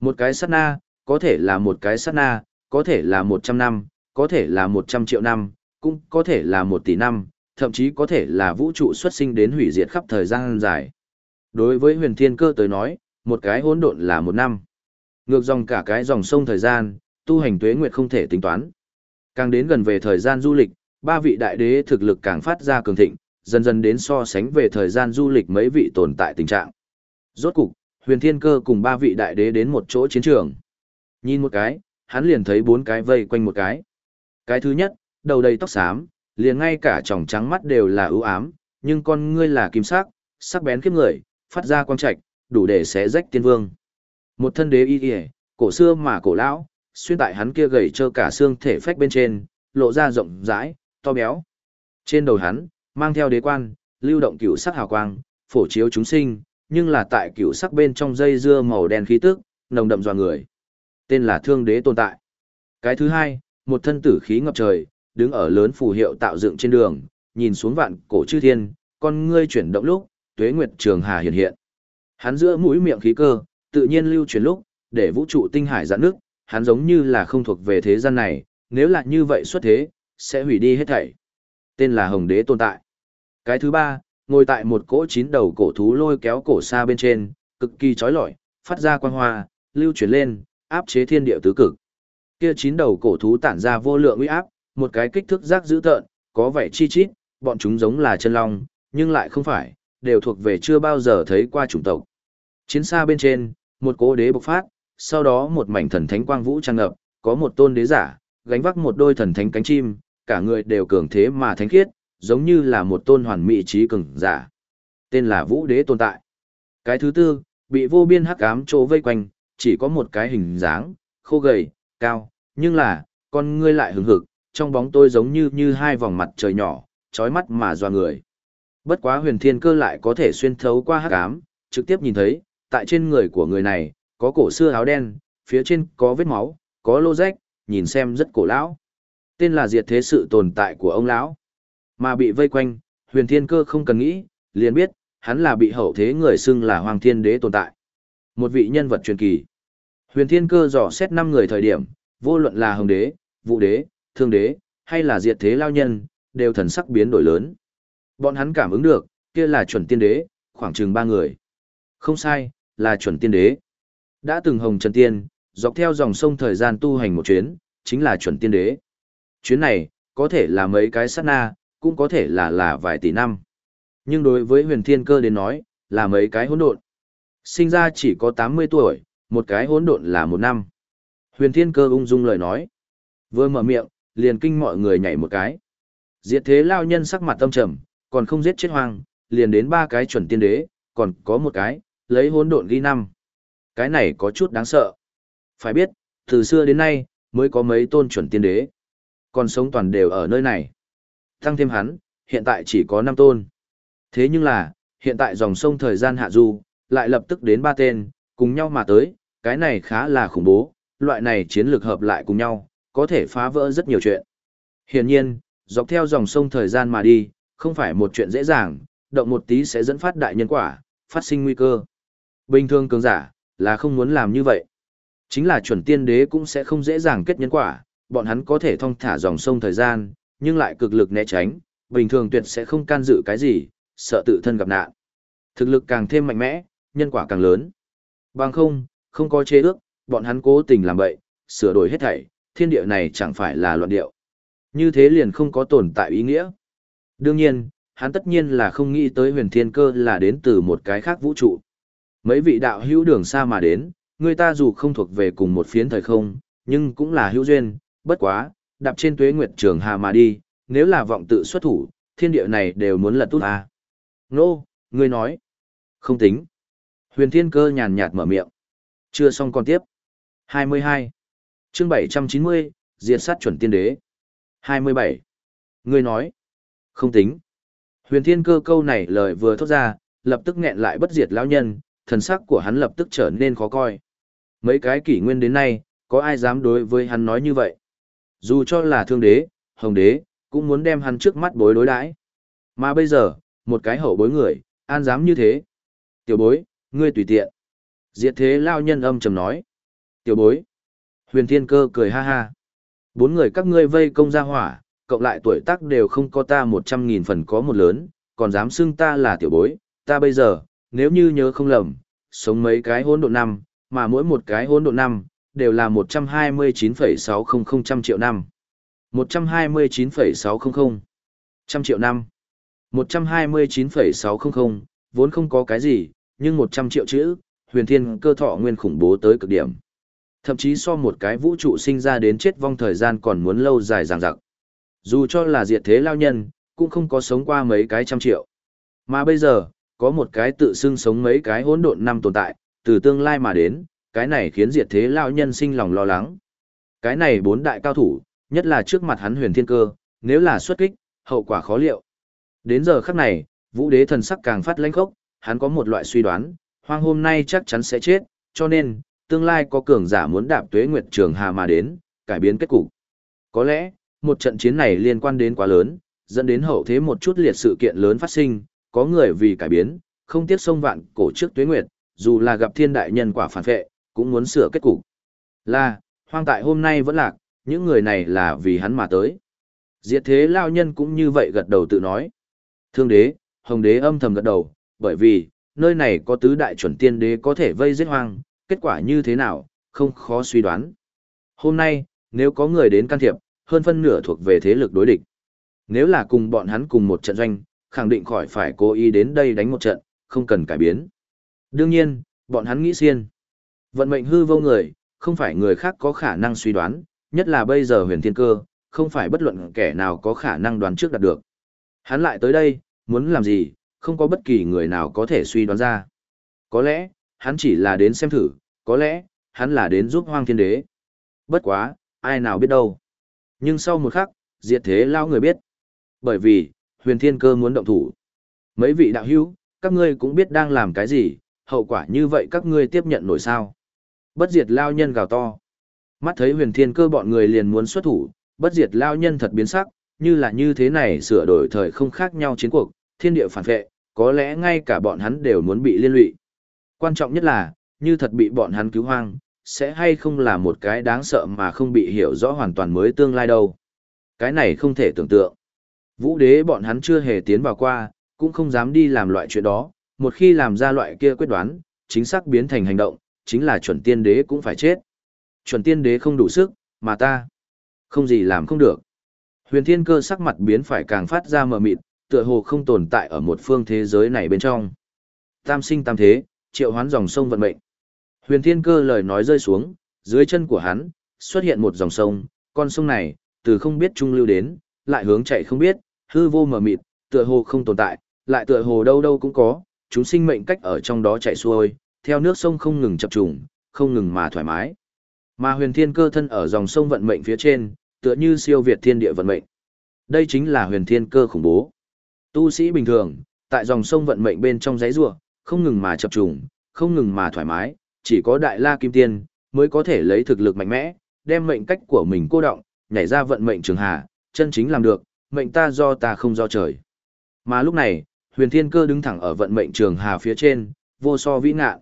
Một cái sát na, có thể là một cái sát na, có thể là một trăm năm, có thể là một trăm triệu năm, cũng có thể là một tỷ năm, thậm chí có thể là vũ trụ xuất sinh đến hủy diệt khắp thời gian dài. Đối với huyền thiên cơ tới nói, một cái hỗn độn là một năm. Ngược dòng cả cái dòng sông thời gian, tu hành tuế nguyệt không thể tính toán. Càng đến gần về thời gian du lịch, ba vị đại đế thực lực càng phát ra cường thịnh, dần dần đến so sánh về thời gian du lịch mấy vị tồn tại tình trạng. Rốt cục, huyền thiên cơ cùng ba vị đại đế đến một chỗ chiến trường. Nhìn một cái, hắn liền thấy bốn cái vây quanh một cái. Cái thứ nhất, đầu đầy tóc xám, liền ngay cả tròng trắng mắt đều là ưu ám, nhưng con ngươi là kim sắc, sắc bén khiếp người, phát ra quang trạch, đủ để xé rách tiên vương. Một thân đế y y, cổ xưa mà cổ lão, xuyên tại hắn kia gầy trơ cả xương thể phách bên trên, lộ ra rộng rãi, to béo. Trên đầu hắn, mang theo đế quan, lưu động cửu sắc hào quang, phổ chiếu chúng sinh, nhưng là tại cửu sắc bên trong dây dưa màu đen khí tức, nồng đậm dọa người. Tên là Thương Đế tồn tại. Cái thứ hai, một thân tử khí ngập trời, đứng ở lớn phù hiệu tạo dựng trên đường, nhìn xuống vạn cổ chư thiên, con ngươi chuyển động lúc, tuế nguyệt trường hà hiện hiện. Hắn giữa mũi miệng khí cơ, tự nhiên lưu chuyển lúc, để vũ trụ tinh hải giãn nước, hắn giống như là không thuộc về thế gian này, nếu là như vậy xuất thế, sẽ hủy đi hết thảy. Tên là Hồng Đế tồn tại. Cái thứ ba, ngồi tại một cỗ chín đầu cổ thú lôi kéo cổ xa bên trên, cực kỳ chói lọi, phát ra quang hoa, lưu chuyển lên, áp chế thiên địa tứ cực. Kia chín đầu cổ thú tản ra vô lượng uy áp, một cái kích thước rác dữ tợn, có vẻ chi chít, bọn chúng giống là chân long, nhưng lại không phải, đều thuộc về chưa bao giờ thấy qua chủng tộc. Chiến xa bên trên, một cỗ đế bộc phát, sau đó một mảnh thần thánh quang vũ tràn ngập, có một tôn đế giả, gánh vác một đôi thần thánh cánh chim, cả người đều cường thế mà thánh khiết, giống như là một tôn hoàn mỹ trí cường giả. Tên là Vũ Đế tồn tại. Cái thứ tư, bị vô biên hắc ám trô vây quanh, chỉ có một cái hình dáng, khô gầy, cao, nhưng là, con ngươi lại hứng hực, trong bóng tôi giống như như hai vòng mặt trời nhỏ, chói mắt mà doa người. Bất quá huyền thiên cơ lại có thể xuyên thấu qua hắc ám, trực tiếp nhìn thấy, tại trên người của người này, có cổ xưa áo đen, phía trên có vết máu, có lô rách, nhìn xem rất cổ lão. Tên là diệt thế sự tồn tại của ông lão. Mà bị vây quanh, huyền thiên cơ không cần nghĩ, liền biết, hắn là bị hậu thế người xưng là hoàng thiên đế tồn tại. Một vị nhân vật truyền kỳ. Huyền thiên cơ dò xét năm người thời điểm, vô luận là hồng đế, vũ đế, thương đế, hay là diệt thế lao nhân, đều thần sắc biến đổi lớn. Bọn hắn cảm ứng được, kia là chuẩn tiên đế, khoảng chừng ba người. Không sai, là chuẩn tiên đế. Đã từng hồng trần tiên, dọc theo dòng sông thời gian tu hành một chuyến, chính là chuẩn tiên đế. Chuyến này, có thể là mấy cái sát na, cũng có thể là là vài tỷ năm. Nhưng đối với huyền thiên cơ đến nói, là mấy cái hỗn độn. Sinh ra chỉ có 80 tuổi, một cái hỗn độn là một năm. Huyền thiên cơ ung dung lời nói. Vừa mở miệng, liền kinh mọi người nhảy một cái. Diệt thế lao nhân sắc mặt tâm trầm, còn không giết chết hoang, liền đến ba cái chuẩn tiên đế, còn có một cái, lấy hỗn độn ghi năm. Cái này có chút đáng sợ. Phải biết, từ xưa đến nay, mới có mấy tôn chuẩn tiên đế. Còn sống toàn đều ở nơi này. Tăng thêm hắn, hiện tại chỉ có năm tôn. Thế nhưng là, hiện tại dòng sông thời gian hạ du, lại lập tức đến ba tên, cùng nhau mà tới, cái này khá là khủng bố, loại này chiến lược hợp lại cùng nhau, có thể phá vỡ rất nhiều chuyện. Hiển nhiên, dọc theo dòng sông thời gian mà đi, không phải một chuyện dễ dàng, động một tí sẽ dẫn phát đại nhân quả, phát sinh nguy cơ. Bình thường cường giả, là không muốn làm như vậy. Chính là chuẩn tiên đế cũng sẽ không dễ dàng kết nhân quả, bọn hắn có thể thông thả dòng sông thời gian, nhưng lại cực lực né tránh, bình thường tuyệt sẽ không can dự cái gì, sợ tự thân gặp nạn. Thực lực càng thêm mạnh mẽ, nhân quả càng lớn. Bằng không, không có chế ước, bọn hắn cố tình làm bậy, sửa đổi hết thảy, thiên địa này chẳng phải là loạn điệu. Như thế liền không có tồn tại ý nghĩa. Đương nhiên, hắn tất nhiên là không nghĩ tới huyền thiên cơ là đến từ một cái khác vũ trụ. Mấy vị đạo hữu đường xa mà đến, người ta dù không thuộc về cùng một phiến thời không, nhưng cũng là hữu duyên, bất quá, đạp trên tuế nguyệt trường hà mà đi, nếu là vọng tự xuất thủ, thiên địa này đều muốn lật tút à. Nô, ngươi nói. Không tính. Huyền thiên cơ nhàn nhạt mở miệng. Chưa xong còn tiếp. 22. chương 790, diệt sát chuẩn tiên đế. 27. Ngươi nói. Không tính. Huyền thiên cơ câu này lời vừa thốt ra, lập tức nghẹn lại bất diệt lão nhân, thần sắc của hắn lập tức trở nên khó coi. Mấy cái kỷ nguyên đến nay, có ai dám đối với hắn nói như vậy? Dù cho là thương đế, hồng đế, cũng muốn đem hắn trước mắt bối đối đãi. Mà bây giờ, một cái hậu bối người, an dám như thế. Tiểu bối, ngươi tùy tiện. Diệt thế lao nhân âm trầm nói. Tiểu bối. Huyền thiên cơ cười ha ha. Bốn người các ngươi vây công ra hỏa, cộng lại tuổi tác đều không có ta một trăm nghìn phần có một lớn, còn dám xưng ta là tiểu bối, ta bây giờ, nếu như nhớ không lầm, sống mấy cái hỗn độn năm, mà mỗi một cái hỗn độn năm, đều là 129,600 triệu năm. 129,600 trăm triệu năm. 129,600, vốn không có cái gì, nhưng 100 triệu chữ, huyền thiên cơ thọ nguyên khủng bố tới cực điểm. Thậm chí so một cái vũ trụ sinh ra đến chết vong thời gian còn muốn lâu dài dằng dặc. Dù cho là diệt thế lao nhân, cũng không có sống qua mấy cái trăm triệu. Mà bây giờ, có một cái tự xưng sống mấy cái hỗn độn năm tồn tại, từ tương lai mà đến, cái này khiến diệt thế lao nhân sinh lòng lo lắng. Cái này bốn đại cao thủ, nhất là trước mặt hắn huyền thiên cơ, nếu là xuất kích, hậu quả khó liệu. Đến giờ khắc này, vũ đế thần sắc càng phát lãnh khốc, hắn có một loại suy đoán, hoang hôm nay chắc chắn sẽ chết, cho nên, tương lai có cường giả muốn đạp tuế nguyệt trường hà mà đến, cải biến kết cục. Có lẽ, một trận chiến này liên quan đến quá lớn, dẫn đến hậu thế một chút liệt sự kiện lớn phát sinh, có người vì cải biến, không tiếc sông vạn cổ trước tuế nguyệt, dù là gặp thiên đại nhân quả phản vệ, cũng muốn sửa kết cục. Là, hoang tại hôm nay vẫn lạc, những người này là vì hắn mà tới. Diệt thế lao nhân cũng như vậy gật đầu tự nói. Thương đế, hồng đế âm thầm gật đầu, bởi vì, nơi này có tứ đại chuẩn tiên đế có thể vây giết hoang, kết quả như thế nào, không khó suy đoán. Hôm nay, nếu có người đến can thiệp, hơn phân nửa thuộc về thế lực đối địch. Nếu là cùng bọn hắn cùng một trận doanh, khẳng định khỏi phải cố ý đến đây đánh một trận, không cần cải biến. Đương nhiên, bọn hắn nghĩ xiên. Vận mệnh hư vô người, không phải người khác có khả năng suy đoán, nhất là bây giờ huyền thiên cơ, không phải bất luận kẻ nào có khả năng đoán trước đạt được. Hắn lại tới đây, muốn làm gì, không có bất kỳ người nào có thể suy đoán ra. Có lẽ, hắn chỉ là đến xem thử, có lẽ, hắn là đến giúp hoang thiên đế. Bất quá, ai nào biết đâu. Nhưng sau một khắc, diệt thế lao người biết. Bởi vì, huyền thiên cơ muốn động thủ. Mấy vị đạo hữu, các ngươi cũng biết đang làm cái gì, hậu quả như vậy các ngươi tiếp nhận nổi sao. Bất diệt lao nhân gào to. Mắt thấy huyền thiên cơ bọn người liền muốn xuất thủ, bất diệt lao nhân thật biến sắc, như là như thế này sửa đổi thời không khác nhau chiến cuộc, thiên địa phản vệ, có lẽ ngay cả bọn hắn đều muốn bị liên lụy. Quan trọng nhất là, như thật bị bọn hắn cứu hoang, sẽ hay không là một cái đáng sợ mà không bị hiểu rõ hoàn toàn mới tương lai đâu. Cái này không thể tưởng tượng. Vũ đế bọn hắn chưa hề tiến vào qua, cũng không dám đi làm loại chuyện đó, một khi làm ra loại kia quyết đoán, chính xác biến thành hành động, chính là chuẩn tiên đế cũng phải chết. Chuẩn tiên đế không đủ sức, mà ta không gì làm không được. Huyền thiên cơ sắc mặt biến phải càng phát ra mờ mịt, tựa hồ không tồn tại ở một phương thế giới này bên trong. Tam sinh tam thế, triệu hoán dòng sông vận mệnh. Huyền thiên cơ lời nói rơi xuống, dưới chân của hắn, xuất hiện một dòng sông, con sông này, từ không biết trung lưu đến, lại hướng chạy không biết, hư vô mờ mịt, tựa hồ không tồn tại, lại tựa hồ đâu đâu cũng có, chúng sinh mệnh cách ở trong đó chạy xuôi, theo nước sông không ngừng chập trùng, không ngừng mà thoải mái. Mà huyền thiên cơ thân ở dòng sông vận mệnh phía trên, tựa như siêu việt thiên địa vận mệnh. Đây chính là huyền thiên cơ khủng bố. Tu sĩ bình thường, tại dòng sông vận mệnh bên trong giấy rùa, không ngừng mà chập trùng, không ngừng mà thoải mái, chỉ có đại la kim tiên mới có thể lấy thực lực mạnh mẽ, đem mệnh cách của mình cô động, nhảy ra vận mệnh trường hà, chân chính làm được, mệnh ta do ta không do trời. Mà lúc này, huyền thiên cơ đứng thẳng ở vận mệnh trường hà phía trên, vô so vĩ ngạ.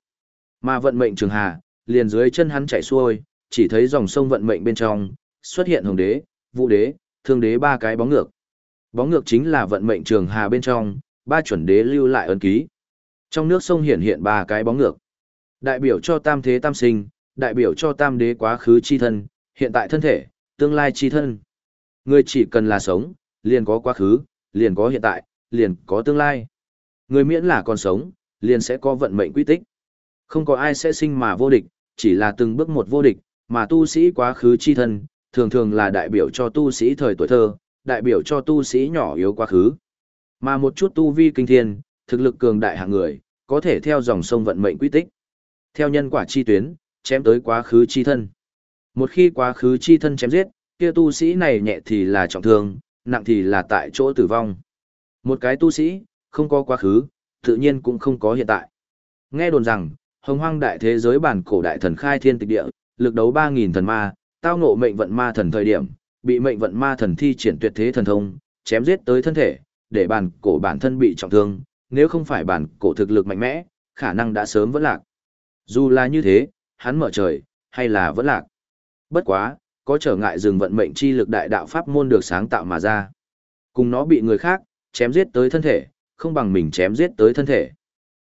Mà vận mệnh trường hà, liền dưới chân hắn chảy xuôi, chỉ thấy dòng sông vận mệnh bên trong, xuất hiện hồng đế, vũ đế, thương đế ba cái bóng ngược. Bóng ngược chính là vận mệnh trường hà bên trong, ba chuẩn đế lưu lại ấn ký. Trong nước sông hiện hiện ba cái bóng ngược. Đại biểu cho tam thế tam sinh, đại biểu cho tam đế quá khứ chi thân, hiện tại thân thể, tương lai chi thân. Người chỉ cần là sống, liền có quá khứ, liền có hiện tại, liền có tương lai. Người miễn là còn sống, liền sẽ có vận mệnh quy tích. Không có ai sẽ sinh mà vô địch, chỉ là từng bước một vô địch, mà tu sĩ quá khứ chi thân, thường thường là đại biểu cho tu sĩ thời tuổi thơ, đại biểu cho tu sĩ nhỏ yếu quá khứ. Mà một chút tu vi kinh thiên, thực lực cường đại hạng người, có thể theo dòng sông vận mệnh quy tích. Theo nhân quả chi tuyến, chém tới quá khứ chi thân. Một khi quá khứ chi thân chém giết, kia tu sĩ này nhẹ thì là trọng thương, nặng thì là tại chỗ tử vong. Một cái tu sĩ, không có quá khứ, tự nhiên cũng không có hiện tại. Nghe đồn rằng, hồng hoang đại thế giới bản cổ đại thần khai thiên tịch địa, lực đấu 3.000 thần ma, tao ngộ mệnh vận ma thần thời điểm, bị mệnh vận ma thần thi triển tuyệt thế thần thông, chém giết tới thân thể, để bản cổ bản thân bị trọng thương, nếu không phải bản cổ thực lực mạnh mẽ, khả năng đã sớm vẫn lạc. Dù là như thế, hắn mở trời, hay là vẫn lạc. Bất quá, có trở ngại dừng vận mệnh chi lực đại đạo pháp môn được sáng tạo mà ra. Cùng nó bị người khác chém giết tới thân thể, không bằng mình chém giết tới thân thể.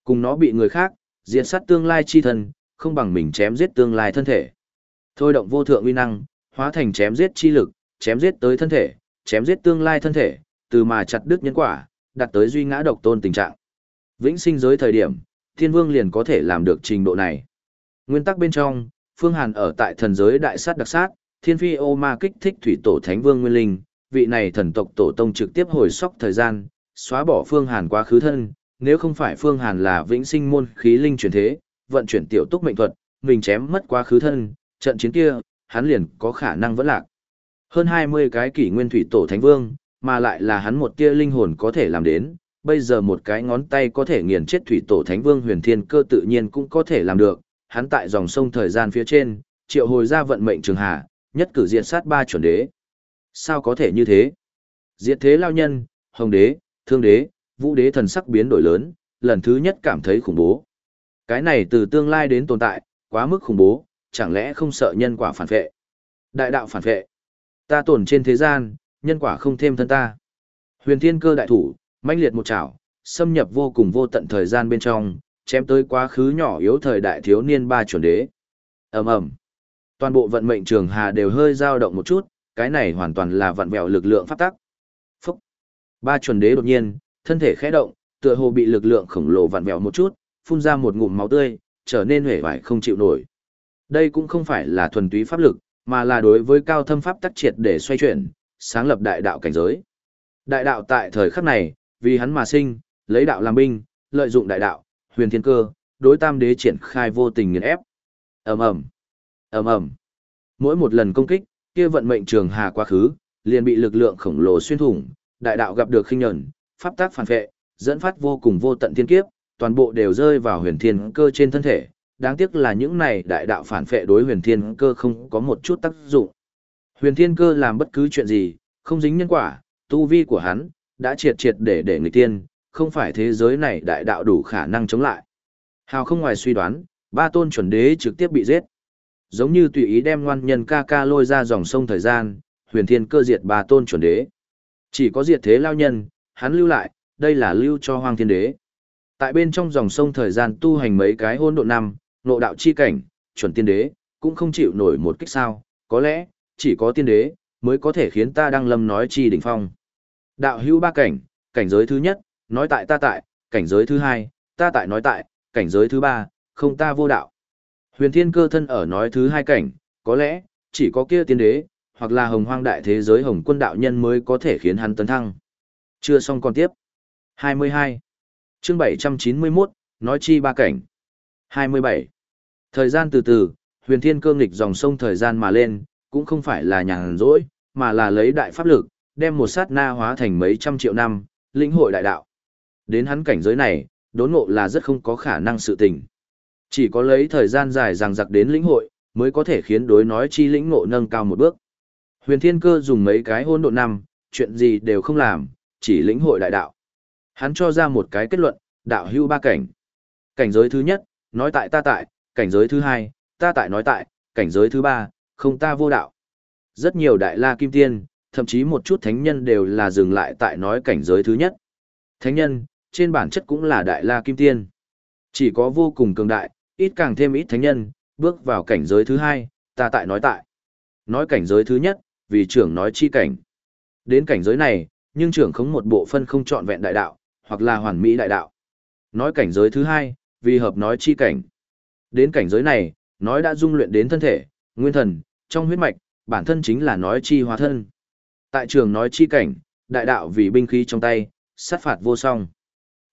Cùng nó bị người khác diệt sát tương lai chi thân, không bằng mình chém giết tương lai thân thể. Thôi động vô thượng uy năng, hóa thành chém giết chi lực, chém giết tới thân thể, chém giết tương lai thân thể, từ mà chặt đứt nhân quả, đạt tới duy ngã độc tôn tình trạng. Vĩnh sinh giới thời điểm, thiên vương liền có thể làm được trình độ này. Nguyên tắc bên trong, Phương Hàn ở tại thần giới đại sát đặc sát, thiên phi ô ma kích thích thủy tổ thánh vương nguyên linh, vị này thần tộc tổ tông trực tiếp hồi sóc thời gian, xóa bỏ Phương Hàn quá khứ thân, nếu không phải Phương Hàn là vĩnh sinh môn khí linh chuyển thế, vận chuyển tiểu túc mệnh thuật, mình chém mất quá khứ thân, trận chiến kia, hắn liền có khả năng vẫn lạc. Hơn 20 cái kỷ nguyên thủy tổ thánh vương, mà lại là hắn một tia linh hồn có thể làm đến, bây giờ một cái ngón tay có thể nghiền chết thủy tổ thánh vương huyền thiên cơ tự nhiên cũng có thể làm được, hắn tại dòng sông thời gian phía trên, triệu hồi ra vận mệnh trường hà, nhất cử diệt sát ba chuẩn đế. Sao có thể như thế? Diệt thế lao nhân, hồng đế, thương đế, vũ đế thần sắc biến đổi lớn, lần thứ nhất cảm thấy khủng bố. Cái này từ tương lai đến tồn tại, quá mức khủng bố, chẳng lẽ không sợ nhân quả phản vệ? Đại đạo phản vệ. Ta tồn trên thế gian, nhân quả không thêm thân ta. Huyền thiên cơ đại thủ, mãnh liệt một chảo, xâm nhập vô cùng vô tận thời gian bên trong, chém tới quá khứ nhỏ yếu thời đại thiếu niên ba chuẩn đế. ầm ầm, toàn bộ vận mệnh trường hà đều hơi dao động một chút, cái này hoàn toàn là vận vẹo lực lượng pháp tắc. Phúc, ba chuẩn đế đột nhiên, thân thể khẽ động, tựa hồ bị lực lượng khổng lồ vặn vẹo một chút, phun ra một ngụm máu tươi, trở nên hể vải không chịu nổi. Đây cũng không phải là thuần túy pháp lực, mà là đối với cao thâm pháp tắc triệt để xoay chuyển, sáng lập đại đạo cảnh giới. Đại đạo tại thời khắc này, vì hắn mà sinh, lấy đạo làm binh, lợi dụng đại đạo, huyền thiên cơ, đối tam đế triển khai vô tình nghiền ép. Ầm ầm, ầm ầm. Mỗi một lần công kích, kia vận mệnh trường hà quá khứ, liền bị lực lượng khổng lồ xuyên thủng, đại đạo gặp được khinh nhẫn, pháp tác phản vệ, dẫn phát vô cùng vô tận thiên kiếp, toàn bộ đều rơi vào huyền thiên cơ trên thân thể. Đáng tiếc là những này đại đạo phản vệ đối huyền thiên cơ không có một chút tác dụng. Huyền thiên cơ làm bất cứ chuyện gì, không dính nhân quả, tu vi của hắn, đã triệt triệt để để người tiên, không phải thế giới này đại đạo đủ khả năng chống lại. Hào không ngoài suy đoán, ba tôn chuẩn đế trực tiếp bị giết. Giống như tùy ý đem ngoan nhân ca ca lôi ra dòng sông thời gian, huyền thiên cơ diệt ba tôn chuẩn đế. Chỉ có diệt thế lao nhân, hắn lưu lại, đây là lưu cho hoang thiên đế. Tại bên trong dòng sông thời gian tu hành mấy cái hôn độ năm, nộ đạo chi cảnh, chuẩn tiên đế, cũng không chịu nổi một kích sao, có lẽ, chỉ có tiên đế, mới có thể khiến ta đăng lâm nói chi đỉnh phong. Đạo hữu ba cảnh, cảnh giới thứ nhất, nói tại ta tại, cảnh giới thứ hai, ta tại nói tại, cảnh giới thứ ba, không ta vô đạo. Huyền thiên cơ thân ở nói thứ hai cảnh, có lẽ, chỉ có kia tiên đế, hoặc là hồng hoang đại thế giới hồng quân đạo nhân mới có thể khiến hắn tấn thăng. Chưa xong còn tiếp. 22. chương 791, nói chi ba cảnh. 27. Thời gian từ từ, huyền thiên cơ nghịch dòng sông thời gian mà lên, cũng không phải là nhàn rỗi, mà là lấy đại pháp lực, đem một sát na hóa thành mấy trăm triệu năm, lĩnh hội đại đạo. Đến hắn cảnh giới này, đốn ngộ là rất không có khả năng sự tình. Chỉ có lấy thời gian dài rằng giặc đến lĩnh hội, mới có thể khiến đối nói chi lĩnh ngộ nâng cao một bước. Huyền Thiên Cơ dùng mấy cái hôn độ năm, chuyện gì đều không làm, chỉ lĩnh hội đại đạo. Hắn cho ra một cái kết luận, đạo hưu ba cảnh. Cảnh giới thứ nhất, nói tại ta tại, cảnh giới thứ hai, ta tại nói tại, cảnh giới thứ ba, không ta vô đạo. Rất nhiều đại la kim tiên, thậm chí một chút thánh nhân đều là dừng lại tại nói cảnh giới thứ nhất. Thánh nhân, trên bản chất cũng là đại la kim tiên. Chỉ có vô cùng cường đại, ít càng thêm ít thánh nhân, bước vào cảnh giới thứ hai, ta tại nói tại. Nói cảnh giới thứ nhất, vì trưởng nói chi cảnh. Đến cảnh giới này, nhưng trưởng không một bộ phân không trọn vẹn đại đạo, hoặc là hoàn mỹ đại đạo. Nói cảnh giới thứ hai, vì hợp nói chi cảnh. Đến cảnh giới này, nói đã dung luyện đến thân thể, nguyên thần, trong huyết mạch, bản thân chính là nói chi hóa thân. Tại trường nói chi cảnh, đại đạo vì binh khí trong tay, sát phạt vô song.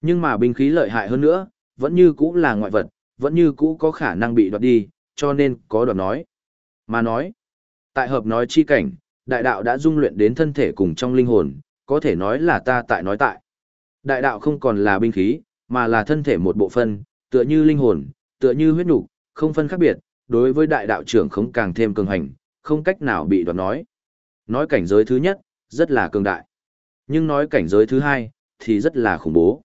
Nhưng mà binh khí lợi hại hơn nữa, vẫn như cũ là ngoại vật, vẫn như cũ có khả năng bị đoạt đi, cho nên có đoạt nói. Mà nói, tại hợp nói chi cảnh, đại đạo đã dung luyện đến thân thể cùng trong linh hồn, có thể nói là ta tại nói tại. Đại đạo không còn là binh khí, mà là thân thể một bộ phân, tựa như linh hồn, tựa như huyết nục, không phân khác biệt, đối với đại đạo trưởng không càng thêm cường hành, không cách nào bị đoạt nói. Nói cảnh giới thứ nhất, rất là cường đại. Nhưng nói cảnh giới thứ hai, thì rất là khủng bố.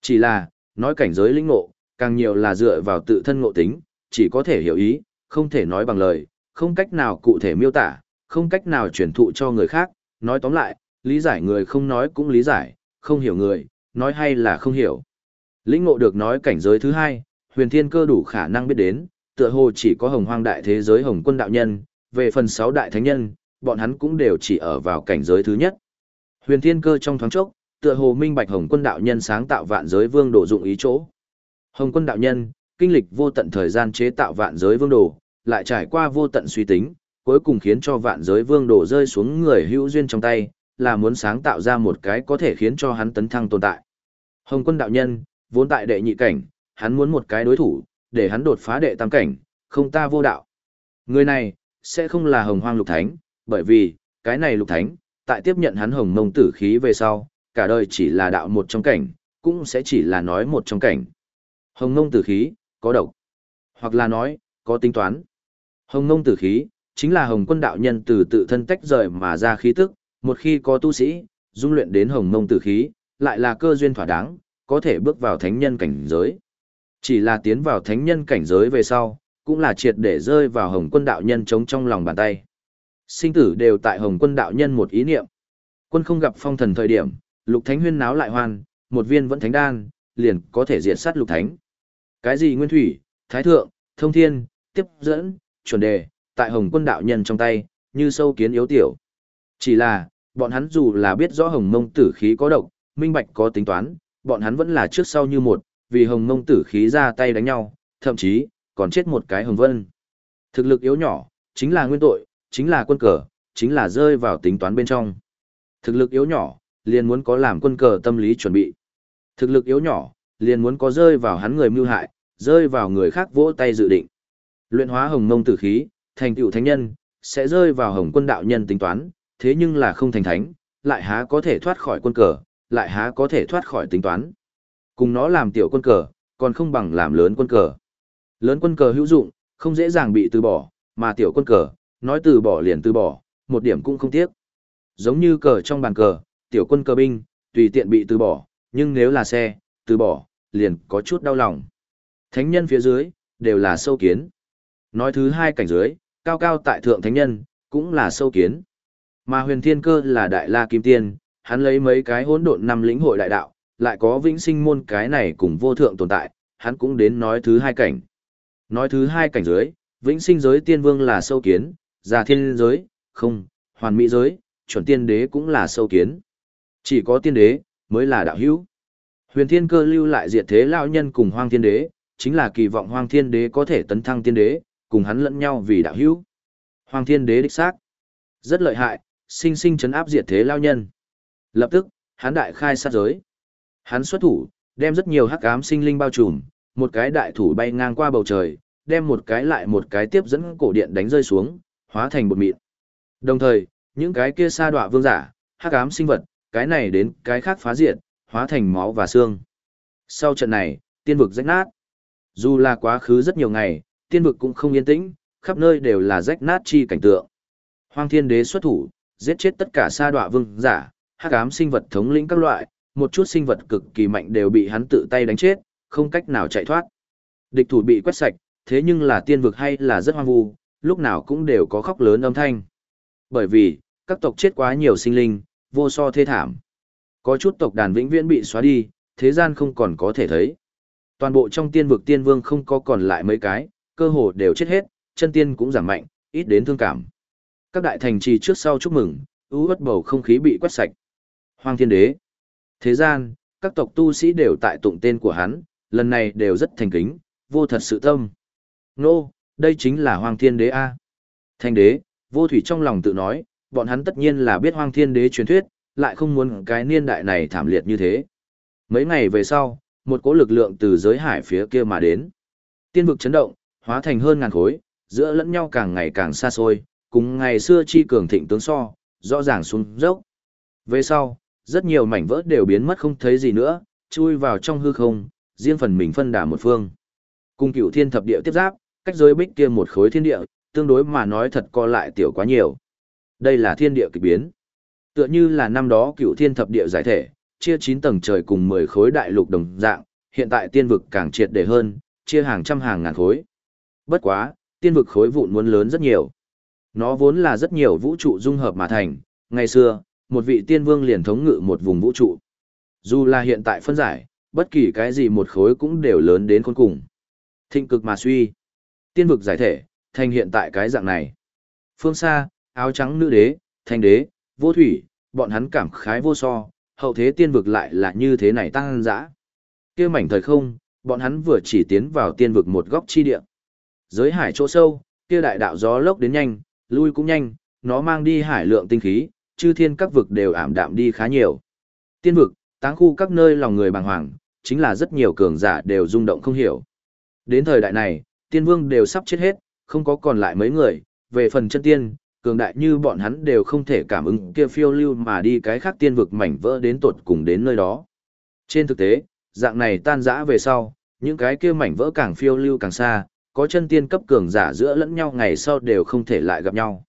Chỉ là, nói cảnh giới linh ngộ, càng nhiều là dựa vào tự thân ngộ tính, chỉ có thể hiểu ý, không thể nói bằng lời, không cách nào cụ thể miêu tả, không cách nào truyền thụ cho người khác, nói tóm lại, lý giải người không nói cũng lý giải, không hiểu người, nói hay là không hiểu. Lĩnh ngộ được nói cảnh giới thứ hai, huyền thiên cơ đủ khả năng biết đến, tựa hồ chỉ có hồng hoang đại thế giới hồng quân đạo nhân, về phần sáu đại thánh nhân, bọn hắn cũng đều chỉ ở vào cảnh giới thứ nhất. Huyền thiên cơ trong thoáng chốc, tựa hồ minh bạch hồng quân đạo nhân sáng tạo vạn giới vương đổ dụng ý chỗ. Hồng quân đạo nhân, kinh lịch vô tận thời gian chế tạo vạn giới vương đồ, lại trải qua vô tận suy tính, cuối cùng khiến cho vạn giới vương đồ rơi xuống người hữu duyên trong tay, là muốn sáng tạo ra một cái có thể khiến cho hắn tấn thăng tồn tại. Hồng quân đạo nhân, vốn tại đệ nhị cảnh, hắn muốn một cái đối thủ, để hắn đột phá đệ tam cảnh, không ta vô đạo. Người này, sẽ không là hồng hoang lục thánh, bởi vì, cái này lục thánh, tại tiếp nhận hắn hồng mông tử khí về sau, cả đời chỉ là đạo một trong cảnh, cũng sẽ chỉ là nói một trong cảnh. Hồng ngông tử khí, có độc, hoặc là nói, có tính toán. Hồng ngông tử khí, chính là hồng quân đạo nhân từ tự thân tách rời mà ra khí tức, một khi có tu sĩ, dung luyện đến hồng ngông tử khí, lại là cơ duyên thỏa đáng, có thể bước vào thánh nhân cảnh giới. Chỉ là tiến vào thánh nhân cảnh giới về sau, cũng là triệt để rơi vào hồng quân đạo nhân chống trong lòng bàn tay. Sinh tử đều tại hồng quân đạo nhân một ý niệm. Quân không gặp phong thần thời điểm, lục thánh huyên náo lại hoan, một viên vẫn thánh đan, liền có thể diệt sát lục thánh. Cái gì nguyên thủy, thái thượng, thông thiên, tiếp dẫn, chuẩn đề, tại hồng quân đạo nhân trong tay, như sâu kiến yếu tiểu. Chỉ là, bọn hắn dù là biết rõ hồng mông tử khí có độc, minh bạch có tính toán, bọn hắn vẫn là trước sau như một, vì hồng mông tử khí ra tay đánh nhau, thậm chí, còn chết một cái hồng vân. Thực lực yếu nhỏ, chính là nguyên tội, chính là quân cờ, chính là rơi vào tính toán bên trong. Thực lực yếu nhỏ, liền muốn có làm quân cờ tâm lý chuẩn bị. Thực lực yếu nhỏ, liền muốn có rơi vào hắn người mưu hại, rơi vào người khác vỗ tay dự định. Luyện hóa hồng mông tử khí, thành tựu thánh nhân, sẽ rơi vào hồng quân đạo nhân tính toán, thế nhưng là không thành thánh, lại há có thể thoát khỏi quân cờ, lại há có thể thoát khỏi tính toán. Cùng nó làm tiểu quân cờ, còn không bằng làm lớn quân cờ. Lớn quân cờ hữu dụng, không dễ dàng bị từ bỏ, mà tiểu quân cờ, nói từ bỏ liền từ bỏ, một điểm cũng không tiếc. Giống như cờ trong bàn cờ, tiểu quân cờ binh, tùy tiện bị từ bỏ, nhưng nếu là xe, từ bỏ, liền có chút đau lòng. Thánh nhân phía dưới, đều là sâu kiến. Nói thứ hai cảnh dưới, cao cao tại thượng thánh nhân, cũng là sâu kiến. Mà huyền thiên cơ là đại la kim tiên, hắn lấy mấy cái hỗn độn năm lĩnh hội đại đạo, lại có vĩnh sinh môn cái này cùng vô thượng tồn tại, hắn cũng đến nói thứ hai cảnh. Nói thứ hai cảnh dưới, vĩnh sinh giới tiên vương là sâu kiến, già thiên giới, không, hoàn mỹ giới, chuẩn tiên đế cũng là sâu kiến. Chỉ có tiên đế, mới là đạo hữu. Huyền thiên cơ lưu lại diệt thế lão nhân cùng hoang thiên đế, chính là kỳ vọng hoang thiên đế có thể tấn thăng tiên đế, cùng hắn lẫn nhau vì đạo hữu. Hoang thiên đế đích xác. Rất lợi hại, sinh sinh chấn áp diệt thế lao nhân. Lập tức, hắn đại khai sát giới. Hắn xuất thủ, đem rất nhiều hắc ám sinh linh bao trùm, một cái đại thủ bay ngang qua bầu trời, đem một cái lại một cái tiếp dẫn cổ điện đánh rơi xuống, hóa thành bột mịn. Đồng thời, những cái kia sa đọa vương giả, hắc ám sinh vật, cái này đến cái khác phá diệt, hóa thành máu và xương. Sau trận này, tiên vực rách nát. Dù là quá khứ rất nhiều ngày, tiên vực cũng không yên tĩnh, khắp nơi đều là rách nát chi cảnh tượng. Hoang thiên đế xuất thủ, giết chết tất cả sa đọa vương giả, hắc ám sinh vật thống lĩnh các loại, một chút sinh vật cực kỳ mạnh đều bị hắn tự tay đánh chết, không cách nào chạy thoát. Địch thủ bị quét sạch, thế nhưng là tiên vực hay là rất hoang vu, lúc nào cũng đều có khóc lớn âm thanh. Bởi vì, các tộc chết quá nhiều sinh linh, vô so thê thảm. Có chút tộc đàn vĩnh viễn bị xóa đi, thế gian không còn có thể thấy. Toàn bộ trong tiên vực tiên vương không có còn lại mấy cái, cơ hồ đều chết hết, chân tiên cũng giảm mạnh, ít đến thương cảm. Các đại thành trì trước sau chúc mừng, ưu ất bầu không khí bị quét sạch. Hoàng thiên đế. Thế gian, các tộc tu sĩ đều tại tụng tên của hắn, lần này đều rất thành kính, vô thật sự tâm. Nô, đây chính là Hoàng thiên đế A. Thanh đế, vô thủy trong lòng tự nói, bọn hắn tất nhiên là biết Hoàng thiên đế truyền thuyết, lại không muốn cái niên đại này thảm liệt như thế. Mấy ngày về sau, một cỗ lực lượng từ giới hải phía kia mà đến. Tiên vực chấn động, hóa thành hơn ngàn khối, giữa lẫn nhau càng ngày càng xa xôi, cùng ngày xưa chi cường thịnh tướng so, rõ ràng xuống dốc. Về sau, rất nhiều mảnh vỡ đều biến mất không thấy gì nữa, chui vào trong hư không, riêng phần mình phân đả một phương. Cùng cửu thiên thập địa tiếp giáp, cách giới bích kia một khối thiên địa, tương đối mà nói thật co lại tiểu quá nhiều. Đây là thiên địa kỳ biến. Tựa như là năm đó cựu thiên thập địa giải thể, chia 9 tầng trời cùng 10 khối đại lục đồng dạng, hiện tại tiên vực càng triệt để hơn, chia hàng trăm hàng ngàn khối. Bất quá, tiên vực khối vụn muốn lớn rất nhiều. Nó vốn là rất nhiều vũ trụ dung hợp mà thành, ngày xưa, một vị tiên vương liền thống ngự một vùng vũ trụ. Dù là hiện tại phân giải, bất kỳ cái gì một khối cũng đều lớn đến khôn cùng. Thịnh cực mà suy. Tiên vực giải thể, thành hiện tại cái dạng này. Phương xa, áo trắng nữ đế, thanh đế, vô thủy, bọn hắn cảm khái vô so, hậu thế tiên vực lại là như thế này tăng dã. kia mảnh thời không, bọn hắn vừa chỉ tiến vào tiên vực một góc chi địa. Giới hải chỗ sâu, kia đại đạo gió lốc đến nhanh, lui cũng nhanh, nó mang đi hải lượng tinh khí, chư thiên các vực đều ảm đạm đi khá nhiều. Tiên vực, táng khu các nơi lòng người bàng hoàng, chính là rất nhiều cường giả đều rung động không hiểu. Đến thời đại này, tiên vương đều sắp chết hết, không có còn lại mấy người, về phần chân tiên, cường đại như bọn hắn đều không thể cảm ứng kia phiêu lưu mà đi cái khác tiên vực mảnh vỡ đến tột cùng đến nơi đó. Trên thực tế, dạng này tan rã về sau, những cái kia mảnh vỡ càng phiêu lưu càng xa, có chân tiên cấp cường giả giữa lẫn nhau ngày sau đều không thể lại gặp nhau.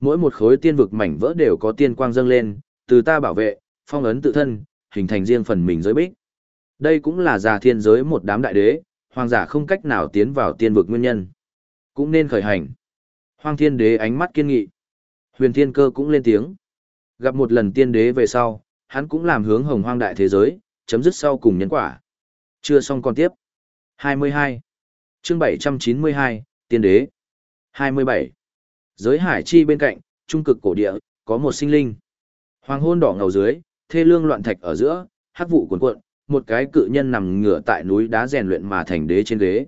Mỗi một khối tiên vực mảnh vỡ đều có tiên quang dâng lên, từ ta bảo vệ, phong ấn tự thân, hình thành riêng phần mình giới bích. Đây cũng là già thiên giới một đám đại đế, hoàng giả không cách nào tiến vào tiên vực nguyên nhân. Cũng nên khởi hành. Hoàng thiên đế ánh mắt kiên nghị. Huyền thiên cơ cũng lên tiếng. Gặp một lần tiên đế về sau, hắn cũng làm hướng hồng hoang đại thế giới, chấm dứt sau cùng nhân quả. Chưa xong còn tiếp. 22. chương 792, tiên đế. 27. Giới hải chi bên cạnh, trung cực cổ địa, có một sinh linh. Hoàng hôn đỏ ngầu dưới, thê lương loạn thạch ở giữa, hắc vụ cuồn cuộn, một cái cự nhân nằm ngửa tại núi đá rèn luyện mà thành đế trên ghế.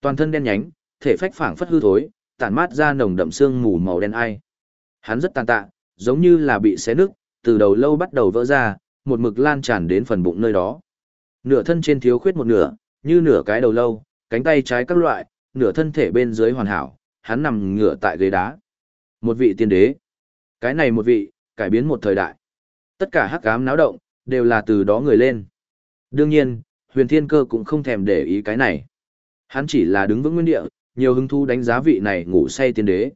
Toàn thân đen nhánh, thể phách phảng phất hư thối, tản mát ra nồng đậm xương mù màu đen ai. Hắn rất tàn tạ, giống như là bị xé nứt, từ đầu lâu bắt đầu vỡ ra, một mực lan tràn đến phần bụng nơi đó. Nửa thân trên thiếu khuyết một nửa, như nửa cái đầu lâu, cánh tay trái các loại, nửa thân thể bên dưới hoàn hảo, hắn nằm ngửa tại ghế đá. Một vị tiên đế. Cái này một vị, cải biến một thời đại. Tất cả hắc ám náo động, đều là từ đó người lên. Đương nhiên, huyền thiên cơ cũng không thèm để ý cái này. Hắn chỉ là đứng vững nguyên địa, nhiều hứng thú đánh giá vị này ngủ say tiên đế.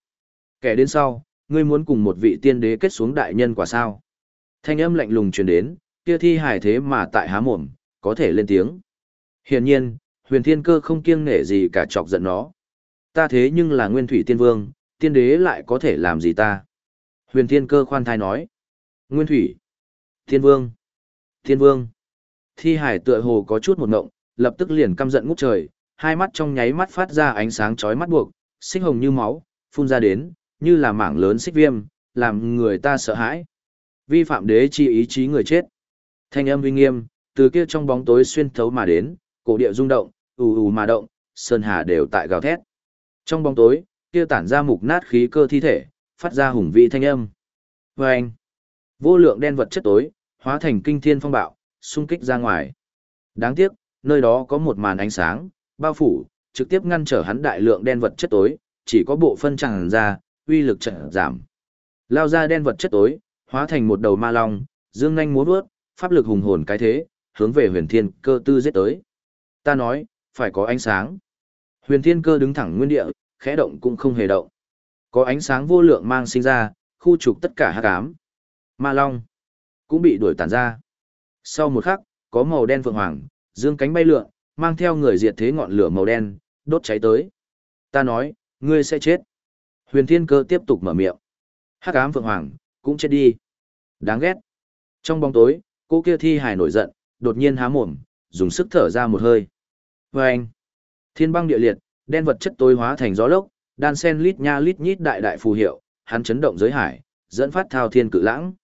Kẻ đến sau, ngươi muốn cùng một vị tiên đế kết xuống đại nhân quả sao? Thanh âm lạnh lùng truyền đến, kia thi Hải thế mà tại há mồm, có thể lên tiếng. Hiển nhiên, huyền thiên cơ không kiêng nể gì cả chọc giận nó. Ta thế nhưng là nguyên thủy tiên vương, tiên đế lại có thể làm gì ta? Huyền thiên cơ khoan thai nói. Nguyên thủy. Tiên vương. Tiên vương. Thi hải tựa hồ có chút một ngộng, lập tức liền căm giận ngút trời, hai mắt trong nháy mắt phát ra ánh sáng chói mắt buộc, xích hồng như máu, phun ra đến, như là mảng lớn xích viêm, làm người ta sợ hãi. Vi phạm đế chi ý chí người chết. Thanh âm uy nghiêm, từ kia trong bóng tối xuyên thấu mà đến, cổ địa rung động, ù ù mà động, sơn hà đều tại gào thét. Trong bóng tối, kia tản ra mục nát khí cơ thi thể, phát ra hùng vị thanh âm. Vâng! Vô lượng đen vật chất tối, hóa thành kinh thiên phong bạo, xung kích ra ngoài. Đáng tiếc, nơi đó có một màn ánh sáng, bao phủ, trực tiếp ngăn trở hắn đại lượng đen vật chất tối, chỉ có bộ phân tràn ra, uy lực chợt giảm. Lao ra đen vật chất tối, hóa thành một đầu ma long, dương nhanh múa vớt, pháp lực hùng hồn cái thế, hướng về huyền thiên cơ tư giết tới. Ta nói, phải có ánh sáng. Huyền thiên cơ đứng thẳng nguyên địa, khẽ động cũng không hề động. Có ánh sáng vô lượng mang sinh ra, khu trục tất cả hắc ám. Ma long cũng bị đuổi tàn ra. Sau một khắc, có màu đen vượng hoàng, dương cánh bay lượn, mang theo người diệt thế ngọn lửa màu đen, đốt cháy tới. Ta nói, ngươi sẽ chết. Huyền Thiên Cơ tiếp tục mở miệng. Hắc ám phượng hoàng, cũng chết đi. Đáng ghét. Trong bóng tối, cô kia thi hài nổi giận, đột nhiên há mồm, dùng sức thở ra một hơi. Và anh, thiên băng địa liệt, đen vật chất tối hóa thành gió lốc, đan sen lít nha lít nhít đại đại phù hiệu, hắn chấn động giới hải, dẫn phát thao thiên cự lãng.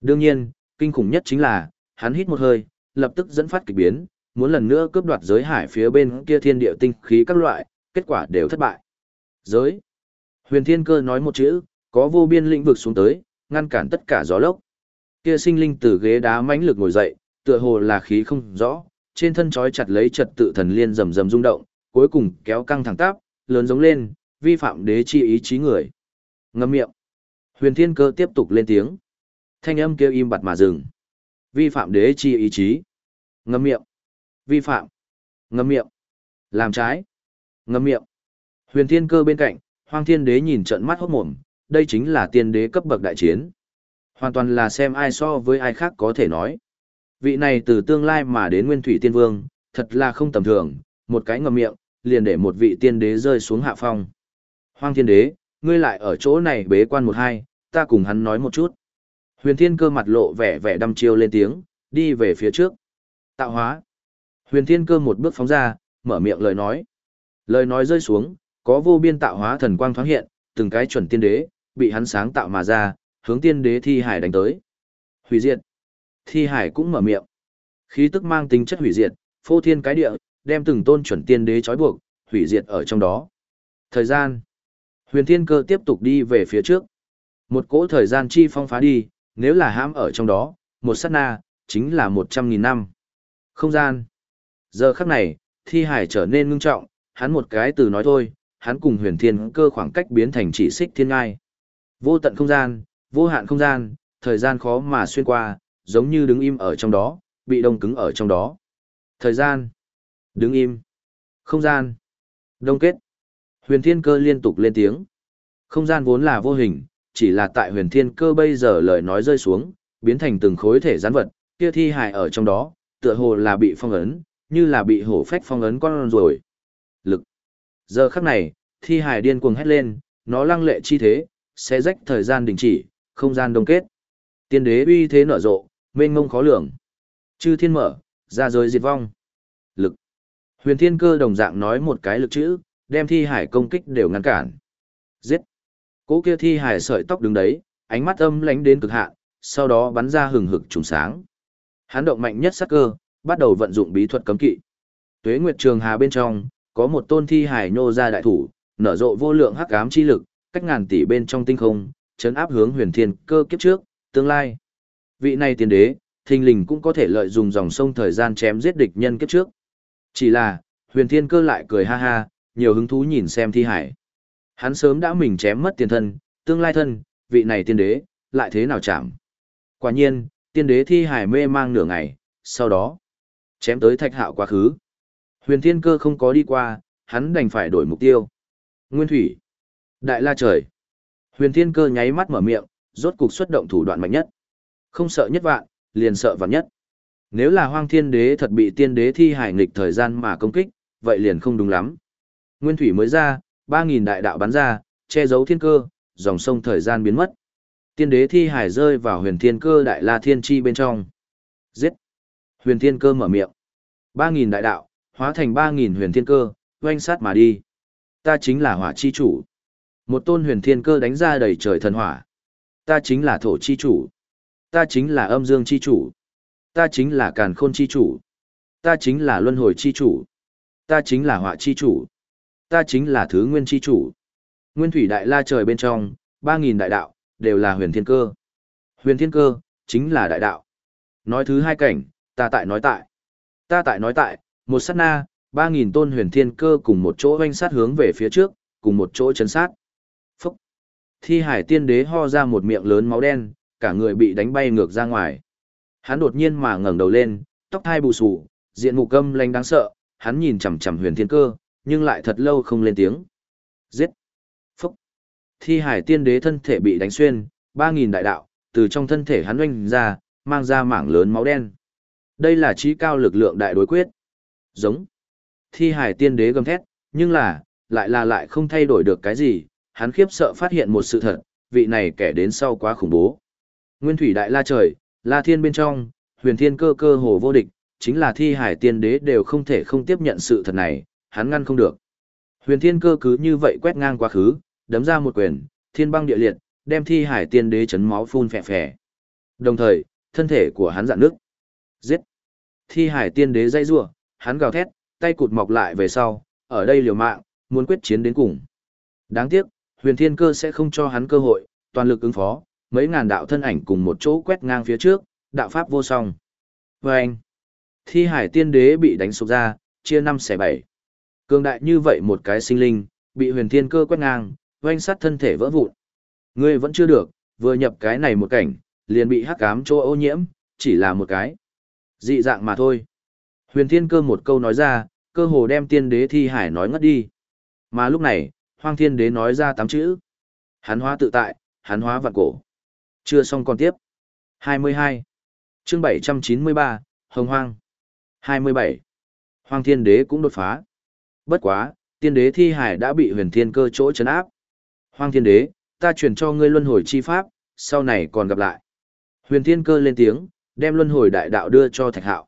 Đương nhiên, kinh khủng nhất chính là, hắn hít một hơi, lập tức dẫn phát kịch biến, muốn lần nữa cướp đoạt giới hải phía bên kia thiên địa tinh khí các loại, kết quả đều thất bại. Giới. Huyền Thiên Cơ nói một chữ, có vô biên lĩnh vực xuống tới, ngăn cản tất cả gió lốc. Kia sinh linh từ ghế đá mãnh lực ngồi dậy, tựa hồ là khí không rõ, trên thân trói chặt lấy trật tự thần liên rầm rầm rung động, cuối cùng kéo căng thẳng tắp, lớn giống lên, vi phạm đế chi ý chí người. Ngậm miệng. Huyền Thiên Cơ tiếp tục lên tiếng. Thanh âm kêu im bặt mà dừng. Vi phạm đế chi ý chí. Ngậm miệng. Vi phạm. Ngâm miệng. Làm trái. Ngâm miệng. Huyền Thiên Cơ bên cạnh, Hoang Thiên Đế nhìn trận mắt hốt mồm, đây chính là tiên đế cấp bậc đại chiến. Hoàn toàn là xem ai so với ai khác có thể nói. Vị này từ tương lai mà đến Nguyên Thủy Tiên Vương, thật là không tầm thường, một cái ngậm miệng, liền để một vị tiên đế rơi xuống hạ phong. Hoang Thiên Đế, ngươi lại ở chỗ này bế quan một hai, ta cùng hắn nói một chút. Huyền thiên cơ mặt lộ vẻ vẻ đăm chiêu lên tiếng, đi về phía trước. Tạo hóa. Huyền thiên cơ một bước phóng ra, mở miệng lời nói. Lời nói rơi xuống, có vô biên tạo hóa thần quang thoáng hiện, từng cái chuẩn tiên đế, bị hắn sáng tạo mà ra, hướng tiên đế thi hải đánh tới. Hủy diệt. Thi hải cũng mở miệng. Khí tức mang tính chất hủy diệt, phô thiên cái địa, đem từng tôn chuẩn tiên đế trói buộc, hủy diệt ở trong đó. Thời gian. Huyền thiên cơ tiếp tục đi về phía trước. Một cỗ thời gian chi phong phá đi, nếu là hãm ở trong đó, một sát na, chính là một trăm nghìn năm. Không gian. Giờ khắc này, thi hải trở nên ngưng trọng, hắn một cái từ nói thôi, hắn cùng huyền thiên cơ khoảng cách biến thành chỉ xích thiên ngai. Vô tận không gian, vô hạn không gian, thời gian khó mà xuyên qua, giống như đứng im ở trong đó, bị đông cứng ở trong đó. Thời gian, đứng im, không gian, đông kết. Huyền thiên cơ liên tục lên tiếng. Không gian vốn là vô hình, chỉ là tại huyền thiên cơ bây giờ lời nói rơi xuống, biến thành từng khối thể gián vật, kia thi hài ở trong đó, tựa hồ là bị phong ấn, như là bị hổ phách phong ấn con rồi. Lực. Giờ khắc này, thi hài điên cuồng hét lên, nó lăng lệ chi thế, sẽ rách thời gian đình chỉ, không gian đông kết. Tiên đế uy thế nở rộ, mênh mông khó lường. Chư thiên mở, ra giới diệt vong. Lực. Huyền thiên cơ đồng dạng nói một cái lực chữ, đem thi hải công kích đều ngăn cản. Giết. Cố kia thi hải sợi tóc đứng đấy, ánh mắt âm lánh đến cực hạn, sau đó bắn ra hừng hực trùng sáng. Hán động mạnh nhất sắc cơ, bắt đầu vận dụng bí thuật cấm kỵ. Tuế Nguyệt Trường Hà bên trong, có một tôn thi hải nhô ra đại thủ, nở rộ vô lượng hắc ám chi lực, cách ngàn tỷ bên trong tinh không, chấn áp hướng huyền thiên cơ kiếp trước, tương lai. Vị này tiên đế, thình lình cũng có thể lợi dụng dòng sông thời gian chém giết địch nhân kiếp trước. Chỉ là, huyền thiên cơ lại cười ha ha, nhiều hứng thú nhìn xem thi hải. Hắn sớm đã mình chém mất tiền thân, tương lai thân, vị này tiên đế, lại thế nào chạm. Quả nhiên, tiên đế thi hải mê mang nửa ngày, sau đó, chém tới thạch hạo quá khứ. Huyền thiên cơ không có đi qua, hắn đành phải đổi mục tiêu. Nguyên thủy. Đại la trời. Huyền thiên cơ nháy mắt mở miệng, rốt cục xuất động thủ đoạn mạnh nhất. Không sợ nhất vạn, liền sợ vạn nhất. Nếu là hoang thiên đế thật bị tiên đế thi hải nghịch thời gian mà công kích, vậy liền không đúng lắm. Nguyên thủy mới ra, 3.000 đại đạo bắn ra, che giấu thiên cơ, dòng sông thời gian biến mất. Tiên đế thi hải rơi vào huyền thiên cơ đại la thiên chi bên trong. Giết! Huyền thiên cơ mở miệng. ba nghìn đại đạo, hóa thành ba nghìn huyền thiên cơ, oanh sát mà đi. Ta chính là hỏa chi chủ. Một tôn huyền thiên cơ đánh ra đầy trời thần hỏa. Ta chính là thổ chi chủ. Ta chính là âm dương chi chủ. Ta chính là càn khôn chi chủ. Ta chính là luân hồi chi chủ. Ta chính là hỏa chi chủ. Ta chính là thứ nguyên chi chủ. Nguyên thủy đại la trời bên trong, ba nghìn đại đạo, đều là huyền thiên cơ. Huyền thiên cơ, chính là đại đạo. Nói thứ hai cảnh, ta tại nói tại. Ta tại nói tại, một sát na, ba nghìn tôn huyền thiên cơ cùng một chỗ oanh sát hướng về phía trước, cùng một chỗ chấn sát. Phúc! Thi hải tiên đế ho ra một miệng lớn máu đen, cả người bị đánh bay ngược ra ngoài. Hắn đột nhiên mà ngẩng đầu lên, tóc hai bù xù, diện mục câm lanh đáng sợ, hắn nhìn chằm chằm huyền thiên cơ, nhưng lại thật lâu không lên tiếng. Giết! Phúc! Thi hải tiên đế thân thể bị đánh xuyên, ba nghìn đại đạo, từ trong thân thể hắn oanh ra, mang ra mảng lớn máu đen. Đây là trí cao lực lượng đại đối quyết. Giống. Thi hải tiên đế gầm thét, nhưng là, lại là lại không thay đổi được cái gì, hắn khiếp sợ phát hiện một sự thật, vị này kẻ đến sau quá khủng bố. Nguyên thủy đại la trời, la thiên bên trong, huyền thiên cơ cơ hồ vô địch, chính là thi hải tiên đế đều không thể không tiếp nhận sự thật này, hắn ngăn không được. Huyền thiên cơ cứ như vậy quét ngang quá khứ, đấm ra một quyền, thiên băng địa liệt, đem thi hải tiên đế chấn máu phun phè phè. Đồng thời, thân thể của hắn dạn nước. Giết! Thi hải tiên đế dây rủa hắn gào thét, tay cụt mọc lại về sau, ở đây liều mạng, muốn quyết chiến đến cùng. Đáng tiếc, huyền thiên cơ sẽ không cho hắn cơ hội, toàn lực ứng phó, mấy ngàn đạo thân ảnh cùng một chỗ quét ngang phía trước, đạo pháp vô song. Và anh, thi hải tiên đế bị đánh sụp ra, chia năm xẻ bảy. Cường đại như vậy một cái sinh linh, bị huyền thiên cơ quét ngang, oanh sắt thân thể vỡ vụn. Ngươi vẫn chưa được, vừa nhập cái này một cảnh, liền bị hắc ám chỗ ô nhiễm, chỉ là một cái. Dị dạng mà thôi. Huyền thiên cơ một câu nói ra, cơ hồ đem tiên đế thi hải nói ngất đi. Mà lúc này, hoang thiên đế nói ra tám chữ. Hắn hóa tự tại, hắn hóa vạn cổ. Chưa xong còn tiếp. 22. chương 793, Hồng Hoang. 27. Hoang thiên đế cũng đột phá. Bất quá, tiên đế thi hải đã bị huyền thiên cơ chỗ chấn áp. Hoang thiên đế, ta truyền cho ngươi luân hồi chi pháp, sau này còn gặp lại. Huyền thiên cơ lên tiếng, đem luân hồi đại đạo đưa cho thạch hạo.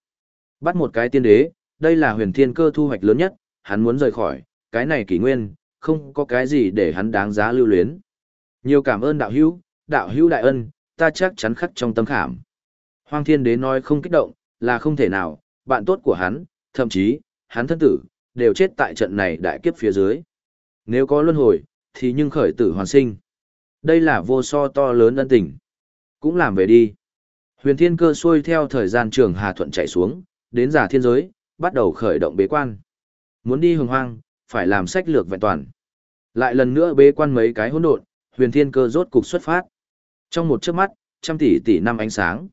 Bắt một cái tiên đế, đây là huyền thiên cơ thu hoạch lớn nhất, hắn muốn rời khỏi, cái này kỷ nguyên, không có cái gì để hắn đáng giá lưu luyến. Nhiều cảm ơn đạo hữu, đạo hữu đại ân, ta chắc chắn khắc trong tâm khảm. Hoang thiên đế nói không kích động, là không thể nào, bạn tốt của hắn, thậm chí, hắn thân tử, đều chết tại trận này đại kiếp phía dưới. Nếu có luân hồi, thì nhưng khởi tử hoàn sinh. Đây là vô so to lớn ân tình. Cũng làm về đi. Huyền thiên cơ xuôi theo thời gian trường Hà Thuận chạy xuống, đến giả thiên giới, bắt đầu khởi động bế quan. Muốn đi hồng hoang, phải làm sách lược vẹn toàn. Lại lần nữa bế quan mấy cái hỗn độn, huyền thiên cơ rốt cục xuất phát. Trong một chớp mắt, trăm tỷ tỷ năm ánh sáng.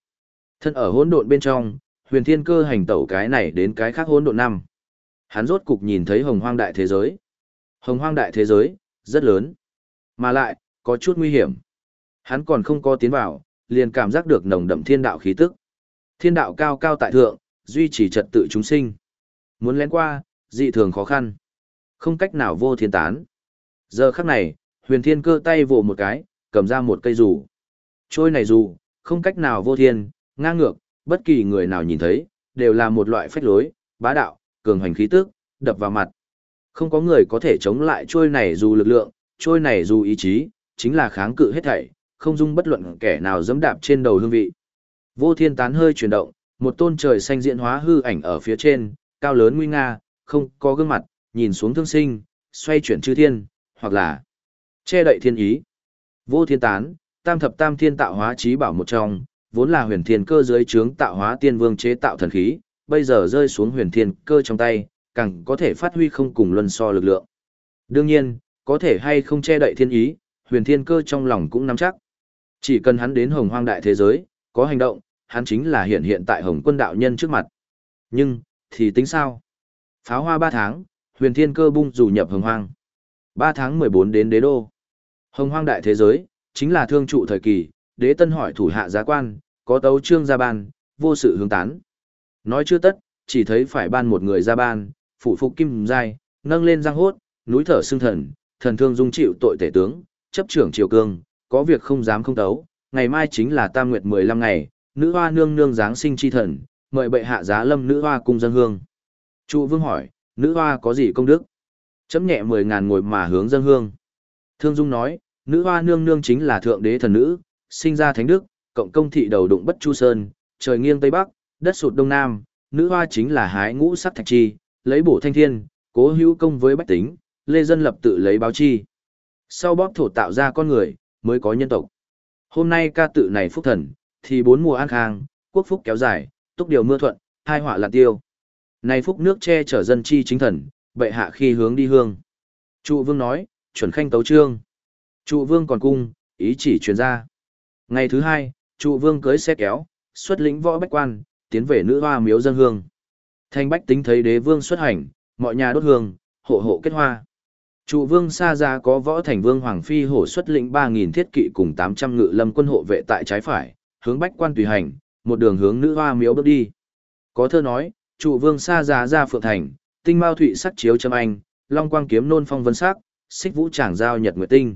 Thân ở hỗn độn bên trong, huyền thiên cơ hành tẩu cái này đến cái khác hỗn độn năm. Hắn rốt cục nhìn thấy hồng hoang đại thế giới. Hồng hoang đại thế giới, rất lớn. Mà lại, có chút nguy hiểm. Hắn còn không có tiến vào, liền cảm giác được nồng đậm thiên đạo khí tức. Thiên đạo cao cao tại thượng, duy trì trật tự chúng sinh. Muốn lén qua, dị thường khó khăn. Không cách nào vô thiên tán. Giờ khắc này, huyền thiên cơ tay vồ một cái, cầm ra một cây rủ. Trôi này rủ, không cách nào vô thiên, ngang ngược, bất kỳ người nào nhìn thấy, đều là một loại phách lối, bá đạo, cường hành khí tức, đập vào mặt. Không có người có thể chống lại trôi này dù lực lượng, trôi này dù ý chí, chính là kháng cự hết thảy, không dung bất luận kẻ nào dẫm đạp trên đầu hương vị. Vô thiên tán hơi chuyển động, một tôn trời xanh diễn hóa hư ảnh ở phía trên, cao lớn nguy nga, không có gương mặt, nhìn xuống thương sinh, xoay chuyển chư thiên, hoặc là che đậy thiên ý. Vô thiên tán, tam thập tam thiên tạo hóa trí bảo một trong, vốn là huyền thiên cơ dưới trướng tạo hóa tiên vương chế tạo thần khí, bây giờ rơi xuống huyền thiên cơ trong tay, càng có thể phát huy không cùng luân so lực lượng. Đương nhiên, có thể hay không che đậy thiên ý, huyền thiên cơ trong lòng cũng nắm chắc. Chỉ cần hắn đến hồng hoang đại thế giới, có hành động, hắn chính là hiện hiện tại hồng quân đạo nhân trước mặt. Nhưng, thì tính sao? Pháo hoa 3 tháng, huyền thiên cơ bung rủ nhập hồng hoang. 3 tháng 14 đến đế đô. Hồng hoang đại thế giới, chính là thương trụ thời kỳ, đế tân hỏi thủ hạ giá quan, có tấu trương ra ban, vô sự hướng tán. Nói chưa tất, chỉ thấy phải ban một người ra ban, phụ phục kim giai, nâng lên giang hốt, núi thở xương thần, thần thương dung chịu tội tể tướng, chấp trưởng triều cương, có việc không dám không tấu, ngày mai chính là tam nguyệt 15 ngày, nữ hoa nương nương giáng sinh chi thần, mời bệ hạ giá lâm nữ hoa cung dân hương. Trụ vương hỏi, nữ hoa có gì công đức? Chấm nhẹ 10 ngàn ngồi mà hướng dân hương. Thương Dung nói, nữ hoa nương nương chính là thượng đế thần nữ, sinh ra thánh đức, cộng công thị đầu đụng bất chu sơn, trời nghiêng tây bắc, đất sụt đông nam, nữ hoa chính là hái ngũ sắc thạch chi, lấy bổ thanh thiên, cố hữu công với bách tính, lê dân lập tự lấy báo chi. Sau bóp thổ tạo ra con người, mới có nhân tộc. Hôm nay ca tự này phúc thần, thì bốn mùa an khang, quốc phúc kéo dài, túc điều mưa thuận, hai họa lạn tiêu. Này phúc nước che chở dân chi chính thần, bệ hạ khi hướng đi hương. Trụ vương nói, chuẩn khanh tấu trương. Trụ vương còn cung, ý chỉ truyền ra. Ngày thứ hai, trụ vương cưới xe kéo, xuất lĩnh võ bách quan, tiến về nữ hoa miếu dân hương. Thanh bách tính thấy đế vương xuất hành, mọi nhà đốt hương, hộ hộ kết hoa. Trụ vương xa ra có võ thành vương Hoàng Phi hổ xuất lĩnh 3.000 thiết kỵ cùng 800 ngự lâm quân hộ vệ tại trái phải, hướng bách quan tùy hành, một đường hướng nữ hoa miếu bước đi. Có thơ nói, trụ vương xa ra ra phượng thành, tinh mao thụy sắc chiếu châm anh, long quang kiếm nôn phong vân sắc, xích vũ tràng giao nhật nguyệt tinh.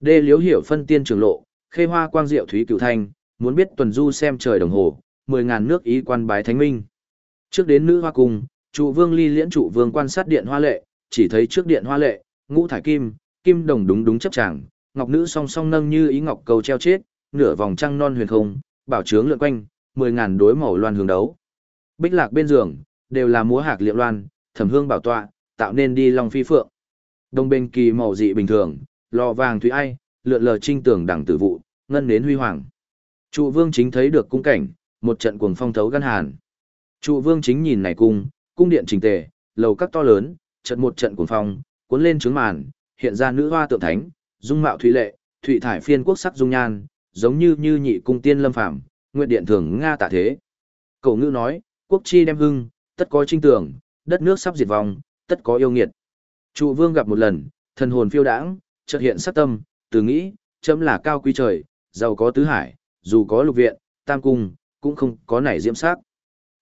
Đê liếu hiểu phân tiên trường lộ, khê hoa quang diệu thúy cửu thanh, muốn biết tuần du xem trời đồng hồ, mười ngàn nước ý quan bái thánh minh. Trước đến nữ hoa cung, trụ vương ly liễn trụ vương quan sát điện hoa lệ, chỉ thấy trước điện hoa lệ, ngũ thải kim, kim đồng đúng đúng chấp chàng, ngọc nữ song song nâng như ý ngọc cầu treo chết, nửa vòng trăng non huyền không, bảo trướng lượn quanh, mười ngàn đối màu loan hướng đấu. Bích lạc bên giường, đều là múa hạc liệm loan, thẩm hương bảo tọa, tạo nên đi long phi phượng. Đông bên kỳ màu dị bình thường, lò vàng thủy ai, lượn lờ trinh tường đẳng tử vụ, ngân đến huy hoàng. Trụ vương chính thấy được cung cảnh, một trận cuồng phong thấu gan hàn. Trụ vương chính nhìn này cung, cung điện trình tề, lầu các to lớn, trận một trận cuồng phong, cuốn lên trướng màn, hiện ra nữ hoa tượng thánh, dung mạo thủy lệ, thủy thải phiên quốc sắc dung nhan, giống như như nhị cung tiên lâm phàm, nguyện điện thường nga tạ thế. Cổ ngữ nói, quốc chi đem hưng, tất có trinh tưởng, đất nước sắp diệt vong, tất có yêu nghiệt. Trụ vương gặp một lần, thần hồn phiêu đãng, chợt hiện sắc tâm, từ nghĩ, chấm là cao quý trời, giàu có tứ hải, dù có lục viện, tam cung, cũng không có nảy diễm sắc.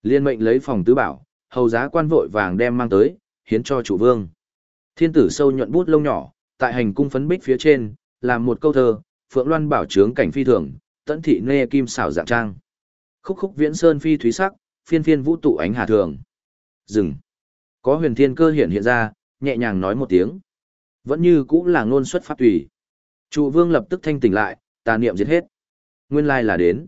Liên mệnh lấy phòng tứ bảo, hầu giá quan vội vàng đem mang tới, hiến cho chủ vương. Thiên tử sâu nhuận bút lông nhỏ, tại hành cung phấn bích phía trên, làm một câu thơ, Phượng Loan bảo trướng cảnh phi thường, tận thị nê kim xảo dạng trang. Khúc khúc viễn sơn phi thúy sắc, phiên phiên vũ tụ ánh hà thường. Dừng. Có huyền thiên cơ hiện hiện ra, nhẹ nhàng nói một tiếng. Vẫn như cũng là ngôn xuất pháp tùy. Trụ vương lập tức thanh tỉnh lại, tà niệm diệt hết. Nguyên lai là đến.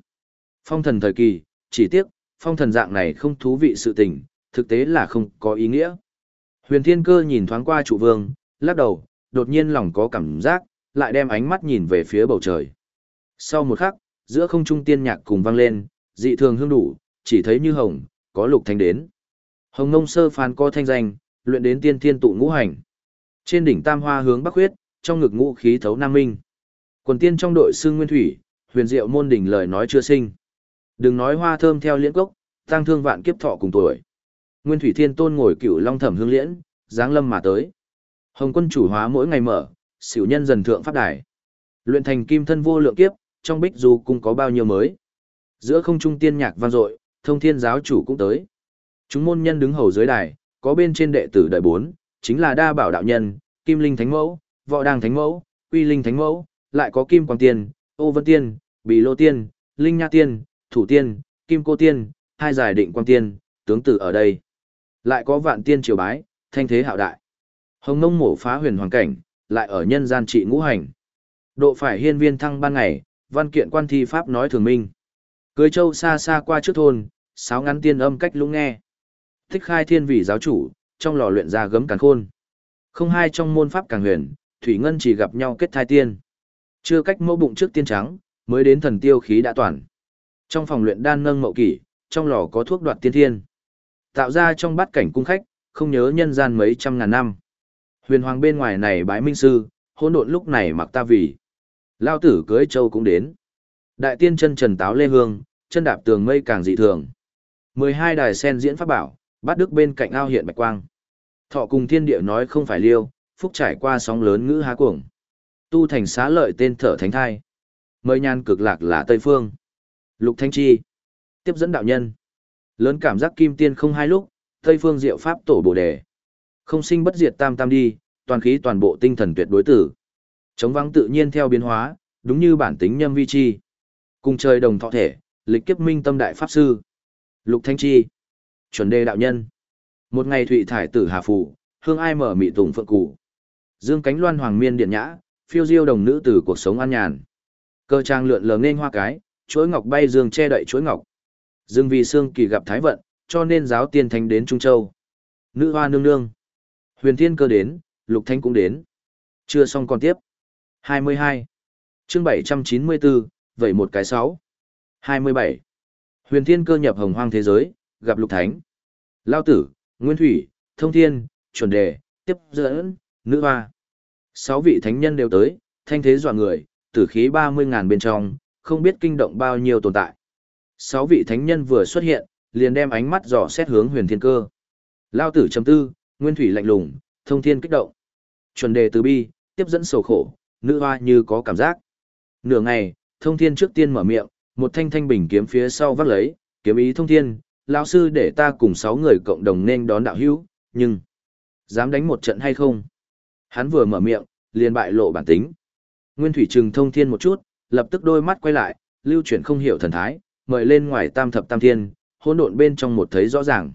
Phong thần thời kỳ, chỉ tiếc, phong thần dạng này không thú vị sự tình, thực tế là không có ý nghĩa. Huyền thiên cơ nhìn thoáng qua trụ vương, lắc đầu, đột nhiên lòng có cảm giác, lại đem ánh mắt nhìn về phía bầu trời. Sau một khắc, giữa không trung tiên nhạc cùng vang lên, dị thường hương đủ, chỉ thấy như hồng, có lục thanh đến. Hồng ngông sơ phán co thanh danh, luyện đến tiên thiên tụ ngũ hành. Trên đỉnh tam hoa hướng bắc huyết, trong ngực ngũ khí thấu nam minh. Quần tiên trong đội xương nguyên thủy, huyền diệu môn đỉnh lời nói chưa sinh. Đừng nói hoa thơm theo liễn cốc, tăng thương vạn kiếp thọ cùng tuổi. Nguyên thủy thiên tôn ngồi cựu long thẩm hương liễn, dáng lâm mà tới. Hồng quân chủ hóa mỗi ngày mở, xỉu nhân dần thượng pháp đài. Luyện thành kim thân vô lượng kiếp, trong bích dù cũng có bao nhiêu mới. Giữa không trung tiên nhạc vang dội, thông thiên giáo chủ cũng tới. Chúng môn nhân đứng hầu dưới đài, có bên trên đệ tử đời bốn, chính là đa bảo đạo nhân, kim linh thánh mẫu, võ đàng thánh mẫu, quy linh thánh mẫu, lại có kim quang tiên, ô vân tiên, bì lô tiên, linh nha tiên, thủ tiên, kim cô tiên, hai giải định quang tiên, tướng tử ở đây. Lại có vạn tiên triều bái, thanh thế hạo đại. Hồng nông mổ phá huyền hoàng cảnh, lại ở nhân gian trị ngũ hành. Độ phải hiên viên thăng ban ngày, văn kiện quan thi pháp nói thường minh. Cưới châu xa xa qua trước thôn, sáo ngắn tiên âm cách lũng nghe. Thích khai thiên vị giáo chủ, trong lò luyện ra gấm càng khôn. Không hai trong môn pháp càng huyền, thủy ngân chỉ gặp nhau kết thai tiên. Chưa cách mẫu bụng trước tiên trắng, mới đến thần tiêu khí đã toàn. Trong phòng luyện đan nâng mậu kỷ, trong lò có thuốc đoạt tiên thiên. Tạo ra trong bát cảnh cung khách, không nhớ nhân gian mấy trăm ngàn năm. Huyền hoàng bên ngoài này bái minh sư, hỗn độn lúc này mặc ta vì. Lao tử cưới châu cũng đến. Đại tiên chân trần táo lê hương, chân đạp tường mây càng dị thường. mười hai đài sen diễn pháp bảo, bát đức bên cạnh ao hiện bạch quang. Thọ cùng thiên địa nói không phải liêu, phúc trải qua sóng lớn ngữ há cuồng. Tu thành xá lợi tên thở thánh thai. Mời nhan cực lạc là Tây Phương. Lục Thanh Chi. Tiếp dẫn đạo nhân. Lớn cảm giác kim tiên không hai lúc, Tây Phương diệu pháp tổ bồ đề. Không sinh bất diệt tam tam đi, toàn khí toàn bộ tinh thần tuyệt đối tử. Chống vắng tự nhiên theo biến hóa, đúng như bản tính nhâm vi chi. Cùng trời đồng thọ thể, lịch kiếp minh tâm đại pháp sư. Lục Thanh Chi. Chuẩn đề đạo nhân. Một ngày thụy thải tử hà phủ, hương ai mở mị tùng phượng cụ. Dương cánh loan hoàng miên điện nhã, phiêu diêu đồng nữ từ cuộc sống an nhàn. Cơ trang lượn lờ nên hoa cái, chuỗi ngọc bay dương che đậy chuỗi ngọc. Dương vì Sương kỳ gặp thái vận, cho nên giáo tiên thánh đến Trung Châu. Nữ hoa nương nương. Huyền thiên cơ đến, lục thanh cũng đến. Chưa xong còn tiếp. 22. Chương 794, vậy một cái 6. 27. Huyền thiên cơ nhập hồng hoang thế giới, gặp lục thánh. Lao tử, Nguyên Thủy, Thông Thiên, Chuẩn Đề, Tiếp Dẫn, Nữ Hoa. Sáu vị thánh nhân đều tới, thanh thế dọa người, tử khí 30 ngàn bên trong, không biết kinh động bao nhiêu tồn tại. Sáu vị thánh nhân vừa xuất hiện, liền đem ánh mắt dò xét hướng huyền thiên cơ. Lao tử chấm tư, Nguyên Thủy lạnh lùng, Thông Thiên kích động. Chuẩn Đề từ bi, tiếp dẫn sầu khổ, nữ hoa như có cảm giác. Nửa ngày, Thông Thiên trước tiên mở miệng, một thanh thanh bình kiếm phía sau vắt lấy, kiếm ý Thông Thiên, lão sư để ta cùng sáu người cộng đồng nên đón đạo hữu, nhưng dám đánh một trận hay không? Hắn vừa mở miệng, liền bại lộ bản tính. Nguyên Thủy Trừng thông thiên một chút, lập tức đôi mắt quay lại, lưu chuyển không hiểu thần thái, mời lên ngoài tam thập tam thiên, hỗn độn bên trong một thấy rõ ràng.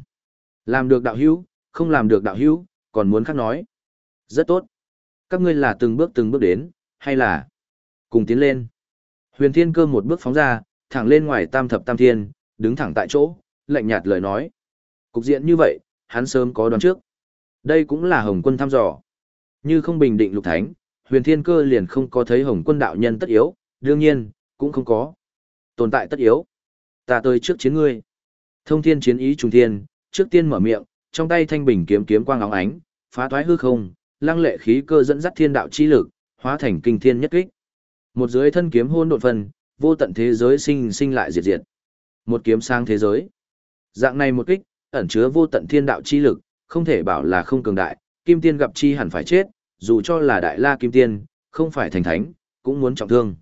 Làm được đạo hữu, không làm được đạo hữu, còn muốn khác nói. Rất tốt. Các ngươi là từng bước từng bước đến, hay là cùng tiến lên. Huyền Thiên Cơ một bước phóng ra, thẳng lên ngoài tam thập tam thiên, đứng thẳng tại chỗ, lạnh nhạt lời nói. Cục diện như vậy, hắn sớm có đoán trước. Đây cũng là Hồng quân thăm dò. Như không bình định lục thánh, huyền thiên cơ liền không có thấy Hồng quân đạo nhân tất yếu, đương nhiên, cũng không có. Tồn tại tất yếu. Ta tới trước chiến ngươi. Thông thiên chiến ý trùng thiên, trước tiên mở miệng, trong tay thanh bình kiếm kiếm quang óng ánh, phá thoái hư không, lăng lệ khí cơ dẫn dắt thiên đạo chi lực, hóa thành kinh thiên nhất kích. Một dưới thân kiếm hôn độn phần, vô tận thế giới sinh sinh lại diệt diệt. Một kiếm sang thế giới. Dạng này một kích, ẩn chứa vô tận thiên đạo chi lực, không thể bảo là không cường đại, kim tiên gặp chi hẳn phải chết, dù cho là đại la kim tiên, không phải thành thánh, cũng muốn trọng thương.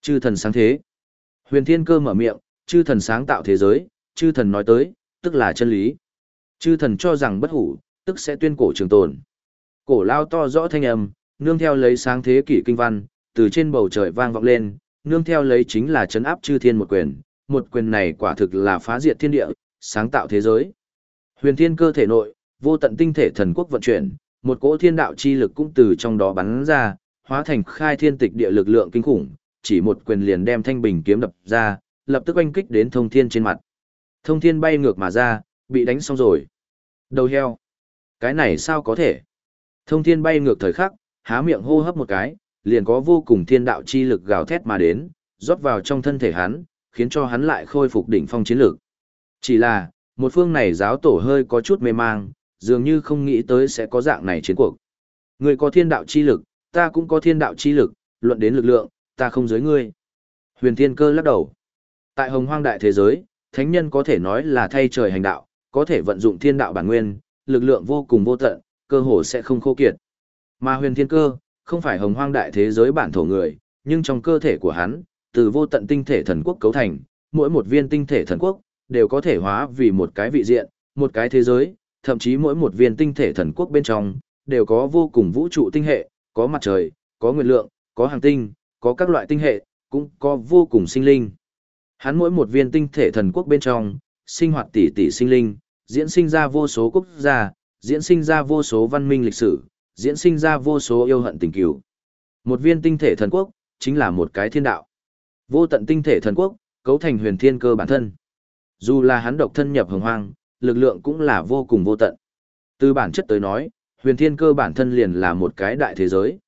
Chư thần sáng thế. Huyền thiên cơ mở miệng, chư thần sáng tạo thế giới, chư thần nói tới, tức là chân lý. Chư thần cho rằng bất hủ, tức sẽ tuyên cổ trường tồn. Cổ lao to rõ thanh âm, nương theo lấy sáng thế kỷ kinh văn, từ trên bầu trời vang vọng lên, nương theo lấy chính là chấn áp chư thiên một quyền, một quyền này quả thực là phá diệt thiên địa, sáng tạo thế giới. Huyền thiên cơ thể nội, vô tận tinh thể thần quốc vận chuyển, một cỗ thiên đạo chi lực cũng từ trong đó bắn ra, hóa thành khai thiên tịch địa lực lượng kinh khủng, chỉ một quyền liền đem thanh bình kiếm đập ra, lập tức oanh kích đến thông thiên trên mặt. Thông thiên bay ngược mà ra, bị đánh xong rồi. Đầu heo. Cái này sao có thể? Thông thiên bay ngược thời khắc, há miệng hô hấp một cái, liền có vô cùng thiên đạo chi lực gào thét mà đến, rót vào trong thân thể hắn, khiến cho hắn lại khôi phục đỉnh phong chiến lực. Chỉ là, một phương này giáo tổ hơi có chút mê mang, dường như không nghĩ tới sẽ có dạng này chiến cuộc. Người có thiên đạo chi lực, ta cũng có thiên đạo chi lực, luận đến lực lượng, ta không giới ngươi. Huyền Thiên Cơ lắc đầu. Tại hồng hoang đại thế giới, thánh nhân có thể nói là thay trời hành đạo, có thể vận dụng thiên đạo bản nguyên, lực lượng vô cùng vô tận, cơ hồ sẽ không khô kiệt. Mà huyền thiên cơ, không phải hồng hoang đại thế giới bản thổ người, nhưng trong cơ thể của hắn, từ vô tận tinh thể thần quốc cấu thành, mỗi một viên tinh thể thần quốc, đều có thể hóa vì một cái vị diện, một cái thế giới, thậm chí mỗi một viên tinh thể thần quốc bên trong, đều có vô cùng vũ trụ tinh hệ, có mặt trời, có nguyệt lượng, có hàng tinh, có các loại tinh hệ, cũng có vô cùng sinh linh. Hắn mỗi một viên tinh thể thần quốc bên trong, sinh hoạt tỷ tỷ sinh linh, diễn sinh ra vô số quốc gia, diễn sinh ra vô số văn minh lịch sử, diễn sinh ra vô số yêu hận tình cửu. Một viên tinh thể thần quốc, chính là một cái thiên đạo. Vô tận tinh thể thần quốc, cấu thành huyền thiên cơ bản thân. Dù là hắn độc thân nhập hồng hoang, lực lượng cũng là vô cùng vô tận. Từ bản chất tới nói, huyền thiên cơ bản thân liền là một cái đại thế giới.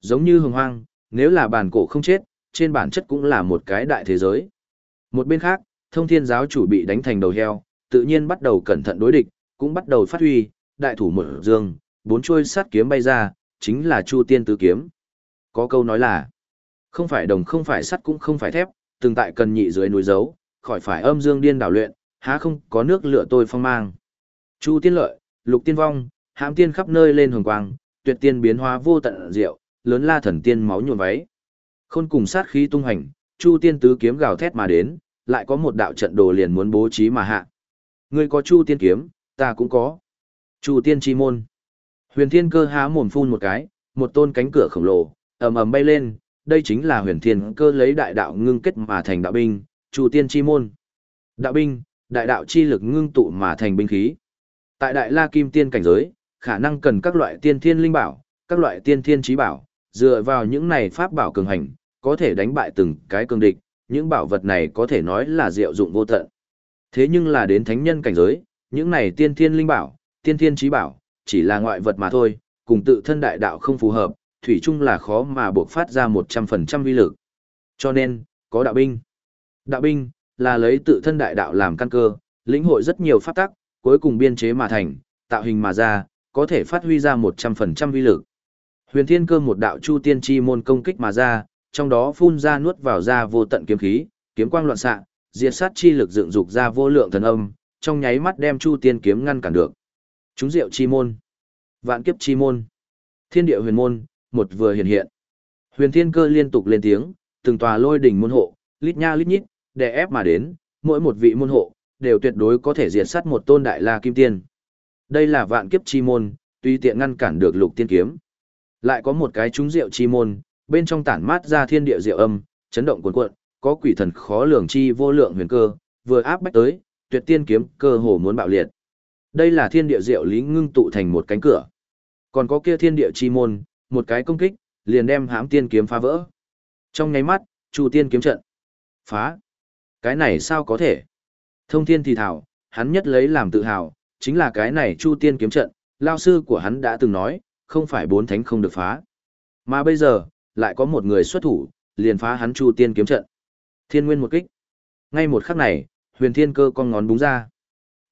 Giống như hồng hoang, nếu là bản cổ không chết, trên bản chất cũng là một cái đại thế giới. Một bên khác, thông thiên giáo chủ bị đánh thành đầu heo, tự nhiên bắt đầu cẩn thận đối địch, cũng bắt đầu phát huy, đại thủ mở dương, bốn chuôi sắt kiếm bay ra, chính là Chu Tiên Tứ Kiếm. Có câu nói là, không phải đồng không phải sắt cũng không phải thép, từng tại cần nhị dưới núi dấu, khỏi phải âm dương điên đảo luyện, há không có nước lửa tôi phong mang. Chu Tiên Lợi, Lục Tiên Vong, hãm tiên khắp nơi lên hồng quang, tuyệt tiên biến hóa vô tận diệu, lớn la thần tiên máu nhuộm váy. Khôn cùng sát khí tung hành, Chu Tiên Tứ Kiếm gào thét mà đến, lại có một đạo trận đồ liền muốn bố trí mà hạ. Ngươi có Chu Tiên Kiếm, ta cũng có. Chu Tiên Chi Môn. Huyền Thiên Cơ há mồm phun một cái, một tôn cánh cửa khổng lồ, ầm ầm bay lên, đây chính là Huyền Thiên Cơ lấy đại đạo ngưng kết mà thành đạo binh, Chu Tiên Chi Môn. Đạo binh, đại đạo chi lực ngưng tụ mà thành binh khí. Tại Đại La Kim Tiên cảnh giới, khả năng cần các loại tiên thiên linh bảo, các loại tiên thiên trí bảo, dựa vào những này pháp bảo cường hành, có thể đánh bại từng cái cương địch, những bảo vật này có thể nói là diệu dụng vô tận. Thế nhưng là đến thánh nhân cảnh giới, những này tiên thiên linh bảo, tiên thiên trí bảo, chỉ là ngoại vật mà thôi, cùng tự thân đại đạo không phù hợp, thủy chung là khó mà buộc phát ra 100% vi lực. Cho nên, có đạo binh. Đạo binh, là lấy tự thân đại đạo làm căn cơ, lĩnh hội rất nhiều pháp tắc, cuối cùng biên chế mà thành, tạo hình mà ra, có thể phát huy ra 100% vi lực. Huyền Thiên Cơ một đạo chu tiên chi môn công kích mà ra, trong đó phun ra nuốt vào ra vô tận kiếm khí, kiếm quang loạn xạ, diệt sát chi lực dựng dục ra vô lượng thần âm, trong nháy mắt đem Chu Tiên kiếm ngăn cản được. Chúng diệu chi môn, vạn kiếp chi môn, thiên địa huyền môn, một vừa hiện hiện. Huyền Thiên Cơ liên tục lên tiếng, từng tòa lôi đỉnh môn hộ, lít nha lít nhít, đè ép mà đến, mỗi một vị môn hộ đều tuyệt đối có thể diệt sát một tôn đại la kim tiên. Đây là vạn kiếp chi môn, tuy tiện ngăn cản được lục tiên kiếm. Lại có một cái chúng diệu chi môn, bên trong tản mát ra thiên địa diệu âm, chấn động cuồn cuộn, có quỷ thần khó lường chi vô lượng huyền cơ, vừa áp bách tới, tuyệt tiên kiếm cơ hồ muốn bạo liệt. Đây là thiên địa diệu lý ngưng tụ thành một cánh cửa. Còn có kia thiên địa chi môn, một cái công kích, liền đem hãm tiên kiếm phá vỡ. Trong nháy mắt, Chu tiên kiếm trận. Phá. Cái này sao có thể? Thông thiên thì thảo, hắn nhất lấy làm tự hào, chính là cái này Chu tiên kiếm trận, lao sư của hắn đã từng nói, không phải bốn thánh không được phá. Mà bây giờ, lại có một người xuất thủ, liền phá hắn Chu Tiên kiếm trận. Thiên Nguyên một kích. Ngay một khắc này, Huyền Thiên Cơ con ngón búng ra.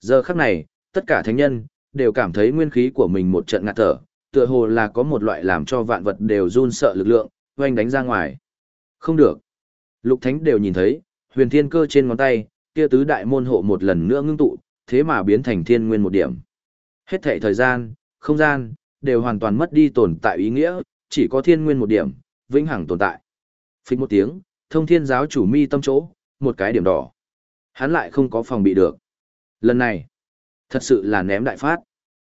Giờ khắc này, tất cả thánh nhân đều cảm thấy nguyên khí của mình một trận ngạt thở, tựa hồ là có một loại làm cho vạn vật đều run sợ lực lượng, oanh đánh ra ngoài. Không được. Lục Thánh đều nhìn thấy, Huyền Thiên Cơ trên ngón tay, kia tứ đại môn hộ một lần nữa ngưng tụ, thế mà biến thành thiên nguyên một điểm. Hết thảy thời gian, không gian, đều hoàn toàn mất đi tồn tại ý nghĩa, chỉ có thiên nguyên một điểm, vĩnh hằng tồn tại. Phích một tiếng, thông thiên giáo chủ mi tâm chỗ, một cái điểm đỏ. Hắn lại không có phòng bị được. Lần này, thật sự là ném đại phát.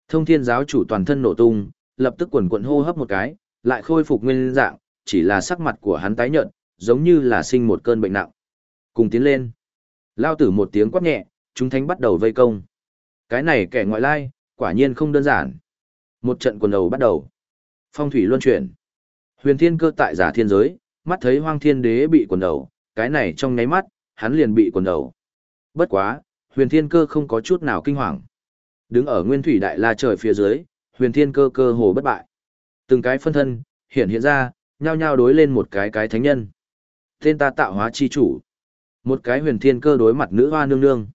Thông thiên giáo chủ toàn thân nổ tung, lập tức quần quần hô hấp một cái, lại khôi phục nguyên dạng, chỉ là sắc mặt của hắn tái nhợt, giống như là sinh một cơn bệnh nặng. Cùng tiến lên. Lao tử một tiếng quát nhẹ, chúng thánh bắt đầu vây công. Cái này kẻ ngoại lai, quả nhiên không đơn giản. Một trận quần đầu bắt đầu. Phong thủy luân chuyển. Huyền thiên cơ tại giả thiên giới, mắt thấy hoang thiên đế bị quần đầu, cái này trong nháy mắt, hắn liền bị quần đầu. Bất quá, huyền thiên cơ không có chút nào kinh hoàng. Đứng ở nguyên thủy đại la trời phía dưới, huyền thiên cơ cơ hồ bất bại. Từng cái phân thân, hiện hiện ra, nhao nhao đối lên một cái cái thánh nhân. Tên ta tạo hóa chi chủ. Một cái huyền thiên cơ đối mặt nữ hoa nương nương.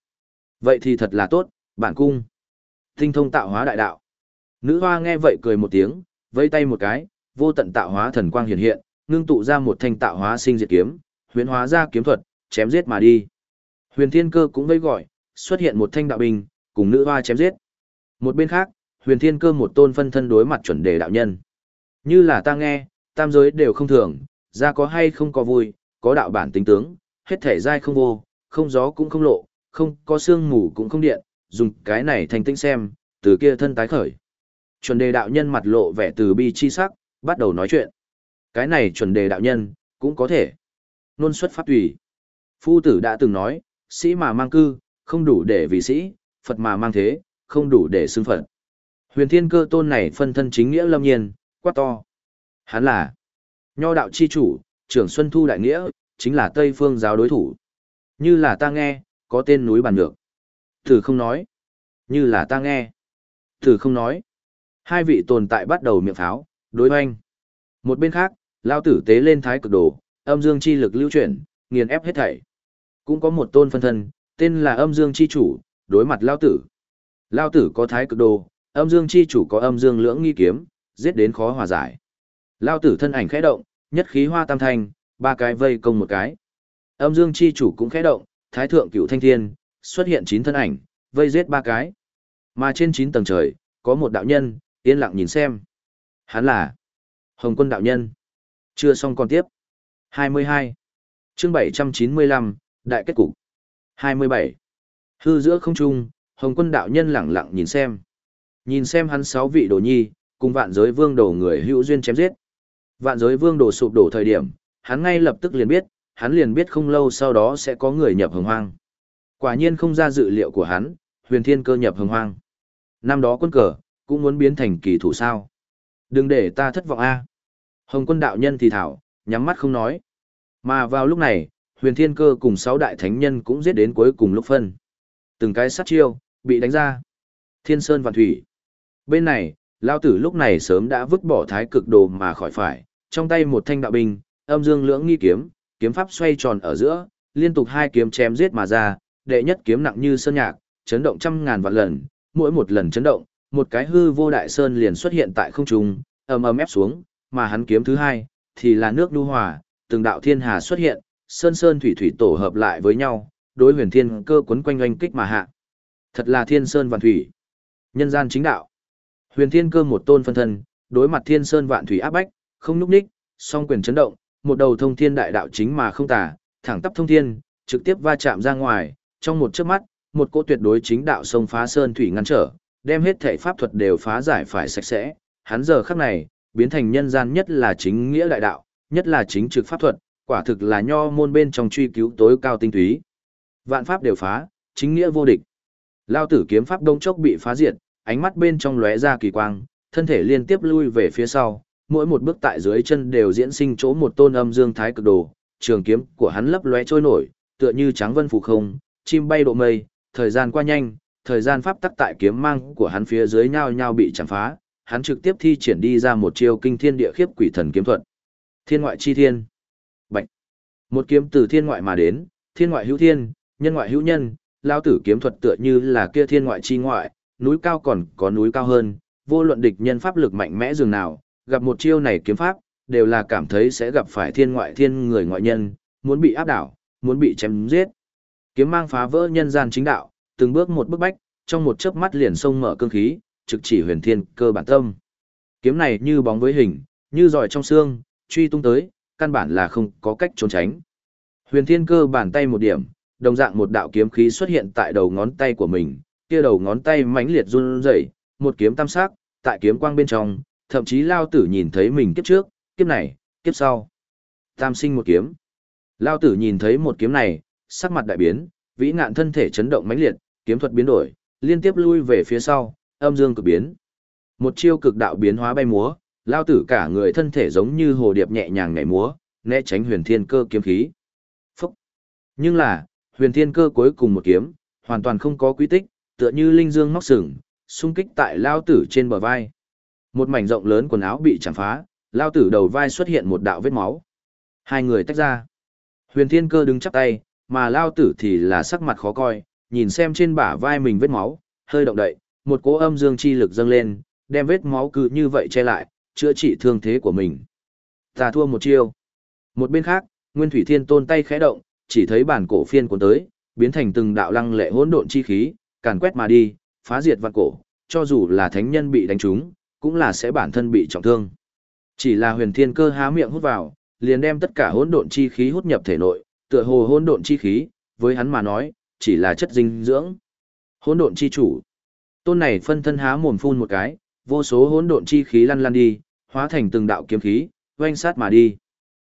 Vậy thì thật là tốt, bản cung. Tinh thông tạo hóa đại đạo. Nữ hoa nghe vậy cười một tiếng, vây tay một cái, vô tận tạo hóa thần quang hiện hiện, ngưng tụ ra một thanh tạo hóa sinh diệt kiếm, huyền hóa ra kiếm thuật, chém giết mà đi. Huyền Thiên Cơ cũng vẫy gọi, xuất hiện một thanh đạo binh, cùng nữ hoa chém giết. Một bên khác, Huyền Thiên Cơ một tôn phân thân đối mặt chuẩn đề đạo nhân. Như là ta nghe, tam giới đều không thường, ra có hay không có vui, có đạo bản tính tướng, hết thể dai không vô, không gió cũng không lộ, không có sương mù cũng không điện, dùng cái này thành tĩnh xem, từ kia thân tái khởi. Chuẩn đề đạo nhân mặt lộ vẻ từ bi chi sắc, bắt đầu nói chuyện. Cái này chuẩn đề đạo nhân, cũng có thể. Nôn xuất pháp tùy. Phu tử đã từng nói, sĩ mà mang cư, không đủ để vì sĩ, Phật mà mang thế, không đủ để xưng Phật. Huyền thiên cơ tôn này phân thân chính nghĩa lâm nhiên, quát to. Hắn là nho đạo chi chủ, trưởng Xuân Thu Đại Nghĩa, chính là Tây Phương giáo đối thủ. Như là ta nghe, có tên núi bàn ngược Thử không nói. Như là ta nghe. Thử không nói. Hai vị tồn tại bắt đầu miệng pháo, đối hoanh. Một bên khác, lao tử tế lên thái cực đồ, âm dương chi lực lưu chuyển, nghiền ép hết thảy. Cũng có một tôn phân thân, tên là âm dương chi chủ, đối mặt lao tử. Lao tử có thái cực đồ, âm dương chi chủ có âm dương lưỡng nghi kiếm, giết đến khó hòa giải. Lao tử thân ảnh khẽ động, nhất khí hoa tam thanh, ba cái vây công một cái. Âm dương chi chủ cũng khẽ động, thái thượng cửu thanh thiên, xuất hiện chín thân ảnh, vây giết ba cái. Mà trên chín tầng trời, có một đạo nhân, yên lặng nhìn xem. Hắn là Hồng quân đạo nhân. Chưa xong còn tiếp. 22. chương 795, Đại kết cục. 27. Hư giữa không trung, Hồng quân đạo nhân lẳng lặng nhìn xem. Nhìn xem hắn sáu vị đồ nhi, cùng vạn giới vương đồ người hữu duyên chém giết. Vạn giới vương đồ sụp đổ thời điểm, hắn ngay lập tức liền biết, hắn liền biết không lâu sau đó sẽ có người nhập hồng hoang. Quả nhiên không ra dự liệu của hắn, huyền thiên cơ nhập hồng hoang. Năm đó quân cờ, cũng muốn biến thành kỳ thủ sao. Đừng để ta thất vọng a. Hồng quân đạo nhân thì thảo, nhắm mắt không nói. Mà vào lúc này, huyền thiên cơ cùng sáu đại thánh nhân cũng giết đến cuối cùng lúc phân. Từng cái sát chiêu, bị đánh ra. Thiên sơn vạn thủy. Bên này, lao tử lúc này sớm đã vứt bỏ thái cực đồ mà khỏi phải, trong tay một thanh đạo binh, âm dương lưỡng nghi kiếm, kiếm pháp xoay tròn ở giữa, liên tục hai kiếm chém giết mà ra, đệ nhất kiếm nặng như sơn nhạc, chấn động trăm ngàn vạn lần, mỗi một lần chấn động, một cái hư vô đại sơn liền xuất hiện tại không trung, ầm ầm ép xuống, mà hắn kiếm thứ hai thì là nước nhu hòa, từng đạo thiên hà xuất hiện, sơn sơn thủy thủy tổ hợp lại với nhau, đối huyền thiên cơ quấn quanh oanh kích mà hạ. Thật là thiên sơn vạn thủy. Nhân gian chính đạo. Huyền thiên cơ một tôn phân thân, đối mặt thiên sơn vạn thủy áp bách, không núp ních, song quyền chấn động, một đầu thông thiên đại đạo chính mà không tả, thẳng tắp thông thiên, trực tiếp va chạm ra ngoài, trong một chớp mắt, một cỗ tuyệt đối chính đạo sông phá sơn thủy ngăn trở, đem hết thể pháp thuật đều phá giải phải sạch sẽ. Hắn giờ khắc này, biến thành nhân gian nhất là chính nghĩa đại đạo, nhất là chính trực pháp thuật, quả thực là nho môn bên trong truy cứu tối cao tinh túy. Vạn pháp đều phá, chính nghĩa vô địch. Lao tử kiếm pháp đông chốc bị phá diệt, ánh mắt bên trong lóe ra kỳ quang, thân thể liên tiếp lui về phía sau, mỗi một bước tại dưới chân đều diễn sinh chỗ một tôn âm dương thái cực đồ, trường kiếm của hắn lấp lóe trôi nổi, tựa như trắng vân phù không, chim bay độ mây, thời gian qua nhanh, thời gian pháp tắc tại kiếm mang của hắn phía dưới nhau nhau bị chạm phá, hắn trực tiếp thi triển đi ra một chiêu kinh thiên địa khiếp quỷ thần kiếm thuật. Thiên ngoại chi thiên. Bạch. Một kiếm từ thiên ngoại mà đến, thiên ngoại hữu thiên, nhân ngoại hữu nhân, lao tử kiếm thuật tựa như là kia thiên ngoại chi ngoại, núi cao còn có núi cao hơn, vô luận địch nhân pháp lực mạnh mẽ dường nào, gặp một chiêu này kiếm pháp, đều là cảm thấy sẽ gặp phải thiên ngoại thiên người ngoại nhân, muốn bị áp đảo, muốn bị chém giết. Kiếm mang phá vỡ nhân gian chính đạo, từng bước một bước bách, trong một chớp mắt liền sông mở cương khí, trực chỉ huyền thiên cơ bản tâm. Kiếm này như bóng với hình, như giỏi trong xương, truy tung tới, căn bản là không có cách trốn tránh. Huyền thiên cơ bàn tay một điểm, đồng dạng một đạo kiếm khí xuất hiện tại đầu ngón tay của mình, kia đầu ngón tay mãnh liệt run rẩy, một kiếm tam sắc, tại kiếm quang bên trong, thậm chí lao tử nhìn thấy mình kiếp trước, kiếp này, kiếp sau. Tam sinh một kiếm. Lao tử nhìn thấy một kiếm này, sắc mặt đại biến, vĩ ngạn thân thể chấn động mãnh liệt, kiếm thuật biến đổi, liên tiếp lui về phía sau, âm dương cực biến. Một chiêu cực đạo biến hóa bay múa, lao tử cả người thân thể giống như hồ điệp nhẹ nhàng nhảy múa, né tránh huyền thiên cơ kiếm khí. Phúc! Nhưng là, huyền thiên cơ cuối cùng một kiếm, hoàn toàn không có quy tích, tựa như linh dương móc sừng, xung kích tại lao tử trên bờ vai. Một mảnh rộng lớn quần áo bị chạm phá, lao tử đầu vai xuất hiện một đạo vết máu. Hai người tách ra. Huyền thiên cơ đứng chắp tay, mà lao tử thì là sắc mặt khó coi, nhìn xem trên bả vai mình vết máu, hơi động đậy, một cỗ âm dương chi lực dâng lên, đem vết máu cứ như vậy che lại, chữa trị thương thế của mình. Ta thua một chiêu. Một bên khác, Nguyên Thủy Thiên Tôn tay khẽ động, chỉ thấy bản cổ phiên cuốn tới, biến thành từng đạo lăng lệ hỗn độn chi khí, càn quét mà đi, phá diệt vạn cổ, cho dù là thánh nhân bị đánh trúng, cũng là sẽ bản thân bị trọng thương. Chỉ là huyền thiên cơ há miệng hút vào, liền đem tất cả hỗn độn chi khí hút nhập thể nội, tựa hồ hỗn độn chi khí, với hắn mà nói, chỉ là chất dinh dưỡng. Hỗn độn chi chủ. Tôn này phân thân há mồm phun một cái, vô số hỗn độn chi khí lăn lăn đi, hóa thành từng đạo kiếm khí, oanh sát mà đi.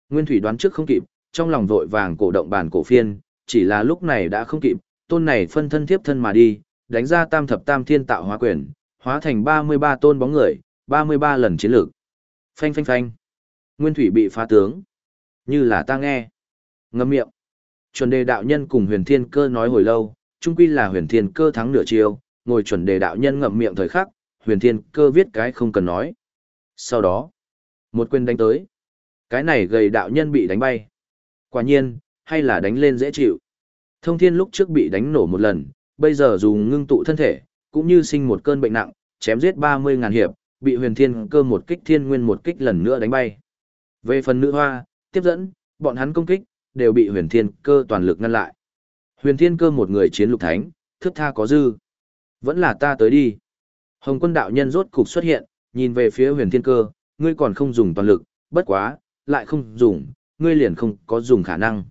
Nguyên Thủy đoán trước không kịp, trong lòng vội vàng cổ động bản cổ phiên, chỉ là lúc này đã không kịp, tôn này phân thân tiếp thân mà đi, đánh ra tam thập tam thiên tạo hóa quyền, hóa thành 33 tôn bóng người, 33 lần chiến lược. Phanh phanh phanh. Nguyên Thủy bị phá tướng. Như là ta nghe. Ngâm miệng. Chuẩn đề đạo nhân cùng huyền thiên cơ nói hồi lâu, chung quy là huyền thiên cơ thắng nửa chiều, ngồi chuẩn đề đạo nhân ngậm miệng thời khắc, huyền thiên cơ viết cái không cần nói. Sau đó, một quyền đánh tới. Cái này gầy đạo nhân bị đánh bay. Quả nhiên, hay là đánh lên dễ chịu. Thông thiên lúc trước bị đánh nổ một lần, bây giờ dù ngưng tụ thân thể, cũng như sinh một cơn bệnh nặng, chém giết 30 ngàn hiệp, bị huyền thiên cơ một kích thiên nguyên một kích lần nữa đánh bay. Về phần nữ hoa, tiếp dẫn, bọn hắn công kích, đều bị huyền thiên cơ toàn lực ngăn lại. Huyền thiên cơ một người chiến lục thánh, thước tha có dư. Vẫn là ta tới đi. Hồng quân đạo nhân rốt cục xuất hiện, nhìn về phía huyền thiên cơ, ngươi còn không dùng toàn lực, bất quá, lại không dùng, ngươi liền không có dùng khả năng.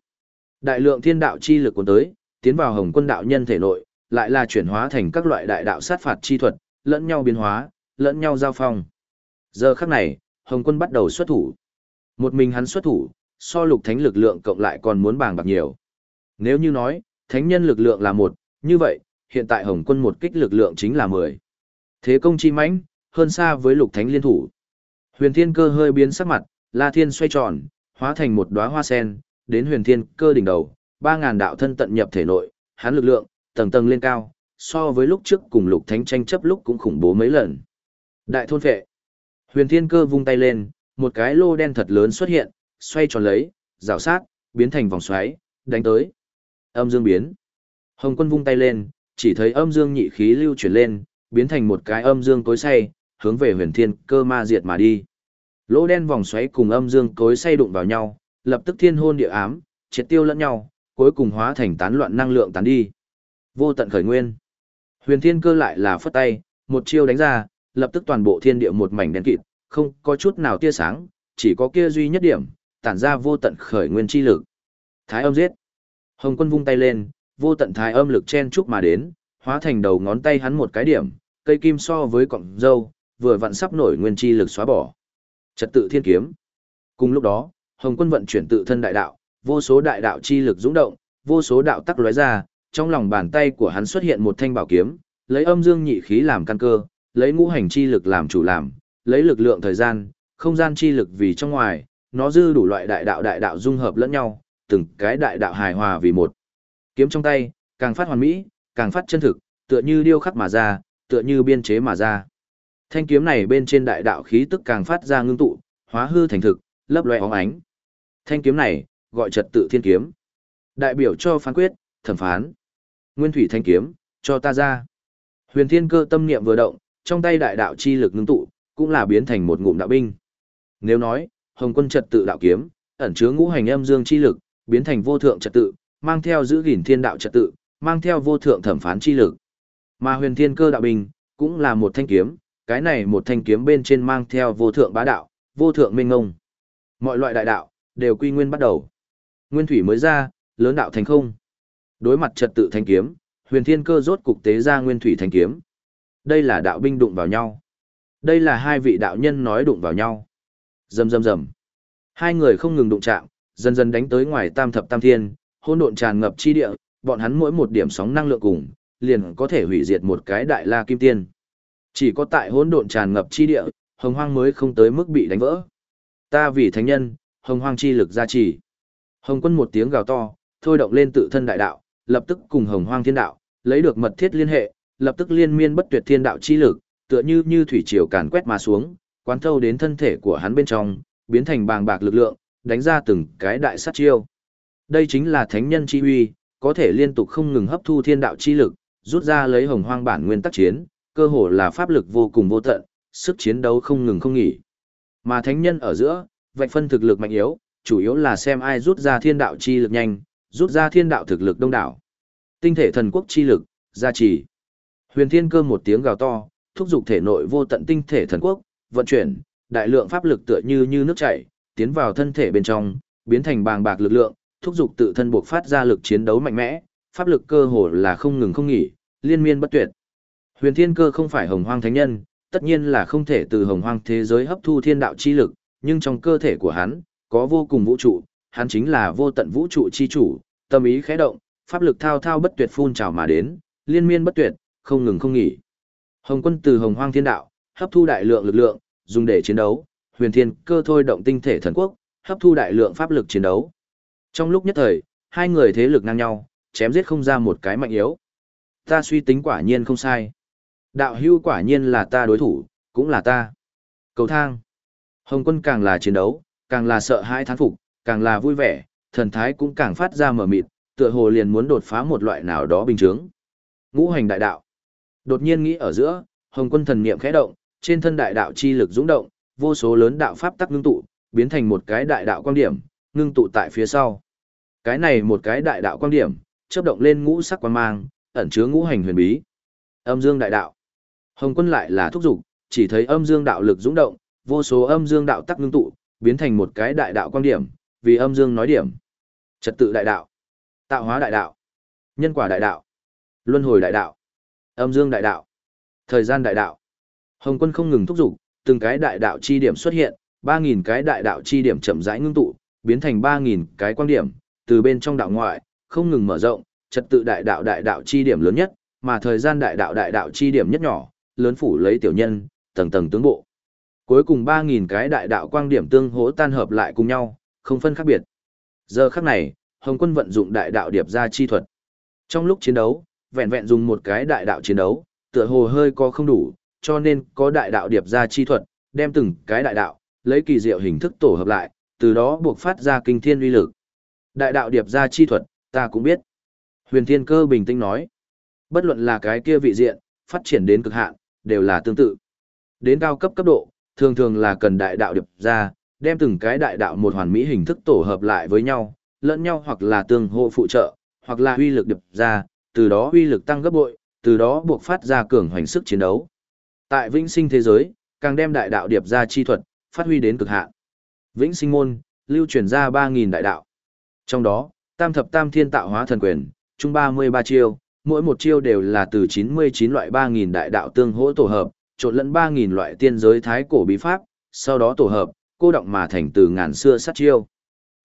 Đại lượng thiên đạo chi lực cuốn tới, tiến vào hồng quân đạo nhân thể nội, lại là chuyển hóa thành các loại đại đạo sát phạt chi thuật, lẫn nhau biến hóa, lẫn nhau giao phong. Giờ khắc này, hồng quân bắt đầu xuất thủ. Một mình hắn xuất thủ, so lục thánh lực lượng cộng lại còn muốn bàng bạc nhiều. Nếu như nói, thánh nhân lực lượng là một, như vậy, hiện tại hồng quân một kích lực lượng chính là mười. Thế công chi mãnh, hơn xa với lục thánh liên thủ. Huyền thiên cơ hơi biến sắc mặt, la thiên xoay tròn, hóa thành một đóa hoa sen, đến huyền thiên cơ đỉnh đầu, ba ngàn đạo thân tận nhập thể nội, hắn lực lượng, tầng tầng lên cao, so với lúc trước cùng lục thánh tranh chấp lúc cũng khủng bố mấy lần. Đại thôn phệ. Huyền thiên cơ vung tay lên, một cái lô đen thật lớn xuất hiện, xoay tròn lấy, rào sát, biến thành vòng xoáy, đánh tới. Âm dương biến. Hồng quân vung tay lên, chỉ thấy âm dương nhị khí lưu chuyển lên, biến thành một cái âm dương cối say, hướng về huyền thiên cơ ma diệt mà đi. Lỗ đen vòng xoáy cùng âm dương cối say đụng vào nhau, lập tức thiên hôn địa ám, triệt tiêu lẫn nhau, cuối cùng hóa thành tán loạn năng lượng tán đi. Vô tận khởi nguyên. Huyền thiên cơ lại là phất tay, một chiêu đánh ra, lập tức toàn bộ thiên địa một mảnh đen kịt, không có chút nào tia sáng, chỉ có kia duy nhất điểm, tản ra vô tận khởi nguyên chi lực. Thái âm giết. Hồng quân vung tay lên, vô tận thái âm lực chen chúc mà đến, hóa thành đầu ngón tay hắn một cái điểm, cây kim so với cọng dâu, vừa vặn sắp nổi nguyên chi lực xóa bỏ. Trật tự thiên kiếm. Cùng lúc đó, Hồng quân vận chuyển tự thân đại đạo, vô số đại đạo chi lực dũng động, vô số đạo tắc lóe ra, trong lòng bàn tay của hắn xuất hiện một thanh bảo kiếm, lấy âm dương nhị khí làm căn cơ, lấy ngũ hành chi lực làm chủ làm, lấy lực lượng thời gian, không gian chi lực vì trong ngoài, nó dư đủ loại đại đạo đại đạo dung hợp lẫn nhau, từng cái đại đạo hài hòa vì một. Kiếm trong tay, càng phát hoàn mỹ, càng phát chân thực, tựa như điêu khắc mà ra, tựa như biên chế mà ra. Thanh kiếm này bên trên đại đạo khí tức càng phát ra ngưng tụ, hóa hư thành thực, lấp loé óng ánh. Thanh kiếm này, gọi trật tự thiên kiếm. Đại biểu cho phán quyết, thẩm phán. Nguyên thủy thanh kiếm, cho ta ra. Huyền thiên cơ tâm niệm vừa động, trong tay đại đạo chi lực ngưng tụ, cũng là biến thành một ngụm đạo binh. Nếu nói, Hồng Quân trật tự đạo kiếm, ẩn chứa ngũ hành âm dương chi lực, biến thành vô thượng trật tự, mang theo giữ gìn thiên đạo trật tự, mang theo vô thượng thẩm phán chi lực. Mà Huyền Thiên Cơ đạo Bình cũng là một thanh kiếm, cái này một thanh kiếm bên trên mang theo vô thượng bá đạo, vô thượng minh ngông. Mọi loại đại đạo đều quy nguyên bắt đầu. Nguyên thủy mới ra, lớn đạo thành không. Đối mặt trật tự thanh kiếm, Huyền Thiên Cơ rốt cục tế ra Nguyên thủy thanh kiếm. Đây là đạo binh đụng vào nhau. Đây là hai vị đạo nhân nói đụng vào nhau. Rầm rầm rầm. Hai người không ngừng đụng chạm, dần dần đánh tới ngoài tam thập tam thiên, hỗn độn tràn ngập chi địa, bọn hắn mỗi một điểm sóng năng lượng cùng, liền có thể hủy diệt một cái đại la kim tiên. Chỉ có tại hỗn độn tràn ngập chi địa, hồng hoang mới không tới mức bị đánh vỡ. Ta vì thánh nhân, hồng hoang chi lực gia trì. Hồng quân một tiếng gào to, thôi động lên tự thân đại đạo, lập tức cùng hồng hoang thiên đạo, lấy được mật thiết liên hệ, lập tức liên miên bất tuyệt thiên đạo chi lực, tựa như như thủy triều càn quét mà xuống, quán thâu đến thân thể của hắn bên trong, biến thành bàng bạc lực lượng, đánh ra từng cái đại sát chiêu. Đây chính là thánh nhân chi huy, có thể liên tục không ngừng hấp thu thiên đạo chi lực, rút ra lấy hồng hoang bản nguyên tác chiến, cơ hồ là pháp lực vô cùng vô tận, sức chiến đấu không ngừng không nghỉ. Mà thánh nhân ở giữa, vạch phân thực lực mạnh yếu, chủ yếu là xem ai rút ra thiên đạo chi lực nhanh, rút ra thiên đạo thực lực đông đảo. Tinh thể thần quốc chi lực, gia trì. Huyền Thiên Cơ một tiếng gào to, thúc giục thể nội vô tận tinh thể thần quốc, vận chuyển, đại lượng pháp lực tựa như như nước chảy, tiến vào thân thể bên trong, biến thành bàng bạc lực lượng, thúc giục tự thân buộc phát ra lực chiến đấu mạnh mẽ, pháp lực cơ hồ là không ngừng không nghỉ, liên miên bất tuyệt. Huyền Thiên Cơ không phải hồng hoang thánh nhân, tất nhiên là không thể từ hồng hoang thế giới hấp thu thiên đạo chi lực, nhưng trong cơ thể của hắn, có vô cùng vũ trụ, hắn chính là vô tận vũ trụ chi chủ, tâm ý khẽ động, pháp lực thao thao bất tuyệt phun trào mà đến, liên miên bất tuyệt, không ngừng không nghỉ. Hồng quân từ hồng hoang thiên đạo, hấp thu đại lượng lực lượng, dùng để chiến đấu, huyền thiên cơ thôi động tinh thể thần quốc, hấp thu đại lượng pháp lực chiến đấu. Trong lúc nhất thời, hai người thế lực ngang nhau, chém giết không ra một cái mạnh yếu. Ta suy tính quả nhiên không sai. Đạo hưu quả nhiên là ta đối thủ, cũng là ta. Cầu thang. Hồng quân càng là chiến đấu, càng là sợ hãi thán phục, càng là vui vẻ, thần thái cũng càng phát ra mở mịt, tựa hồ liền muốn đột phá một loại nào đó bình thường. Ngũ hành đại đạo. Đột nhiên nghĩ ở giữa, Hồng Quân thần niệm khẽ động, trên thân đại đạo chi lực dũng động, vô số lớn đạo pháp tắc ngưng tụ, biến thành một cái đại đạo quan điểm, ngưng tụ tại phía sau. Cái này một cái đại đạo quan điểm, chớp động lên ngũ sắc quang mang, ẩn chứa ngũ hành huyền bí. Âm dương đại đạo. Hồng Quân lại là thúc dục, chỉ thấy âm dương đạo lực dũng động, vô số âm dương đạo tắc ngưng tụ, biến thành một cái đại đạo quan điểm, vì âm dương nói điểm. Trật tự đại đạo, tạo hóa đại đạo, nhân quả đại đạo, luân hồi đại đạo, âm dương đại đạo, thời gian đại đạo. Hồng Quân không ngừng thúc giục, từng cái đại đạo chi điểm xuất hiện, 3000 cái đại đạo chi điểm chậm rãi ngưng tụ, biến thành 3000 cái quan điểm, từ bên trong đạo ngoại, không ngừng mở rộng, trật tự đại đạo đại đạo chi điểm lớn nhất, mà thời gian đại đạo đại đạo chi điểm nhất nhỏ, lớn phủ lấy tiểu nhân, tầng tầng tướng bộ. Cuối cùng 3000 cái đại đạo quang điểm tương hỗ tan hợp lại cùng nhau, không phân khác biệt. Giờ khắc này, Hồng Quân vận dụng đại đạo điệp ra chi thuật. Trong lúc chiến đấu, vẹn vẹn dùng một cái đại đạo chiến đấu, tựa hồ hơi có không đủ, cho nên có đại đạo điệp ra chi thuật, đem từng cái đại đạo, lấy kỳ diệu hình thức tổ hợp lại, từ đó buộc phát ra kinh thiên uy lực. Đại đạo điệp ra chi thuật, ta cũng biết. Huyền Thiên Cơ bình tĩnh nói, bất luận là cái kia vị diện, phát triển đến cực hạn, đều là tương tự. Đến cao cấp cấp độ, thường thường là cần đại đạo điệp ra, đem từng cái đại đạo một hoàn mỹ hình thức tổ hợp lại với nhau, lẫn nhau hoặc là tương hỗ phụ trợ, hoặc là uy lực điệp ra, từ đó uy lực tăng gấp bội, từ đó buộc phát ra cường hoành sức chiến đấu. Tại vĩnh sinh thế giới, càng đem đại đạo điệp ra chi thuật, phát huy đến cực hạn. Vĩnh sinh môn, lưu truyền ra 3.000 đại đạo. Trong đó, tam thập tam thiên tạo hóa thần quyền, chung 33 chiêu, mỗi một chiêu đều là từ 99 loại 3.000 đại đạo tương hỗ tổ hợp, trộn lẫn 3.000 loại tiên giới thái cổ bí pháp, sau đó tổ hợp, cô động mà thành từ ngàn xưa sát chiêu.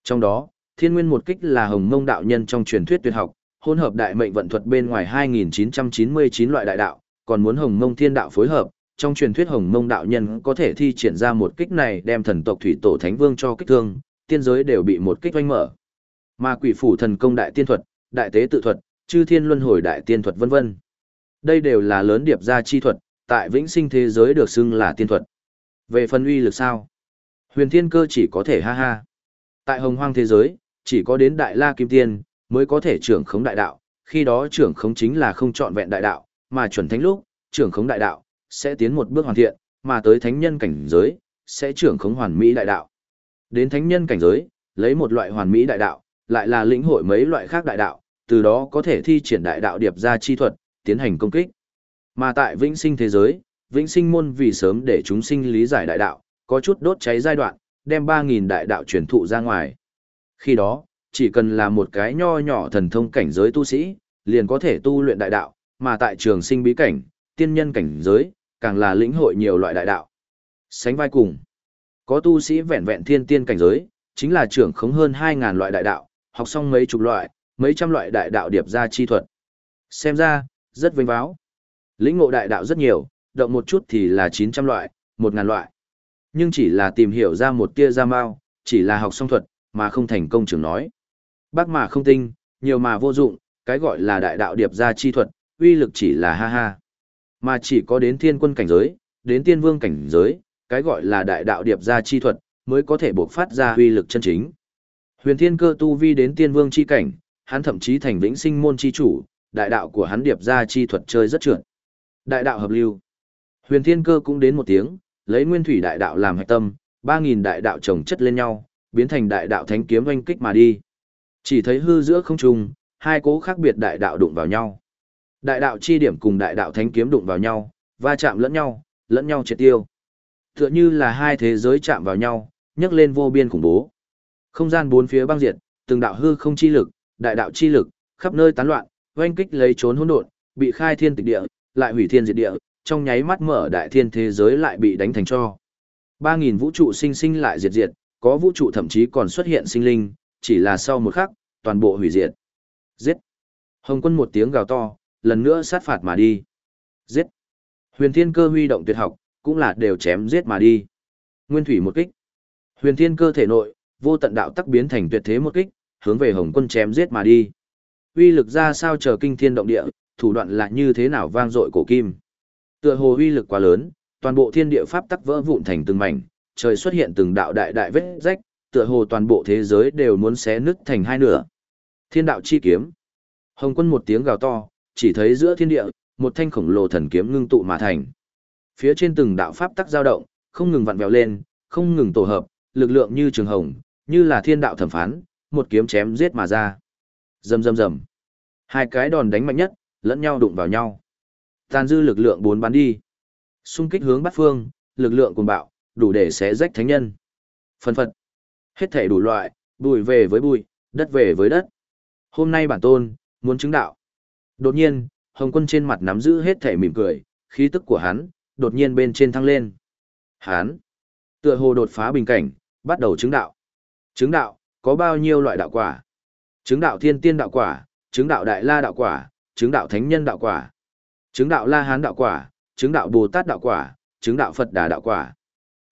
Trong đó, thiên nguyên một kích là hồng mông đạo nhân trong truyền thuyết tuyệt học, hỗn hợp đại mệnh vận thuật bên ngoài 2999 loại đại đạo, còn muốn hồng mông thiên đạo phối hợp, trong truyền thuyết hồng mông đạo nhân có thể thi triển ra một kích này đem thần tộc thủy tổ thánh vương cho kích thương, tiên giới đều bị một kích oanh mở. Mà quỷ phủ thần công đại tiên thuật, đại tế tự thuật, chư thiên luân hồi đại tiên thuật vân vân. Đây đều là lớn điệp gia chi thuật, tại vĩnh sinh thế giới được xưng là tiên thuật. Về phần uy lực sao? Huyền thiên cơ chỉ có thể ha ha. Tại hồng hoang thế giới, chỉ có đến đại la kim tiên, mới có thể trưởng khống đại đạo, khi đó trưởng khống chính là không chọn vẹn đại đạo, mà chuẩn thánh lúc, trưởng khống đại đạo, sẽ tiến một bước hoàn thiện, mà tới thánh nhân cảnh giới, sẽ trưởng khống hoàn mỹ đại đạo. Đến thánh nhân cảnh giới, lấy một loại hoàn mỹ đại đạo, lại là lĩnh hội mấy loại khác đại đạo, từ đó có thể thi triển đại đạo điệp ra chi thuật, tiến hành công kích. Mà tại vĩnh sinh thế giới, vĩnh sinh môn vì sớm để chúng sinh lý giải đại đạo, có chút đốt cháy giai đoạn, đem 3.000 đại đạo truyền thụ ra ngoài. Khi đó, chỉ cần là một cái nho nhỏ thần thông cảnh giới tu sĩ, liền có thể tu luyện đại đạo, mà tại trường sinh bí cảnh, tiên nhân cảnh giới, càng là lĩnh hội nhiều loại đại đạo. Sánh vai cùng, có tu sĩ vẹn vẹn thiên tiên cảnh giới, chính là trưởng khống hơn 2.000 loại đại đạo, học xong mấy chục loại, mấy trăm loại đại đạo điệp ra chi thuật. Xem ra, rất vinh báo. Lĩnh ngộ đại đạo rất nhiều, động một chút thì là 900 loại, 1.000 loại. Nhưng chỉ là tìm hiểu ra một tia ra mau, chỉ là học xong thuật, mà không thành công trưởng nói. Bác mà không tinh, nhiều mà vô dụng, cái gọi là đại đạo điệp ra chi thuật, uy lực chỉ là ha ha. Mà chỉ có đến thiên quân cảnh giới, đến tiên vương cảnh giới, cái gọi là đại đạo điệp ra chi thuật, mới có thể bộc phát ra uy lực chân chính. Huyền thiên cơ tu vi đến tiên vương chi cảnh, hắn thậm chí thành vĩnh sinh môn chi chủ, đại đạo của hắn điệp ra chi thuật chơi rất trượt. Đại đạo hợp lưu. Huyền thiên cơ cũng đến một tiếng, lấy nguyên thủy đại đạo làm hạch tâm, 3.000 đại đạo chồng chất lên nhau, biến thành đại đạo thánh kiếm oanh kích mà đi. Chỉ thấy hư giữa không trung, hai cố khác biệt đại đạo đụng vào nhau. Đại đạo chi điểm cùng đại đạo thánh kiếm đụng vào nhau, va chạm lẫn nhau, lẫn nhau triệt tiêu. Tựa như là hai thế giới chạm vào nhau, nhấc lên vô biên khủng bố. Không gian bốn phía băng diệt, từng đạo hư không chi lực, đại đạo chi lực, khắp nơi tán loạn, oanh kích lấy trốn hỗn độn, bị khai thiên tịch địa, lại hủy thiên diệt địa, trong nháy mắt mở đại thiên thế giới lại bị đánh thành cho. 3000 vũ trụ sinh sinh lại diệt diệt, có vũ trụ thậm chí còn xuất hiện sinh linh, chỉ là sau một khắc, toàn bộ hủy diệt. Giết. Hồng quân một tiếng gào to, lần nữa sát phạt mà đi. Giết. Huyền thiên cơ huy động tuyệt học, cũng là đều chém giết mà đi. Nguyên thủy một kích. Huyền thiên cơ thể nội, vô tận đạo tắc biến thành tuyệt thế một kích, hướng về Hồng quân chém giết mà đi. Uy lực ra sao chờ kinh thiên động địa, thủ đoạn là như thế nào vang dội cổ kim. Tựa hồ uy lực quá lớn, toàn bộ thiên địa pháp tắc vỡ vụn thành từng mảnh, trời xuất hiện từng đạo đại đại vết rách, tựa hồ toàn bộ thế giới đều muốn xé nứt thành hai nửa. Thiên đạo chi kiếm. Hồng quân một tiếng gào to, chỉ thấy giữa thiên địa, một thanh khổng lồ thần kiếm ngưng tụ mà thành. Phía trên từng đạo pháp tắc dao động, không ngừng vặn vẹo lên, không ngừng tổ hợp, lực lượng như trường hồng, như là thiên đạo thẩm phán, một kiếm chém giết mà ra. Rầm rầm rầm. Hai cái đòn đánh mạnh nhất, lẫn nhau đụng vào nhau. Tàn dư lực lượng bốn bắn đi. Xung kích hướng bắt phương, lực lượng cuồng bạo, đủ để xé rách thánh nhân. Phân phật. Hết thể đủ loại, bụi về với bụi, đất về với đất. Hôm nay bản tôn, muốn chứng đạo. Đột nhiên, Hồng Quân trên mặt nắm giữ hết thể mỉm cười, khí tức của hắn, đột nhiên bên trên thăng lên. Hắn, tựa hồ đột phá bình cảnh, bắt đầu chứng đạo. Chứng đạo, có bao nhiêu loại đạo quả? Chứng đạo thiên tiên đạo quả, chứng đạo đại la đạo quả, chứng đạo thánh nhân đạo quả, chứng đạo la hán đạo quả, chứng đạo bồ tát đạo quả, chứng đạo Phật đà đạo quả.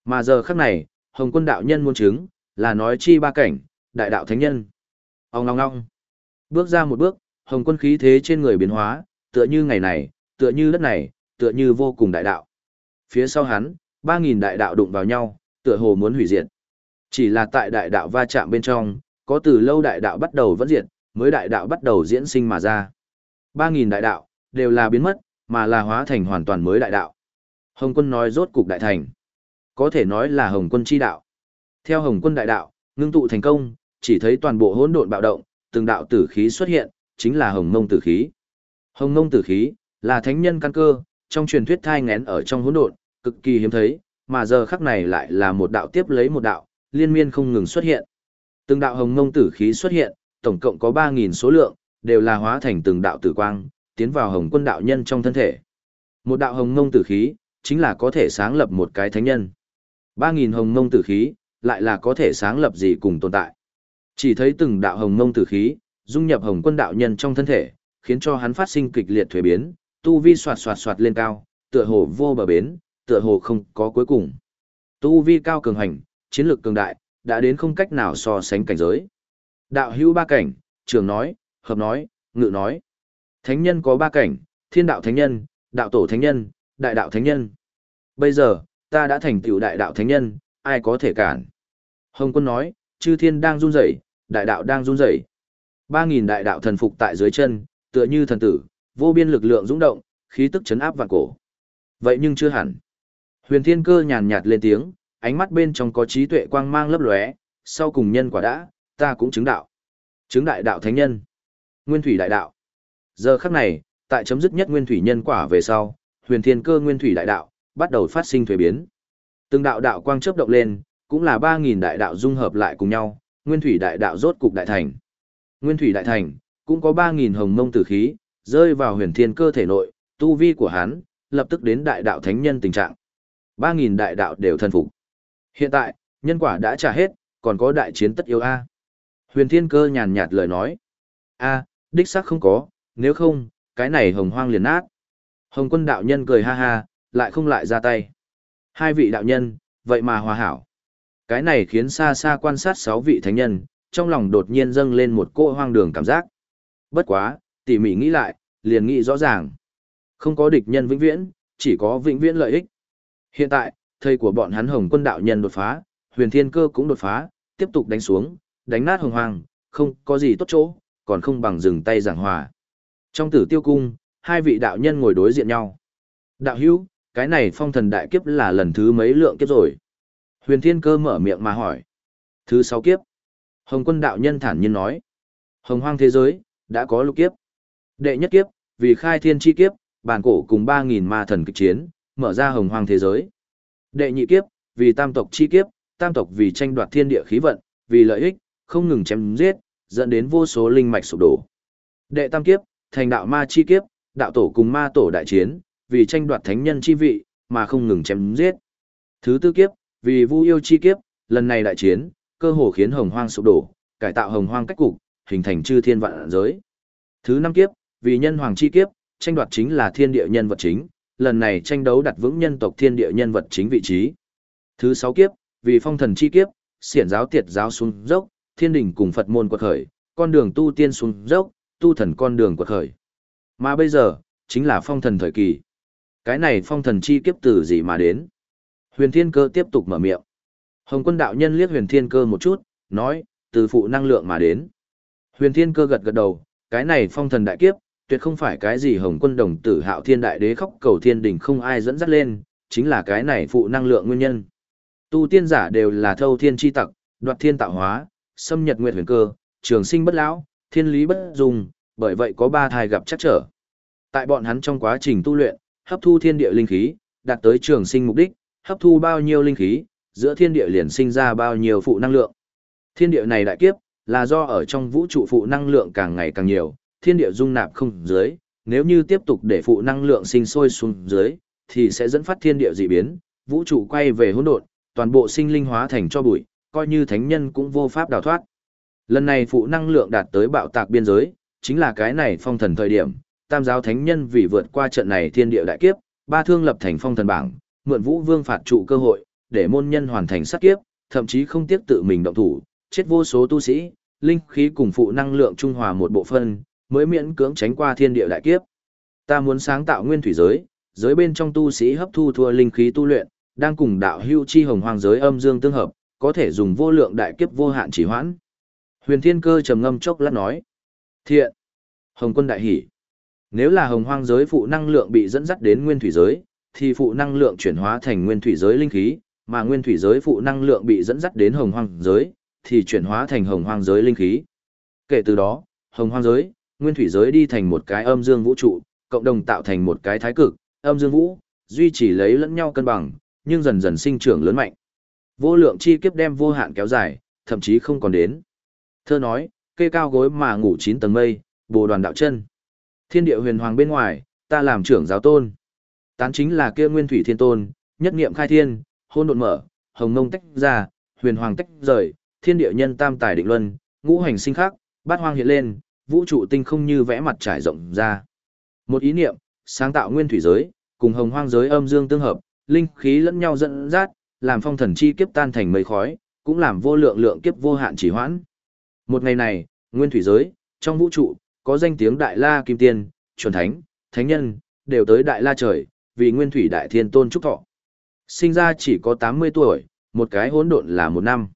Mà giờ khắc này, Hồng Quân đạo nhân muốn chứng, là nói chi ba cảnh, đại đạo thánh nhân. Ông long long. Bước ra một bước, Hồng Quân khí thế trên người biến hóa, tựa như ngày này, tựa như đất này, tựa như vô cùng đại đạo. Phía sau hắn, ba nghìn đại đạo đụng vào nhau, tựa hồ muốn hủy diệt. Chỉ là tại đại đạo va chạm bên trong, có từ lâu đại đạo bắt đầu vẫn diệt, mới đại đạo bắt đầu diễn sinh mà ra. Ba nghìn đại đạo, đều là biến mất, mà là hóa thành hoàn toàn mới đại đạo. Hồng quân nói rốt cục đại thành. Có thể nói là hồng quân chi đạo. Theo hồng quân đại đạo, ngưng tụ thành công, chỉ thấy toàn bộ hỗn độn bạo động, từng đạo tử khí xuất hiện, chính là hồng mông tử khí. Hồng mông tử khí, là thánh nhân căn cơ, trong truyền thuyết thai ngén ở trong hỗn độn, cực kỳ hiếm thấy, mà giờ khắc này lại là một đạo tiếp lấy một đạo, liên miên không ngừng xuất hiện. Từng đạo hồng mông tử khí xuất hiện, tổng cộng có 3000 số lượng, đều là hóa thành từng đạo tử quang, tiến vào hồng quân đạo nhân trong thân thể. Một đạo hồng mông tử khí, chính là có thể sáng lập một cái thánh nhân. 3000 hồng mông tử khí, lại là có thể sáng lập gì cùng tồn tại. Chỉ thấy từng đạo hồng mông tử khí, dung nhập hồng quân đạo nhân trong thân thể, khiến cho hắn phát sinh kịch liệt thuế biến, tu vi soạt soạt soạt lên cao, tựa hồ vô bờ bến, tựa hồ không có cuối cùng. Tu vi cao cường hành, chiến lược cường đại, đã đến không cách nào so sánh cảnh giới. Đạo hữu ba cảnh, trường nói, hợp nói, ngự nói. Thánh nhân có ba cảnh, thiên đạo thánh nhân, đạo tổ thánh nhân, đại đạo thánh nhân. Bây giờ, ta đã thành tựu đại đạo thánh nhân, ai có thể cản. Hồng quân nói, chư thiên đang run rẩy, đại đạo đang run rẩy. Ba nghìn đại đạo thần phục tại dưới chân, tựa như thần tử, vô biên lực lượng dũng động, khí tức chấn áp vạn cổ. Vậy nhưng chưa hẳn. Huyền Thiên Cơ nhàn nhạt lên tiếng, ánh mắt bên trong có trí tuệ quang mang lấp lóe, sau cùng nhân quả đã, ta cũng chứng đạo. Chứng đại đạo thánh nhân. Nguyên thủy đại đạo. Giờ khắc này, tại chấm dứt nhất nguyên thủy nhân quả về sau, Huyền Thiên Cơ nguyên thủy đại đạo bắt đầu phát sinh thuế biến. Từng đạo đạo quang chớp động lên, cũng là ba nghìn đại đạo dung hợp lại cùng nhau, nguyên thủy đại đạo rốt cục đại thành. Nguyên thủy đại thành, cũng có 3000 hồng mông tử khí, rơi vào huyền thiên cơ thể nội, tu vi của hắn lập tức đến đại đạo thánh nhân tình trạng. 3.000 đại đạo đều thân phục. Hiện tại, nhân quả đã trả hết, còn có đại chiến tất yếu A. Huyền Thiên Cơ nhàn nhạt lời nói. A, đích xác không có, nếu không, cái này hồng hoang liền nát. Hồng quân đạo nhân cười ha ha, lại không lại ra tay. Hai vị đạo nhân, vậy mà hòa hảo. Cái này khiến xa xa quan sát sáu vị thánh nhân, trong lòng đột nhiên dâng lên một cô hoang đường cảm giác. Bất quá, tỉ mỉ nghĩ lại, liền nghĩ rõ ràng. Không có địch nhân vĩnh viễn, chỉ có vĩnh viễn lợi ích. Hiện tại, thầy của bọn hắn hồng quân đạo nhân đột phá, huyền thiên cơ cũng đột phá, tiếp tục đánh xuống, đánh nát hồng hoang, không có gì tốt chỗ, còn không bằng dừng tay giảng hòa. Trong tử tiêu cung, hai vị đạo nhân ngồi đối diện nhau. Đạo hữu, cái này phong thần đại kiếp là lần thứ mấy lượng kiếp rồi. Huyền thiên cơ mở miệng mà hỏi. Thứ sáu kiếp. Hồng quân đạo nhân thản nhiên nói. Hồng hoang thế giới, đã có lục kiếp. Đệ nhất kiếp, vì khai thiên chi kiếp, bản cổ cùng 3.000 ma thần kịch chiến, mở ra hồng hoang thế giới. Đệ nhị kiếp, vì tam tộc chi kiếp, tam tộc vì tranh đoạt thiên địa khí vận, vì lợi ích, không ngừng chém giết, dẫn đến vô số linh mạch sụp đổ. Đệ tam kiếp, thành đạo ma chi kiếp, đạo tổ cùng ma tổ đại chiến, vì tranh đoạt thánh nhân chi vị, mà không ngừng chém giết. Thứ tư kiếp, vì vu yêu chi kiếp, lần này đại chiến, cơ hồ khiến hồng hoang sụp đổ, cải tạo hồng hoang cách cục, hình thành chư thiên vạn giới. Thứ năm kiếp, vì nhân hoàng chi kiếp, tranh đoạt chính là thiên địa nhân vật chính, lần này tranh đấu đặt vững nhân tộc thiên địa nhân vật chính vị trí. Thứ sáu kiếp, vì phong thần chi kiếp, xiển giáo tiệt giáo xuống dốc, thiên đình cùng Phật môn quật khởi, con đường tu tiên xuống dốc, tu thần con đường quật khởi. Mà bây giờ, chính là phong thần thời kỳ. Cái này phong thần chi kiếp từ gì mà đến? Huyền Thiên Cơ tiếp tục mở miệng. Hồng quân đạo nhân liếc Huyền Thiên Cơ một chút, nói, từ phụ năng lượng mà đến. Huyền Thiên Cơ gật gật đầu, cái này phong thần đại kiếp, tuyệt không phải cái gì Hồng quân đồng tử hạo thiên đại đế khóc cầu thiên đình không ai dẫn dắt lên, chính là cái này phụ năng lượng nguyên nhân. Tu tiên giả đều là thâu thiên chi tặc, đoạt thiên tạo hóa, xâm nhật nguyệt huyền cơ, trường sinh bất lão, thiên lý bất dung, bởi vậy có ba thai gặp chắc trở. Tại bọn hắn trong quá trình tu luyện, hấp thu thiên địa linh khí, đạt tới trường sinh mục đích, hấp thu bao nhiêu linh khí, giữa thiên địa liền sinh ra bao nhiêu phụ năng lượng. Thiên địa này đại kiếp, là do ở trong vũ trụ phụ năng lượng càng ngày càng nhiều, thiên địa dung nạp không dưới, nếu như tiếp tục để phụ năng lượng sinh sôi xuống dưới, thì sẽ dẫn phát thiên địa dị biến, vũ trụ quay về hỗn độn, toàn bộ sinh linh hóa thành cho bụi, coi như thánh nhân cũng vô pháp đào thoát. Lần này phụ năng lượng đạt tới bạo tạc biên giới, chính là cái này phong thần thời điểm, tam giáo thánh nhân vì vượt qua trận này thiên địa đại kiếp, ba thương lập thành phong thần bảng, mượn vũ vương phạt trụ cơ hội, để môn nhân hoàn thành sát kiếp, thậm chí không tiếc tự mình động thủ, chết vô số tu sĩ, linh khí cùng phụ năng lượng trung hòa một bộ phân, mới miễn cưỡng tránh qua thiên địa đại kiếp. Ta muốn sáng tạo nguyên thủy giới, giới bên trong tu sĩ hấp thu thua linh khí tu luyện, đang cùng đạo hưu chi hồng hoàng giới âm dương tương hợp, có thể dùng vô lượng đại kiếp vô hạn chỉ hoãn. Huyền Thiên Cơ trầm ngâm chốc lát nói: "Thiện." Hồng Quân đại hỉ. Nếu là hồng hoang giới phụ năng lượng bị dẫn dắt đến nguyên thủy giới, thì phụ năng lượng chuyển hóa thành nguyên thủy giới linh khí, mà nguyên thủy giới phụ năng lượng bị dẫn dắt đến hồng hoang giới, thì chuyển hóa thành hồng hoang giới linh khí. Kể từ đó, hồng hoang giới, nguyên thủy giới đi thành một cái âm dương vũ trụ, cộng đồng tạo thành một cái thái cực, âm dương vũ, duy trì lấy lẫn nhau cân bằng, nhưng dần dần sinh trưởng lớn mạnh. Vô lượng chi kiếp đem vô hạn kéo dài, thậm chí không còn đến. Thơ nói, kê cao gối mà ngủ chín tầng mây, bồ đoàn đạo chân. Thiên địa huyền hoàng bên ngoài, ta làm trưởng giáo tôn. Tán chính là kia nguyên thủy thiên tôn, nhất niệm khai thiên, hôn độn mở, hồng ngông tách ra, huyền hoàng tách rời, thiên địa nhân tam tài định luân, ngũ hành sinh khắc, bát hoang hiện lên, vũ trụ tinh không như vẽ mặt trải rộng ra. Một ý niệm, sáng tạo nguyên thủy giới, cùng hồng hoang giới âm dương tương hợp, linh khí lẫn nhau dẫn dắt, làm phong thần chi kiếp tan thành mây khói, cũng làm vô lượng lượng kiếp vô hạn chỉ hoãn. Một ngày này, nguyên thủy giới, trong vũ trụ, có danh tiếng Đại La Kim Tiên, Chuẩn Thánh, Thánh Nhân, đều tới Đại La Trời, vì nguyên thủy đại thiên tôn chúc thọ. Sinh ra chỉ có 80 tuổi, một cái hỗn độn là một năm.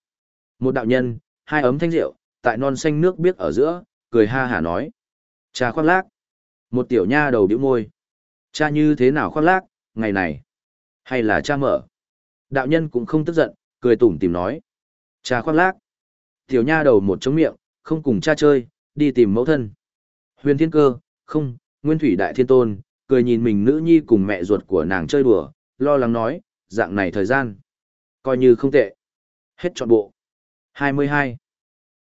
Một đạo nhân, hai ấm thanh rượu, tại non xanh nước biếc ở giữa, cười ha hả nói. Cha khoác lác. Một tiểu nha đầu điệu môi. Cha như thế nào khoác lác, ngày này? Hay là cha mở? Đạo nhân cũng không tức giận, cười tủm tìm nói. Cha khoác lác. Tiểu nha đầu một chống miệng, không cùng cha chơi, đi tìm mẫu thân. Huyền thiên cơ, không, nguyên thủy đại thiên tôn, cười nhìn mình nữ nhi cùng mẹ ruột của nàng chơi đùa, lo lắng nói, dạng này thời gian. Coi như không tệ. Hết trọn bộ. 22.